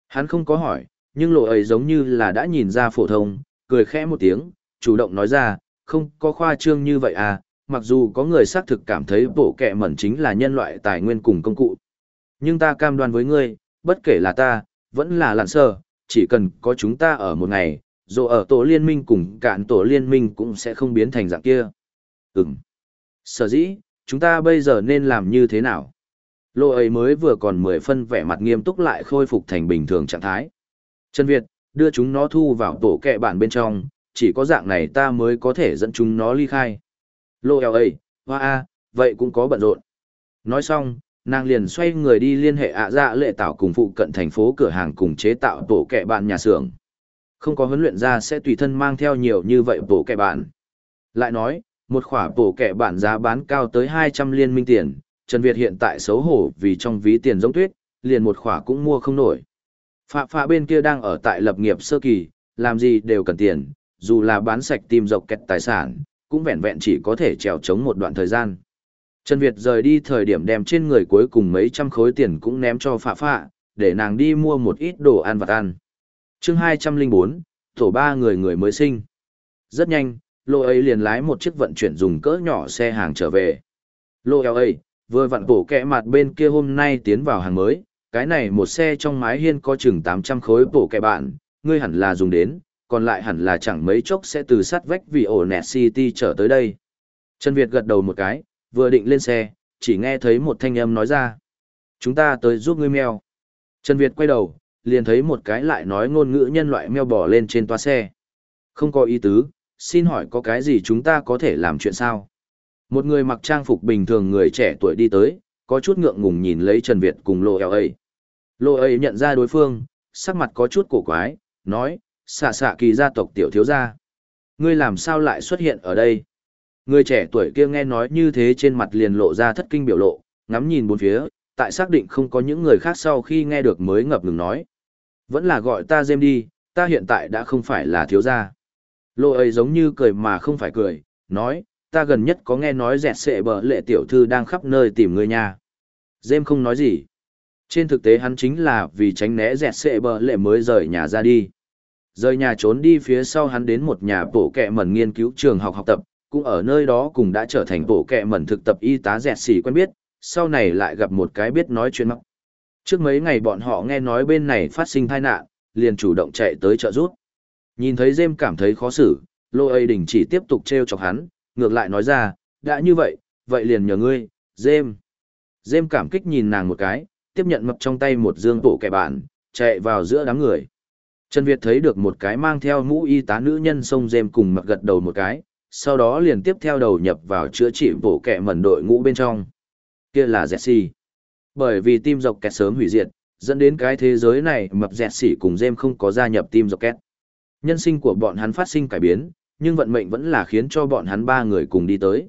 Hắn không có hỏi, nhưng lộ ấy giống như là đã nhìn ra phổ thông, cười khẽ một tiếng, chủ động nói ra, không có khoa trương như vậy à, mặc dù có người xác thực cảm thấy bộ kẹ mẩn chính là nhân loại tài nguyên cùng công cụ. Nhưng ta cam đoan với ngươi, bất kể là ta, vẫn là lặn sơ, chỉ cần có chúng ta ở một ngày, dù ở tổ liên minh cùng cạn tổ liên minh cũng sẽ không biến thành dạng kia. Ừm. Sở dĩ, chúng ta bây giờ nên làm như thế nào? Lô ấy mới vừa còn mười phân vẻ mặt nghiêm túc lại khôi phục thành bình thường trạng thái. Trần Việt, đưa chúng nó thu vào tổ kẹ bản bên trong, chỉ có dạng này ta mới có thể dẫn chúng nó ly khai. Lô eo ấy, hoa a, vậy cũng có bận rộn. Nói xong, nàng liền xoay người đi liên hệ ạ dạ lệ tạo cùng phụ cận thành phố cửa hàng cùng chế tạo tổ kẹ bạn nhà xưởng. Không có huấn luyện ra sẽ tùy thân mang theo nhiều như vậy tổ kẹ bạn. Lại nói, một khỏa tổ kẹ bạn giá bán cao tới 200 liên minh tiền, Trần Việt hiện tại xấu hổ vì trong ví tiền giống tuyết, liền một khỏa cũng mua không nổi. Phạ phạ bên kia đang ở tại lập nghiệp sơ kỳ, làm gì đều cần tiền, dù là bán sạch tìm dọc kẹt tài sản, cũng vẹn vẹn chỉ có thể trèo trống một đoạn thời gian. Trần Việt rời đi thời điểm đem trên người cuối cùng mấy trăm khối tiền cũng ném cho phạ phạ, để nàng đi mua một ít đồ ăn vặt ăn. chương 204, tổ ba người người mới sinh. Rất nhanh, lô ấy liền lái một chiếc vận chuyển dùng cỡ nhỏ xe hàng trở về. Lô ấy, vừa vặn bổ kẹ mặt bên kia hôm nay tiến vào hàng mới, cái này một xe trong mái hiên có chừng 800 khối bổ kẹ bạn, ngươi hẳn là dùng đến, còn lại hẳn là chẳng mấy chốc sẽ từ Sát vách vì ổ nẹt city trở tới đây. Trần Việt gật đầu một cái, vừa định lên xe, chỉ nghe thấy một thanh âm nói ra. Chúng ta tới giúp ngươi mèo. Trần Việt quay đầu, liền thấy một cái lại nói ngôn ngữ nhân loại mèo bỏ lên trên toa xe. Không có ý tứ, xin hỏi có cái gì chúng ta có thể làm chuyện sao? Một người mặc trang phục bình thường người trẻ tuổi đi tới, có chút ngượng ngùng nhìn lấy Trần Việt cùng Lô Eo ấy. Lô ấy nhận ra đối phương, sắc mặt có chút cổ quái, nói, xạ xạ kỳ gia tộc tiểu thiếu gia. Ngươi làm sao lại xuất hiện ở đây? Người trẻ tuổi kia nghe nói như thế trên mặt liền lộ ra thất kinh biểu lộ, ngắm nhìn bốn phía, tại xác định không có những người khác sau khi nghe được mới ngập ngừng nói. Vẫn là gọi ta dêm đi, ta hiện tại đã không phải là thiếu gia. Lộ ấy giống như cười mà không phải cười, nói, ta gần nhất có nghe nói dẹt sệ bờ lệ tiểu thư đang khắp nơi tìm người nhà. Dêm không nói gì. Trên thực tế hắn chính là vì tránh né dẹt sệ bờ lệ mới rời nhà ra đi. Rời nhà trốn đi phía sau hắn đến một nhà bổ kẹ mẩn nghiên cứu trường học học tập, cũng ở nơi đó cùng đã trở thành bộ kệ mẩn thực tập y tá dẹt xỉ quen biết, sau này lại gặp một cái biết nói chuyện mắc. Trước mấy ngày bọn họ nghe nói bên này phát sinh tai nạn, liền chủ động chạy tới trợ giúp. Nhìn thấy Dêm cảm thấy khó xử, Lô ấy đình chỉ tiếp tục treo chọc hắn, ngược lại nói ra, đã như vậy, vậy liền nhờ ngươi, Dêm. Dêm cảm kích nhìn nàng một cái, tiếp nhận mập trong tay một dương bộ kẻ bạn, chạy vào giữa đám người. Trần Việt thấy được một cái mang theo mũ y tá nữ nhân sông Dêm cùng mập gật đầu một cái, sau đó liền tiếp theo đầu nhập vào chữa trị bổ kẹ mẩn đội ngũ bên trong. Kia là Jesse. Bởi vì tim dọc kẹt sớm hủy diệt, dẫn đến cái thế giới này mập Jesse cùng Dêm không có gia nhập tim dọc kẹt. Nhân sinh của bọn hắn phát sinh cải biến, nhưng vận mệnh vẫn là khiến cho bọn hắn ba người cùng đi tới.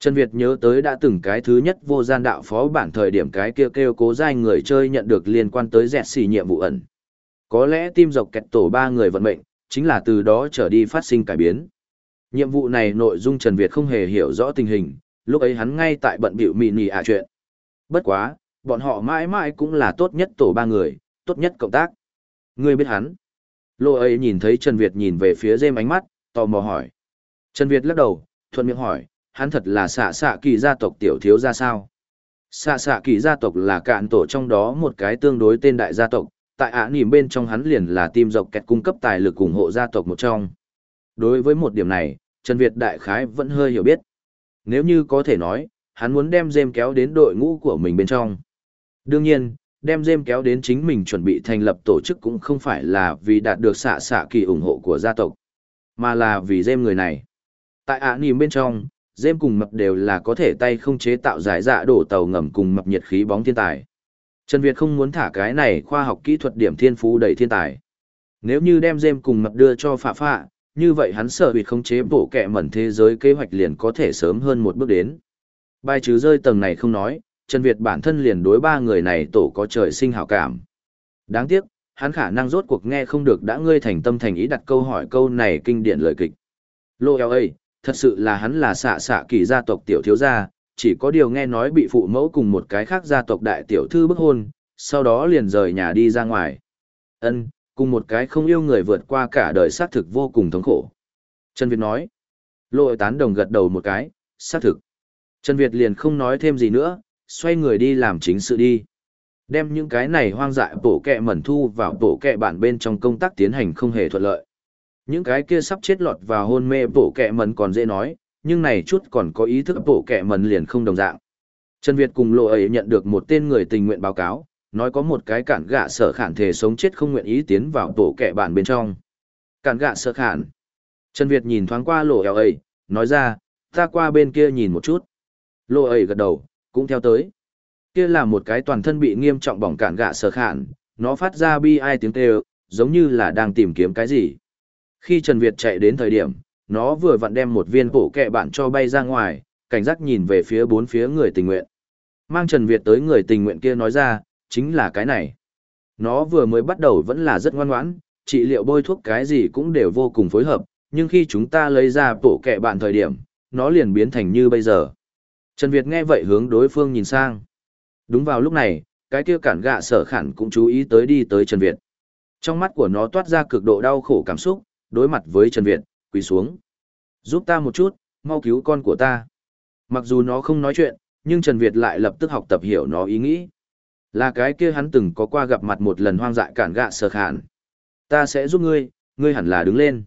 Trần Việt nhớ tới đã từng cái thứ nhất vô gian đạo phó bản thời điểm cái kia kêu cố giai người chơi nhận được liên quan tới dẹt xì nhiệm vụ ẩn. Có lẽ tim dọc kẹt tổ ba người vận mệnh, chính là từ đó trở đi phát sinh cải biến. Nhiệm vụ này nội dung Trần Việt không hề hiểu rõ tình hình, lúc ấy hắn ngay tại bận biểu mị nì ạ chuyện. Bất quá, bọn họ mãi mãi cũng là tốt nhất tổ ba người, tốt nhất cộng tác. Ngươi biết hắn. Lô ấy nhìn thấy Trần Việt nhìn về phía dêm ánh mắt, tò mò hỏi. Trần Việt lắc đầu, thuận miệng hỏi, hắn thật là xạ xạ kỳ gia tộc tiểu thiếu gia sao? Xạ xạ kỳ gia tộc là cạn tổ trong đó một cái tương đối tên đại gia tộc, tại ả nỉm bên trong hắn liền là tim dọc kẹt cung cấp tài lực ủng hộ gia tộc một trong. Đối với một điểm này, Trần Việt đại khái vẫn hơi hiểu biết. Nếu như có thể nói, hắn muốn đem dêm kéo đến đội ngũ của mình bên trong. Đương nhiên, đem dêm kéo đến chính mình chuẩn bị thành lập tổ chức cũng không phải là vì đạt được xạ xạ kỳ ủng hộ của gia tộc mà là vì dêm người này tại ạ nỉm bên trong dêm cùng mập đều là có thể tay không chế tạo giải dạ đổ tàu ngầm cùng mập nhiệt khí bóng thiên tài trần việt không muốn thả cái này khoa học kỹ thuật điểm thiên phú đầy thiên tài nếu như đem dêm cùng mập đưa cho phạ phạ như vậy hắn sợ bị khống chế bổ kẹ mẩn thế giới kế hoạch liền có thể sớm hơn một bước đến bài trừ rơi tầng này không nói Trần Việt bản thân liền đối ba người này tổ có trời sinh hảo cảm. Đáng tiếc, hắn khả năng rốt cuộc nghe không được đã ngươi thành tâm thành ý đặt câu hỏi câu này kinh điển lời kịch. Lô eo ơi, thật sự là hắn là xạ xạ kỳ gia tộc tiểu thiếu gia, chỉ có điều nghe nói bị phụ mẫu cùng một cái khác gia tộc đại tiểu thư bức hôn, sau đó liền rời nhà đi ra ngoài. Ân, cùng một cái không yêu người vượt qua cả đời xác thực vô cùng thống khổ. Trần Việt nói. Lộ tán đồng gật đầu một cái, xác thực. Trần Việt liền không nói thêm gì nữa, xoay người đi làm chính sự đi. Đem những cái này hoang dại bổ kẹ mẩn thu vào bổ kẹ bản bên trong công tác tiến hành không hề thuận lợi. Những cái kia sắp chết lọt vào hôn mê bổ kẹ mẩn còn dễ nói, nhưng này chút còn có ý thức bổ kẹ mẩn liền không đồng dạng. Trần Việt cùng lộ ấy nhận được một tên người tình nguyện báo cáo, nói có một cái cản gạ sở khản thể sống chết không nguyện ý tiến vào tổ kẻ bản bên trong. Cản gạ sở khản. Trần Việt nhìn thoáng qua lộ eo ấy, nói ra, ta qua bên kia nhìn một chút. Lộ ấy gật đầu, cũng theo tới. Kia là một cái toàn thân bị nghiêm trọng bỏng cản gạ sở khản, nó phát ra bi ai tiếng kêu, giống như là đang tìm kiếm cái gì. Khi Trần Việt chạy đến thời điểm, nó vừa vặn đem một viên bổ kẹ bạn cho bay ra ngoài, cảnh giác nhìn về phía bốn phía người tình nguyện. Mang Trần Việt tới người tình nguyện kia nói ra, chính là cái này. Nó vừa mới bắt đầu vẫn là rất ngoan ngoãn, trị liệu bôi thuốc cái gì cũng đều vô cùng phối hợp, nhưng khi chúng ta lấy ra bổ kẹ bạn thời điểm, nó liền biến thành như bây giờ. Trần Việt nghe vậy hướng đối phương nhìn sang. Đúng vào lúc này, cái kia cản gạ sở khản cũng chú ý tới đi tới Trần Việt. Trong mắt của nó toát ra cực độ đau khổ cảm xúc, đối mặt với Trần Việt, quỳ xuống. Giúp ta một chút, mau cứu con của ta. Mặc dù nó không nói chuyện, nhưng Trần Việt lại lập tức học tập hiểu nó ý nghĩ. Là cái kia hắn từng có qua gặp mặt một lần hoang dại cản gạ sở khản. Ta sẽ giúp ngươi, ngươi hẳn là đứng lên.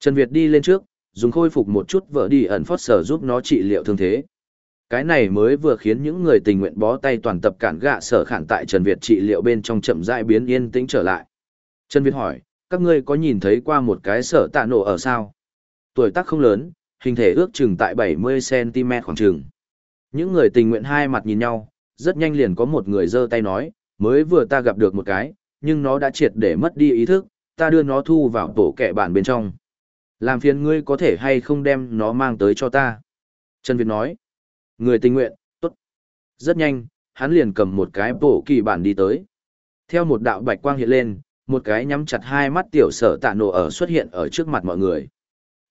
Trần Việt đi lên trước, dùng khôi phục một chút vợ đi ẩn phót sở giúp nó trị liệu thương thế. Cái này mới vừa khiến những người tình nguyện bó tay toàn tập cản gạ sở khản tại Trần Việt trị liệu bên trong chậm rãi biến yên tĩnh trở lại. Trần Việt hỏi, các ngươi có nhìn thấy qua một cái sở tạ nổ ở sao? Tuổi tác không lớn, hình thể ước chừng tại 70cm khoảng chừng. Những người tình nguyện hai mặt nhìn nhau, rất nhanh liền có một người giơ tay nói, mới vừa ta gặp được một cái, nhưng nó đã triệt để mất đi ý thức, ta đưa nó thu vào tổ kẻ bản bên trong. Làm phiền ngươi có thể hay không đem nó mang tới cho ta. Trần Việt nói, người tình nguyện, tốt. Rất nhanh, hắn liền cầm một cái bổ kỳ bản đi tới. Theo một đạo bạch quang hiện lên, một cái nhắm chặt hai mắt tiểu sở tạ nổ ở xuất hiện ở trước mặt mọi người.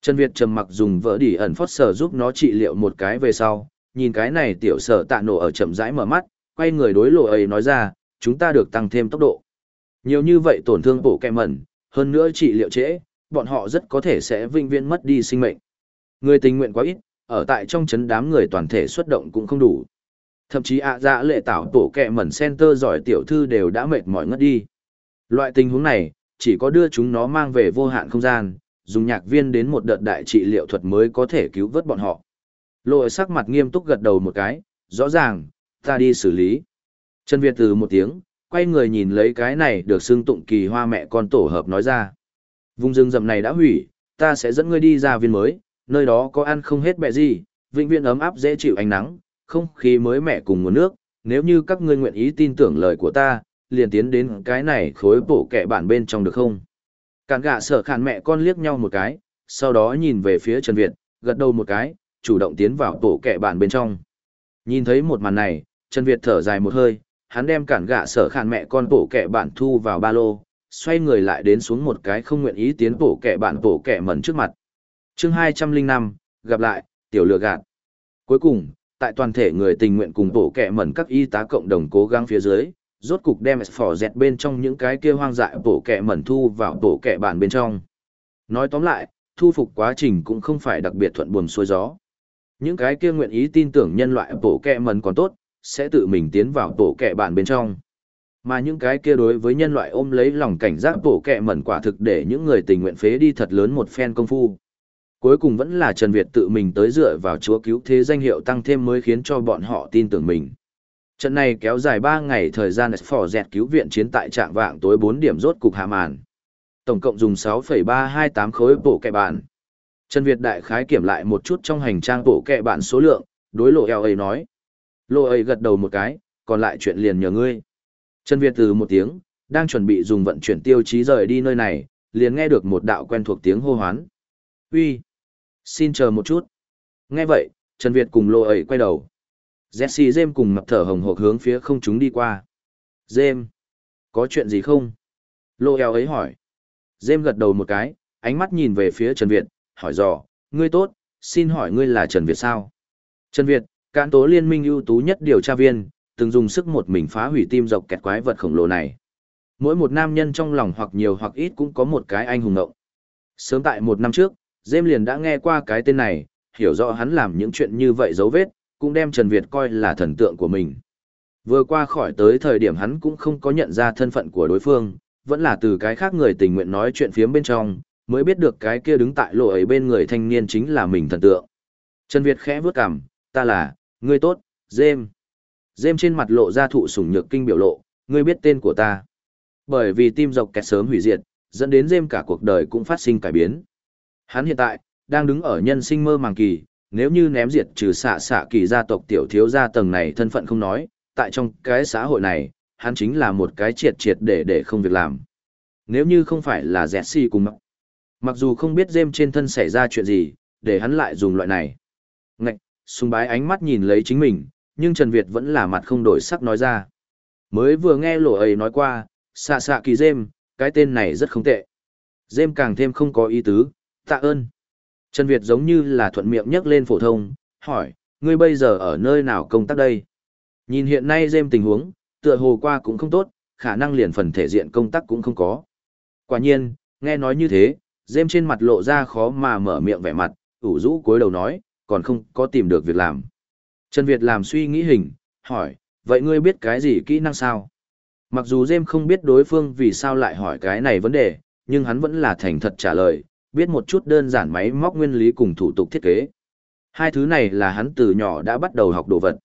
Trần Việt trầm mặc dùng vỡ đỉ ẩn phót sở giúp nó trị liệu một cái về sau, nhìn cái này tiểu sở tạ nổ ở chậm rãi mở mắt, quay người đối lộ ấy nói ra, chúng ta được tăng thêm tốc độ. Nhiều như vậy tổn thương bổ kẹ mẩn, hơn nữa trị liệu trễ, bọn họ rất có thể sẽ vinh viễn mất đi sinh mệnh. Người tình nguyện quá ít, ở tại trong chấn đám người toàn thể xuất động cũng không đủ. Thậm chí ạ dạ lệ tảo tổ kẹ mẩn center giỏi tiểu thư đều đã mệt mỏi ngất đi. Loại tình huống này, chỉ có đưa chúng nó mang về vô hạn không gian, dùng nhạc viên đến một đợt đại trị liệu thuật mới có thể cứu vớt bọn họ. Lộ sắc mặt nghiêm túc gật đầu một cái, rõ ràng, ta đi xử lý. Trần Việt từ một tiếng, quay người nhìn lấy cái này được xưng tụng kỳ hoa mẹ con tổ hợp nói ra. Vùng rừng rậm này đã hủy, ta sẽ dẫn ngươi đi ra viên mới, nơi đó có ăn không hết mẹ gì, vĩnh viễn ấm áp dễ chịu ánh nắng, không khí mới mẹ cùng nguồn nước, nếu như các ngươi nguyện ý tin tưởng lời của ta, liền tiến đến cái này khối bổ kẻ bản bên trong được không? Cản gạ sở khản mẹ con liếc nhau một cái, sau đó nhìn về phía Trần Việt, gật đầu một cái, chủ động tiến vào tổ kẹ bản bên trong. Nhìn thấy một màn này, Trần Việt thở dài một hơi, hắn đem cản gạ sở khàn mẹ con tổ kẹ bản thu vào ba lô, xoay người lại đến xuống một cái không nguyện ý tiến tổ kẹ bản tổ kẹ mẩn trước mặt. chương 205, gặp lại, tiểu lừa gạt. Cuối cùng, tại toàn thể người tình nguyện cùng tổ kẹ mẩn các y tá cộng đồng cố gắng phía dưới, rốt cục đem phỏ dẹt bên trong những cái kia hoang dại tổ kẹ mẩn thu vào tổ kẹ bản bên trong. Nói tóm lại, thu phục quá trình cũng không phải đặc biệt thuận buồm xuôi gió. Những cái kia nguyện ý tin tưởng nhân loại tổ kẹ mẩn còn tốt, sẽ tự mình tiến vào tổ kẹ bản bên trong. Mà những cái kia đối với nhân loại ôm lấy lòng cảnh giác tổ kẹ mẩn quả thực để những người tình nguyện phế đi thật lớn một phen công phu. Cuối cùng vẫn là Trần Việt tự mình tới dựa vào chúa cứu thế danh hiệu tăng thêm mới khiến cho bọn họ tin tưởng mình. Trận này kéo dài 3 ngày thời gian phỏ dẹt cứu viện chiến tại trạng vạng tối 4 điểm rốt cục hạ màn. Tổng cộng dùng 6,328 khối bổ kẹ bản. Trần Việt đại khái kiểm lại một chút trong hành trang bộ kẹ bạn số lượng, đối lộ eo ấy nói. Lộ ấy gật đầu một cái, còn lại chuyện liền nhờ ngươi. Trần Việt từ một tiếng, đang chuẩn bị dùng vận chuyển tiêu chí rời đi nơi này, liền nghe được một đạo quen thuộc tiếng hô hoán. Uy, Xin chờ một chút. Nghe vậy, Trần Việt cùng lộ ấy quay đầu. Jesse James cùng mặt thở hồng hộc hướng phía không chúng đi qua. James, có chuyện gì không? Lộ eo ấy hỏi. James gật đầu một cái, ánh mắt nhìn về phía Trần Việt, hỏi dò, ngươi tốt, xin hỏi ngươi là Trần Việt sao? Trần Việt, cán tố liên minh ưu tú nhất điều tra viên, từng dùng sức một mình phá hủy tim dọc kẹt quái vật khổng lồ này. Mỗi một nam nhân trong lòng hoặc nhiều hoặc ít cũng có một cái anh hùng ngộng. Sớm tại một năm trước, Dêm liền đã nghe qua cái tên này, hiểu rõ hắn làm những chuyện như vậy dấu vết, cũng đem Trần Việt coi là thần tượng của mình. Vừa qua khỏi tới thời điểm hắn cũng không có nhận ra thân phận của đối phương, vẫn là từ cái khác người tình nguyện nói chuyện phiếm bên trong, mới biết được cái kia đứng tại lộ ấy bên người thanh niên chính là mình thần tượng. Trần Việt khẽ vướt cằm, ta là, ngươi tốt, Dêm. Dêm trên mặt lộ ra thụ sủng nhược kinh biểu lộ, ngươi biết tên của ta. Bởi vì tim dọc kẹt sớm hủy diệt, dẫn đến Dêm cả cuộc đời cũng phát sinh cải biến. Hắn hiện tại, đang đứng ở nhân sinh mơ màng kỳ, nếu như ném diệt trừ xạ xạ kỳ gia tộc tiểu thiếu gia tầng này thân phận không nói, tại trong cái xã hội này, hắn chính là một cái triệt triệt để để không việc làm. Nếu như không phải là Jesse cùng mắc, mặc dù không biết Dêm trên thân xảy ra chuyện gì, để hắn lại dùng loại này. Ngạch, sùng bái ánh mắt nhìn lấy chính mình, nhưng Trần Việt vẫn là mặt không đổi sắc nói ra. Mới vừa nghe lộ ấy nói qua, xạ xạ kỳ Dêm, cái tên này rất không tệ. Dêm càng thêm không có ý tứ, tạ ơn. Trần Việt giống như là thuận miệng nhắc lên phổ thông, hỏi, ngươi bây giờ ở nơi nào công tác đây? Nhìn hiện nay dêm tình huống, tựa hồ qua cũng không tốt, khả năng liền phần thể diện công tác cũng không có. Quả nhiên, nghe nói như thế, dêm trên mặt lộ ra khó mà mở miệng vẻ mặt, ủ rũ cúi đầu nói, còn không có tìm được việc làm. Trần Việt làm suy nghĩ hình, hỏi, vậy ngươi biết cái gì kỹ năng sao? Mặc dù Dêm không biết đối phương vì sao lại hỏi cái này vấn đề, nhưng hắn vẫn là thành thật trả lời, biết một chút đơn giản máy móc nguyên lý cùng thủ tục thiết kế. Hai thứ này là hắn từ nhỏ đã bắt đầu học đồ vật.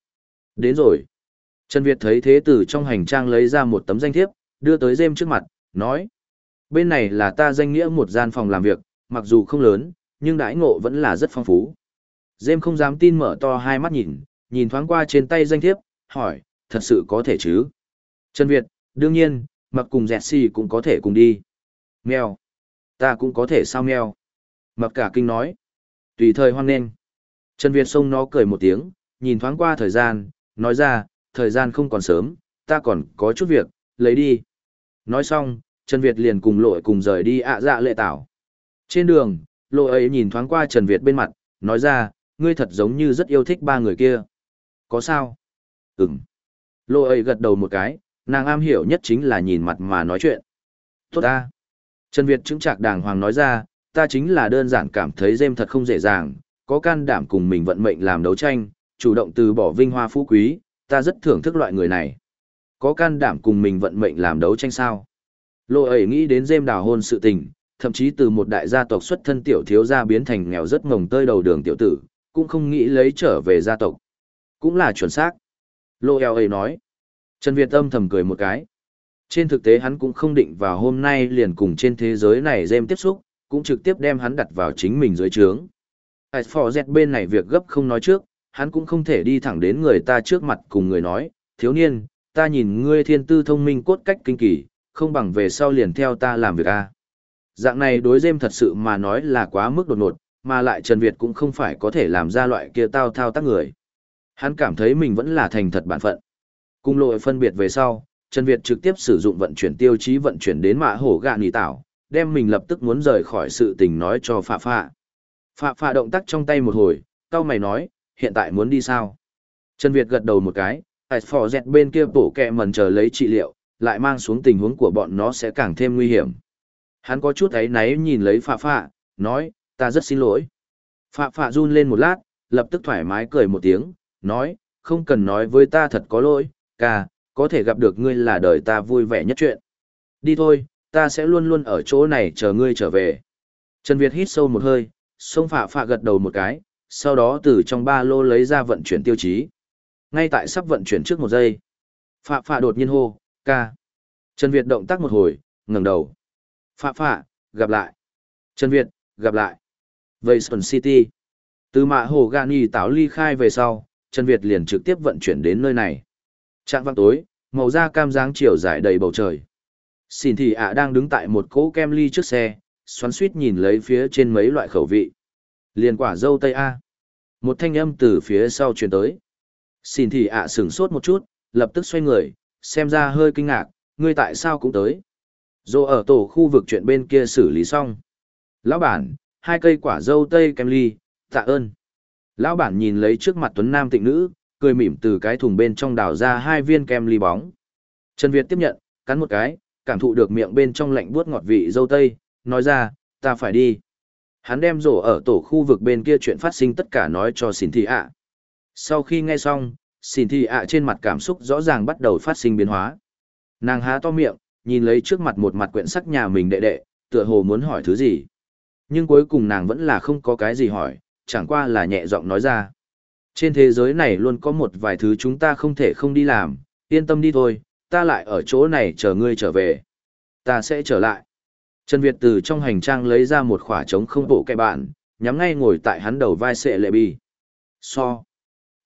Đến rồi. Trần Việt thấy thế từ trong hành trang lấy ra một tấm danh thiếp, đưa tới Dêm trước mặt, nói. Bên này là ta danh nghĩa một gian phòng làm việc, mặc dù không lớn, nhưng đãi ngộ vẫn là rất phong phú. Dêm không dám tin mở to hai mắt nhìn, nhìn thoáng qua trên tay danh thiếp, hỏi, thật sự có thể chứ? Trần Việt, đương nhiên, mặc cùng dẹt xì cũng có thể cùng đi. Mèo. Ta cũng có thể sao meo. Mặc cả kinh nói. Tùy thời hoan nghênh. Trần Việt xông nó cười một tiếng, nhìn thoáng qua thời gian, nói ra, thời gian không còn sớm, ta còn có chút việc, lấy đi. Nói xong, Trần Việt liền cùng lội cùng rời đi ạ dạ lệ tảo. Trên đường, lội ấy nhìn thoáng qua Trần Việt bên mặt, nói ra, ngươi thật giống như rất yêu thích ba người kia. Có sao? Ừm. Lội ấy gật đầu một cái, nàng am hiểu nhất chính là nhìn mặt mà nói chuyện. Tốt ta. Trần Việt chứng trạc đàng hoàng nói ra, ta chính là đơn giản cảm thấy dêm thật không dễ dàng, có can đảm cùng mình vận mệnh làm đấu tranh, chủ động từ bỏ vinh hoa phú quý, ta rất thưởng thức loại người này. Có can đảm cùng mình vận mệnh làm đấu tranh sao? Lộ ấy nghĩ đến dêm đào hôn sự tình, thậm chí từ một đại gia tộc xuất thân tiểu thiếu gia biến thành nghèo rất ngồng tơi đầu đường tiểu tử, cũng không nghĩ lấy trở về gia tộc. Cũng là chuẩn xác. Lộ eo ấy nói. Trần Việt âm thầm cười một cái. Trên thực tế hắn cũng không định vào hôm nay liền cùng trên thế giới này dêm tiếp xúc, cũng trực tiếp đem hắn đặt vào chính mình dưới trướng. Ảt phò dẹt bên này việc gấp không nói trước, hắn cũng không thể đi thẳng đến người ta trước mặt cùng người nói, thiếu niên, ta nhìn ngươi thiên tư thông minh cốt cách kinh kỳ, không bằng về sau liền theo ta làm việc a. Dạng này đối dêm thật sự mà nói là quá mức đột ngột, mà lại Trần Việt cũng không phải có thể làm ra loại kia tao thao tác người. Hắn cảm thấy mình vẫn là thành thật bản phận. Cung lội phân biệt về sau, Trần Việt trực tiếp sử dụng vận chuyển tiêu chí vận chuyển đến mạ hổ gạ nghỉ tảo, đem mình lập tức muốn rời khỏi sự tình nói cho Phạ Phạ. Phạ Phạ động tác trong tay một hồi, cao mày nói, hiện tại muốn đi sao? Trần Việt gật đầu một cái, tại phò dẹt bên kia bổ kẹ mần chờ lấy trị liệu, lại mang xuống tình huống của bọn nó sẽ càng thêm nguy hiểm. Hắn có chút ấy náy nhìn lấy Phạ Phạ, nói, ta rất xin lỗi. Phạ Phạ run lên một lát, lập tức thoải mái cười một tiếng, nói, không cần nói với ta thật có lỗi, ca, có thể gặp được ngươi là đời ta vui vẻ nhất chuyện. Đi thôi, ta sẽ luôn luôn ở chỗ này chờ ngươi trở về. Trần Việt hít sâu một hơi, xông phạ phạ gật đầu một cái, sau đó từ trong ba lô lấy ra vận chuyển tiêu chí. Ngay tại sắp vận chuyển trước một giây, phạ phạ đột nhiên hô, ca. Trần Việt động tác một hồi, ngẩng đầu. Phạ phạ, gặp lại. Trần Việt, gặp lại. Vayson City. Từ mạ hồ Gani táo ly khai về sau, Trần Việt liền trực tiếp vận chuyển đến nơi này. Trạng vang tối, màu da cam dáng chiều dài đầy bầu trời. Xin thì ạ đang đứng tại một cỗ kem ly trước xe, xoắn suýt nhìn lấy phía trên mấy loại khẩu vị. Liền quả dâu tây A. Một thanh âm từ phía sau truyền tới. Xin thì ạ sửng sốt một chút, lập tức xoay người, xem ra hơi kinh ngạc, ngươi tại sao cũng tới. Dô ở tổ khu vực chuyện bên kia xử lý xong. Lão bản, hai cây quả dâu tây kem ly, tạ ơn. Lão bản nhìn lấy trước mặt tuấn nam tịnh nữ, cười mỉm từ cái thùng bên trong đào ra hai viên kem ly bóng. Trần Việt tiếp nhận, cắn một cái, cảm thụ được miệng bên trong lạnh buốt ngọt vị dâu tây, nói ra, ta phải đi. Hắn đem rổ ở tổ khu vực bên kia chuyện phát sinh tất cả nói cho xin thị ạ. Sau khi nghe xong, xin thi ạ trên mặt cảm xúc rõ ràng bắt đầu phát sinh biến hóa. Nàng há to miệng, nhìn lấy trước mặt một mặt quyển sắc nhà mình đệ đệ, tựa hồ muốn hỏi thứ gì. Nhưng cuối cùng nàng vẫn là không có cái gì hỏi, chẳng qua là nhẹ giọng nói ra. Trên thế giới này luôn có một vài thứ chúng ta không thể không đi làm, yên tâm đi thôi, ta lại ở chỗ này chờ ngươi trở về. Ta sẽ trở lại. Trần Việt từ trong hành trang lấy ra một khỏa trống không bộ kẹ bạn, nhắm ngay ngồi tại hắn đầu vai sệ lệ bi. So.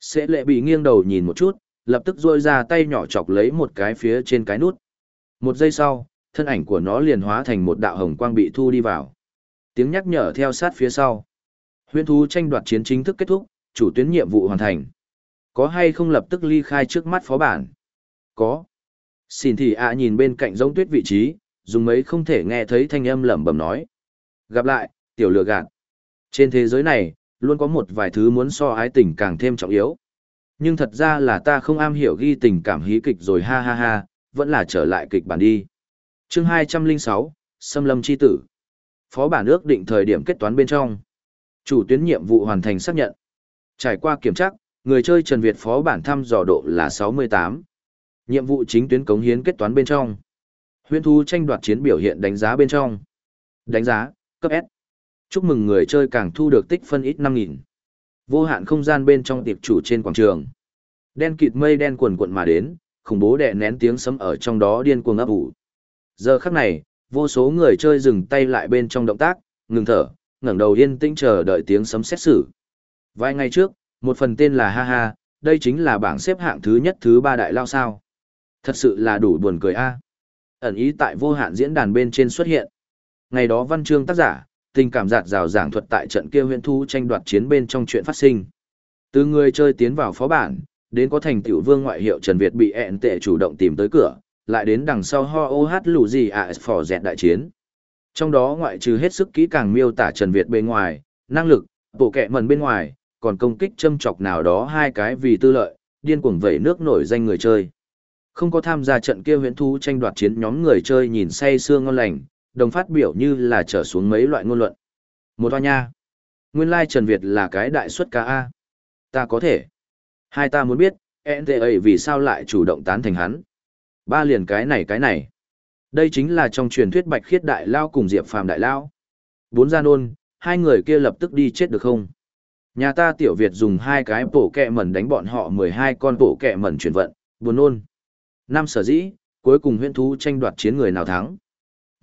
Sẽ lệ bị nghiêng đầu nhìn một chút, lập tức rôi ra tay nhỏ chọc lấy một cái phía trên cái nút. Một giây sau, thân ảnh của nó liền hóa thành một đạo hồng quang bị thu đi vào. Tiếng nhắc nhở theo sát phía sau. Huyễn thú tranh đoạt chiến chính thức kết thúc, chủ tuyến nhiệm vụ hoàn thành. Có hay không lập tức ly khai trước mắt phó bản? Có. Xin thì ạ nhìn bên cạnh giống tuyết vị trí, dùng mấy không thể nghe thấy thanh âm lẩm bẩm nói. Gặp lại, tiểu lừa gạt. Trên thế giới này, luôn có một vài thứ muốn so ái tình càng thêm trọng yếu. Nhưng thật ra là ta không am hiểu ghi tình cảm hí kịch rồi ha ha ha, vẫn là trở lại kịch bản đi. chương 206, Xâm lâm chi tử. Phó bản ước định thời điểm kết toán bên trong. Chủ tuyến nhiệm vụ hoàn thành xác nhận. Trải qua kiểm tra, người chơi Trần Việt phó bản thăm dò độ là 68. Nhiệm vụ chính tuyến cống hiến kết toán bên trong. Huyễn thu tranh đoạt chiến biểu hiện đánh giá bên trong. Đánh giá, cấp S. Chúc mừng người chơi càng thu được tích phân ít 5.000. Vô hạn không gian bên trong tiệp chủ trên quảng trường. Đen kịt mây đen quần quận mà đến, khủng bố đè nén tiếng sấm ở trong đó điên cuồng ấp ủ. Giờ khắc này, vô số người chơi dừng tay lại bên trong động tác, ngừng thở, ngẩng đầu yên tĩnh chờ đợi tiếng sấm xét xử. Vài ngày trước, một phần tên là Ha Ha, đây chính là bảng xếp hạng thứ nhất thứ ba đại lao sao. Thật sự là đủ buồn cười a. Ẩn ý tại vô hạn diễn đàn bên trên xuất hiện. Ngày đó văn chương tác giả, tình cảm giạt rào giảng thuật tại trận kia huyện thu tranh đoạt chiến bên trong chuyện phát sinh. Từ người chơi tiến vào phó bản, đến có thành tiểu vương ngoại hiệu Trần Việt bị ẹn tệ chủ động tìm tới cửa, lại đến đằng sau ho ô hát lù gì à phò dẹt đại chiến. Trong đó ngoại trừ hết sức kỹ càng miêu tả Trần Việt bên ngoài, năng lực, bộ kẹ mần bên ngoài, còn công kích châm chọc nào đó hai cái vì tư lợi, điên cuồng vẩy nước nổi danh người chơi. Không có tham gia trận kia huyễn thú tranh đoạt chiến nhóm người chơi nhìn say sương ngon lành, đồng phát biểu như là trở xuống mấy loại ngôn luận. Một hoa nha. Nguyên lai Trần Việt là cái đại suất ca A. Ta có thể. Hai ta muốn biết, NTA vì sao lại chủ động tán thành hắn. Ba liền cái này cái này. Đây chính là trong truyền thuyết bạch khiết đại lao cùng diệp phàm đại lao. Bốn gia nôn, hai người kia lập tức đi chết được không? Nhà ta tiểu Việt dùng hai cái bổ kẹ mẩn đánh bọn họ 12 con bổ kẹ mẩn chuyển vận, buồn nôn. Năm sở dĩ, cuối cùng huyễn thú tranh đoạt chiến người nào thắng.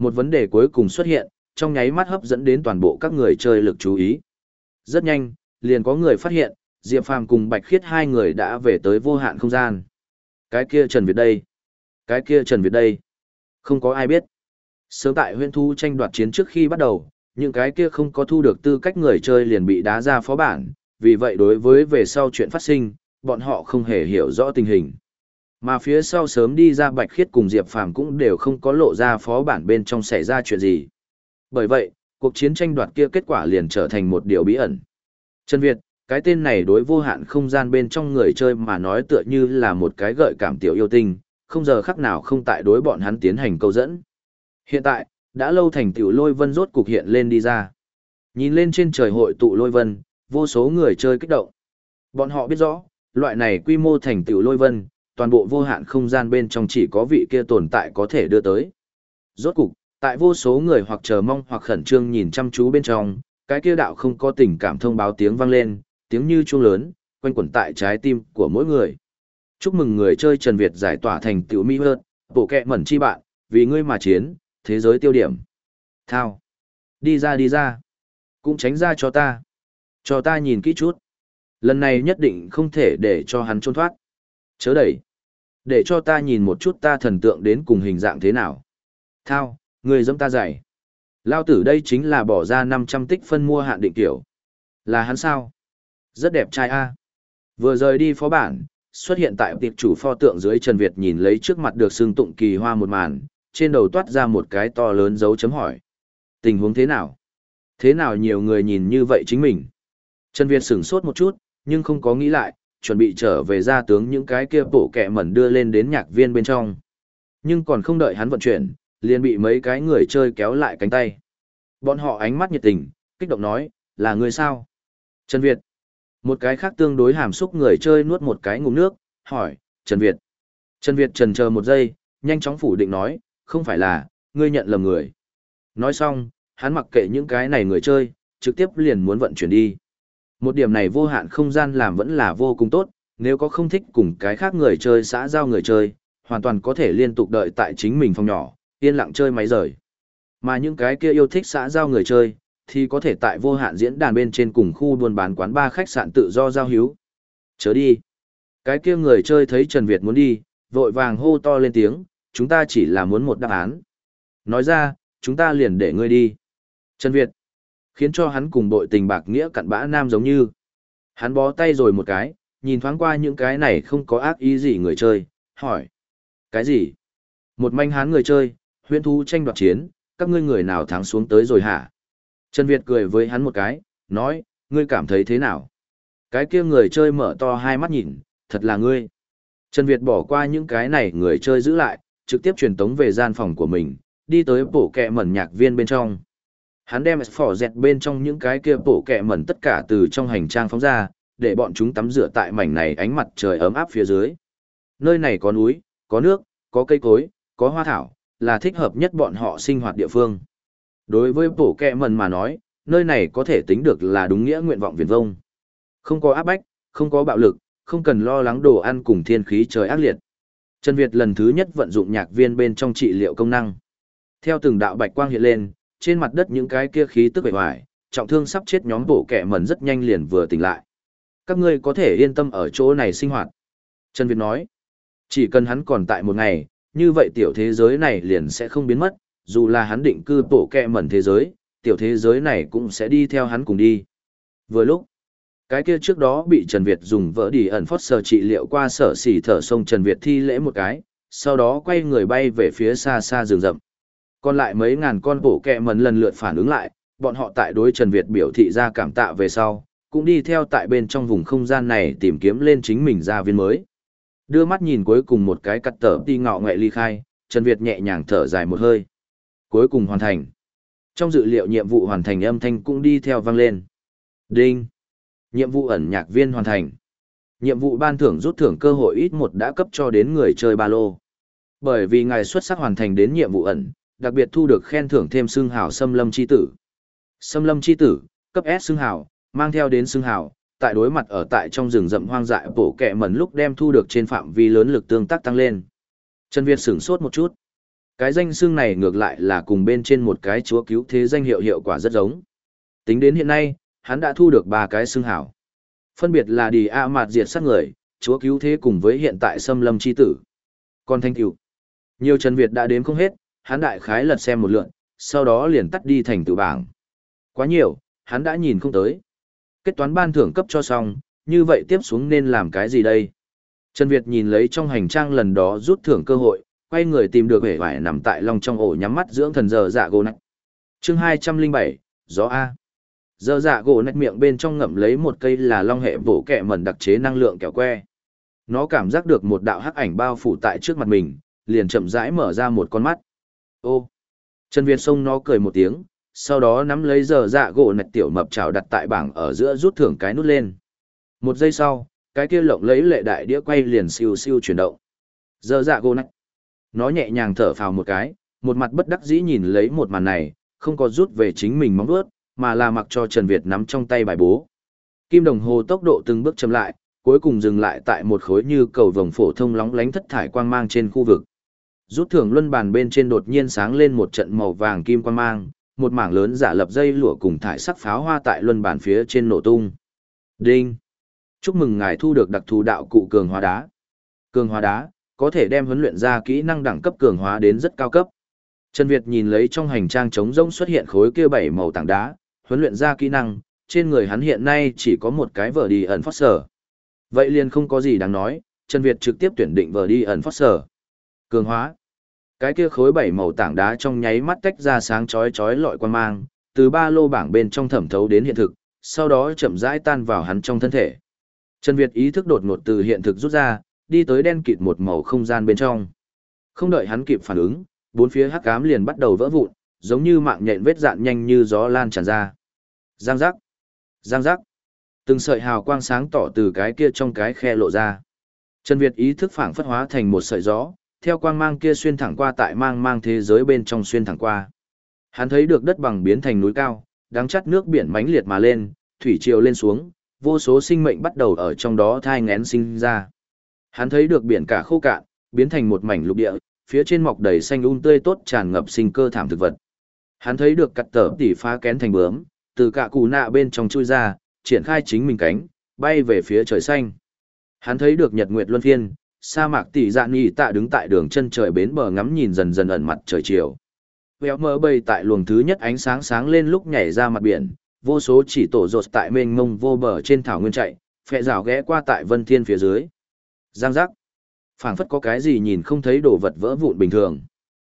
Một vấn đề cuối cùng xuất hiện, trong nháy mắt hấp dẫn đến toàn bộ các người chơi lực chú ý. Rất nhanh, liền có người phát hiện, Diệp Phàm cùng Bạch Khiết hai người đã về tới vô hạn không gian. Cái kia Trần Việt đây. Cái kia Trần Việt đây. Không có ai biết. Sớm tại Huyên Thu tranh đoạt chiến trước khi bắt đầu, những cái kia không có thu được tư cách người chơi liền bị đá ra phó bản, vì vậy đối với về sau chuyện phát sinh, bọn họ không hề hiểu rõ tình hình. Mà phía sau sớm đi ra Bạch Khiết cùng Diệp Phàm cũng đều không có lộ ra phó bản bên trong xảy ra chuyện gì. Bởi vậy, cuộc chiến tranh đoạt kia kết quả liền trở thành một điều bí ẩn. Trần Việt, cái tên này đối vô hạn không gian bên trong người chơi mà nói tựa như là một cái gợi cảm tiểu yêu tinh, không giờ khắc nào không tại đối bọn hắn tiến hành câu dẫn. Hiện tại, đã lâu thành tiểu lôi vân rốt cục hiện lên đi ra. Nhìn lên trên trời hội tụ lôi vân, vô số người chơi kích động. Bọn họ biết rõ, loại này quy mô thành tiểu lôi vân, toàn bộ vô hạn không gian bên trong chỉ có vị kia tồn tại có thể đưa tới. Rốt cục, tại vô số người hoặc chờ mong hoặc khẩn trương nhìn chăm chú bên trong, cái kia đạo không có tình cảm thông báo tiếng vang lên, tiếng như chuông lớn, quanh quẩn tại trái tim của mỗi người. Chúc mừng người chơi Trần Việt giải tỏa thành tiểu mi hơn, bộ kẹ mẩn chi bạn, vì ngươi mà chiến, thế giới tiêu điểm. Thao. Đi ra đi ra. Cũng tránh ra cho ta. Cho ta nhìn kỹ chút. Lần này nhất định không thể để cho hắn trốn thoát. Chớ đẩy. Để cho ta nhìn một chút ta thần tượng đến cùng hình dạng thế nào. Thao, người dâm ta dạy. Lao tử đây chính là bỏ ra 500 tích phân mua hạn định kiểu. Là hắn sao? Rất đẹp trai a. Vừa rời đi phó bản, xuất hiện tại tiệc chủ pho tượng dưới Trần Việt nhìn lấy trước mặt được xương tụng kỳ hoa một màn, trên đầu toát ra một cái to lớn dấu chấm hỏi. Tình huống thế nào? Thế nào nhiều người nhìn như vậy chính mình? Trần Việt sửng sốt một chút, nhưng không có nghĩ lại, chuẩn bị trở về ra tướng những cái kia bộ kẹ mẩn đưa lên đến nhạc viên bên trong. Nhưng còn không đợi hắn vận chuyển, liền bị mấy cái người chơi kéo lại cánh tay. Bọn họ ánh mắt nhiệt tình, kích động nói, là người sao? Trần Việt. Một cái khác tương đối hàm xúc người chơi nuốt một cái ngụm nước, hỏi, Trần Việt. Trần Việt trần chờ một giây, nhanh chóng phủ định nói, không phải là, ngươi nhận lầm người. Nói xong, hắn mặc kệ những cái này người chơi, trực tiếp liền muốn vận chuyển đi. Một điểm này vô hạn không gian làm vẫn là vô cùng tốt, nếu có không thích cùng cái khác người chơi xã giao người chơi, hoàn toàn có thể liên tục đợi tại chính mình phòng nhỏ, yên lặng chơi máy rời. Mà những cái kia yêu thích xã giao người chơi, thì có thể tại vô hạn diễn đàn bên trên cùng khu buôn bán quán ba khách sạn tự do giao hữu. Chớ đi. Cái kia người chơi thấy Trần Việt muốn đi, vội vàng hô to lên tiếng, chúng ta chỉ là muốn một đáp án. Nói ra, chúng ta liền để ngươi đi. Trần Việt, khiến cho hắn cùng bội tình bạc nghĩa cặn bã nam giống như. Hắn bó tay rồi một cái, nhìn thoáng qua những cái này không có ác ý gì người chơi, hỏi. Cái gì? Một manh hán người chơi, huyễn thú tranh đoạt chiến, các ngươi người nào thắng xuống tới rồi hả? Trần Việt cười với hắn một cái, nói, ngươi cảm thấy thế nào? Cái kia người chơi mở to hai mắt nhìn, thật là ngươi. Trần Việt bỏ qua những cái này người chơi giữ lại, trực tiếp truyền tống về gian phòng của mình, đi tới bổ kẹ mẩn nhạc viên bên trong. Hắn đem phỏ dẹt bên trong những cái kia bổ kẹ mẩn tất cả từ trong hành trang phóng ra, để bọn chúng tắm rửa tại mảnh này ánh mặt trời ấm áp phía dưới. Nơi này có núi, có nước, có cây cối, có hoa thảo, là thích hợp nhất bọn họ sinh hoạt địa phương. Đối với bổ kẹ mẩn mà nói, nơi này có thể tính được là đúng nghĩa nguyện vọng viền vông. Không có áp bách, không có bạo lực, không cần lo lắng đồ ăn cùng thiên khí trời ác liệt. Trần Việt lần thứ nhất vận dụng nhạc viên bên trong trị liệu công năng. Theo từng đạo bạch quang hiện lên, trên mặt đất những cái kia khí tức bề ngoài, trọng thương sắp chết nhóm bộ kẻ mẩn rất nhanh liền vừa tỉnh lại. Các ngươi có thể yên tâm ở chỗ này sinh hoạt. Trần Việt nói, chỉ cần hắn còn tại một ngày, như vậy tiểu thế giới này liền sẽ không biến mất, dù là hắn định cư bộ kẻ mẩn thế giới, tiểu thế giới này cũng sẽ đi theo hắn cùng đi. Vừa lúc, cái kia trước đó bị Trần Việt dùng vỡ đi ẩn phót sờ trị liệu qua sở xỉ thở sông Trần Việt thi lễ một cái, sau đó quay người bay về phía xa xa rừng rậm. Còn lại mấy ngàn con bổ kẹ mần lần lượt phản ứng lại, bọn họ tại đối Trần Việt biểu thị ra cảm tạ về sau, cũng đi theo tại bên trong vùng không gian này tìm kiếm lên chính mình gia viên mới. Đưa mắt nhìn cuối cùng một cái cắt tở đi ngọ nghệ ly khai, Trần Việt nhẹ nhàng thở dài một hơi. Cuối cùng hoàn thành. Trong dự liệu nhiệm vụ hoàn thành âm thanh cũng đi theo vang lên. Đinh. Nhiệm vụ ẩn nhạc viên hoàn thành. Nhiệm vụ ban thưởng rút thưởng cơ hội ít một đã cấp cho đến người chơi ba lô. Bởi vì ngài xuất sắc hoàn thành đến nhiệm vụ ẩn, đặc biệt thu được khen thưởng thêm xương hào xâm lâm chi tử. Xâm lâm chi tử, cấp S xương hào, mang theo đến xương hào, tại đối mặt ở tại trong rừng rậm hoang dại bổ kẹ mẩn lúc đem thu được trên phạm vi lớn lực tương tác tăng lên. Trần Việt sửng sốt một chút. Cái danh xương này ngược lại là cùng bên trên một cái chúa cứu thế danh hiệu hiệu quả rất giống. Tính đến hiện nay, hắn đã thu được ba cái xương hào Phân biệt là đi A mạt diệt sát người, chúa cứu thế cùng với hiện tại xâm lâm chi tử. Còn thanh cửu. Nhiều Trần Việt đã đếm không hết, hắn đại khái lật xem một lượn, sau đó liền tắt đi thành tựu bảng. Quá nhiều, hắn đã nhìn không tới. Kết toán ban thưởng cấp cho xong, như vậy tiếp xuống nên làm cái gì đây? Trần Việt nhìn lấy trong hành trang lần đó rút thưởng cơ hội, quay người tìm được vẻ vải nằm tại lòng trong ổ nhắm mắt dưỡng thần giờ dạ gỗ nách. Chương 207, gió A. Giờ dạ gỗ nách miệng bên trong ngậm lấy một cây là long hệ bổ kẹ mẩn đặc chế năng lượng kẹo que. Nó cảm giác được một đạo hắc ảnh bao phủ tại trước mặt mình, liền chậm rãi mở ra một con mắt. Ô! Trần Việt Sông nó cười một tiếng, sau đó nắm lấy giờ dạ gỗ nạch tiểu mập chảo đặt tại bảng ở giữa rút thưởng cái nút lên. Một giây sau, cái kia lộng lấy lệ đại đĩa quay liền siêu siêu chuyển động. Giờ dạ gỗ nạch. Nó nhẹ nhàng thở phào một cái, một mặt bất đắc dĩ nhìn lấy một màn này, không có rút về chính mình móng vuốt, mà là mặc cho Trần Việt nắm trong tay bài bố. Kim đồng hồ tốc độ từng bước chậm lại, cuối cùng dừng lại tại một khối như cầu vồng phổ thông lóng lánh thất thải quang mang trên khu vực. Rút thưởng luân bàn bên trên đột nhiên sáng lên một trận màu vàng kim quang mang, một mảng lớn giả lập dây lụa cùng thải sắc pháo hoa tại luân bàn phía trên nổ tung. Đinh! Chúc mừng ngài thu được đặc thù đạo cụ cường hóa đá. Cường hóa đá, có thể đem huấn luyện ra kỹ năng đẳng cấp cường hóa đến rất cao cấp. Trần Việt nhìn lấy trong hành trang trống rỗng xuất hiện khối kia bảy màu tảng đá, huấn luyện ra kỹ năng, trên người hắn hiện nay chỉ có một cái vở đi ẩn phát sở. Vậy liền không có gì đáng nói, Trần Việt trực tiếp tuyển định vở đi ẩn phát sở. Cường hóa. Cái kia khối bảy màu tảng đá trong nháy mắt tách ra sáng chói chói lọi quan mang, từ ba lô bảng bên trong thẩm thấu đến hiện thực, sau đó chậm rãi tan vào hắn trong thân thể. Trần Việt ý thức đột ngột từ hiện thực rút ra, đi tới đen kịt một màu không gian bên trong. Không đợi hắn kịp phản ứng, bốn phía hắc ám liền bắt đầu vỡ vụn, giống như mạng nhện vết dạn nhanh như gió lan tràn ra. Giang giác, giang giác. Từng sợi hào quang sáng tỏ từ cái kia trong cái khe lộ ra. Trần Việt ý thức phảng phất hóa thành một sợi gió, theo quang mang kia xuyên thẳng qua tại mang mang thế giới bên trong xuyên thẳng qua. Hắn thấy được đất bằng biến thành núi cao, đáng chắt nước biển mãnh liệt mà lên, thủy triều lên xuống, vô số sinh mệnh bắt đầu ở trong đó thai ngén sinh ra. Hắn thấy được biển cả khô cạn, biến thành một mảnh lục địa, phía trên mọc đầy xanh um tươi tốt tràn ngập sinh cơ thảm thực vật. Hắn thấy được cặt tở tỉ phá kén thành bướm, từ cả cụ nạ bên trong chui ra, triển khai chính mình cánh, bay về phía trời xanh. Hắn thấy được nhật nguyệt luân phiên, sa mạc tỷ dạ nhị tạ đứng tại đường chân trời bến bờ ngắm nhìn dần dần ẩn mặt trời chiều. Véo mơ bay tại luồng thứ nhất ánh sáng sáng lên lúc nhảy ra mặt biển, vô số chỉ tổ rột tại mênh mông vô bờ trên thảo nguyên chạy, phẹ rào ghé qua tại vân thiên phía dưới. Giang giác. phảng phất có cái gì nhìn không thấy đồ vật vỡ vụn bình thường.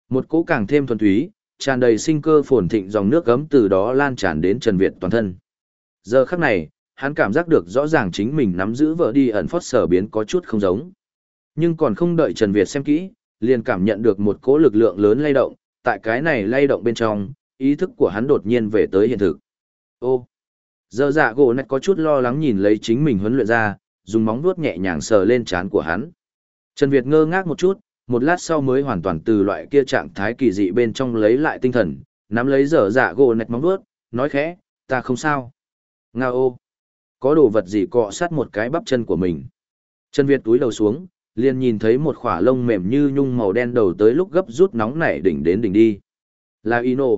Một cỗ càng thêm thuần túy, tràn đầy sinh cơ phồn thịnh dòng nước gấm từ đó lan tràn đến Trần Việt toàn thân. Giờ khắc này, hắn cảm giác được rõ ràng chính mình nắm giữ vợ đi ẩn phót sở biến có chút không giống. Nhưng còn không đợi Trần Việt xem kỹ, liền cảm nhận được một cỗ lực lượng lớn lay động, tại cái này lay động bên trong, ý thức của hắn đột nhiên về tới hiện thực. Ô, giờ dạ gỗ nạch có chút lo lắng nhìn lấy chính mình huấn luyện ra, dùng móng vuốt nhẹ nhàng sờ lên trán của hắn. Trần Việt ngơ ngác một chút, một lát sau mới hoàn toàn từ loại kia trạng thái kỳ dị bên trong lấy lại tinh thần, nắm lấy dở dạ gỗ nạch móng vuốt, nói khẽ, ta không sao. Nga ô, có đồ vật gì cọ sát một cái bắp chân của mình. Trần Việt túi đầu xuống, liền nhìn thấy một khỏa lông mềm như nhung màu đen đầu tới lúc gấp rút nóng nảy đỉnh đến đỉnh đi. Là Ino.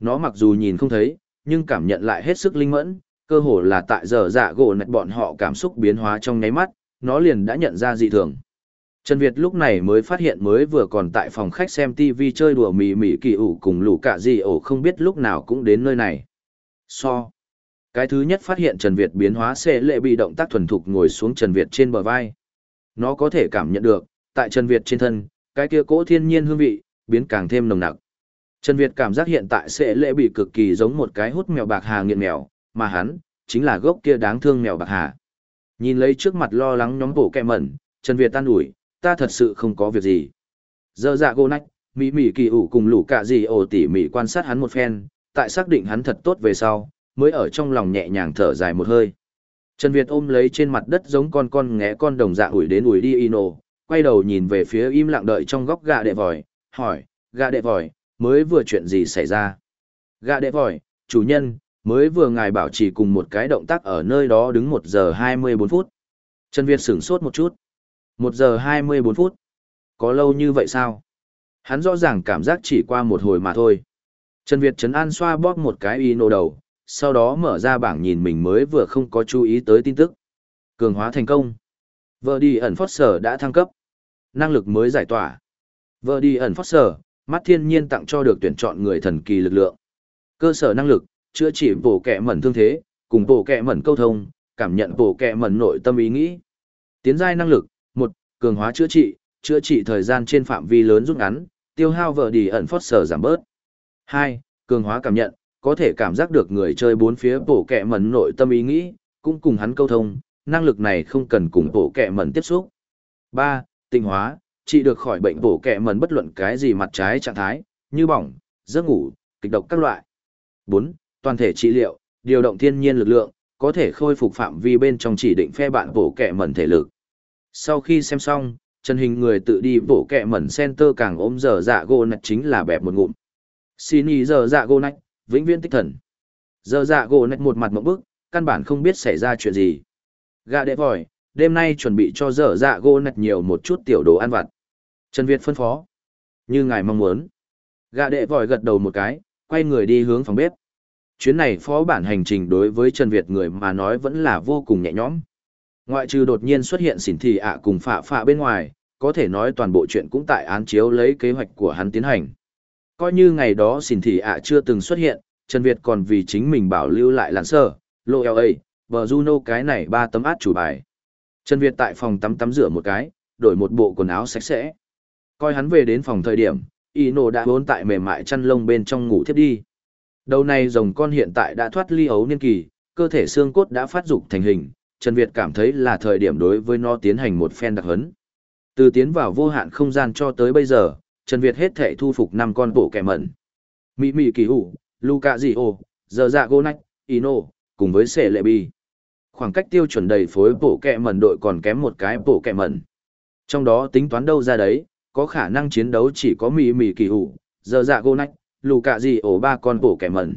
Nó mặc dù nhìn không thấy, nhưng cảm nhận lại hết sức linh mẫn, cơ hồ là tại giờ dạ gỗ nạch bọn họ cảm xúc biến hóa trong nháy mắt, nó liền đã nhận ra dị thường. Trần Việt lúc này mới phát hiện mới vừa còn tại phòng khách xem TV chơi đùa mỉ mỉ kỳ ủ cùng lũ cả gì ổ không biết lúc nào cũng đến nơi này. So. Cái thứ nhất phát hiện Trần Việt biến hóa sẽ lệ bị động tác thuần thục ngồi xuống Trần Việt trên bờ vai. Nó có thể cảm nhận được, tại Trần Việt trên thân, cái kia cỗ thiên nhiên hương vị, biến càng thêm nồng nặc. Trần Việt cảm giác hiện tại sẽ lễ bị cực kỳ giống một cái hút mèo bạc hà nghiện mèo, mà hắn, chính là gốc kia đáng thương mèo bạc hà. Nhìn lấy trước mặt lo lắng nhóm bổ kẹ mẩn, Trần Việt tan ủi, ta thật sự không có việc gì. Giờ dạ gô nách, mỹ mỹ kỳ ủ cùng lũ cả gì ổ tỉ mỉ quan sát hắn một phen, tại xác định hắn thật tốt về sau, mới ở trong lòng nhẹ nhàng thở dài một hơi. Trần Việt ôm lấy trên mặt đất giống con con ngẽ con đồng dạ ủi đến ủi đi Ino, quay đầu nhìn về phía im lặng đợi trong góc gà đệ vòi, hỏi, gà đệ vòi, mới vừa chuyện gì xảy ra? Gà đệ vòi, chủ nhân, mới vừa ngài bảo chỉ cùng một cái động tác ở nơi đó đứng 1 giờ 24 phút. Trần Việt sửng sốt một chút. 1 giờ 24 phút. Có lâu như vậy sao? Hắn rõ ràng cảm giác chỉ qua một hồi mà thôi. Trần Việt chấn an xoa bóp một cái Ino đầu, sau đó mở ra bảng nhìn mình mới vừa không có chú ý tới tin tức. Cường hóa thành công. Vợ đi ẩn phót sở đã thăng cấp. Năng lực mới giải tỏa. Vợ đi ẩn phót sở, mắt thiên nhiên tặng cho được tuyển chọn người thần kỳ lực lượng. Cơ sở năng lực, chữa trị bổ kẹ mẩn thương thế, cùng bổ kẹ mẩn câu thông, cảm nhận bổ kẹ mẩn nội tâm ý nghĩ. Tiến giai năng lực, một Cường hóa chữa trị, chữa trị thời gian trên phạm vi lớn rút ngắn, tiêu hao vợ đi ẩn phót sở giảm bớt. hai Cường hóa cảm nhận, có thể cảm giác được người chơi bốn phía bổ kẹ mẩn nội tâm ý nghĩ, cũng cùng hắn câu thông, năng lực này không cần cùng bổ kẹ mẩn tiếp xúc. 3. Tinh hóa, trị được khỏi bệnh bổ kẹ mẩn bất luận cái gì mặt trái trạng thái, như bỏng, giấc ngủ, kịch độc các loại. 4. Toàn thể trị liệu, điều động thiên nhiên lực lượng, có thể khôi phục phạm vi bên trong chỉ định phe bạn bổ kẹ mẩn thể lực. Sau khi xem xong, chân hình người tự đi bổ kẹ mẩn center càng ôm giờ dạ gô nạch chính là bẹp một ngụm. Xin ý giờ dạ gô nạch, vĩnh viễn tích thần. Giờ dạ gỗ nạch một mặt mộng bức, căn bản không biết xảy ra chuyện gì. Gà đệ vòi, đêm nay chuẩn bị cho dở dạ gỗ nạch nhiều một chút tiểu đồ ăn vặt. Trần Việt phân phó. Như ngài mong muốn. Gà đệ vòi gật đầu một cái, quay người đi hướng phòng bếp. Chuyến này phó bản hành trình đối với Trần Việt người mà nói vẫn là vô cùng nhẹ nhõm. Ngoại trừ đột nhiên xuất hiện xỉn thị ạ cùng phạ phạ bên ngoài, có thể nói toàn bộ chuyện cũng tại án chiếu lấy kế hoạch của hắn tiến hành. Coi như ngày đó xỉn thị ạ chưa từng xuất hiện, Trần Việt còn vì chính mình bảo lưu lại làn sơ, lô LA, bờ Juno cái này ba tấm át chủ bài. Trần Việt tại phòng tắm tắm rửa một cái, đổi một bộ quần áo sạch sẽ. Coi hắn về đến phòng thời điểm, Ino đã vốn tại mềm mại chăn lông bên trong ngủ thiếp đi. Đầu này rồng con hiện tại đã thoát ly ấu niên kỳ, cơ thể xương cốt đã phát dục thành hình, Trần Việt cảm thấy là thời điểm đối với nó tiến hành một phen đặc hấn. Từ tiến vào vô hạn không gian cho tới bây giờ, Trần Việt hết thể thu phục 5 con bộ kẻ mẩn. Mỹ Mỹ Kỳ Hủ, Luca Ô, Giờ Dạ Gô Nách, Ino, cùng với Sệ Lệ Bi. Khoảng cách tiêu chuẩn đầy phối bộ kẻ mẩn đội còn kém một cái bộ kẻ mẩn. Trong đó tính toán đâu ra đấy, có khả năng chiến đấu chỉ có Mỹ Mỹ Kỳ Hủ, Giờ Dạ Gô Nách, Luca Ô ba con bộ kẻ mẩn.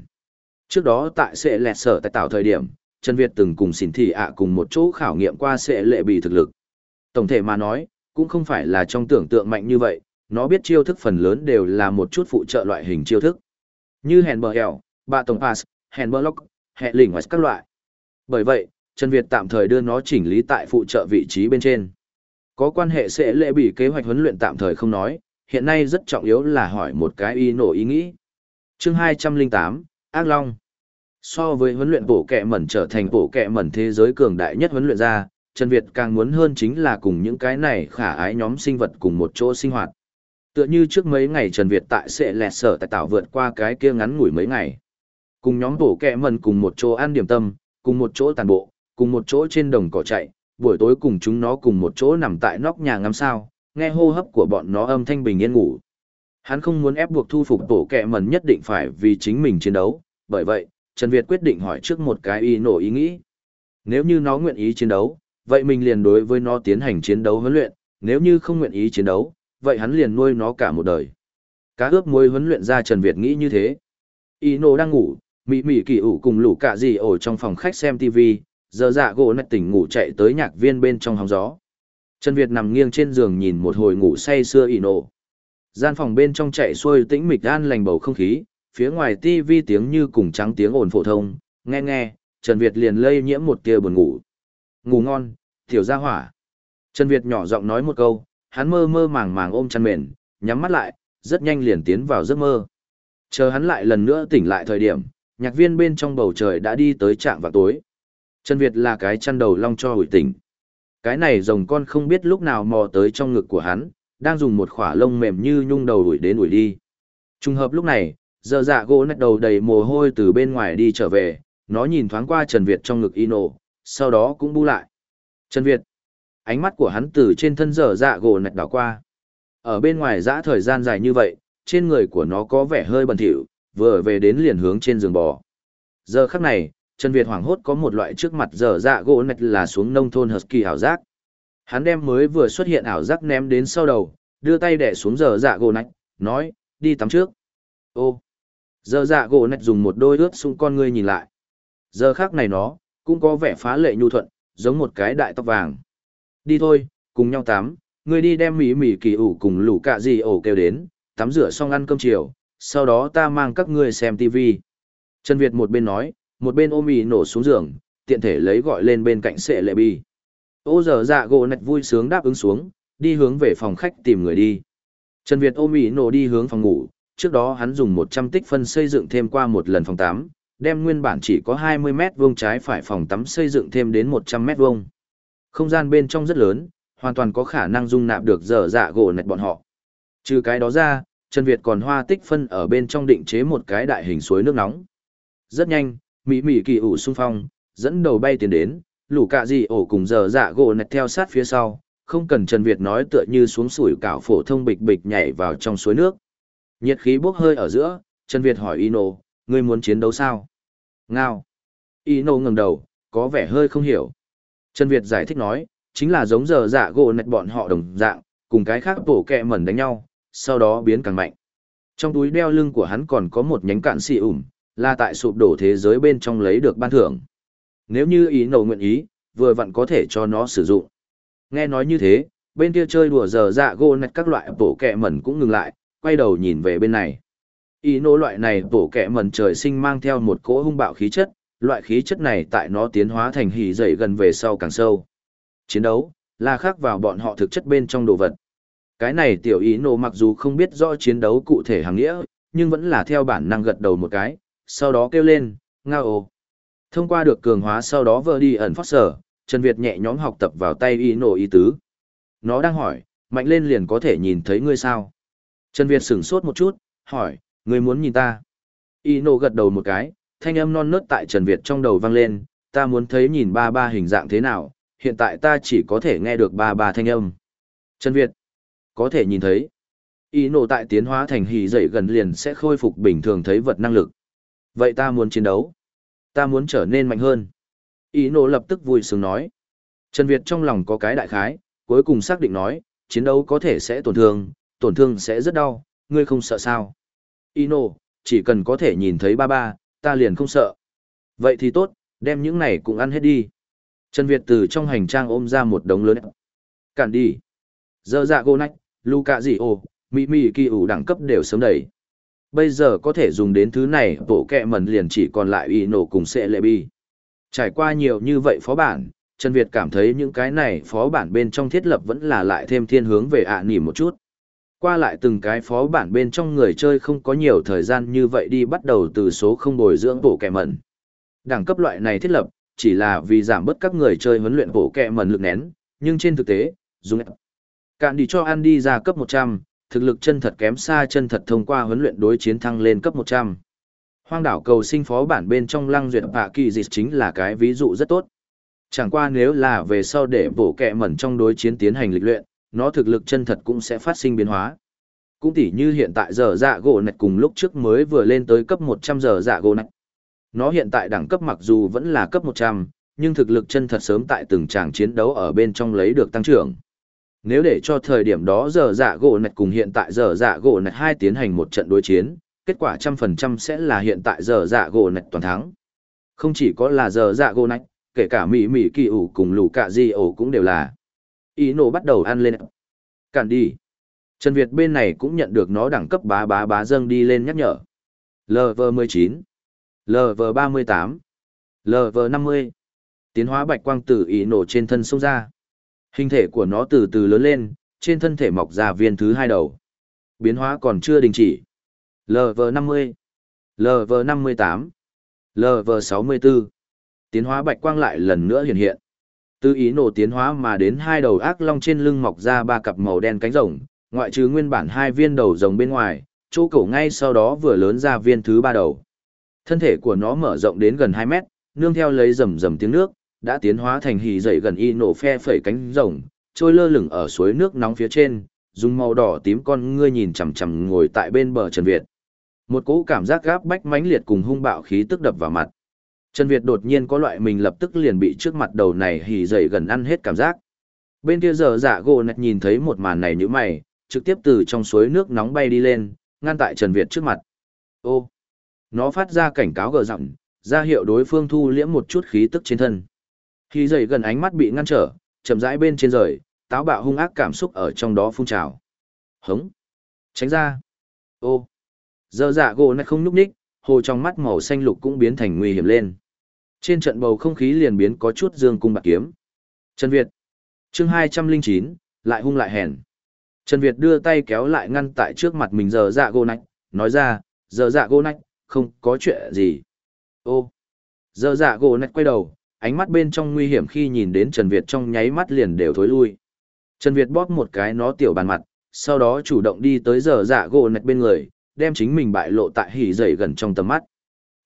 Trước đó tại Sệ Lẹt Sở tại tạo thời điểm, Trần Việt từng cùng xỉn thị ạ cùng một chỗ khảo nghiệm qua Sệ Lệ Bi thực lực. Tổng thể mà nói, cũng không phải là trong tưởng tượng mạnh như vậy, nó biết chiêu thức phần lớn đều là một chút phụ trợ loại hình chiêu thức. Như hèn bờ hẻo, bạ tổng pass, hèn bờ lock, hẹn lỉnh hoặc các loại. Bởi vậy, Trần Việt tạm thời đưa nó chỉnh lý tại phụ trợ vị trí bên trên. Có quan hệ sẽ lệ bị kế hoạch huấn luyện tạm thời không nói, hiện nay rất trọng yếu là hỏi một cái ý nổ ý nghĩ. Chương 208, Ác Long So với huấn luyện bổ kẹ mẩn trở thành bổ kẹ mẩn thế giới cường đại nhất huấn luyện ra, Trần Việt càng muốn hơn chính là cùng những cái này khả ái nhóm sinh vật cùng một chỗ sinh hoạt. Tựa như trước mấy ngày Trần Việt tại sẽ lẹt sở tại tạo vượt qua cái kia ngắn ngủi mấy ngày. Cùng nhóm bổ kẹ mần cùng một chỗ ăn điểm tâm, cùng một chỗ tàn bộ, cùng một chỗ trên đồng cỏ chạy, buổi tối cùng chúng nó cùng một chỗ nằm tại nóc nhà ngắm sao, nghe hô hấp của bọn nó âm thanh bình yên ngủ. Hắn không muốn ép buộc thu phục tổ kẹ mần nhất định phải vì chính mình chiến đấu, bởi vậy, Trần Việt quyết định hỏi trước một cái ý nổ ý nghĩ. Nếu như nó nguyện ý chiến đấu, vậy mình liền đối với nó tiến hành chiến đấu huấn luyện, nếu như không nguyện ý chiến đấu, vậy hắn liền nuôi nó cả một đời. Cá ướp muối huấn luyện ra Trần Việt nghĩ như thế. Ino đang ngủ, mị mị kỳ ủ cùng lũ cả gì ổ trong phòng khách xem TV, giờ dạ gỗ nạch tỉnh ngủ chạy tới nhạc viên bên trong hóng gió. Trần Việt nằm nghiêng trên giường nhìn một hồi ngủ say sưa Ino. Gian phòng bên trong chạy xuôi tĩnh mịch an lành bầu không khí, phía ngoài TV tiếng như cùng trắng tiếng ồn phổ thông, nghe nghe, Trần Việt liền lây nhiễm một tia buồn ngủ. Ngủ ngon, tiểu gia hỏa. Trần Việt nhỏ giọng nói một câu, hắn mơ mơ màng màng ôm chăn mền, nhắm mắt lại, rất nhanh liền tiến vào giấc mơ. Chờ hắn lại lần nữa tỉnh lại thời điểm, nhạc viên bên trong bầu trời đã đi tới trạng vào tối. Trần Việt là cái chăn đầu long cho hồi tỉnh. Cái này rồng con không biết lúc nào mò tới trong ngực của hắn, đang dùng một khỏa lông mềm như nhung đầu đuổi đến đuổi đi. Trùng hợp lúc này, giờ dạ gỗ nét đầu đầy mồ hôi từ bên ngoài đi trở về, nó nhìn thoáng qua Trần Việt trong ngực Ino, sau đó cũng bu lại. Trần Việt, ánh mắt của hắn từ trên thân dở dạ gỗ nạch đảo qua. Ở bên ngoài dã thời gian dài như vậy, trên người của nó có vẻ hơi bẩn thỉu, vừa về đến liền hướng trên giường bò. Giờ khắc này, Trần Việt hoảng hốt có một loại trước mặt dở dạ gỗ nạch là xuống nông thôn Husky ảo giác. Hắn đem mới vừa xuất hiện ảo giác ném đến sau đầu, đưa tay đẻ xuống dở dạ gỗ nạch, nói, đi tắm trước. Ô, dở dạ gỗ nạch dùng một đôi ướt xung con ngươi nhìn lại. Giờ khác này nó, cũng có vẻ phá lệ nhu thuận, giống một cái đại tóc vàng. Đi thôi, cùng nhau tắm, ngươi đi đem mỉ mỉ kỳ ủ cùng lũ cạ gì ổ kêu đến, tắm rửa xong ăn cơm chiều, sau đó ta mang các ngươi xem tivi. Trần Việt một bên nói, một bên ôm mì nổ xuống giường, tiện thể lấy gọi lên bên cạnh sệ lệ bi. Ô giờ dạ gỗ nạch vui sướng đáp ứng xuống, đi hướng về phòng khách tìm người đi. Trần Việt ôm mì nổ đi hướng phòng ngủ, trước đó hắn dùng 100 tích phân xây dựng thêm qua một lần phòng tắm, đem nguyên bản chỉ có 20 mét vuông trái phải phòng tắm xây dựng thêm đến 100 mét vuông. Không gian bên trong rất lớn, hoàn toàn có khả năng dung nạp được dở dạ gỗ nạch bọn họ. Trừ cái đó ra, Trần Việt còn hoa tích phân ở bên trong định chế một cái đại hình suối nước nóng. Rất nhanh, mỹ mỹ kỳ ủ xung phong dẫn đầu bay tiến đến lũ cạ dị ổ cùng dở dạ gỗ nẹt theo sát phía sau không cần trần việt nói tựa như xuống sủi cảo phổ thông bịch bịch nhảy vào trong suối nước nhiệt khí bốc hơi ở giữa trần việt hỏi ino ngươi muốn chiến đấu sao ngao ino ngẩng đầu có vẻ hơi không hiểu trần việt giải thích nói chính là giống giờ dạ gỗ nạch bọn họ đồng dạng cùng cái khác bổ kẹ mẩn đánh nhau sau đó biến càng mạnh trong túi đeo lưng của hắn còn có một nhánh cạn xì ủm là tại sụp đổ thế giới bên trong lấy được ban thưởng. Nếu như ý nầu nguyện ý, vừa vặn có thể cho nó sử dụng. Nghe nói như thế, bên kia chơi đùa giờ dạ gỗ nạch các loại bổ kẹ mẩn cũng ngừng lại, quay đầu nhìn về bên này. Ý nô loại này bổ kẹ mẩn trời sinh mang theo một cỗ hung bạo khí chất, loại khí chất này tại nó tiến hóa thành hỉ dậy gần về sau càng sâu. Chiến đấu, là khác vào bọn họ thực chất bên trong đồ vật. Cái này tiểu ý nô mặc dù không biết rõ chiến đấu cụ thể hàng nghĩa, nhưng vẫn là theo bản năng gật đầu một cái, sau đó kêu lên, ngao ồ. Thông qua được cường hóa sau đó vợ đi ẩn phát sở, Trần Việt nhẹ nhõm học tập vào tay y nổ ý tứ. Nó đang hỏi, mạnh lên liền có thể nhìn thấy ngươi sao? Trần Việt sửng sốt một chút, hỏi, ngươi muốn nhìn ta? Y nổ gật đầu một cái, thanh âm non nớt tại Trần Việt trong đầu vang lên, ta muốn thấy nhìn ba ba hình dạng thế nào, hiện tại ta chỉ có thể nghe được ba ba thanh âm. Trần Việt, có thể nhìn thấy. Ý nổ tại tiến hóa thành hỉ dậy gần liền sẽ khôi phục bình thường thấy vật năng lực. Vậy ta muốn chiến đấu. Ta muốn trở nên mạnh hơn. Ý nổ lập tức vui sướng nói. Trần Việt trong lòng có cái đại khái, cuối cùng xác định nói, chiến đấu có thể sẽ tổn thương, tổn thương sẽ rất đau, ngươi không sợ sao. Ino, chỉ cần có thể nhìn thấy ba ba, ta liền không sợ. Vậy thì tốt, đem những này cũng ăn hết đi. Trần Việt từ trong hành trang ôm ra một đống lớn. Cản đi. Giờ dạ gô nách, Luca gì ồ, Mỹ Mỹ kỳ ủ đẳng cấp đều sớm đầy. Bây giờ có thể dùng đến thứ này, bộ kẹ mẩn liền chỉ còn lại Ino cùng sẽ lệ bi. Trải qua nhiều như vậy phó bản, Trần Việt cảm thấy những cái này phó bản bên trong thiết lập vẫn là lại thêm thiên hướng về ạ à nỉ một chút. Qua lại từng cái phó bản bên trong người chơi không có nhiều thời gian như vậy đi bắt đầu từ số không bồi dưỡng bộ kẹ mẩn. Đẳng cấp loại này thiết lập, chỉ là vì giảm bớt các người chơi huấn luyện bộ kẹ mẩn lực nén, nhưng trên thực tế, dùng cạn đi cho ăn đi ra cấp 100, thực lực chân thật kém xa chân thật thông qua huấn luyện đối chiến thăng lên cấp 100. Hoang đảo cầu sinh phó bản bên trong lăng duyệt bạ kỳ dịch chính là cái ví dụ rất tốt. Chẳng qua nếu là về sau để bổ kẹ mẩn trong đối chiến tiến hành lịch luyện, nó thực lực chân thật cũng sẽ phát sinh biến hóa. Cũng tỉ như hiện tại giờ dạ gỗ nạch cùng lúc trước mới vừa lên tới cấp 100 giờ dạ gỗ nạch. Nó hiện tại đẳng cấp mặc dù vẫn là cấp 100, nhưng thực lực chân thật sớm tại từng tràng chiến đấu ở bên trong lấy được tăng trưởng. Nếu để cho thời điểm đó giờ dạ gỗ nạch cùng hiện tại giờ dạ gỗ nạch hai tiến hành một trận đối chiến, kết quả trăm phần trăm sẽ là hiện tại giờ dạ gỗ nạch toàn thắng. Không chỉ có là giờ dạ gỗ nạch, kể cả mỹ mỹ kỳ ủ cùng lù cạ di ổ cũng đều là ý nổ bắt đầu ăn lên. Cản đi. Trần việt bên này cũng nhận được nó đẳng cấp bá bá bá dâng đi lên nhắc nhở. Lv 19 lv 38 lv 50 tiến hóa bạch quang tử ý nổ trên thân sông ra. Hình thể của nó từ từ lớn lên, trên thân thể mọc ra viên thứ hai đầu. Biến hóa còn chưa đình chỉ. Lv 50 lv 58 lv 64 tiến hóa bạch quang lại lần nữa hiện hiện. Từ ý nổ tiến hóa mà đến hai đầu ác long trên lưng mọc ra ba cặp màu đen cánh rồng, ngoại trừ nguyên bản hai viên đầu rồng bên ngoài, chỗ cổ ngay sau đó vừa lớn ra viên thứ ba đầu. Thân thể của nó mở rộng đến gần 2 mét, nương theo lấy rầm rầm tiếng nước, đã tiến hóa thành hì dậy gần y nổ phe phẩy cánh rồng, trôi lơ lửng ở suối nước nóng phía trên, dùng màu đỏ tím con ngươi nhìn chằm chằm ngồi tại bên bờ Trần Việt. Một cỗ cảm giác gáp bách mãnh liệt cùng hung bạo khí tức đập vào mặt. Trần Việt đột nhiên có loại mình lập tức liền bị trước mặt đầu này hỉ dậy gần ăn hết cảm giác. Bên kia giờ dạ gỗ nạch nhìn thấy một màn này như mày, trực tiếp từ trong suối nước nóng bay đi lên, ngăn tại Trần Việt trước mặt. Ô! Nó phát ra cảnh cáo gờ giọng, ra hiệu đối phương thu liễm một chút khí tức trên thân. Hỉ dậy gần ánh mắt bị ngăn trở, chậm rãi bên trên rời, táo bạo hung ác cảm xúc ở trong đó phun trào. Hống! Tránh ra! Ô! Giờ dạ gỗ nạch không nhúc nhích, hồ trong mắt màu xanh lục cũng biến thành nguy hiểm lên. Trên trận bầu không khí liền biến có chút dương cung bạc kiếm. Trần Việt. chương hai trăm linh chín lại hung lại hèn. Trần Việt đưa tay kéo lại ngăn tại trước mặt mình giờ dạ gô nách, nói ra, giờ dạ gô nách, không có chuyện gì. Ô. Giờ dạ gô nách quay đầu, ánh mắt bên trong nguy hiểm khi nhìn đến Trần Việt trong nháy mắt liền đều thối lui. Trần Việt bóp một cái nó tiểu bàn mặt, sau đó chủ động đi tới giờ dạ gỗ nạch bên người, đem chính mình bại lộ tại hỉ dậy gần trong tầm mắt.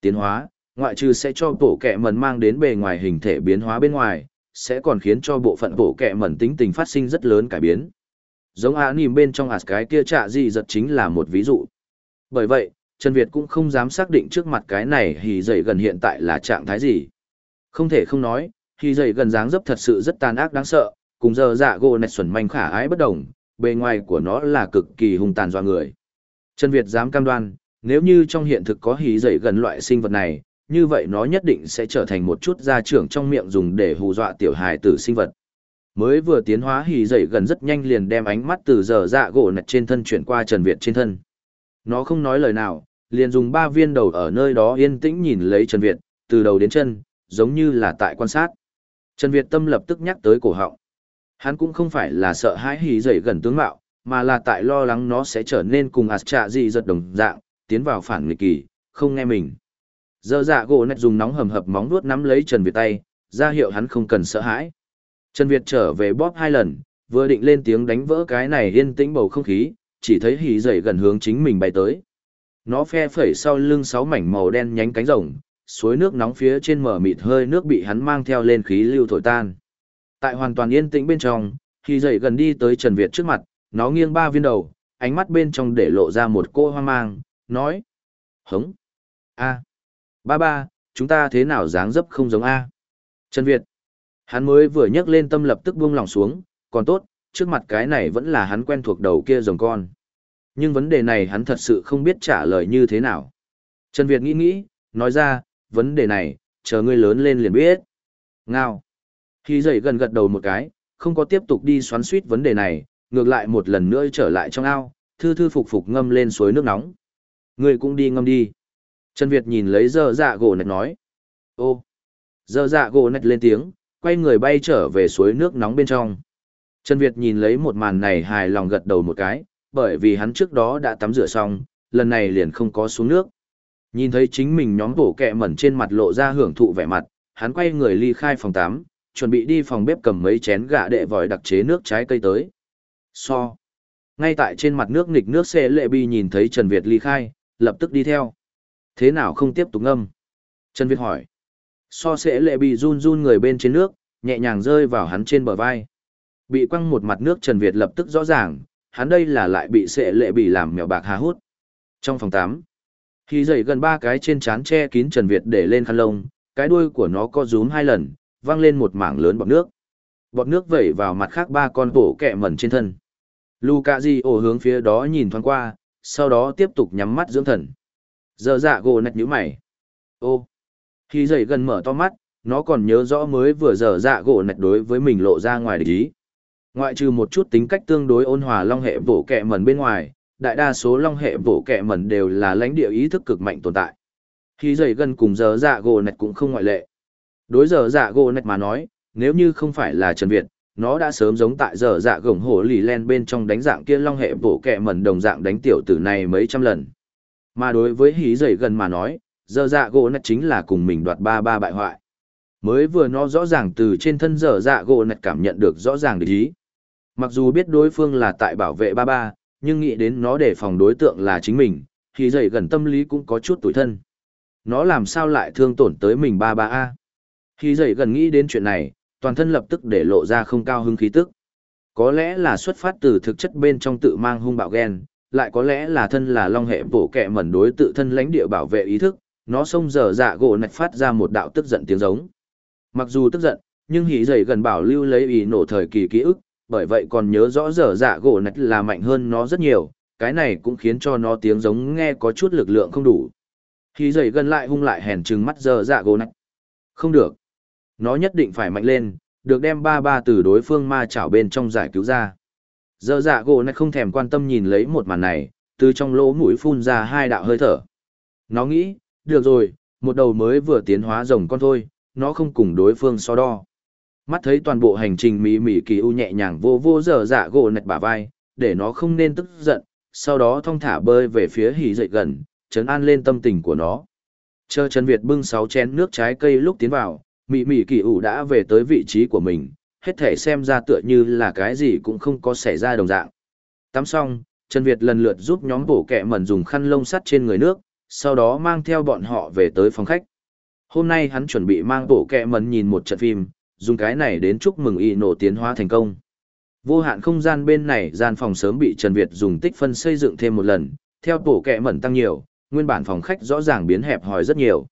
Tiến hóa, ngoại trừ sẽ cho bộ kẹ mẩn mang đến bề ngoài hình thể biến hóa bên ngoài, sẽ còn khiến cho bộ phận bộ kẹ mẩn tính tình phát sinh rất lớn cải biến. Giống á nìm bên trong ạt cái kia trạ gì giật chính là một ví dụ. Bởi vậy, Trần Việt cũng không dám xác định trước mặt cái này hì dậy gần hiện tại là trạng thái gì. Không thể không nói, hì dậy gần dáng dấp thật sự rất tàn ác đáng sợ, cùng giờ dạ gỗ nẹt xuẩn manh khả ái bất đồng, bề ngoài của nó là cực kỳ hung tàn doa người. Trần Việt dám cam đoan, nếu như trong hiện thực có hì dậy gần loại sinh vật này, như vậy nó nhất định sẽ trở thành một chút gia trưởng trong miệng dùng để hù dọa tiểu hài tử sinh vật. Mới vừa tiến hóa hì dậy gần rất nhanh liền đem ánh mắt từ giờ dạ gỗ nạch trên thân chuyển qua Trần Việt trên thân. Nó không nói lời nào, liền dùng ba viên đầu ở nơi đó yên tĩnh nhìn lấy Trần Việt, từ đầu đến chân, giống như là tại quan sát. Trần Việt tâm lập tức nhắc tới cổ họng. Hắn cũng không phải là sợ hãi hì dậy gần tướng mạo, mà là tại lo lắng nó sẽ trở nên cùng ạt trạ gì giật đồng dạng, tiến vào phản nghịch kỳ, không nghe mình. Giờ dạ gỗ nạch dùng nóng hầm hập móng vuốt nắm lấy Trần Việt tay, ra hiệu hắn không cần sợ hãi. Trần Việt trở về bóp hai lần, vừa định lên tiếng đánh vỡ cái này yên tĩnh bầu không khí, chỉ thấy hỉ dậy gần hướng chính mình bay tới. Nó phe phẩy sau lưng sáu mảnh màu đen nhánh cánh rồng, suối nước nóng phía trên mở mịt hơi nước bị hắn mang theo lên khí lưu thổi tan. Tại hoàn toàn yên tĩnh bên trong, hỉ dậy gần đi tới Trần Việt trước mặt, nó nghiêng ba viên đầu, ánh mắt bên trong để lộ ra một cô hoang mang, nói. Hống. A. Ba ba, chúng ta thế nào dáng dấp không giống A. Trần Việt. Hắn mới vừa nhấc lên tâm lập tức buông lòng xuống, còn tốt, trước mặt cái này vẫn là hắn quen thuộc đầu kia rồng con. Nhưng vấn đề này hắn thật sự không biết trả lời như thế nào. Trần Việt nghĩ nghĩ, nói ra, vấn đề này, chờ ngươi lớn lên liền biết. Ngao. Khi dậy gần gật đầu một cái, không có tiếp tục đi xoắn suýt vấn đề này, ngược lại một lần nữa trở lại trong ao, thư thư phục phục ngâm lên suối nước nóng. Ngươi cũng đi ngâm đi. Trần Việt nhìn lấy dơ dạ gỗ nạch nói. Ô. Dơ dạ gỗ nạch lên tiếng, quay người bay trở về suối nước nóng bên trong. Trần Việt nhìn lấy một màn này hài lòng gật đầu một cái, bởi vì hắn trước đó đã tắm rửa xong, lần này liền không có xuống nước. Nhìn thấy chính mình nhóm bổ kẹ mẩn trên mặt lộ ra hưởng thụ vẻ mặt, hắn quay người ly khai phòng 8, chuẩn bị đi phòng bếp cầm mấy chén gà đệ vòi đặc chế nước trái cây tới. So. Ngay tại trên mặt nước nghịch nước xe lệ bi nhìn thấy Trần Việt ly khai, lập tức đi theo. Thế nào không tiếp tục ngâm? Trần Việt hỏi. So sẽ lệ bị run run người bên trên nước, nhẹ nhàng rơi vào hắn trên bờ vai. Bị quăng một mặt nước Trần Việt lập tức rõ ràng, hắn đây là lại bị sệ lệ bị làm mèo bạc hà hút. Trong phòng 8, khi dậy gần ba cái trên chán che kín Trần Việt để lên khăn lông, cái đuôi của nó co rúm hai lần, văng lên một mảng lớn bọt nước. Bọt nước vẩy vào mặt khác ba con bổ kẹ mẩn trên thân. Luca Di ổ hướng phía đó nhìn thoáng qua, sau đó tiếp tục nhắm mắt dưỡng thần. Giờ dạ gỗ nạch nhíu mày. Ô, khi dậy gần mở to mắt, nó còn nhớ rõ mới vừa giờ dạ gỗ nạch đối với mình lộ ra ngoài địch ý. Ngoại trừ một chút tính cách tương đối ôn hòa long hệ bổ kẹ mẩn bên ngoài, đại đa số long hệ bổ kẹ mẩn đều là lãnh địa ý thức cực mạnh tồn tại. Khi dậy gần cùng giờ dạ gỗ nạch cũng không ngoại lệ. Đối giờ dạ gỗ nạch mà nói, nếu như không phải là Trần Việt, nó đã sớm giống tại giờ dạ gồng hổ lì len bên trong đánh dạng kia long hệ bổ kẹ mẩn đồng dạng đánh tiểu tử này mấy trăm lần. Mà đối với hí dậy gần mà nói, giờ dạ gỗ nạch chính là cùng mình đoạt ba ba bại hoại. Mới vừa nó rõ ràng từ trên thân giờ dạ gỗ nạch cảm nhận được rõ ràng địch ý. Mặc dù biết đối phương là tại bảo vệ ba ba, nhưng nghĩ đến nó để phòng đối tượng là chính mình, Hí dậy gần tâm lý cũng có chút tủi thân. Nó làm sao lại thương tổn tới mình ba ba a? Hí dậy gần nghĩ đến chuyện này, toàn thân lập tức để lộ ra không cao hứng khí tức. Có lẽ là xuất phát từ thực chất bên trong tự mang hung bạo ghen, lại có lẽ là thân là long hệ bổ kẹ mẩn đối tự thân lãnh địa bảo vệ ý thức, nó xông dở dạ gỗ nạch phát ra một đạo tức giận tiếng giống. Mặc dù tức giận, nhưng hỉ dày gần bảo lưu lấy ý nổ thời kỳ ký ức, bởi vậy còn nhớ rõ dở dạ gỗ nạch là mạnh hơn nó rất nhiều, cái này cũng khiến cho nó tiếng giống nghe có chút lực lượng không đủ. Hỉ dày gần lại hung lại hèn trừng mắt dở dạ gỗ nạch. Không được. Nó nhất định phải mạnh lên, được đem ba ba từ đối phương ma chảo bên trong giải cứu ra giờ dạ gỗ này không thèm quan tâm nhìn lấy một màn này, từ trong lỗ mũi phun ra hai đạo hơi thở. Nó nghĩ, được rồi, một đầu mới vừa tiến hóa rồng con thôi, nó không cùng đối phương so đo. Mắt thấy toàn bộ hành trình mỉ mỉ kỳ u nhẹ nhàng vô vô dở dạ gỗ nạch bả vai, để nó không nên tức giận, sau đó thong thả bơi về phía hỉ dậy gần, chấn an lên tâm tình của nó. Chờ Trần Việt bưng sáu chén nước trái cây lúc tiến vào, mỉ mỉ kỳ u đã về tới vị trí của mình, hết thể xem ra tựa như là cái gì cũng không có xảy ra đồng dạng. Tắm xong, Trần Việt lần lượt giúp nhóm bổ kẹ mẩn dùng khăn lông sắt trên người nước, sau đó mang theo bọn họ về tới phòng khách. Hôm nay hắn chuẩn bị mang bộ kẹ mẩn nhìn một trận phim, dùng cái này đến chúc mừng y nổ tiến hóa thành công. Vô hạn không gian bên này gian phòng sớm bị Trần Việt dùng tích phân xây dựng thêm một lần, theo bổ kẹ mẩn tăng nhiều, nguyên bản phòng khách rõ ràng biến hẹp hòi rất nhiều.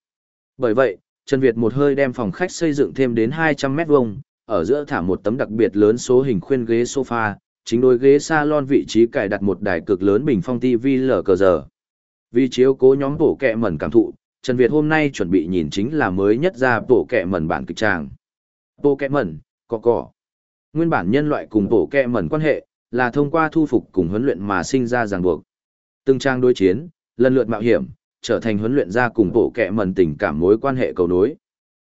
Bởi vậy, Trần Việt một hơi đem phòng khách xây dựng thêm đến 200 mét vuông, ở giữa thả một tấm đặc biệt lớn số hình khuyên ghế sofa, chính đối ghế salon vị trí cài đặt một đài cực lớn bình phong TV lờ cờ giờ. Vì chiếu cố nhóm bộ kẹ mẩn cảm thụ, Trần Việt hôm nay chuẩn bị nhìn chính là mới nhất ra bộ kẹ mẩn bản kịch tràng. Bộ kẹ mẩn, cọ cọ. Nguyên bản nhân loại cùng bộ kẹ mẩn quan hệ, là thông qua thu phục cùng huấn luyện mà sinh ra ràng buộc. Từng trang đối chiến, lần lượt mạo hiểm, trở thành huấn luyện ra cùng bộ kẹ mẩn tình cảm mối quan hệ cầu nối.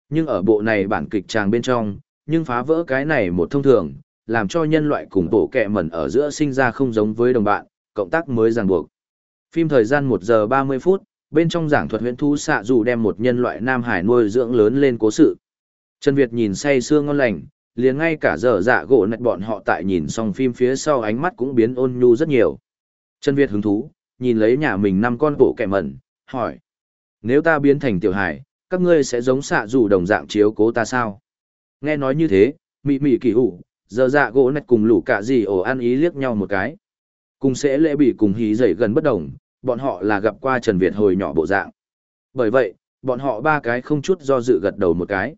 Nhưng ở bộ này bản kịch tràng bên trong, nhưng phá vỡ cái này một thông thường, làm cho nhân loại cùng bộ kẹ mẩn ở giữa sinh ra không giống với đồng bạn, cộng tác mới ràng buộc. Phim thời gian 1 giờ 30 phút, bên trong giảng thuật huyễn thú xạ dù đem một nhân loại Nam Hải nuôi dưỡng lớn lên cố sự. Trần Việt nhìn say sương ngon lành, liền ngay cả giờ dạ gỗ nạch bọn họ tại nhìn xong phim phía sau ánh mắt cũng biến ôn nhu rất nhiều. Trần Việt hứng thú, nhìn lấy nhà mình năm con bộ kẻ mẩn, hỏi. Nếu ta biến thành tiểu hải, các ngươi sẽ giống xạ dù đồng dạng chiếu cố ta sao? Nghe nói như thế, mị mị kỳ hủ, giờ dạ gỗ nạch cùng lũ cả gì ổ ăn ý liếc nhau một cái. Cùng sẽ lễ bị cùng hí dậy gần bất đồng, bọn họ là gặp qua Trần Việt hồi nhỏ bộ dạng. Bởi vậy, bọn họ ba cái không chút do dự gật đầu một cái.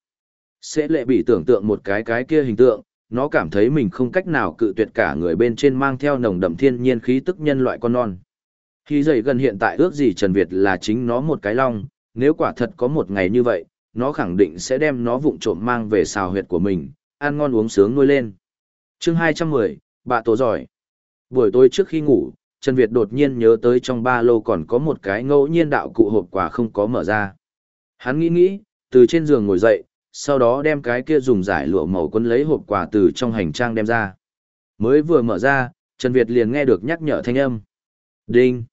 Sẽ lệ bị tưởng tượng một cái cái kia hình tượng, nó cảm thấy mình không cách nào cự tuyệt cả người bên trên mang theo nồng đậm thiên nhiên khí tức nhân loại con non. Khi dậy gần hiện tại ước gì Trần Việt là chính nó một cái long, nếu quả thật có một ngày như vậy, nó khẳng định sẽ đem nó vụng trộm mang về xào huyệt của mình, ăn ngon uống sướng nuôi lên. chương 210, bà tổ giỏi. Buổi tối trước khi ngủ, Trần Việt đột nhiên nhớ tới trong ba lô còn có một cái ngẫu nhiên đạo cụ hộp quà không có mở ra. Hắn nghĩ nghĩ, từ trên giường ngồi dậy, sau đó đem cái kia dùng giải lụa màu quân lấy hộp quà từ trong hành trang đem ra. Mới vừa mở ra, Trần Việt liền nghe được nhắc nhở thanh âm. Đinh!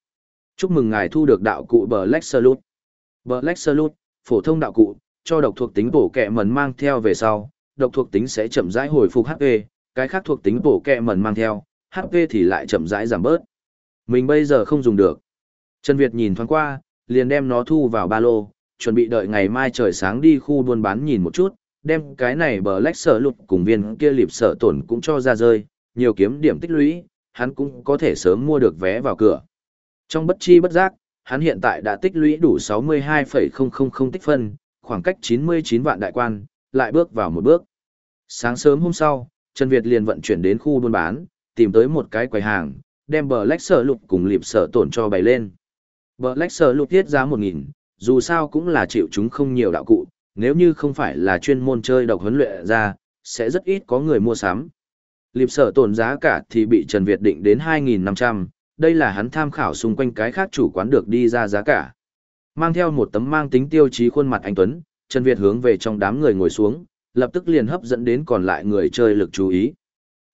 Chúc mừng ngài thu được đạo cụ Black Salute. Black Salute, phổ thông đạo cụ, cho độc thuộc tính bổ kẹ mẩn mang theo về sau, độc thuộc tính sẽ chậm rãi hồi phục HP, cái khác thuộc tính bổ kẹ mẩn mang theo, HP thì lại chậm rãi giảm bớt. Mình bây giờ không dùng được. Trần Việt nhìn thoáng qua, liền đem nó thu vào ba lô, chuẩn bị đợi ngày mai trời sáng đi khu buôn bán nhìn một chút, đem cái này bờ lách sở lục cùng viên kia lịp sở tổn cũng cho ra rơi, nhiều kiếm điểm tích lũy, hắn cũng có thể sớm mua được vé vào cửa. Trong bất chi bất giác, hắn hiện tại đã tích lũy đủ 62,000 tích phân, khoảng cách 99 vạn đại quan, lại bước vào một bước. Sáng sớm hôm sau, Trần Việt liền vận chuyển đến khu buôn bán, tìm tới một cái quầy hàng, đem bờ lách sở lục cùng liệp sở tổn cho bày lên. Bờ lách sở lục thiết giá 1.000, dù sao cũng là chịu chúng không nhiều đạo cụ, nếu như không phải là chuyên môn chơi độc huấn luyện ra, sẽ rất ít có người mua sắm. Liệp sở tổn giá cả thì bị Trần Việt định đến 2.500, đây là hắn tham khảo xung quanh cái khác chủ quán được đi ra giá cả. Mang theo một tấm mang tính tiêu chí khuôn mặt anh Tuấn, Trần Việt hướng về trong đám người ngồi xuống, lập tức liền hấp dẫn đến còn lại người chơi lực chú ý.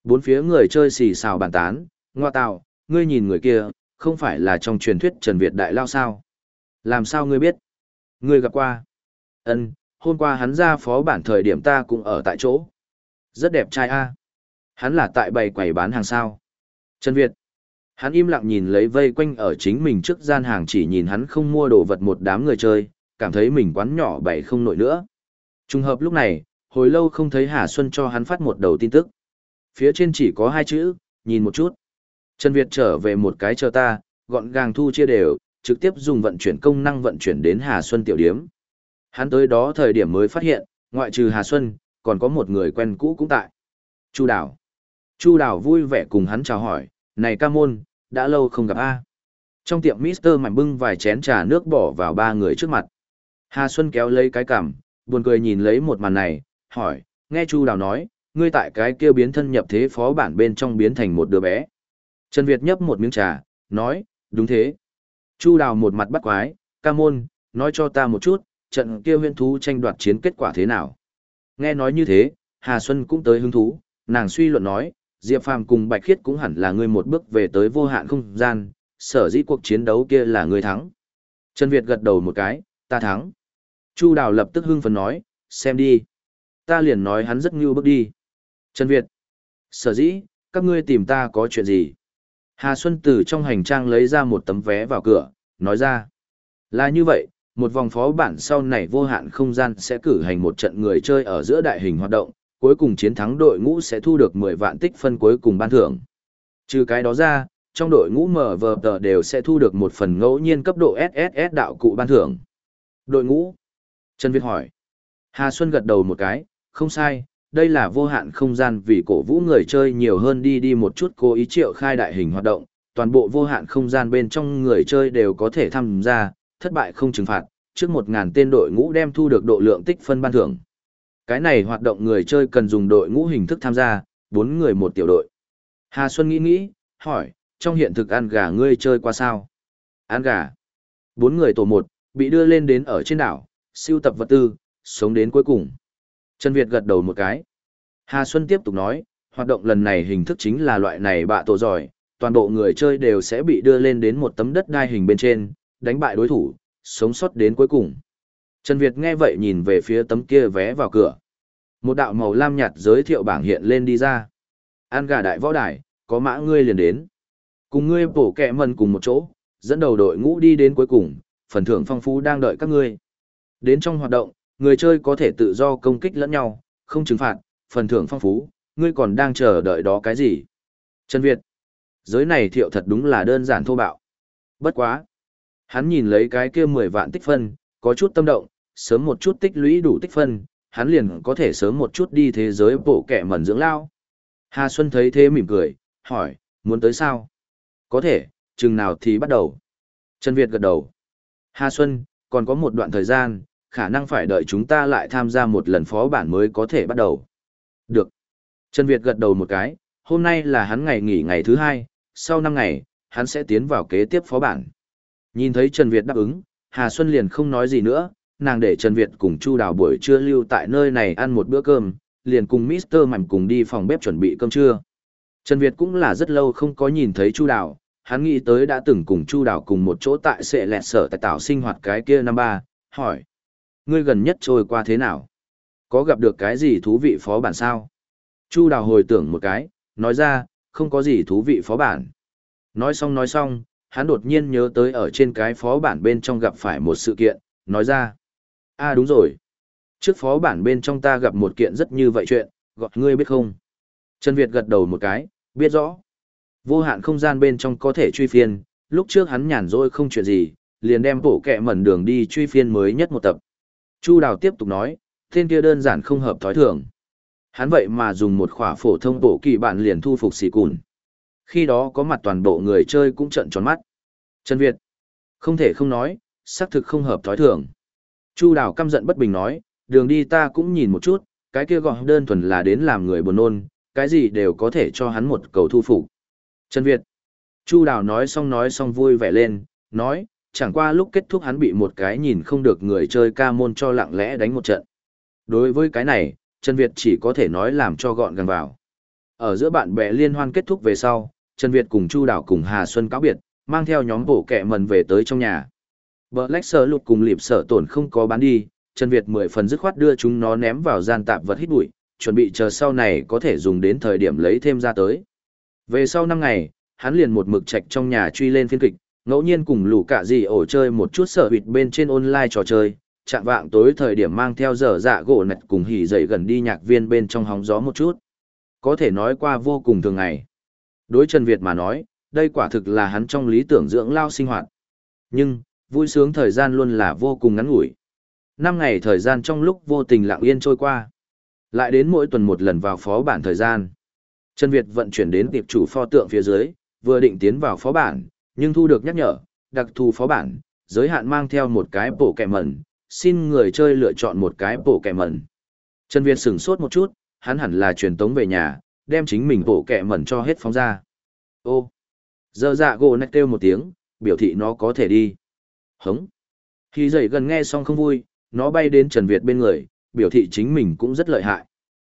Bốn phía người chơi xì xào bàn tán, ngoa tạo, ngươi nhìn người kia, không phải là trong truyền thuyết Trần Việt đại lao sao. Làm sao ngươi biết? Ngươi gặp qua. Ân, hôm qua hắn ra phó bản thời điểm ta cũng ở tại chỗ. Rất đẹp trai a. Hắn là tại bày quầy bán hàng sao. Trần Việt. Hắn im lặng nhìn lấy vây quanh ở chính mình trước gian hàng chỉ nhìn hắn không mua đồ vật một đám người chơi, cảm thấy mình quán nhỏ bày không nổi nữa. Trùng hợp lúc này, hồi lâu không thấy Hà Xuân cho hắn phát một đầu tin tức. Phía trên chỉ có hai chữ, nhìn một chút. Trần Việt trở về một cái chờ ta, gọn gàng thu chia đều, trực tiếp dùng vận chuyển công năng vận chuyển đến Hà Xuân tiểu điếm. Hắn tới đó thời điểm mới phát hiện, ngoại trừ Hà Xuân, còn có một người quen cũ cũng tại. Chu Đào. Chu Đào vui vẻ cùng hắn chào hỏi, này ca môn, đã lâu không gặp a. Trong tiệm Mister Mạnh bưng vài chén trà nước bỏ vào ba người trước mặt. Hà Xuân kéo lấy cái cằm, buồn cười nhìn lấy một màn này, hỏi, nghe Chu Đào nói, ngươi tại cái kia biến thân nhập thế phó bản bên trong biến thành một đứa bé. Trần Việt nhấp một miếng trà, nói, đúng thế. Chu Đào một mặt bắt quái, ca môn, nói cho ta một chút, trận kia huyên thú tranh đoạt chiến kết quả thế nào. Nghe nói như thế, Hà Xuân cũng tới hứng thú, nàng suy luận nói, Diệp Phàm cùng Bạch Khiết cũng hẳn là ngươi một bước về tới vô hạn không gian, sở dĩ cuộc chiến đấu kia là ngươi thắng. Trần Việt gật đầu một cái, ta thắng. Chu Đào lập tức hưng phấn nói, xem đi. Ta liền nói hắn rất ngưu bước đi. Trần Việt, sở dĩ, các ngươi tìm ta có chuyện gì? Hà Xuân Tử trong hành trang lấy ra một tấm vé vào cửa, nói ra. Là như vậy, một vòng phó bản sau này vô hạn không gian sẽ cử hành một trận người chơi ở giữa đại hình hoạt động, cuối cùng chiến thắng đội ngũ sẽ thu được 10 vạn tích phân cuối cùng ban thưởng. Trừ cái đó ra, trong đội ngũ mở vờ tờ đều sẽ thu được một phần ngẫu nhiên cấp độ SSS đạo cụ ban thưởng. Đội ngũ? Trần Việt hỏi. Hà Xuân gật đầu một cái, không sai, đây là vô hạn không gian vì cổ vũ người chơi nhiều hơn đi đi một chút cố ý triệu khai đại hình hoạt động, toàn bộ vô hạn không gian bên trong người chơi đều có thể tham gia, thất bại không trừng phạt, trước 1.000 tên đội ngũ đem thu được độ lượng tích phân ban thưởng. Cái này hoạt động người chơi cần dùng đội ngũ hình thức tham gia, 4 người một tiểu đội. Hà Xuân nghĩ nghĩ, hỏi, trong hiện thực ăn gà ngươi chơi qua sao? Ăn gà. 4 người tổ 1, bị đưa lên đến ở trên đảo, siêu tập vật tư, sống đến cuối cùng. Trần Việt gật đầu một cái. Hà Xuân tiếp tục nói, hoạt động lần này hình thức chính là loại này bạ tổ giỏi, toàn bộ người chơi đều sẽ bị đưa lên đến một tấm đất đai hình bên trên, đánh bại đối thủ, sống sót đến cuối cùng. Trần Việt nghe vậy nhìn về phía tấm kia vé vào cửa. Một đạo màu lam nhạt giới thiệu bảng hiện lên đi ra. An gà đại võ đài, có mã ngươi liền đến. Cùng ngươi bổ kẹ mần cùng một chỗ, dẫn đầu đội ngũ đi đến cuối cùng, phần thưởng phong phú đang đợi các ngươi. Đến trong hoạt động, người chơi có thể tự do công kích lẫn nhau, không trừng phạt, phần thưởng phong phú, ngươi còn đang chờ đợi đó cái gì? Trần Việt. Giới này thiệu thật đúng là đơn giản thô bạo. Bất quá. Hắn nhìn lấy cái kia 10 vạn tích phân, có chút tâm động, sớm một chút tích lũy đủ tích phân, hắn liền có thể sớm một chút đi thế giới bộ kẻ mẩn dưỡng lao. Hà Xuân thấy thế mỉm cười, hỏi, muốn tới sao? Có thể, chừng nào thì bắt đầu. Trần Việt gật đầu. Hà Xuân, còn có một đoạn thời gian, khả năng phải đợi chúng ta lại tham gia một lần phó bản mới có thể bắt đầu. Được. Trần Việt gật đầu một cái, hôm nay là hắn ngày nghỉ ngày thứ hai, sau năm ngày, hắn sẽ tiến vào kế tiếp phó bản. Nhìn thấy Trần Việt đáp ứng, Hà Xuân liền không nói gì nữa, nàng để Trần Việt cùng Chu Đào buổi trưa lưu tại nơi này ăn một bữa cơm, liền cùng Mr. Mạnh cùng đi phòng bếp chuẩn bị cơm trưa. Trần Việt cũng là rất lâu không có nhìn thấy Chu Đào, hắn nghĩ tới đã từng cùng Chu Đào cùng một chỗ tại sệ lẹt sở tại tạo sinh hoạt cái kia năm ba, hỏi. Ngươi gần nhất trôi qua thế nào? Có gặp được cái gì thú vị phó bản sao? Chu Đào hồi tưởng một cái, nói ra, không có gì thú vị phó bản. Nói xong nói xong, hắn đột nhiên nhớ tới ở trên cái phó bản bên trong gặp phải một sự kiện, nói ra. À đúng rồi. Trước phó bản bên trong ta gặp một kiện rất như vậy chuyện, gọi ngươi biết không? Trần Việt gật đầu một cái, biết rõ. Vô hạn không gian bên trong có thể truy phiên, lúc trước hắn nhàn rỗi không chuyện gì, liền đem bổ kẹ mẩn đường đi truy phiên mới nhất một tập. Chu Đào tiếp tục nói, tên kia đơn giản không hợp thói thường. Hắn vậy mà dùng một khỏa phổ thông bộ kỳ bản liền thu phục xì cùn. Khi đó có mặt toàn bộ người chơi cũng trận tròn mắt. Trần Việt, không thể không nói, xác thực không hợp thói thường. Chu Đào căm giận bất bình nói, đường đi ta cũng nhìn một chút, cái kia gọi đơn thuần là đến làm người buồn nôn, cái gì đều có thể cho hắn một cầu thu phục. Trần Việt. Chu Đào nói xong nói xong vui vẻ lên, nói, chẳng qua lúc kết thúc hắn bị một cái nhìn không được người chơi ca môn cho lặng lẽ đánh một trận. Đối với cái này, Trần Việt chỉ có thể nói làm cho gọn gàng vào. Ở giữa bạn bè liên hoan kết thúc về sau, Trần Việt cùng Chu Đào cùng Hà Xuân cáo biệt, mang theo nhóm bổ kẹ mần về tới trong nhà. Black sở lụt cùng liệp sở tổn không có bán đi, Trần Việt mười phần dứt khoát đưa chúng nó ném vào gian tạp vật hít bụi, chuẩn bị chờ sau này có thể dùng đến thời điểm lấy thêm ra tới. Về sau năm ngày, hắn liền một mực trạch trong nhà truy lên phiên kịch, ngẫu nhiên cùng lũ cả gì ổ chơi một chút sở huyệt bên trên online trò chơi, chạm vạng tối thời điểm mang theo dở dạ gỗ nạch cùng hỉ dậy gần đi nhạc viên bên trong hóng gió một chút. Có thể nói qua vô cùng thường ngày. Đối Trần Việt mà nói, đây quả thực là hắn trong lý tưởng dưỡng lao sinh hoạt. Nhưng, vui sướng thời gian luôn là vô cùng ngắn ngủi. Năm ngày thời gian trong lúc vô tình lặng yên trôi qua. Lại đến mỗi tuần một lần vào phó bản thời gian. Trần Việt vận chuyển đến tiệp chủ pho tượng phía dưới, vừa định tiến vào phó bản, nhưng thu được nhắc nhở, đặc thù phó bản, giới hạn mang theo một cái bổ kẻ mẩn, xin người chơi lựa chọn một cái bổ kẻ mẩn. Trần Việt sửng sốt một chút, hắn hẳn là truyền tống về nhà, đem chính mình bổ kẻ mẩn cho hết phóng ra. Ô! Giờ dạ gồ nách kêu một tiếng, biểu thị nó có thể đi. Hống! Khi dậy gần nghe xong không vui, nó bay đến Trần Việt bên người, biểu thị chính mình cũng rất lợi hại.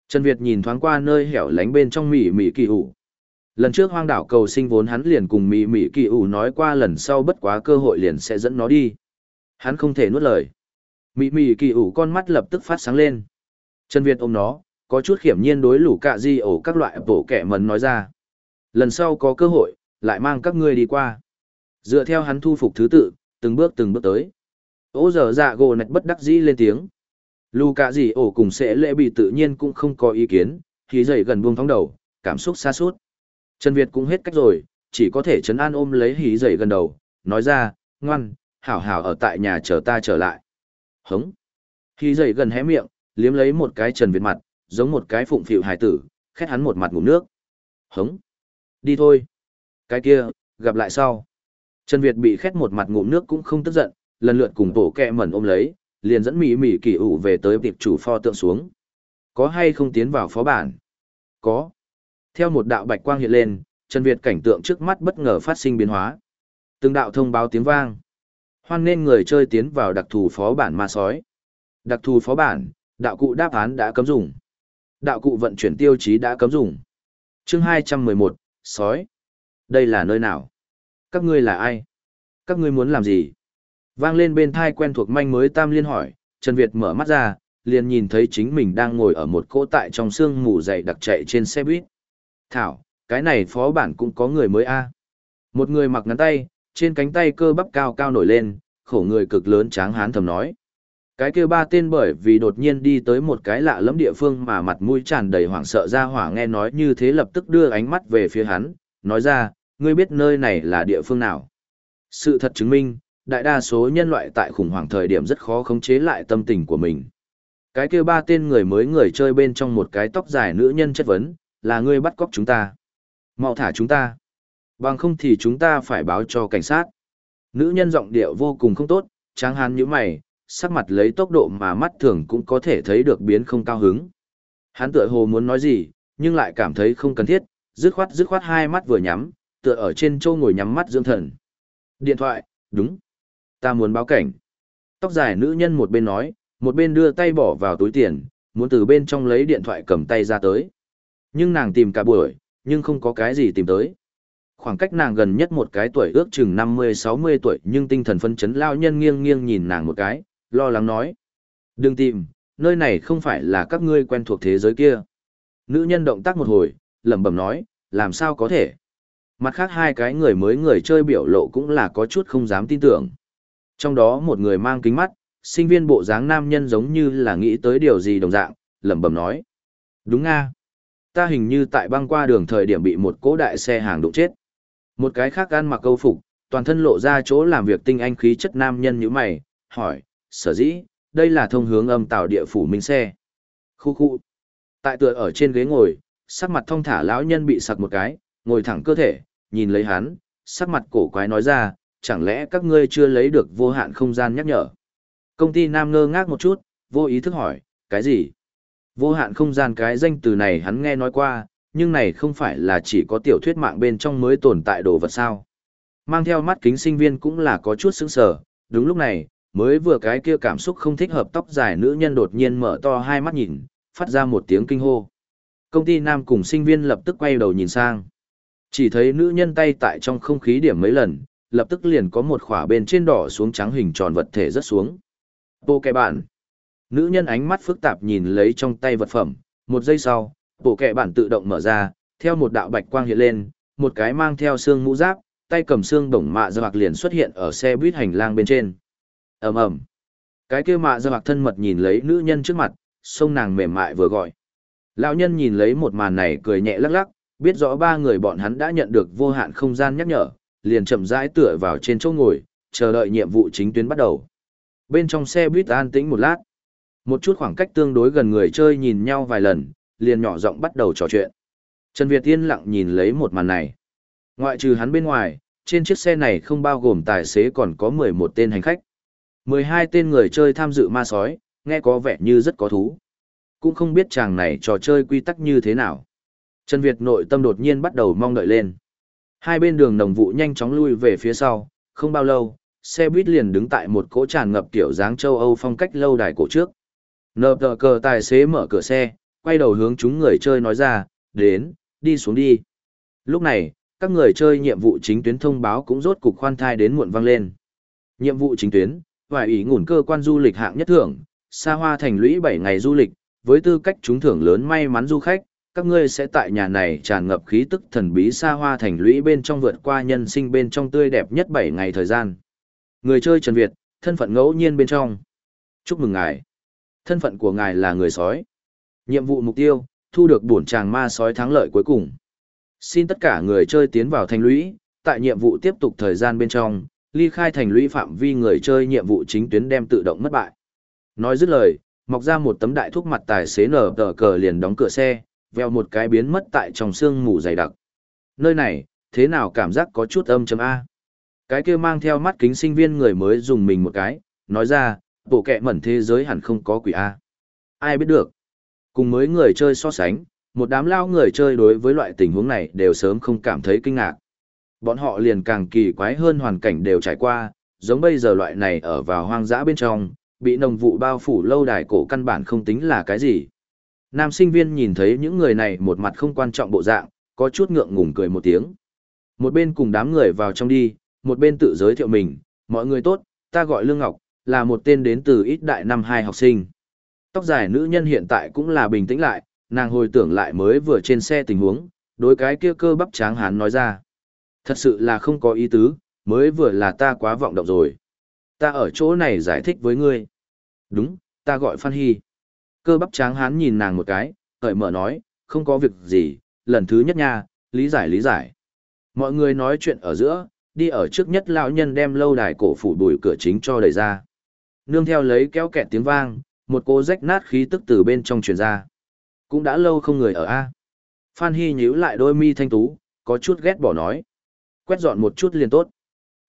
Trần Việt nhìn thoáng qua nơi hẻo lánh bên trong mỉ mỉ kỳ ủ. Lần trước hoang đảo cầu sinh vốn hắn liền cùng mỉ mỉ kỳ ủ nói qua lần sau bất quá cơ hội liền sẽ dẫn nó đi. Hắn không thể nuốt lời. Mỉ mỉ kỳ ủ con mắt lập tức phát sáng lên. Trần Việt ôm nó, có chút khiểm nhiên đối lũ cạ di ổ các loại bổ kẻ mần nói ra. Lần sau có cơ hội, lại mang các ngươi đi qua. Dựa theo hắn thu phục thứ tự, từng bước từng bước tới. Ô giờ dạ gồ nạch bất đắc dĩ lên tiếng. Lù cả gì ổ cùng sẽ lễ bị tự nhiên cũng không có ý kiến, khí dậy gần buông thóng đầu, cảm xúc xa suốt. Trần Việt cũng hết cách rồi, chỉ có thể chấn an ôm lấy hí dậy gần đầu, nói ra, ngoan, hảo hảo ở tại nhà chờ ta trở lại. Hống. Hí dậy gần hé miệng, liếm lấy một cái Trần Việt mặt, giống một cái phụng phịu hài tử, khét hắn một mặt ngủ nước. Hống. Đi thôi. Cái kia, gặp lại sau. Trần Việt bị khét một mặt ngụm nước cũng không tức giận, lần lượt cùng tổ kẹ mẩn ôm lấy, liền dẫn mỹ mỹ kỳ ủ về tới tiệp chủ pho tượng xuống. Có hay không tiến vào phó bản? Có. Theo một đạo bạch quang hiện lên, Trần Việt cảnh tượng trước mắt bất ngờ phát sinh biến hóa. Từng đạo thông báo tiếng vang. Hoan nên người chơi tiến vào đặc thù phó bản ma sói. Đặc thù phó bản, đạo cụ đáp án đã cấm dùng. Đạo cụ vận chuyển tiêu chí đã cấm dùng. Chương 211, sói. Đây là nơi nào? Các ngươi là ai? Các ngươi muốn làm gì? Vang lên bên thai quen thuộc manh mới Tam Liên hỏi, Trần Việt mở mắt ra, liền nhìn thấy chính mình đang ngồi ở một cỗ tại trong sương mù dày đặc chạy trên xe buýt. Thảo, cái này phó bản cũng có người mới a. Một người mặc ngắn tay, trên cánh tay cơ bắp cao cao nổi lên, khổ người cực lớn tráng hán thầm nói. Cái kia ba tên bởi vì đột nhiên đi tới một cái lạ lẫm địa phương mà mặt mũi tràn đầy hoảng sợ ra hỏa nghe nói như thế lập tức đưa ánh mắt về phía hắn, nói ra, ngươi biết nơi này là địa phương nào. Sự thật chứng minh, đại đa số nhân loại tại khủng hoảng thời điểm rất khó khống chế lại tâm tình của mình. Cái kia ba tên người mới người chơi bên trong một cái tóc dài nữ nhân chất vấn, là ngươi bắt cóc chúng ta. Mau thả chúng ta. Bằng không thì chúng ta phải báo cho cảnh sát. Nữ nhân giọng điệu vô cùng không tốt, tráng hán như mày, sắc mặt lấy tốc độ mà mắt thường cũng có thể thấy được biến không cao hứng. Hắn tựa hồ muốn nói gì, nhưng lại cảm thấy không cần thiết, dứt khoát dứt khoát hai mắt vừa nhắm, tựa ở trên châu ngồi nhắm mắt dưỡng thần. Điện thoại, đúng. Ta muốn báo cảnh. Tóc dài nữ nhân một bên nói, một bên đưa tay bỏ vào túi tiền, muốn từ bên trong lấy điện thoại cầm tay ra tới. Nhưng nàng tìm cả buổi, nhưng không có cái gì tìm tới. Khoảng cách nàng gần nhất một cái tuổi ước chừng 50-60 tuổi nhưng tinh thần phân chấn lao nhân nghiêng nghiêng nhìn nàng một cái, lo lắng nói. Đừng tìm, nơi này không phải là các ngươi quen thuộc thế giới kia. Nữ nhân động tác một hồi, lẩm bẩm nói, làm sao có thể. Mặt khác hai cái người mới người chơi biểu lộ cũng là có chút không dám tin tưởng. Trong đó một người mang kính mắt, sinh viên bộ dáng nam nhân giống như là nghĩ tới điều gì đồng dạng, lẩm bẩm nói. Đúng nga. Ta hình như tại băng qua đường thời điểm bị một cỗ đại xe hàng đụng chết. Một cái khác ăn mặc câu phục, toàn thân lộ ra chỗ làm việc tinh anh khí chất nam nhân như mày, hỏi, sở dĩ, đây là thông hướng âm tạo địa phủ minh xe. Khu khu. Tại tựa ở trên ghế ngồi, sắc mặt thông thả lão nhân bị sặc một cái, ngồi thẳng cơ thể, nhìn lấy hắn, sắc mặt cổ quái nói ra, chẳng lẽ các ngươi chưa lấy được vô hạn không gian nhắc nhở. Công ty nam ngơ ngác một chút, vô ý thức hỏi, cái gì? Vô hạn không gian cái danh từ này hắn nghe nói qua, nhưng này không phải là chỉ có tiểu thuyết mạng bên trong mới tồn tại đồ vật sao. Mang theo mắt kính sinh viên cũng là có chút sững sờ, đúng lúc này, mới vừa cái kia cảm xúc không thích hợp tóc dài nữ nhân đột nhiên mở to hai mắt nhìn, phát ra một tiếng kinh hô. Công ty nam cùng sinh viên lập tức quay đầu nhìn sang. Chỉ thấy nữ nhân tay tại trong không khí điểm mấy lần, lập tức liền có một khỏa bên trên đỏ xuống trắng hình tròn vật thể rất xuống. Bộ kệ bạn. Nữ nhân ánh mắt phức tạp nhìn lấy trong tay vật phẩm, một giây sau, bộ kệ bạn tự động mở ra, theo một đạo bạch quang hiện lên, một cái mang theo xương mũ giáp, tay cầm xương bổng mạ giặc liền xuất hiện ở xe buýt hành lang bên trên. ầm ầm Cái kia mạ giặc thân mật nhìn lấy nữ nhân trước mặt, sông nàng mềm mại vừa gọi. Lão nhân nhìn lấy một màn này cười nhẹ lắc lắc, biết rõ ba người bọn hắn đã nhận được vô hạn không gian nhắc nhở, liền chậm rãi tựa vào trên chỗ ngồi, chờ đợi nhiệm vụ chính tuyến bắt đầu. Bên trong xe buýt an tĩnh một lát. Một chút khoảng cách tương đối gần người chơi nhìn nhau vài lần, liền nhỏ giọng bắt đầu trò chuyện. Trần Việt tiên lặng nhìn lấy một màn này. Ngoại trừ hắn bên ngoài, trên chiếc xe này không bao gồm tài xế còn có 11 tên hành khách. 12 tên người chơi tham dự ma sói, nghe có vẻ như rất có thú. Cũng không biết chàng này trò chơi quy tắc như thế nào. Trần Việt nội tâm đột nhiên bắt đầu mong đợi lên. Hai bên đường nồng vụ nhanh chóng lui về phía sau, không bao lâu, xe buýt liền đứng tại một cỗ tràn ngập kiểu dáng châu Âu phong cách lâu đài cổ trước. Nợ tờ cờ tài xế mở cửa xe, quay đầu hướng chúng người chơi nói ra, đến, đi xuống đi. Lúc này, các người chơi nhiệm vụ chính tuyến thông báo cũng rốt cục khoan thai đến muộn vang lên. Nhiệm vụ chính tuyến, vài ý ngủn cơ quan du lịch hạng nhất thưởng, xa hoa thành lũy 7 ngày du lịch, với tư cách trúng thưởng lớn may mắn du khách, các ngươi sẽ tại nhà này tràn ngập khí tức thần bí xa hoa thành lũy bên trong vượt qua nhân sinh bên trong tươi đẹp nhất 7 ngày thời gian. Người chơi Trần Việt, thân phận ngẫu nhiên bên trong. Chúc mừng ngài. Thân phận của ngài là người sói. Nhiệm vụ mục tiêu, thu được bổn tràng ma sói thắng lợi cuối cùng. Xin tất cả người chơi tiến vào thành lũy, tại nhiệm vụ tiếp tục thời gian bên trong, ly khai thành lũy phạm vi người chơi nhiệm vụ chính tuyến đem tự động mất bại. Nói dứt lời, mọc ra một tấm đại thuốc mặt tài xế nở tờ cờ liền đóng cửa xe, veo một cái biến mất tại trong sương mù dày đặc. Nơi này, thế nào cảm giác có chút âm chấm A. Cái kia mang theo mắt kính sinh viên người mới dùng mình một cái, nói ra, bộ kẹ mẩn thế giới hẳn không có quỷ A. Ai biết được. Cùng mới người chơi so sánh, một đám lao người chơi đối với loại tình huống này đều sớm không cảm thấy kinh ngạc. Bọn họ liền càng kỳ quái hơn hoàn cảnh đều trải qua, giống bây giờ loại này ở vào hoang dã bên trong, bị nồng vụ bao phủ lâu đài cổ căn bản không tính là cái gì. Nam sinh viên nhìn thấy những người này một mặt không quan trọng bộ dạng, có chút ngượng ngùng cười một tiếng. Một bên cùng đám người vào trong đi, một bên tự giới thiệu mình, mọi người tốt, ta gọi Lương Ngọc, là một tên đến từ ít đại năm hai học sinh. Tóc dài nữ nhân hiện tại cũng là bình tĩnh lại, nàng hồi tưởng lại mới vừa trên xe tình huống, đối cái kia cơ bắp tráng hán nói ra. Thật sự là không có ý tứ, mới vừa là ta quá vọng động rồi. Ta ở chỗ này giải thích với ngươi. Đúng, ta gọi Phan Hy. Cơ bắp tráng hán nhìn nàng một cái, cởi mở nói, không có việc gì, lần thứ nhất nha, lý giải lý giải. Mọi người nói chuyện ở giữa, đi ở trước nhất lão nhân đem lâu đài cổ phủ bùi cửa chính cho đẩy ra. Nương theo lấy kéo kẹt tiếng vang, một cô rách nát khí tức từ bên trong truyền ra. Cũng đã lâu không người ở A. Phan Hy nhíu lại đôi mi thanh tú, có chút ghét bỏ nói. Quét dọn một chút liền tốt.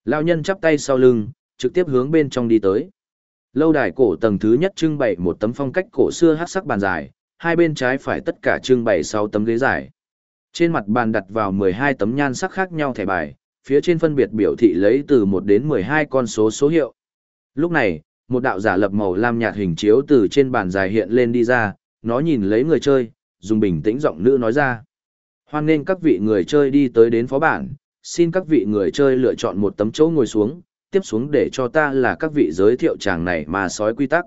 Lão nhân chắp tay sau lưng, trực tiếp hướng bên trong đi tới. Lâu đài cổ tầng thứ nhất trưng bày một tấm phong cách cổ xưa hát sắc bàn dài, hai bên trái phải tất cả trưng bày sáu tấm ghế dài. Trên mặt bàn đặt vào 12 tấm nhan sắc khác nhau thẻ bài, phía trên phân biệt biểu thị lấy từ 1 đến 12 con số số hiệu. Lúc này, một đạo giả lập màu lam nhạt hình chiếu từ trên bàn dài hiện lên đi ra, nó nhìn lấy người chơi, dùng bình tĩnh giọng nữ nói ra. Hoan nên các vị người chơi đi tới đến phó bản, xin các vị người chơi lựa chọn một tấm chỗ ngồi xuống, tiếp xuống để cho ta là các vị giới thiệu chàng này mà sói quy tắc.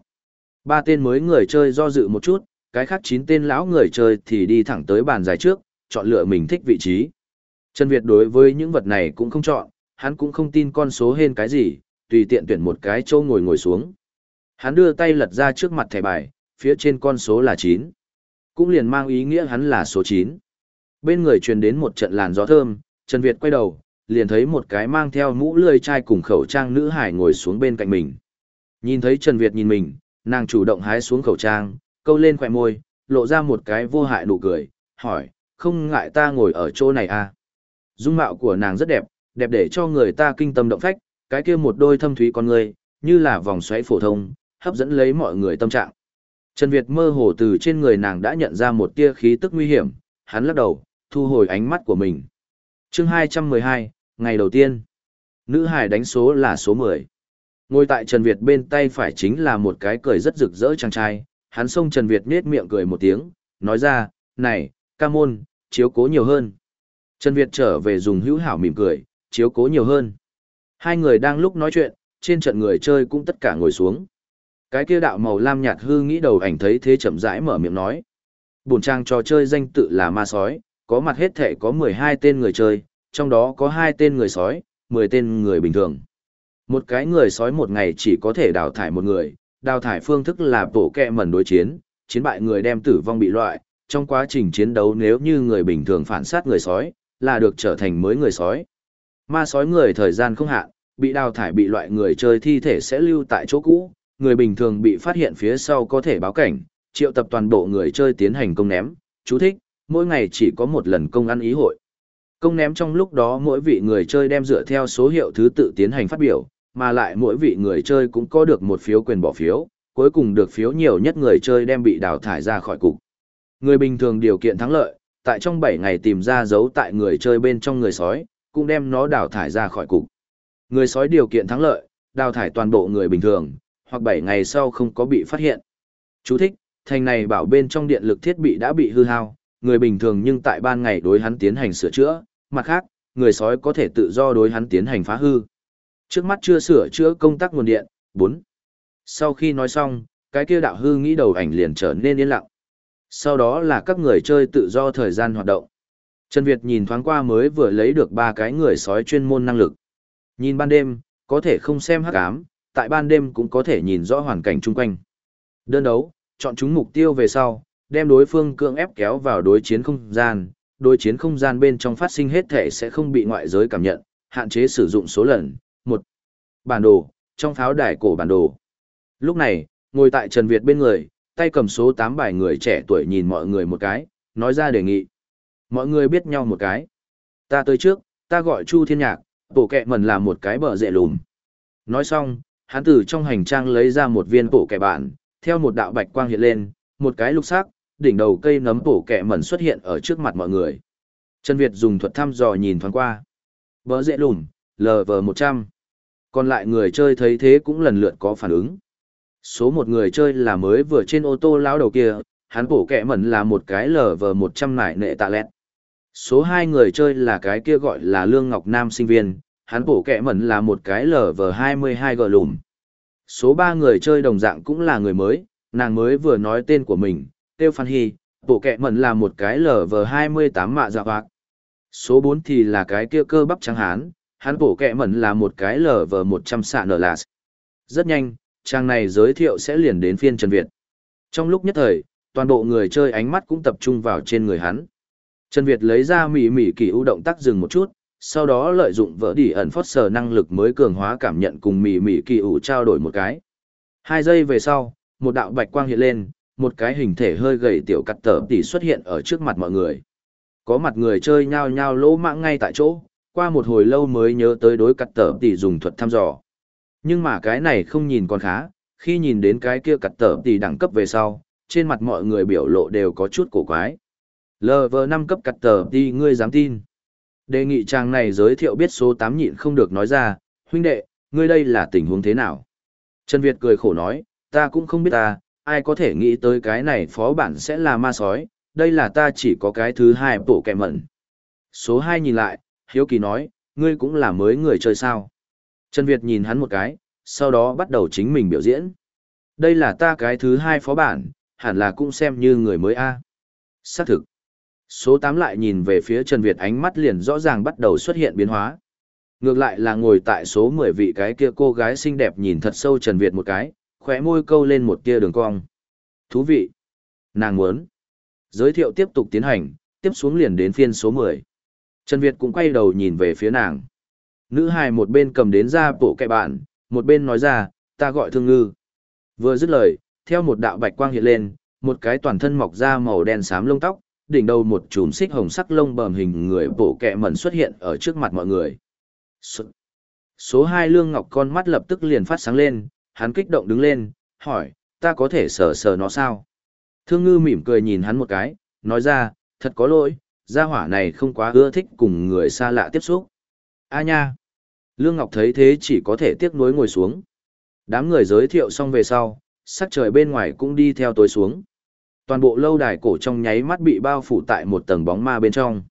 Ba tên mới người chơi do dự một chút, cái khác chín tên lão người chơi thì đi thẳng tới bàn dài trước, chọn lựa mình thích vị trí. Trần Việt đối với những vật này cũng không chọn, hắn cũng không tin con số hên cái gì, tùy tiện tuyển một cái châu ngồi ngồi xuống. Hắn đưa tay lật ra trước mặt thẻ bài, phía trên con số là 9. Cũng liền mang ý nghĩa hắn là số 9. Bên người truyền đến một trận làn gió thơm, Trần Việt quay đầu, liền thấy một cái mang theo mũ lươi chai cùng khẩu trang nữ hải ngồi xuống bên cạnh mình. Nhìn thấy Trần Việt nhìn mình, nàng chủ động hái xuống khẩu trang, câu lên khỏe môi, lộ ra một cái vô hại nụ cười, hỏi, không ngại ta ngồi ở chỗ này à? Dung mạo của nàng rất đẹp, đẹp để cho người ta kinh tâm động phách, cái kia một đôi thâm thúy con người, như là vòng xoáy phổ thông, hấp dẫn lấy mọi người tâm trạng. Trần Việt mơ hồ từ trên người nàng đã nhận ra một tia khí tức nguy hiểm, hắn lắc đầu, thu hồi ánh mắt của mình. chương 212, ngày đầu tiên. Nữ hải đánh số là số 10. Ngồi tại Trần Việt bên tay phải chính là một cái cười rất rực rỡ chàng trai, hắn xông Trần Việt nết miệng cười một tiếng, nói ra, này, ca môn, chiếu cố nhiều hơn. Trần Việt trở về dùng hữu hảo mỉm cười, chiếu cố nhiều hơn. Hai người đang lúc nói chuyện, trên trận người chơi cũng tất cả ngồi xuống. Cái kia đạo màu lam nhạt hư nghĩ đầu ảnh thấy thế chậm rãi mở miệng nói. Bổn trang trò chơi danh tự là ma sói, có mặt hết thể có 12 tên người chơi, trong đó có hai tên người sói, 10 tên người bình thường. Một cái người sói một ngày chỉ có thể đào thải một người, đào thải phương thức là bổ kẹ mẩn đối chiến, chiến bại người đem tử vong bị loại, trong quá trình chiến đấu nếu như người bình thường phản sát người sói, là được trở thành mới người sói. Ma sói người thời gian không hạn, bị đào thải bị loại người chơi thi thể sẽ lưu tại chỗ cũ, người bình thường bị phát hiện phía sau có thể báo cảnh, triệu tập toàn bộ người chơi tiến hành công ném, chú thích, mỗi ngày chỉ có một lần công ăn ý hội. Công ném trong lúc đó mỗi vị người chơi đem dựa theo số hiệu thứ tự tiến hành phát biểu, mà lại mỗi vị người chơi cũng có được một phiếu quyền bỏ phiếu, cuối cùng được phiếu nhiều nhất người chơi đem bị đào thải ra khỏi cục. Người bình thường điều kiện thắng lợi, tại trong 7 ngày tìm ra dấu tại người chơi bên trong người sói, cũng đem nó đào thải ra khỏi cục. Người sói điều kiện thắng lợi, đào thải toàn bộ người bình thường, hoặc 7 ngày sau không có bị phát hiện. Chú thích, thành này bảo bên trong điện lực thiết bị đã bị hư hao, người bình thường nhưng tại ban ngày đối hắn tiến hành sửa chữa, mặt khác, người sói có thể tự do đối hắn tiến hành phá hư. Trước mắt chưa sửa chữa công tắc nguồn điện, 4. Sau khi nói xong, cái kia đạo hư nghĩ đầu ảnh liền trở nên yên lặng. Sau đó là các người chơi tự do thời gian hoạt động. Trần Việt nhìn thoáng qua mới vừa lấy được ba cái người sói chuyên môn năng lực. Nhìn ban đêm, có thể không xem hắc ám, tại ban đêm cũng có thể nhìn rõ hoàn cảnh chung quanh. Đơn đấu, chọn chúng mục tiêu về sau, đem đối phương cưỡng ép kéo vào đối chiến không gian, đối chiến không gian bên trong phát sinh hết thể sẽ không bị ngoại giới cảm nhận, hạn chế sử dụng số lần. Một, Bản đồ, trong pháo đài cổ bản đồ. Lúc này, ngồi tại Trần Việt bên người, tay cầm số 8 bài người trẻ tuổi nhìn mọi người một cái, nói ra đề nghị. Mọi người biết nhau một cái. Ta tới trước, ta gọi Chu Thiên Nhạc, bộ kẹ mần là một cái bờ dệ lùm. Nói xong, hắn từ trong hành trang lấy ra một viên bộ kẹ bản, theo một đạo bạch quang hiện lên, một cái lục sắc, đỉnh đầu cây nấm bổ kẹ mẩn xuất hiện ở trước mặt mọi người. Trần Việt dùng thuật thăm dò nhìn thoáng qua. Bỡ dễ lùm, LV100. Còn lại người chơi thấy thế cũng lần lượt có phản ứng. Số một người chơi là mới vừa trên ô tô lão đầu kia, hắn bổ kẹ mẩn là một cái LV100 nải nệ tạ lẹt. Số hai người chơi là cái kia gọi là Lương Ngọc Nam sinh viên, hắn bổ kẹ mẩn là một cái LV22 gờ lùm. Số ba người chơi đồng dạng cũng là người mới, nàng mới vừa nói tên của mình, Tiêu Phan Hy, bộ kẹ mẩn là một cái LV28 mạ dạ hoạt. Số 4 thì là cái kia cơ bắp trắng hán, hắn bộ kẹ mẩn là một cái LV100 xạ nở lạt. Rất nhanh, trang này giới thiệu sẽ liền đến phiên Trần Việt. Trong lúc nhất thời, toàn bộ người chơi ánh mắt cũng tập trung vào trên người hắn. Trần Việt lấy ra mỉ mỉ kỳ ưu động tác dừng một chút, sau đó lợi dụng vỡ đỉ ẩn phót sờ năng lực mới cường hóa cảm nhận cùng mỉ mỉ kỳ ủ trao đổi một cái. Hai giây về sau, một đạo bạch quang hiện lên, một cái hình thể hơi gầy tiểu cắt tờ tỷ xuất hiện ở trước mặt mọi người. Có mặt người chơi nhao nhao lỗ mạng ngay tại chỗ, qua một hồi lâu mới nhớ tới đối cắt tờ tỷ dùng thuật thăm dò. Nhưng mà cái này không nhìn còn khá, khi nhìn đến cái kia cắt tờ tỷ đẳng cấp về sau, trên mặt mọi người biểu lộ đều có chút cổ quái. LV5 cấp cắt tờ tỷ ngươi dám tin. Đề nghị chàng này giới thiệu biết số 8 nhịn không được nói ra, huynh đệ, ngươi đây là tình huống thế nào? Trần Việt cười khổ nói, ta cũng không biết ta, ai có thể nghĩ tới cái này phó bản sẽ là ma sói, đây là ta chỉ có cái thứ hai bộ kẹ mẩn. Số 2 nhìn lại, Hiếu Kỳ nói, ngươi cũng là mới người chơi sao. Trần Việt nhìn hắn một cái, sau đó bắt đầu chính mình biểu diễn. Đây là ta cái thứ hai phó bản, hẳn là cũng xem như người mới A. Xác thực. Số 8 lại nhìn về phía Trần Việt ánh mắt liền rõ ràng bắt đầu xuất hiện biến hóa. Ngược lại là ngồi tại số 10 vị cái kia cô gái xinh đẹp nhìn thật sâu Trần Việt một cái, khóe môi câu lên một tia đường cong. Thú vị. Nàng muốn. Giới thiệu tiếp tục tiến hành, tiếp xuống liền đến phiên số 10. Trần Việt cũng quay đầu nhìn về phía nàng. Nữ hài một bên cầm đến ra bộ kệ bạn, một bên nói ra, ta gọi thương ngư. Vừa dứt lời, theo một đạo bạch quang hiện lên, một cái toàn thân mọc ra màu đen xám lông tóc, đỉnh đầu một chùm xích hồng sắc lông bờm hình người bộ kẹ mẩn xuất hiện ở trước mặt mọi người. Số, số 2 Lương Ngọc con mắt lập tức liền phát sáng lên, hắn kích động đứng lên, hỏi, ta có thể sờ sờ nó sao? Thương ngư mỉm cười nhìn hắn một cái, nói ra, thật có lỗi, gia hỏa này không quá ưa thích cùng người xa lạ tiếp xúc. A nha! Lương Ngọc thấy thế chỉ có thể tiếc nuối ngồi xuống. Đám người giới thiệu xong về sau, sắc trời bên ngoài cũng đi theo tối xuống. Toàn bộ lâu đài cổ trong nháy mắt bị bao phủ tại một tầng bóng ma bên trong.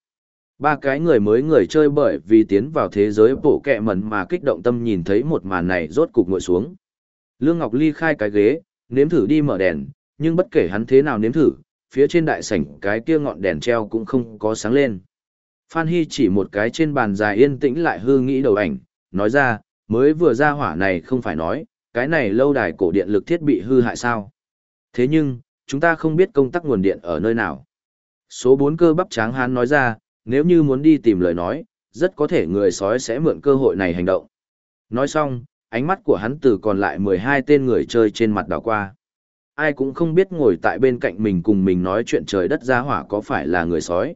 Ba cái người mới người chơi bởi vì tiến vào thế giới bộ kẹ mẩn mà kích động tâm nhìn thấy một màn này rốt cục ngồi xuống. Lương Ngọc Ly khai cái ghế, nếm thử đi mở đèn, nhưng bất kể hắn thế nào nếm thử, phía trên đại sảnh cái kia ngọn đèn treo cũng không có sáng lên. Phan Hy chỉ một cái trên bàn dài yên tĩnh lại hư nghĩ đầu ảnh, nói ra, mới vừa ra hỏa này không phải nói, cái này lâu đài cổ điện lực thiết bị hư hại sao. Thế nhưng, chúng ta không biết công tắc nguồn điện ở nơi nào. Số 4 cơ bắp tráng hán nói ra, nếu như muốn đi tìm lời nói, rất có thể người sói sẽ mượn cơ hội này hành động. Nói xong, ánh mắt của hắn từ còn lại 12 tên người chơi trên mặt đảo qua. Ai cũng không biết ngồi tại bên cạnh mình cùng mình nói chuyện trời đất ra hỏa có phải là người sói.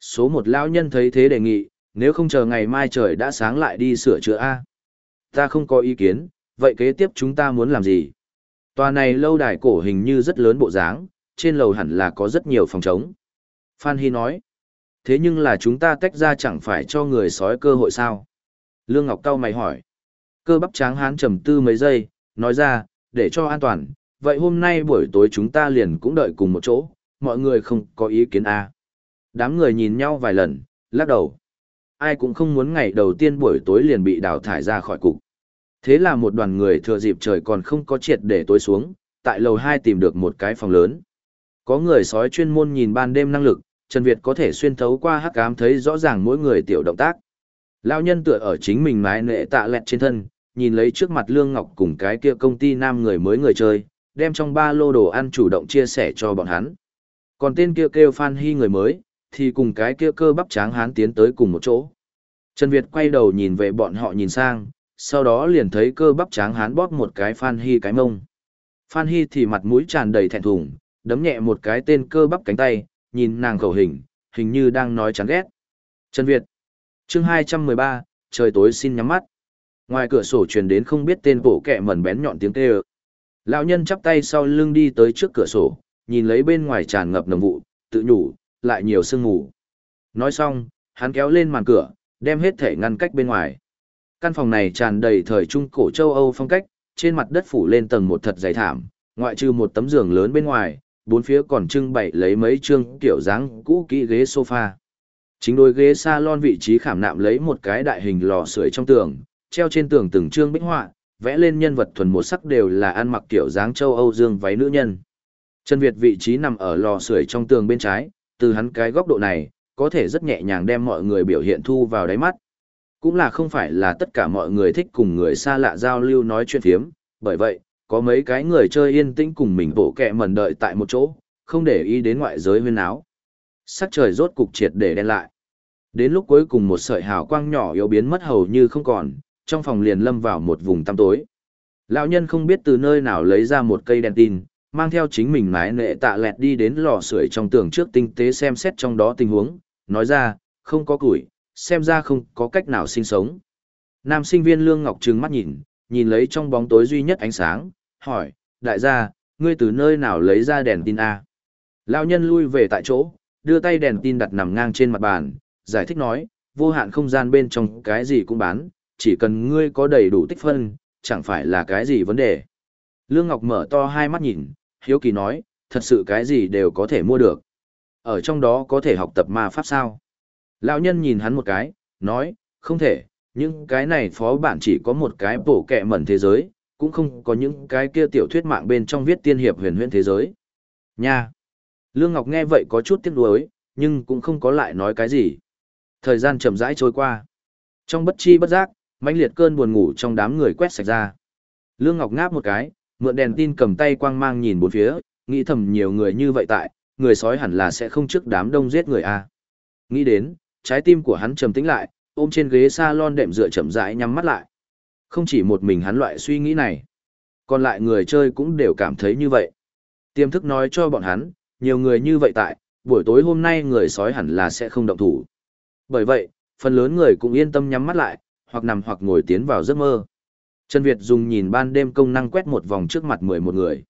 Số một lão nhân thấy thế đề nghị, nếu không chờ ngày mai trời đã sáng lại đi sửa chữa A. Ta không có ý kiến, vậy kế tiếp chúng ta muốn làm gì? Tòa này lâu đài cổ hình như rất lớn bộ dáng, trên lầu hẳn là có rất nhiều phòng trống. Phan Hy nói, thế nhưng là chúng ta tách ra chẳng phải cho người sói cơ hội sao? Lương Ngọc Cao mày hỏi, cơ bắp tráng hán trầm tư mấy giây, nói ra, để cho an toàn, vậy hôm nay buổi tối chúng ta liền cũng đợi cùng một chỗ, mọi người không có ý kiến à. Đám người nhìn nhau vài lần, lắc đầu. Ai cũng không muốn ngày đầu tiên buổi tối liền bị đào thải ra khỏi cục. Thế là một đoàn người thừa dịp trời còn không có triệt để tối xuống, tại lầu 2 tìm được một cái phòng lớn. Có người sói chuyên môn nhìn ban đêm năng lực, Trần Việt có thể xuyên thấu qua hắc ám thấy rõ ràng mỗi người tiểu động tác. Lão nhân tựa ở chính mình mái nệ tạ lẹt trên thân, nhìn lấy trước mặt Lương Ngọc cùng cái kia công ty nam người mới người chơi, đem trong ba lô đồ ăn chủ động chia sẻ cho bọn hắn. Còn tên kia kêu Phan Hy người mới, thì cùng cái kia cơ bắp tráng hán tiến tới cùng một chỗ. Trần Việt quay đầu nhìn về bọn họ nhìn sang, sau đó liền thấy cơ bắp tráng hán bóp một cái Phan Hy cái mông. Phan Hy thì mặt mũi tràn đầy thẹn thùng, đấm nhẹ một cái tên cơ bắp cánh tay, nhìn nàng khẩu hình, hình như đang nói chán ghét. Trần Việt. chương 213, trời tối xin nhắm mắt. Ngoài cửa sổ truyền đến không biết tên bộ kẹ mẩn bén nhọn tiếng kêu. Lão nhân chắp tay sau lưng đi tới trước cửa sổ, nhìn lấy bên ngoài tràn ngập nồng vụ, tự nhủ, lại nhiều sương mù. Nói xong, hắn kéo lên màn cửa, đem hết thể ngăn cách bên ngoài. Căn phòng này tràn đầy thời trung cổ châu Âu phong cách, trên mặt đất phủ lên tầng một thật dày thảm, ngoại trừ một tấm giường lớn bên ngoài, bốn phía còn trưng bày lấy mấy chương kiểu dáng cũ kỹ ghế sofa. Chính đôi ghế salon vị trí khảm nạm lấy một cái đại hình lò sưởi trong tường, treo trên tường từng chương bích họa, vẽ lên nhân vật thuần một sắc đều là ăn mặc kiểu dáng châu Âu dương váy nữ nhân. Trần Việt vị trí nằm ở lò sưởi trong tường bên trái, từ hắn cái góc độ này, có thể rất nhẹ nhàng đem mọi người biểu hiện thu vào đáy mắt. Cũng là không phải là tất cả mọi người thích cùng người xa lạ giao lưu nói chuyện phiếm, bởi vậy, có mấy cái người chơi yên tĩnh cùng mình bộ kẹ mẩn đợi tại một chỗ, không để ý đến ngoại giới huyên áo. Sắc trời rốt cục triệt để đen lại. Đến lúc cuối cùng một sợi hào quang nhỏ yếu biến mất hầu như không còn, trong phòng liền lâm vào một vùng tăm tối. Lão nhân không biết từ nơi nào lấy ra một cây đèn tin, mang theo chính mình mái nệ tạ lẹt đi đến lò sưởi trong tường trước tinh tế xem xét trong đó tình huống, nói ra, không có củi, xem ra không có cách nào sinh sống. Nam sinh viên Lương Ngọc trừng mắt nhìn, nhìn lấy trong bóng tối duy nhất ánh sáng, hỏi, đại gia, ngươi từ nơi nào lấy ra đèn tin A? Lão nhân lui về tại chỗ, đưa tay đèn tin đặt nằm ngang trên mặt bàn, giải thích nói, vô hạn không gian bên trong cái gì cũng bán, chỉ cần ngươi có đầy đủ tích phân, chẳng phải là cái gì vấn đề. Lương Ngọc mở to hai mắt nhìn, hiếu kỳ nói, thật sự cái gì đều có thể mua được. Ở trong đó có thể học tập ma pháp sao? Lão nhân nhìn hắn một cái, nói, không thể, nhưng cái này phó bản chỉ có một cái bổ kẹ mẩn thế giới, cũng không có những cái kia tiểu thuyết mạng bên trong viết tiên hiệp huyền huyễn thế giới. Nha! Lương Ngọc nghe vậy có chút tiếc nuối, nhưng cũng không có lại nói cái gì. Thời gian chậm rãi trôi qua. Trong bất chi bất giác, mãnh liệt cơn buồn ngủ trong đám người quét sạch ra. Lương Ngọc ngáp một cái, mượn đèn tin cầm tay quang mang nhìn bốn phía, nghĩ thầm nhiều người như vậy tại, người sói hẳn là sẽ không trước đám đông giết người a. Nghĩ đến, trái tim của hắn trầm tĩnh lại, ôm trên ghế salon đệm dựa chậm rãi nhắm mắt lại. Không chỉ một mình hắn loại suy nghĩ này, còn lại người chơi cũng đều cảm thấy như vậy. Tiềm thức nói cho bọn hắn, nhiều người như vậy tại, buổi tối hôm nay người sói hẳn là sẽ không động thủ. Bởi vậy, phần lớn người cũng yên tâm nhắm mắt lại, hoặc nằm hoặc ngồi tiến vào giấc mơ. Trần Việt dùng nhìn ban đêm công năng quét một vòng trước mặt mười một người.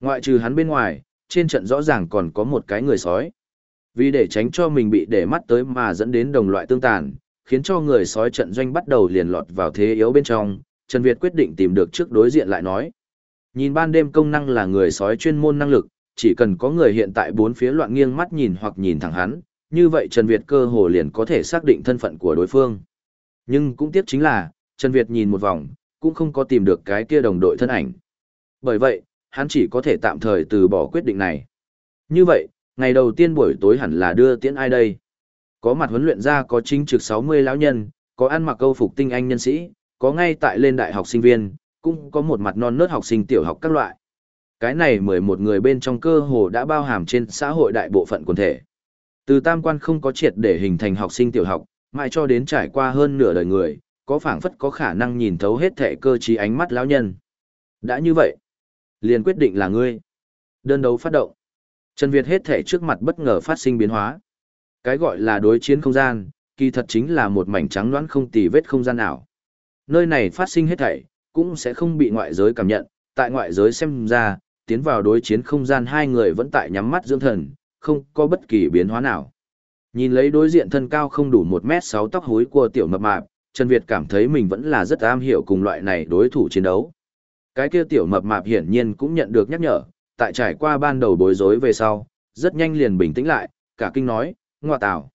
Ngoại trừ hắn bên ngoài, trên trận rõ ràng còn có một cái người sói. Vì để tránh cho mình bị để mắt tới mà dẫn đến đồng loại tương tàn, khiến cho người sói trận doanh bắt đầu liền lọt vào thế yếu bên trong, Trần Việt quyết định tìm được trước đối diện lại nói. Nhìn ban đêm công năng là người sói chuyên môn năng lực, chỉ cần có người hiện tại bốn phía loạn nghiêng mắt nhìn hoặc nhìn thẳng hắn, như vậy Trần Việt cơ hồ liền có thể xác định thân phận của đối phương. Nhưng cũng tiếc chính là, Trần Việt nhìn một vòng, cũng không có tìm được cái kia đồng đội thân ảnh. Bởi vậy, hắn chỉ có thể tạm thời từ bỏ quyết định này. Như vậy, ngày đầu tiên buổi tối hẳn là đưa tiễn ai đây? Có mặt huấn luyện ra có chính trực 60 lão nhân, có ăn mặc câu phục tinh anh nhân sĩ, có ngay tại lên đại học sinh viên, cũng có một mặt non nớt học sinh tiểu học các loại. Cái này 11 người bên trong cơ hồ đã bao hàm trên xã hội đại bộ phận quần thể. Từ tam quan không có triệt để hình thành học sinh tiểu học, mãi cho đến trải qua hơn nửa đời người, có phảng phất có khả năng nhìn thấu hết thể cơ trí ánh mắt lão nhân. Đã như vậy, liền quyết định là ngươi. Đơn đấu phát động. Trần Việt hết thể trước mặt bất ngờ phát sinh biến hóa. Cái gọi là đối chiến không gian, kỳ thật chính là một mảnh trắng loãng không tì vết không gian nào. Nơi này phát sinh hết thảy, cũng sẽ không bị ngoại giới cảm nhận, tại ngoại giới xem ra, tiến vào đối chiến không gian hai người vẫn tại nhắm mắt dưỡng thần, không có bất kỳ biến hóa nào. Nhìn lấy đối diện thân cao không đủ 1 mét 6 tóc hối của tiểu mập mạp, Trần Việt cảm thấy mình vẫn là rất am hiểu cùng loại này đối thủ chiến đấu. Cái kia tiểu mập mạp hiển nhiên cũng nhận được nhắc nhở, tại trải qua ban đầu bối rối về sau, rất nhanh liền bình tĩnh lại, cả kinh nói, ngoa tào.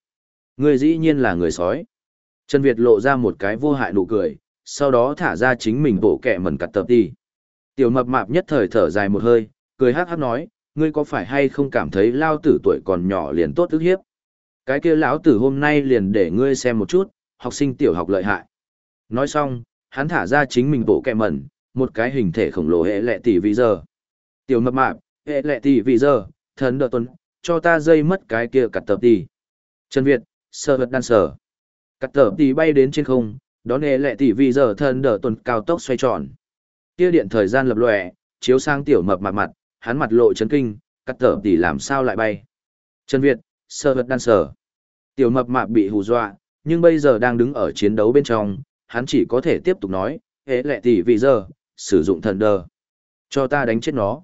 Người dĩ nhiên là người sói. Trần Việt lộ ra một cái vô hại nụ cười, sau đó thả ra chính mình bộ kẻ mẩn cặt tập đi. Tiểu mập mạp nhất thời thở dài một hơi, cười hát hát nói, ngươi có phải hay không cảm thấy lao tử tuổi còn nhỏ liền tốt ức hiếp? Cái kia lão tử hôm nay liền để ngươi xem một chút, học sinh tiểu học lợi hại. Nói xong, hắn thả ra chính mình bộ kẹ mẩn, một cái hình thể khổng lồ hệ lệ tỷ vì giờ. Tiểu mập mạp, hệ lệ tỷ vì giờ, thần đợt tuần, cho ta dây mất cái kia cặt tập tỷ. Trần Việt, sơ vật đan sở. Cắt tập tỷ bay đến trên không, đón hệ lệ tỷ vì giờ thần đỡ tuần cao tốc xoay tròn. Kia điện thời gian lập lòe, chiếu sang tiểu mập mạp mặt, hắn mặt lộ chấn kinh, cắt tập tỷ làm sao lại bay. Trần Việt, sơ vật đan sở. Tiểu mập mạp bị hù dọa, nhưng bây giờ đang đứng ở chiến đấu bên trong, hắn chỉ có thể tiếp tục nói, hệ lệ tỷ vì giờ, sử dụng thần đờ. Cho ta đánh chết nó.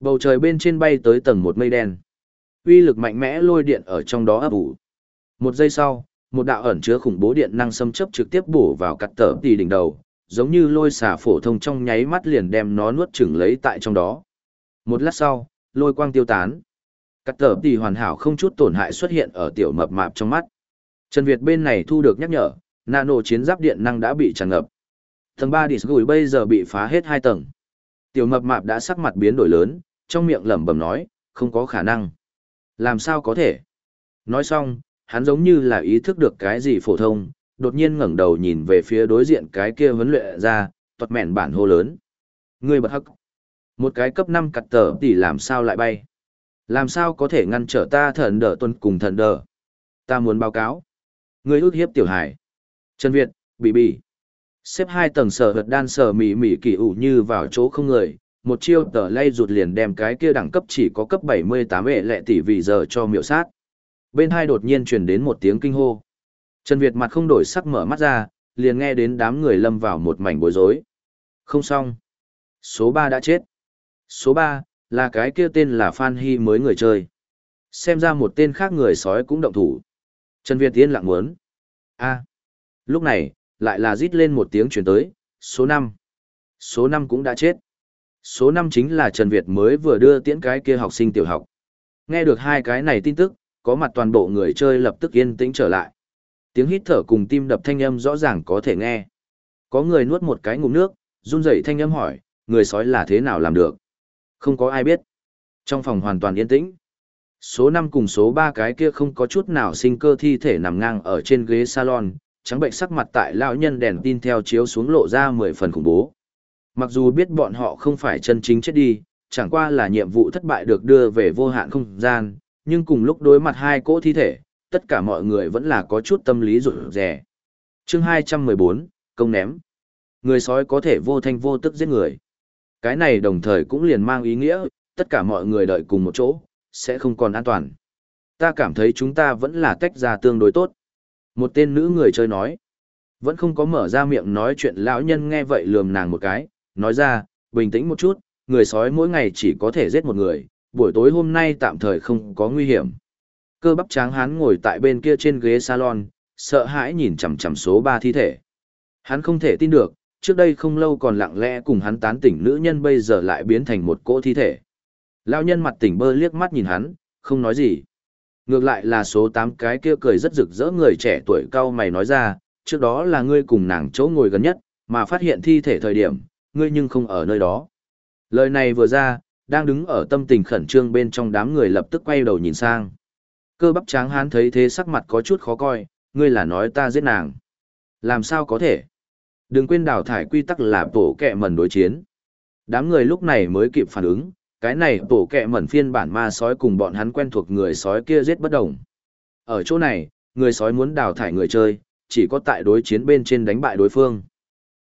Bầu trời bên trên bay tới tầng một mây đen. Uy lực mạnh mẽ lôi điện ở trong đó ấp ủ. Một giây sau, một đạo ẩn chứa khủng bố điện năng xâm chấp trực tiếp bổ vào cắt tở tỷ đỉnh đầu, giống như lôi xả phổ thông trong nháy mắt liền đem nó nuốt chửng lấy tại trong đó. Một lát sau, lôi quang tiêu tán. Cắt tờ tỷ hoàn hảo không chút tổn hại xuất hiện ở tiểu mập mạp trong mắt. Trần Việt bên này thu được nhắc nhở, nano chiến giáp điện năng đã bị tràn ngập. Tầng 3 Disgui bây giờ bị phá hết hai tầng. Tiểu mập mạp đã sắc mặt biến đổi lớn, trong miệng lẩm bẩm nói, không có khả năng. Làm sao có thể? Nói xong, hắn giống như là ý thức được cái gì phổ thông, đột nhiên ngẩng đầu nhìn về phía đối diện cái kia vấn luyện ra, tuật mẹn bản hô lớn. Người bật hắc. Một cái cấp 5 cặt tờ tỷ làm sao lại bay? Làm sao có thể ngăn trở ta thần đỡ tuân cùng thần đỡ? Ta muốn báo cáo. Người ước hiếp tiểu hải. Trần Việt, bị bị. Xếp hai tầng sở vật đan sở mỉ mỉ kỳ ủ như vào chỗ không người, một chiêu tờ lay rụt liền đem cái kia đẳng cấp chỉ có cấp 78 vệ lệ tỷ vì giờ cho miệu sát. Bên hai đột nhiên truyền đến một tiếng kinh hô. Trần Việt mặt không đổi sắc mở mắt ra, liền nghe đến đám người lâm vào một mảnh bối rối. Không xong. Số 3 đã chết. Số 3, là cái kia tên là Phan Hy mới người chơi. Xem ra một tên khác người sói cũng động thủ. Trần Việt Tiên lặng muốn. a Lúc này, lại là rít lên một tiếng chuyển tới, số 5. Số 5 cũng đã chết. Số 5 chính là Trần Việt mới vừa đưa tiễn cái kia học sinh tiểu học. Nghe được hai cái này tin tức, có mặt toàn bộ người chơi lập tức yên tĩnh trở lại. Tiếng hít thở cùng tim đập thanh âm rõ ràng có thể nghe. Có người nuốt một cái ngụm nước, run rẩy thanh âm hỏi, người sói là thế nào làm được? Không có ai biết. Trong phòng hoàn toàn yên tĩnh. Số 5 cùng số 3 cái kia không có chút nào sinh cơ thi thể nằm ngang ở trên ghế salon, trắng bệnh sắc mặt tại lão nhân đèn tin theo chiếu xuống lộ ra 10 phần khủng bố. Mặc dù biết bọn họ không phải chân chính chết đi, chẳng qua là nhiệm vụ thất bại được đưa về vô hạn không gian, nhưng cùng lúc đối mặt hai cỗ thi thể, tất cả mọi người vẫn là có chút tâm lý rụt rè. Chương 214, công ném. Người sói có thể vô thanh vô tức giết người. Cái này đồng thời cũng liền mang ý nghĩa, tất cả mọi người đợi cùng một chỗ, sẽ không còn an toàn. Ta cảm thấy chúng ta vẫn là tách ra tương đối tốt. Một tên nữ người chơi nói. Vẫn không có mở ra miệng nói chuyện lão nhân nghe vậy lườm nàng một cái, nói ra, bình tĩnh một chút, người sói mỗi ngày chỉ có thể giết một người, buổi tối hôm nay tạm thời không có nguy hiểm. Cơ bắp tráng hán ngồi tại bên kia trên ghế salon, sợ hãi nhìn chằm chằm số 3 thi thể. Hắn không thể tin được, trước đây không lâu còn lặng lẽ cùng hắn tán tỉnh nữ nhân bây giờ lại biến thành một cỗ thi thể. Lão nhân mặt tỉnh bơ liếc mắt nhìn hắn, không nói gì. Ngược lại là số 8 cái kia cười rất rực rỡ người trẻ tuổi cao mày nói ra, trước đó là ngươi cùng nàng chỗ ngồi gần nhất, mà phát hiện thi thể thời điểm, ngươi nhưng không ở nơi đó. Lời này vừa ra, đang đứng ở tâm tình khẩn trương bên trong đám người lập tức quay đầu nhìn sang. Cơ bắp tráng hán thấy thế sắc mặt có chút khó coi, ngươi là nói ta giết nàng. Làm sao có thể? Đừng quên đào thải quy tắc là tổ kẹ mẩn đối chiến. Đám người lúc này mới kịp phản ứng, cái này tổ kẹ mẩn phiên bản ma sói cùng bọn hắn quen thuộc người sói kia giết bất đồng. Ở chỗ này, người sói muốn đào thải người chơi, chỉ có tại đối chiến bên trên đánh bại đối phương.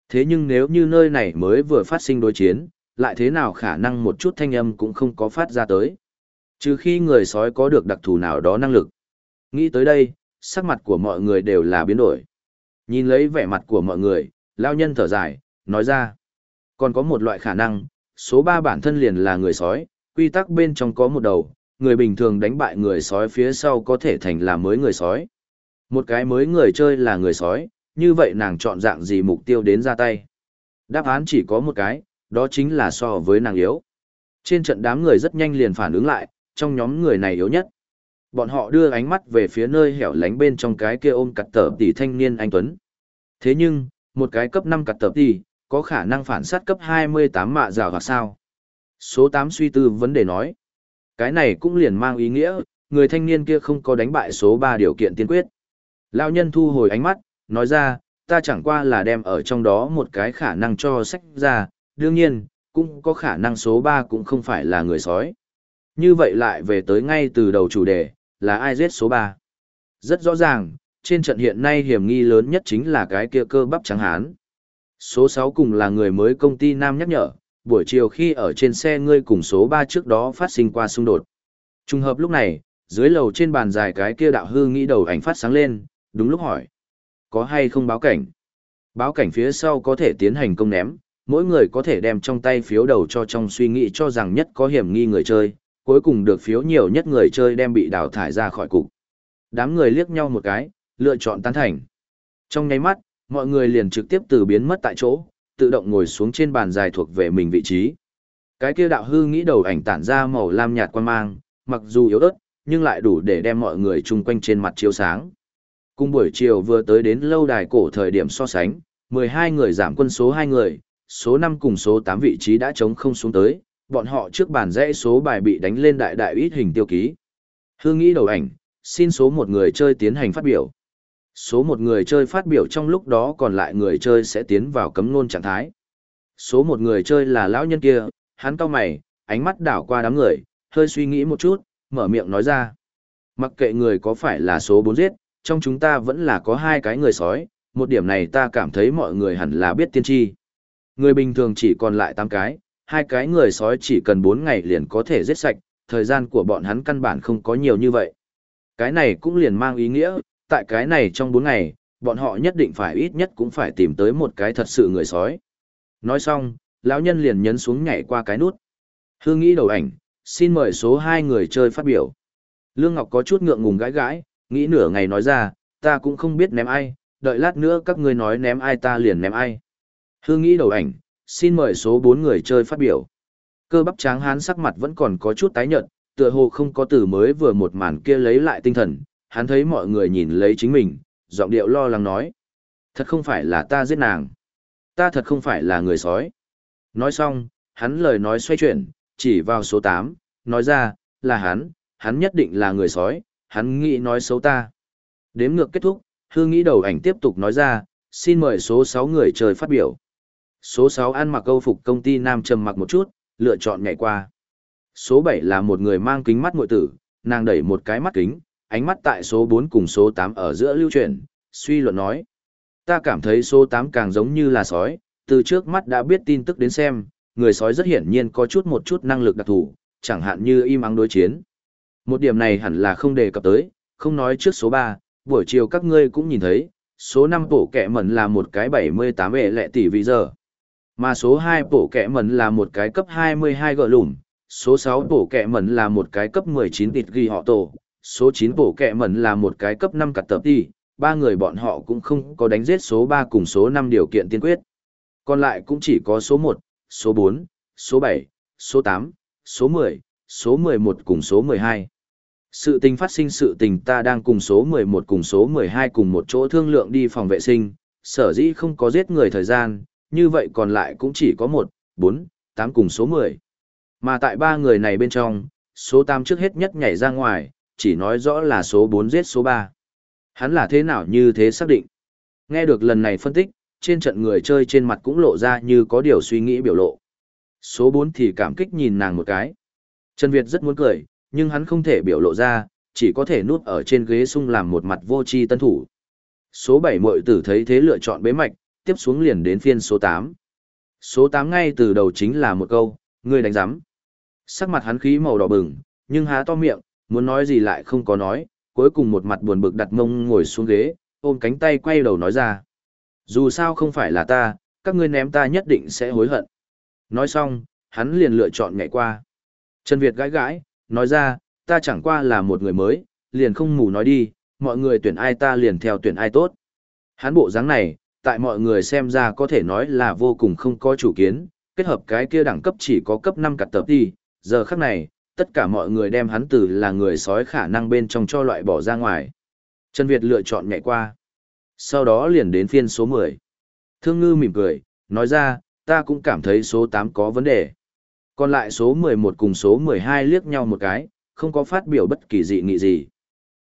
Thế nhưng nếu như nơi này mới vừa phát sinh đối chiến, lại thế nào khả năng một chút thanh âm cũng không có phát ra tới. Trừ khi người sói có được đặc thù nào đó năng lực. Nghĩ tới đây, sắc mặt của mọi người đều là biến đổi. Nhìn lấy vẻ mặt của mọi người, lao nhân thở dài, nói ra. Còn có một loại khả năng, số 3 bản thân liền là người sói, quy tắc bên trong có một đầu, người bình thường đánh bại người sói phía sau có thể thành là mới người sói. Một cái mới người chơi là người sói, như vậy nàng chọn dạng gì mục tiêu đến ra tay. Đáp án chỉ có một cái, đó chính là so với nàng yếu. Trên trận đám người rất nhanh liền phản ứng lại, trong nhóm người này yếu nhất. Bọn họ đưa ánh mắt về phía nơi hẻo lánh bên trong cái kia ôm cặt tờ tỷ thanh niên anh Tuấn. Thế nhưng, một cái cấp 5 cặt tập đi, có khả năng phản sát cấp 28 mạ rào hoặc sao? Số 8 suy tư vấn đề nói. Cái này cũng liền mang ý nghĩa, người thanh niên kia không có đánh bại số 3 điều kiện tiên quyết. Lao nhân thu hồi ánh mắt, nói ra, ta chẳng qua là đem ở trong đó một cái khả năng cho sách ra, đương nhiên, cũng có khả năng số 3 cũng không phải là người sói. Như vậy lại về tới ngay từ đầu chủ đề, là ai giết số 3? Rất rõ ràng, trên trận hiện nay hiểm nghi lớn nhất chính là cái kia cơ bắp trắng hán. Số 6 cùng là người mới công ty Nam nhắc nhở, buổi chiều khi ở trên xe ngươi cùng số 3 trước đó phát sinh qua xung đột. Trùng hợp lúc này, dưới lầu trên bàn dài cái kia đạo hư nghĩ đầu ảnh phát sáng lên, đúng lúc hỏi. Có hay không báo cảnh? Báo cảnh phía sau có thể tiến hành công ném, mỗi người có thể đem trong tay phiếu đầu cho trong suy nghĩ cho rằng nhất có hiểm nghi người chơi, cuối cùng được phiếu nhiều nhất người chơi đem bị đào thải ra khỏi cục. Đám người liếc nhau một cái, lựa chọn tán thành. Trong nháy mắt, mọi người liền trực tiếp từ biến mất tại chỗ, tự động ngồi xuống trên bàn dài thuộc về mình vị trí. Cái kia đạo hư nghĩ đầu ảnh tản ra màu lam nhạt quan mang, mặc dù yếu ớt, nhưng lại đủ để đem mọi người chung quanh trên mặt chiếu sáng. Cùng buổi chiều vừa tới đến lâu đài cổ thời điểm so sánh, 12 người giảm quân số 2 người, số 5 cùng số 8 vị trí đã trống không xuống tới, bọn họ trước bàn dãy số bài bị đánh lên đại đại ít hình tiêu ký. Hương nghĩ đầu ảnh, xin số một người chơi tiến hành phát biểu. Số một người chơi phát biểu trong lúc đó còn lại người chơi sẽ tiến vào cấm nôn trạng thái. Số một người chơi là lão nhân kia, hắn cau mày, ánh mắt đảo qua đám người, hơi suy nghĩ một chút, mở miệng nói ra. Mặc kệ người có phải là số bốn giết, trong chúng ta vẫn là có hai cái người sói, một điểm này ta cảm thấy mọi người hẳn là biết tiên tri. Người bình thường chỉ còn lại 8 cái, hai cái người sói chỉ cần 4 ngày liền có thể giết sạch, thời gian của bọn hắn căn bản không có nhiều như vậy. Cái này cũng liền mang ý nghĩa, tại cái này trong bốn ngày, bọn họ nhất định phải ít nhất cũng phải tìm tới một cái thật sự người sói. Nói xong, lão nhân liền nhấn xuống nhảy qua cái nút. Hương nghĩ đầu ảnh, xin mời số hai người chơi phát biểu. Lương Ngọc có chút ngượng ngùng gãi gãi, nghĩ nửa ngày nói ra, ta cũng không biết ném ai, đợi lát nữa các ngươi nói ném ai ta liền ném ai. Hương nghĩ đầu ảnh, xin mời số bốn người chơi phát biểu. Cơ bắp tráng hán sắc mặt vẫn còn có chút tái nhợt, tựa hồ không có từ mới vừa một màn kia lấy lại tinh thần, hắn thấy mọi người nhìn lấy chính mình, giọng điệu lo lắng nói. Thật không phải là ta giết nàng. Ta thật không phải là người sói. Nói xong, hắn lời nói xoay chuyển, chỉ vào số 8, nói ra, là hắn, hắn nhất định là người sói, hắn nghĩ nói xấu ta. Đếm ngược kết thúc, hương nghĩ đầu ảnh tiếp tục nói ra, xin mời số 6 người trời phát biểu. Số 6 ăn mặc câu phục công ty nam trầm mặc một chút, lựa chọn nhảy qua. Số 7 là một người mang kính mắt mội tử, nàng đẩy một cái mắt kính, ánh mắt tại số 4 cùng số 8 ở giữa lưu chuyển, suy luận nói. Ta cảm thấy số 8 càng giống như là sói, từ trước mắt đã biết tin tức đến xem, người sói rất hiển nhiên có chút một chút năng lực đặc thù, chẳng hạn như im ắng đối chiến. Một điểm này hẳn là không đề cập tới, không nói trước số 3, buổi chiều các ngươi cũng nhìn thấy, số 5 bổ kẹ mẩn là một cái 78 vệ lệ tỷ vị giờ. Mà số 2 bổ kẹ mẩn là một cái cấp 22 gỡ lùm, số 6 bổ kẹ mẩn là một cái cấp 19 tịt ghi họ tổ, số 9 bổ kẹ mẩn là một cái cấp 5 cặt tập đi, ba người bọn họ cũng không có đánh giết số 3 cùng số 5 điều kiện tiên quyết. Còn lại cũng chỉ có số 1, số 4, số 7, số 8, số 10, số 11 cùng số 12. Sự tình phát sinh sự tình ta đang cùng số 11 cùng số 12 cùng một chỗ thương lượng đi phòng vệ sinh, sở dĩ không có giết người thời gian, như vậy còn lại cũng chỉ có 1, 4, 8 cùng số 10. Mà tại ba người này bên trong, số 8 trước hết nhất nhảy ra ngoài, chỉ nói rõ là số 4 giết số 3. Hắn là thế nào như thế xác định. Nghe được lần này phân tích, trên trận người chơi trên mặt cũng lộ ra như có điều suy nghĩ biểu lộ. Số 4 thì cảm kích nhìn nàng một cái. Trần Việt rất muốn cười, nhưng hắn không thể biểu lộ ra, chỉ có thể nuốt ở trên ghế sung làm một mặt vô tri tân thủ. Số 7 muội tử thấy thế lựa chọn bế mạch, tiếp xuống liền đến phiên số 8. Số 8 ngay từ đầu chính là một câu, ngươi đánh giám. Sắc mặt hắn khí màu đỏ bừng, nhưng há to miệng, muốn nói gì lại không có nói, cuối cùng một mặt buồn bực đặt mông ngồi xuống ghế, ôm cánh tay quay đầu nói ra. Dù sao không phải là ta, các ngươi ném ta nhất định sẽ hối hận. Nói xong, hắn liền lựa chọn nhảy qua. Trần Việt gãi gãi, nói ra, ta chẳng qua là một người mới, liền không mù nói đi, mọi người tuyển ai ta liền theo tuyển ai tốt. Hắn bộ dáng này, tại mọi người xem ra có thể nói là vô cùng không có chủ kiến, kết hợp cái kia đẳng cấp chỉ có cấp 5 cặt tập đi, giờ khắc này, tất cả mọi người đem hắn từ là người sói khả năng bên trong cho loại bỏ ra ngoài. Trần Việt lựa chọn nhảy qua. Sau đó liền đến phiên số 10. Thương ngư mỉm cười, nói ra, ta cũng cảm thấy số 8 có vấn đề. Còn lại số 11 cùng số 12 liếc nhau một cái, không có phát biểu bất kỳ dị nghị gì.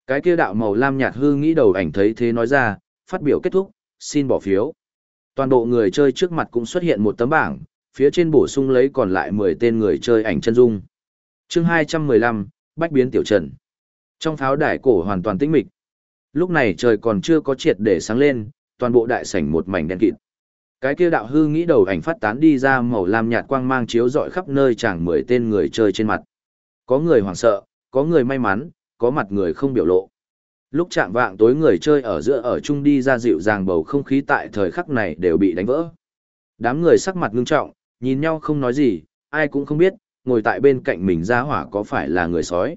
Cái kia đạo màu lam nhạt hư nghĩ đầu ảnh thấy thế nói ra, phát biểu kết thúc, xin bỏ phiếu. Toàn bộ người chơi trước mặt cũng xuất hiện một tấm bảng, phía trên bổ sung lấy còn lại 10 tên người chơi ảnh chân dung chương 215, Bách biến tiểu trần. Trong pháo đài cổ hoàn toàn tĩnh mịch. Lúc này trời còn chưa có triệt để sáng lên, toàn bộ đại sảnh một mảnh đen kịt. Cái kia đạo hư nghĩ đầu ảnh phát tán đi ra màu lam nhạt quang mang chiếu rọi khắp nơi chẳng mười tên người chơi trên mặt. Có người hoảng sợ, có người may mắn, có mặt người không biểu lộ. Lúc chạm vạng tối người chơi ở giữa ở chung đi ra dịu dàng bầu không khí tại thời khắc này đều bị đánh vỡ. Đám người sắc mặt ngưng trọng, nhìn nhau không nói gì, ai cũng không biết, ngồi tại bên cạnh mình ra hỏa có phải là người sói.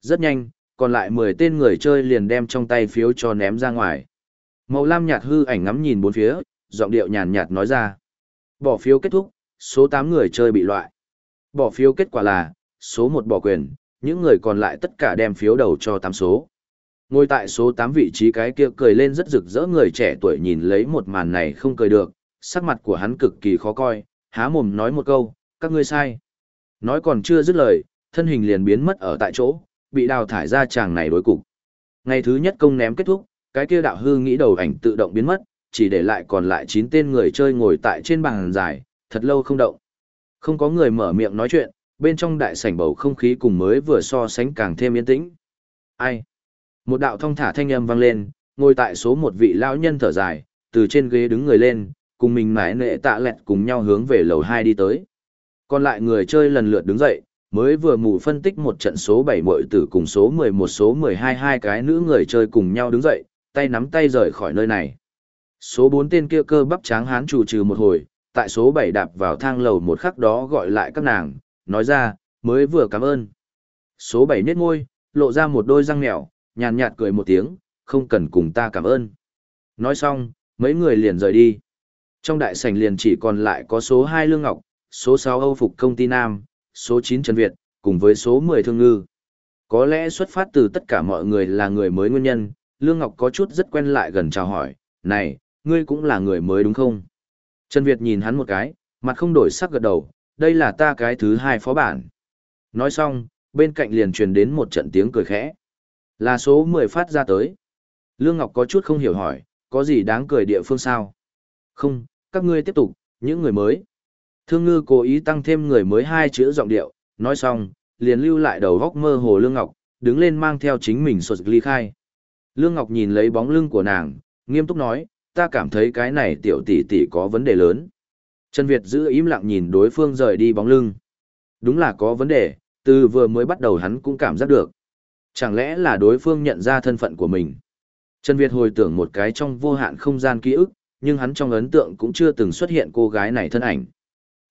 Rất nhanh, còn lại 10 tên người chơi liền đem trong tay phiếu cho ném ra ngoài. Màu lam nhạt hư ảnh ngắm nhìn bốn phía, giọng điệu nhàn nhạt nói ra. Bỏ phiếu kết thúc, số 8 người chơi bị loại. Bỏ phiếu kết quả là, số 1 bỏ quyền, những người còn lại tất cả đem phiếu đầu cho 8 số. Ngồi tại số 8 vị trí cái kia cười lên rất rực rỡ người trẻ tuổi nhìn lấy một màn này không cười được, sắc mặt của hắn cực kỳ khó coi, há mồm nói một câu, các ngươi sai. Nói còn chưa dứt lời, thân hình liền biến mất ở tại chỗ, bị đào thải ra chàng này đối cục. Ngày thứ nhất công ném kết thúc, cái kia đạo hư nghĩ đầu ảnh tự động biến mất, chỉ để lại còn lại 9 tên người chơi ngồi tại trên bàn dài, thật lâu không động. Không có người mở miệng nói chuyện, bên trong đại sảnh bầu không khí cùng mới vừa so sánh càng thêm yên tĩnh. Ai? Một đạo thông thả thanh âm vang lên, ngồi tại số một vị lão nhân thở dài, từ trên ghế đứng người lên, cùng mình mãi nệ tạ lẹt cùng nhau hướng về lầu 2 đi tới. Còn lại người chơi lần lượt đứng dậy, mới vừa mù phân tích một trận số 7 muội tử cùng số 11 số 12 hai cái nữ người chơi cùng nhau đứng dậy, tay nắm tay rời khỏi nơi này. Số 4 tên kia cơ bắp tráng hán chủ trừ một hồi, tại số 7 đạp vào thang lầu một khắc đó gọi lại các nàng, nói ra, mới vừa cảm ơn. Số 7 nhếch môi, lộ ra một đôi răng mèo, nhàn nhạt cười một tiếng, không cần cùng ta cảm ơn. Nói xong, mấy người liền rời đi. Trong đại sảnh liền chỉ còn lại có số 2 Lương Ngọc, số 6 Âu Phục Công ty Nam, số 9 Trần Việt, cùng với số 10 Thương Ngư. Có lẽ xuất phát từ tất cả mọi người là người mới nguyên nhân, Lương Ngọc có chút rất quen lại gần chào hỏi, này, ngươi cũng là người mới đúng không? Trần Việt nhìn hắn một cái, mặt không đổi sắc gật đầu, đây là ta cái thứ hai phó bản. Nói xong, bên cạnh liền truyền đến một trận tiếng cười khẽ. Là số 10 phát ra tới. Lương Ngọc có chút không hiểu hỏi, có gì đáng cười địa phương sao? Không, các ngươi tiếp tục, những người mới. Thương ngư cố ý tăng thêm người mới hai chữ giọng điệu, nói xong, liền lưu lại đầu góc mơ hồ Lương Ngọc, đứng lên mang theo chính mình sột ly khai. Lương Ngọc nhìn lấy bóng lưng của nàng, nghiêm túc nói, ta cảm thấy cái này tiểu tỷ tỷ có vấn đề lớn. Trần Việt giữ im lặng nhìn đối phương rời đi bóng lưng. Đúng là có vấn đề, từ vừa mới bắt đầu hắn cũng cảm giác được. Chẳng lẽ là đối phương nhận ra thân phận của mình? Trần Việt hồi tưởng một cái trong vô hạn không gian ký ức, nhưng hắn trong ấn tượng cũng chưa từng xuất hiện cô gái này thân ảnh.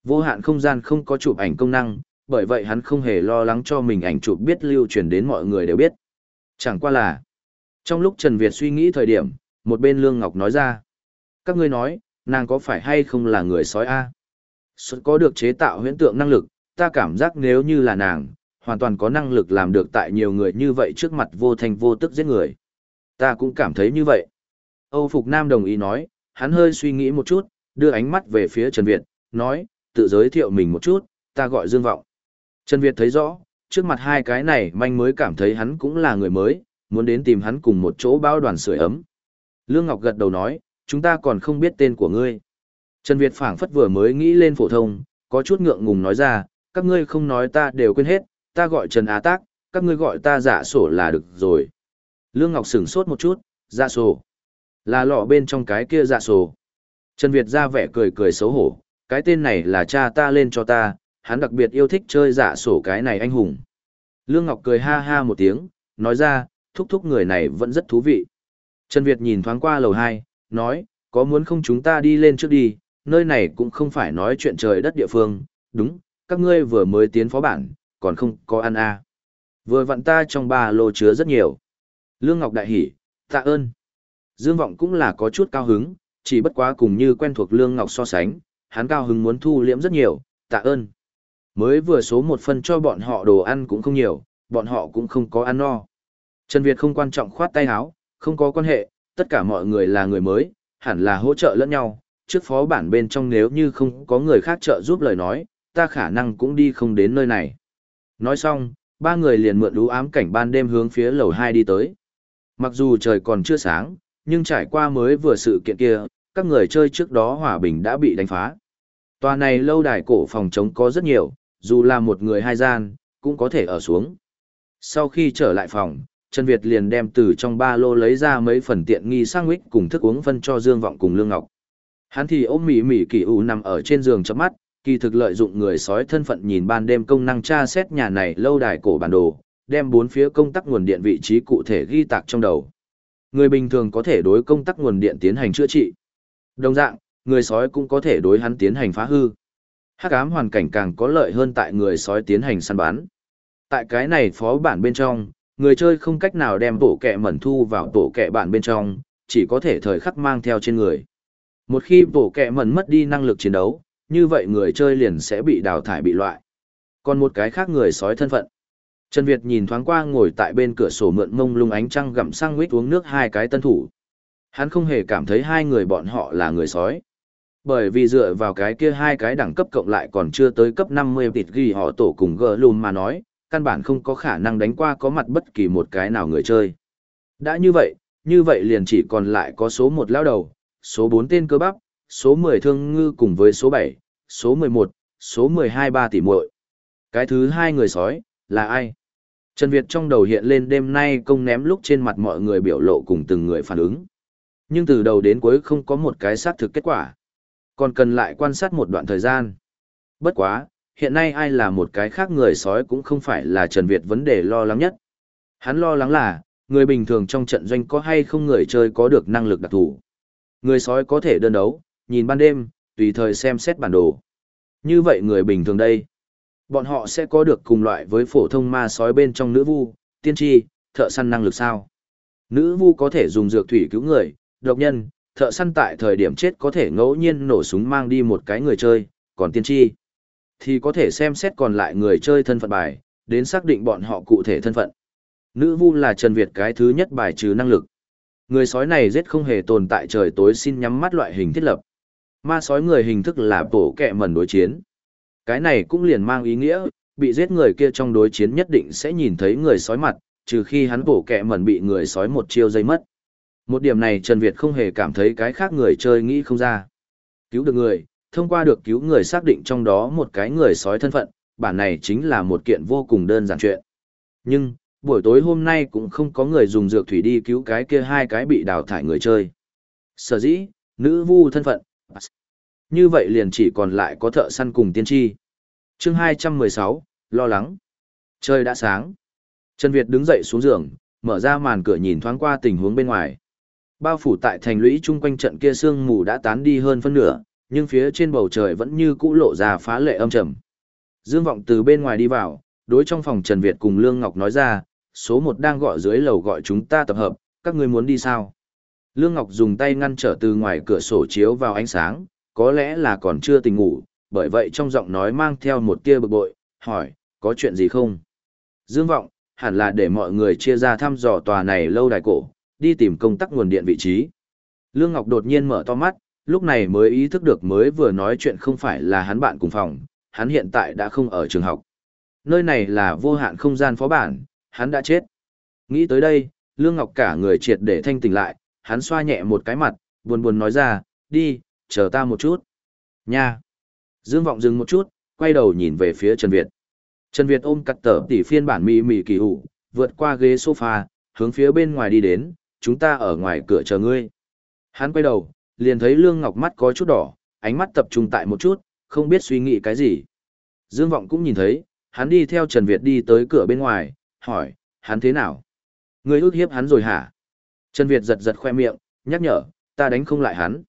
Vô hạn không gian không có chụp ảnh công năng, bởi vậy hắn không hề lo lắng cho mình ảnh chụp biết lưu truyền đến mọi người đều biết. Chẳng qua là, trong lúc Trần Việt suy nghĩ thời điểm, một bên Lương Ngọc nói ra. Các ngươi nói, nàng có phải hay không là người sói A? Xuất có được chế tạo huyễn tượng năng lực, ta cảm giác nếu như là nàng, hoàn toàn có năng lực làm được tại nhiều người như vậy trước mặt vô thành vô tức giết người. Ta cũng cảm thấy như vậy. Âu Phục Nam đồng ý nói, hắn hơi suy nghĩ một chút, đưa ánh mắt về phía Trần Việt, nói, tự giới thiệu mình một chút, ta gọi Dương Vọng. Trần Việt thấy rõ, trước mặt hai cái này manh mới cảm thấy hắn cũng là người mới, muốn đến tìm hắn cùng một chỗ bao đoàn sưởi ấm. Lương Ngọc gật đầu nói, chúng ta còn không biết tên của ngươi. Trần Việt phảng phất vừa mới nghĩ lên phổ thông, có chút ngượng ngùng nói ra, các ngươi không nói ta đều quên hết, ta gọi Trần Á Tác, các ngươi gọi ta giả sổ là được rồi. Lương Ngọc sửng sốt một chút, giả sổ. Là lọ bên trong cái kia giả sổ. Trần Việt ra vẻ cười cười xấu hổ, cái tên này là cha ta lên cho ta, hắn đặc biệt yêu thích chơi giả sổ cái này anh hùng. Lương Ngọc cười ha ha một tiếng, nói ra, thúc thúc người này vẫn rất thú vị. Trần Việt nhìn thoáng qua lầu 2, nói, có muốn không chúng ta đi lên trước đi, nơi này cũng không phải nói chuyện trời đất địa phương, đúng, các ngươi vừa mới tiến phó bản, còn không có ăn à. Vừa vặn ta trong ba lô chứa rất nhiều. Lương Ngọc đại hỉ, tạ ơn. Dương Vọng cũng là có chút cao hứng, chỉ bất quá cùng như quen thuộc Lương Ngọc so sánh, hắn cao hứng muốn thu liễm rất nhiều, tạ ơn. Mới vừa số một phần cho bọn họ đồ ăn cũng không nhiều, bọn họ cũng không có ăn no. Trần Việt không quan trọng khoát tay áo, không có quan hệ, tất cả mọi người là người mới, hẳn là hỗ trợ lẫn nhau. Trước phó bản bên trong nếu như không có người khác trợ giúp lời nói, ta khả năng cũng đi không đến nơi này. Nói xong, ba người liền mượn đú ám cảnh ban đêm hướng phía lầu 2 đi tới. Mặc dù trời còn chưa sáng, nhưng trải qua mới vừa sự kiện kia, các người chơi trước đó hòa bình đã bị đánh phá. Tòa này lâu đài cổ phòng chống có rất nhiều, dù là một người hai gian, cũng có thể ở xuống. Sau khi trở lại phòng, Trần Việt liền đem từ trong ba lô lấy ra mấy phần tiện nghi sang sandwich cùng thức uống phân cho Dương Vọng cùng Lương Ngọc. Hắn thì ôm mỉ mỉ kỳ ủ nằm ở trên giường chớp mắt, kỳ thực lợi dụng người sói thân phận nhìn ban đêm công năng tra xét nhà này lâu đài cổ bản đồ, đem bốn phía công tắc nguồn điện vị trí cụ thể ghi tạc trong đầu. Người bình thường có thể đối công tắc nguồn điện tiến hành chữa trị. Đồng dạng, người sói cũng có thể đối hắn tiến hành phá hư. Hắc ám hoàn cảnh càng có lợi hơn tại người sói tiến hành săn bắn. Tại cái này phó bản bên trong, người chơi không cách nào đem bộ kẹ mẩn thu vào bộ kẹ bản bên trong, chỉ có thể thời khắc mang theo trên người. Một khi bộ kẹ mẩn mất đi năng lực chiến đấu, như vậy người chơi liền sẽ bị đào thải bị loại. Còn một cái khác người sói thân phận. Trần Việt nhìn thoáng qua ngồi tại bên cửa sổ mượn mông lung ánh trăng gặm sang huyết uống nước hai cái tân thủ. Hắn không hề cảm thấy hai người bọn họ là người sói. Bởi vì dựa vào cái kia hai cái đẳng cấp cộng lại còn chưa tới cấp 50 tịt ghi họ tổ cùng gỡ lùm mà nói, căn bản không có khả năng đánh qua có mặt bất kỳ một cái nào người chơi. Đã như vậy, như vậy liền chỉ còn lại có số 1 lao đầu, số 4 tên cơ bắp, số 10 thương ngư cùng với số 7, số 11, số 12 ba tỷ muội. Cái thứ hai người sói, là ai? Trần Việt trong đầu hiện lên đêm nay công ném lúc trên mặt mọi người biểu lộ cùng từng người phản ứng. Nhưng từ đầu đến cuối không có một cái xác thực kết quả. Còn cần lại quan sát một đoạn thời gian. Bất quá, hiện nay ai là một cái khác người sói cũng không phải là Trần Việt vấn đề lo lắng nhất. Hắn lo lắng là, người bình thường trong trận doanh có hay không người chơi có được năng lực đặc thù. Người sói có thể đơn đấu, nhìn ban đêm, tùy thời xem xét bản đồ. Như vậy người bình thường đây, bọn họ sẽ có được cùng loại với phổ thông ma sói bên trong nữ vu, tiên tri, thợ săn năng lực sao? Nữ vu có thể dùng dược thủy cứu người, độc nhân, thợ săn tại thời điểm chết có thể ngẫu nhiên nổ súng mang đi một cái người chơi, còn tiên tri thì có thể xem xét còn lại người chơi thân phận bài, đến xác định bọn họ cụ thể thân phận. Nữ vu là Trần Việt cái thứ nhất bài trừ năng lực. Người sói này giết không hề tồn tại trời tối xin nhắm mắt loại hình thiết lập. Ma sói người hình thức là bổ kẹ mẩn đối chiến. Cái này cũng liền mang ý nghĩa, bị giết người kia trong đối chiến nhất định sẽ nhìn thấy người sói mặt, trừ khi hắn bổ kẹ mẩn bị người sói một chiêu dây mất. Một điểm này Trần Việt không hề cảm thấy cái khác người chơi nghĩ không ra. Cứu được người, thông qua được cứu người xác định trong đó một cái người sói thân phận, bản này chính là một kiện vô cùng đơn giản chuyện. Nhưng, buổi tối hôm nay cũng không có người dùng dược thủy đi cứu cái kia hai cái bị đào thải người chơi. Sở dĩ, nữ vu thân phận. Như vậy liền chỉ còn lại có thợ săn cùng tiên tri. chương 216, lo lắng. Trời đã sáng. Trần Việt đứng dậy xuống giường, mở ra màn cửa nhìn thoáng qua tình huống bên ngoài. Bao phủ tại thành lũy chung quanh trận kia sương mù đã tán đi hơn phân nửa, nhưng phía trên bầu trời vẫn như cũ lộ ra phá lệ âm trầm. Dương Vọng từ bên ngoài đi vào, đối trong phòng Trần Việt cùng Lương Ngọc nói ra, số một đang gọi dưới lầu gọi chúng ta tập hợp, các ngươi muốn đi sao? Lương Ngọc dùng tay ngăn trở từ ngoài cửa sổ chiếu vào ánh sáng, có lẽ là còn chưa tỉnh ngủ, bởi vậy trong giọng nói mang theo một tia bực bội, hỏi, có chuyện gì không? Dương Vọng, hẳn là để mọi người chia ra thăm dò tòa này lâu đài cổ, đi tìm công tắc nguồn điện vị trí. Lương Ngọc đột nhiên mở to mắt, lúc này mới ý thức được mới vừa nói chuyện không phải là hắn bạn cùng phòng, hắn hiện tại đã không ở trường học. Nơi này là vô hạn không gian phó bản, hắn đã chết. Nghĩ tới đây, Lương Ngọc cả người triệt để thanh tỉnh lại, hắn xoa nhẹ một cái mặt, buồn buồn nói ra, đi, chờ ta một chút. Nha! Dương Vọng dừng một chút, quay đầu nhìn về phía Trần Việt. Trần Việt ôm cặt tờ tỉ phiên bản mì mì kỳ hủ, vượt qua ghế sofa, hướng phía bên ngoài đi đến, chúng ta ở ngoài cửa chờ ngươi. Hắn quay đầu, liền thấy Lương Ngọc mắt có chút đỏ, ánh mắt tập trung tại một chút, không biết suy nghĩ cái gì. Dương Vọng cũng nhìn thấy, hắn đi theo Trần Việt đi tới cửa bên ngoài, hỏi, hắn thế nào? Người ước hiếp hắn rồi hả? Trần Việt giật giật khoe miệng, nhắc nhở, ta đánh không lại hắn.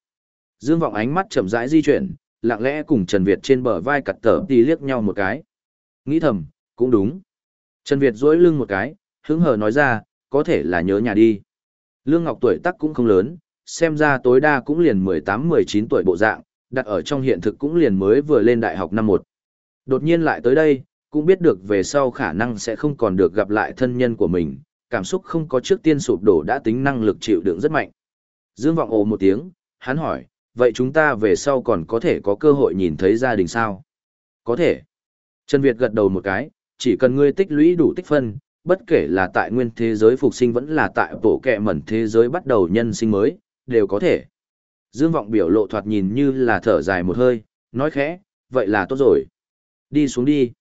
Dương Vọng ánh mắt chậm rãi di chuyển, lặng lẽ cùng Trần Việt trên bờ vai cặt tở đi liếc nhau một cái. Nghĩ thầm, cũng đúng. Trần Việt duỗi lưng một cái, hứng hờ nói ra, có thể là nhớ nhà đi. Lương Ngọc tuổi tác cũng không lớn, xem ra tối đa cũng liền 18-19 tuổi bộ dạng, đặt ở trong hiện thực cũng liền mới vừa lên đại học năm 1. Đột nhiên lại tới đây, cũng biết được về sau khả năng sẽ không còn được gặp lại thân nhân của mình, cảm xúc không có trước tiên sụp đổ đã tính năng lực chịu đựng rất mạnh. Dương vọng ồ một tiếng, hắn hỏi, vậy chúng ta về sau còn có thể có cơ hội nhìn thấy gia đình sao? Có thể. Trần Việt gật đầu một cái, chỉ cần ngươi tích lũy đủ tích phân, bất kể là tại nguyên thế giới phục sinh vẫn là tại bộ kệ mẩn thế giới bắt đầu nhân sinh mới, đều có thể. Dương vọng biểu lộ thoạt nhìn như là thở dài một hơi, nói khẽ, vậy là tốt rồi. Đi xuống đi.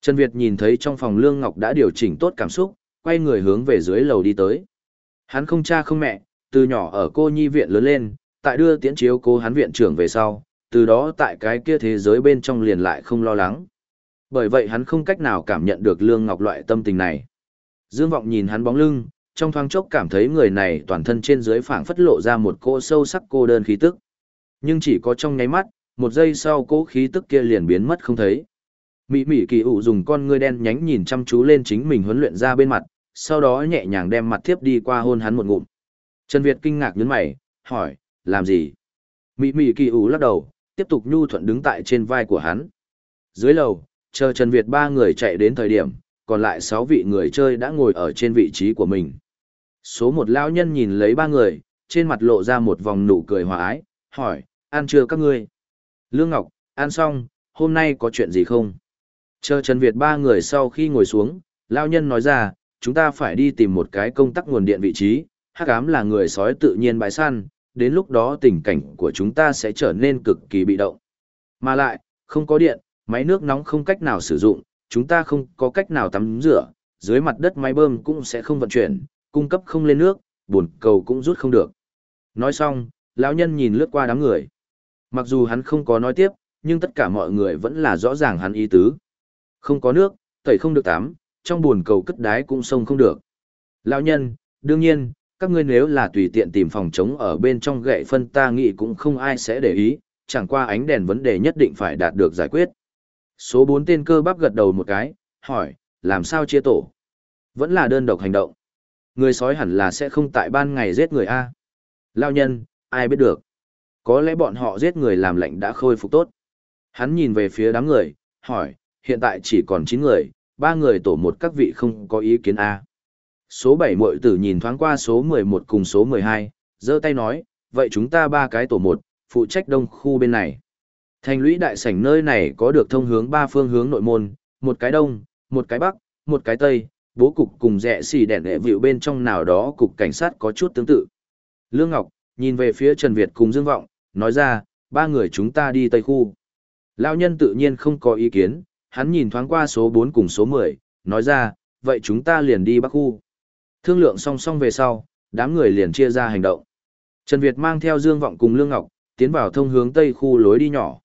Trần Việt nhìn thấy trong phòng Lương Ngọc đã điều chỉnh tốt cảm xúc, quay người hướng về dưới lầu đi tới. Hắn không cha không mẹ, từ nhỏ ở cô nhi viện lớn lên, tại đưa tiễn chiếu cô hắn viện trưởng về sau, từ đó tại cái kia thế giới bên trong liền lại không lo lắng. Bởi vậy hắn không cách nào cảm nhận được Lương Ngọc loại tâm tình này. Dương Vọng nhìn hắn bóng lưng, trong thoáng chốc cảm thấy người này toàn thân trên dưới phảng phất lộ ra một cô sâu sắc cô đơn khí tức. Nhưng chỉ có trong nháy mắt, một giây sau cô khí tức kia liền biến mất không thấy. Mị mị kỳ ủ dùng con ngươi đen nhánh nhìn chăm chú lên chính mình huấn luyện ra bên mặt, sau đó nhẹ nhàng đem mặt tiếp đi qua hôn hắn một ngụm. Trần Việt kinh ngạc nhướng mày, hỏi, làm gì? Mị mị kỳ ủ lắc đầu, tiếp tục nhu thuận đứng tại trên vai của hắn. Dưới lầu, chờ Trần Việt ba người chạy đến thời điểm, còn lại sáu vị người chơi đã ngồi ở trên vị trí của mình. Số một lão nhân nhìn lấy ba người, trên mặt lộ ra một vòng nụ cười hòa ái, hỏi, ăn chưa các ngươi? Lương Ngọc, ăn xong, hôm nay có chuyện gì không? Chờ Trần Việt ba người sau khi ngồi xuống, lão nhân nói ra, chúng ta phải đi tìm một cái công tắc nguồn điện vị trí, hắc ám là người sói tự nhiên bãi săn, đến lúc đó tình cảnh của chúng ta sẽ trở nên cực kỳ bị động. Mà lại, không có điện, máy nước nóng không cách nào sử dụng, chúng ta không có cách nào tắm rửa, dưới mặt đất máy bơm cũng sẽ không vận chuyển, cung cấp không lên nước, buồn cầu cũng rút không được. Nói xong, lão nhân nhìn lướt qua đám người. Mặc dù hắn không có nói tiếp, nhưng tất cả mọi người vẫn là rõ ràng hắn ý tứ. Không có nước, tẩy không được tắm, trong buồn cầu cất đái cũng sông không được. Lão nhân, đương nhiên, các ngươi nếu là tùy tiện tìm phòng chống ở bên trong gậy phân ta nghĩ cũng không ai sẽ để ý, chẳng qua ánh đèn vấn đề nhất định phải đạt được giải quyết. Số 4 tên cơ bắp gật đầu một cái, hỏi, làm sao chia tổ? Vẫn là đơn độc hành động. Người sói hẳn là sẽ không tại ban ngày giết người A. Lao nhân, ai biết được. Có lẽ bọn họ giết người làm lệnh đã khôi phục tốt. Hắn nhìn về phía đám người, hỏi, hiện tại chỉ còn 9 người, ba người tổ một các vị không có ý kiến A. Số 7 muội tử nhìn thoáng qua số 11 cùng số 12, giơ tay nói, vậy chúng ta ba cái tổ một, phụ trách đông khu bên này. Thành lũy đại sảnh nơi này có được thông hướng ba phương hướng nội môn, một cái đông, một cái bắc, một cái tây, bố cục cùng rẽ xì đèn đệ vịu bên trong nào đó cục cảnh sát có chút tương tự. Lương Ngọc, nhìn về phía Trần Việt cùng Dương Vọng, nói ra, ba người chúng ta đi tây khu. Lão nhân tự nhiên không có ý kiến, hắn nhìn thoáng qua số 4 cùng số 10, nói ra, vậy chúng ta liền đi bắc khu. Thương lượng song song về sau, đám người liền chia ra hành động. Trần Việt mang theo Dương Vọng cùng Lương Ngọc, tiến vào thông hướng tây khu lối đi nhỏ.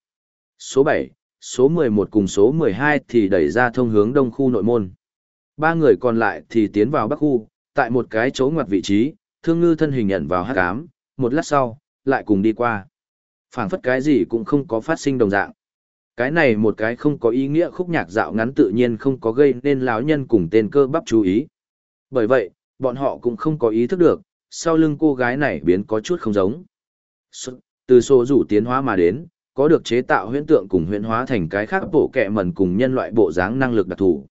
Số 7, số 11 cùng số 12 thì đẩy ra thông hướng đông khu nội môn. Ba người còn lại thì tiến vào bắc khu, tại một cái chỗ ngoặt vị trí, thương ngư thân hình nhận vào hát cám, một lát sau, lại cùng đi qua. phảng phất cái gì cũng không có phát sinh đồng dạng. Cái này một cái không có ý nghĩa khúc nhạc dạo ngắn tự nhiên không có gây nên lão nhân cùng tên cơ bắp chú ý. Bởi vậy, bọn họ cũng không có ý thức được, sau lưng cô gái này biến có chút không giống. Từ số rủ tiến hóa mà đến, có được chế tạo huyễn tượng cùng huyễn hóa thành cái khác bộ kệ mẩn cùng nhân loại bộ dáng năng lực đặc thù.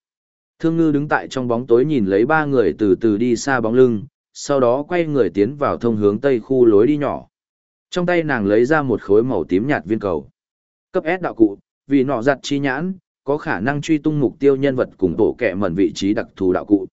Thương ngư đứng tại trong bóng tối nhìn lấy ba người từ từ đi xa bóng lưng, sau đó quay người tiến vào thông hướng tây khu lối đi nhỏ. Trong tay nàng lấy ra một khối màu tím nhạt viên cầu. Cấp S đạo cụ, vì nọ giặt chi nhãn, có khả năng truy tung mục tiêu nhân vật cùng bộ kệ mẩn vị trí đặc thù đạo cụ.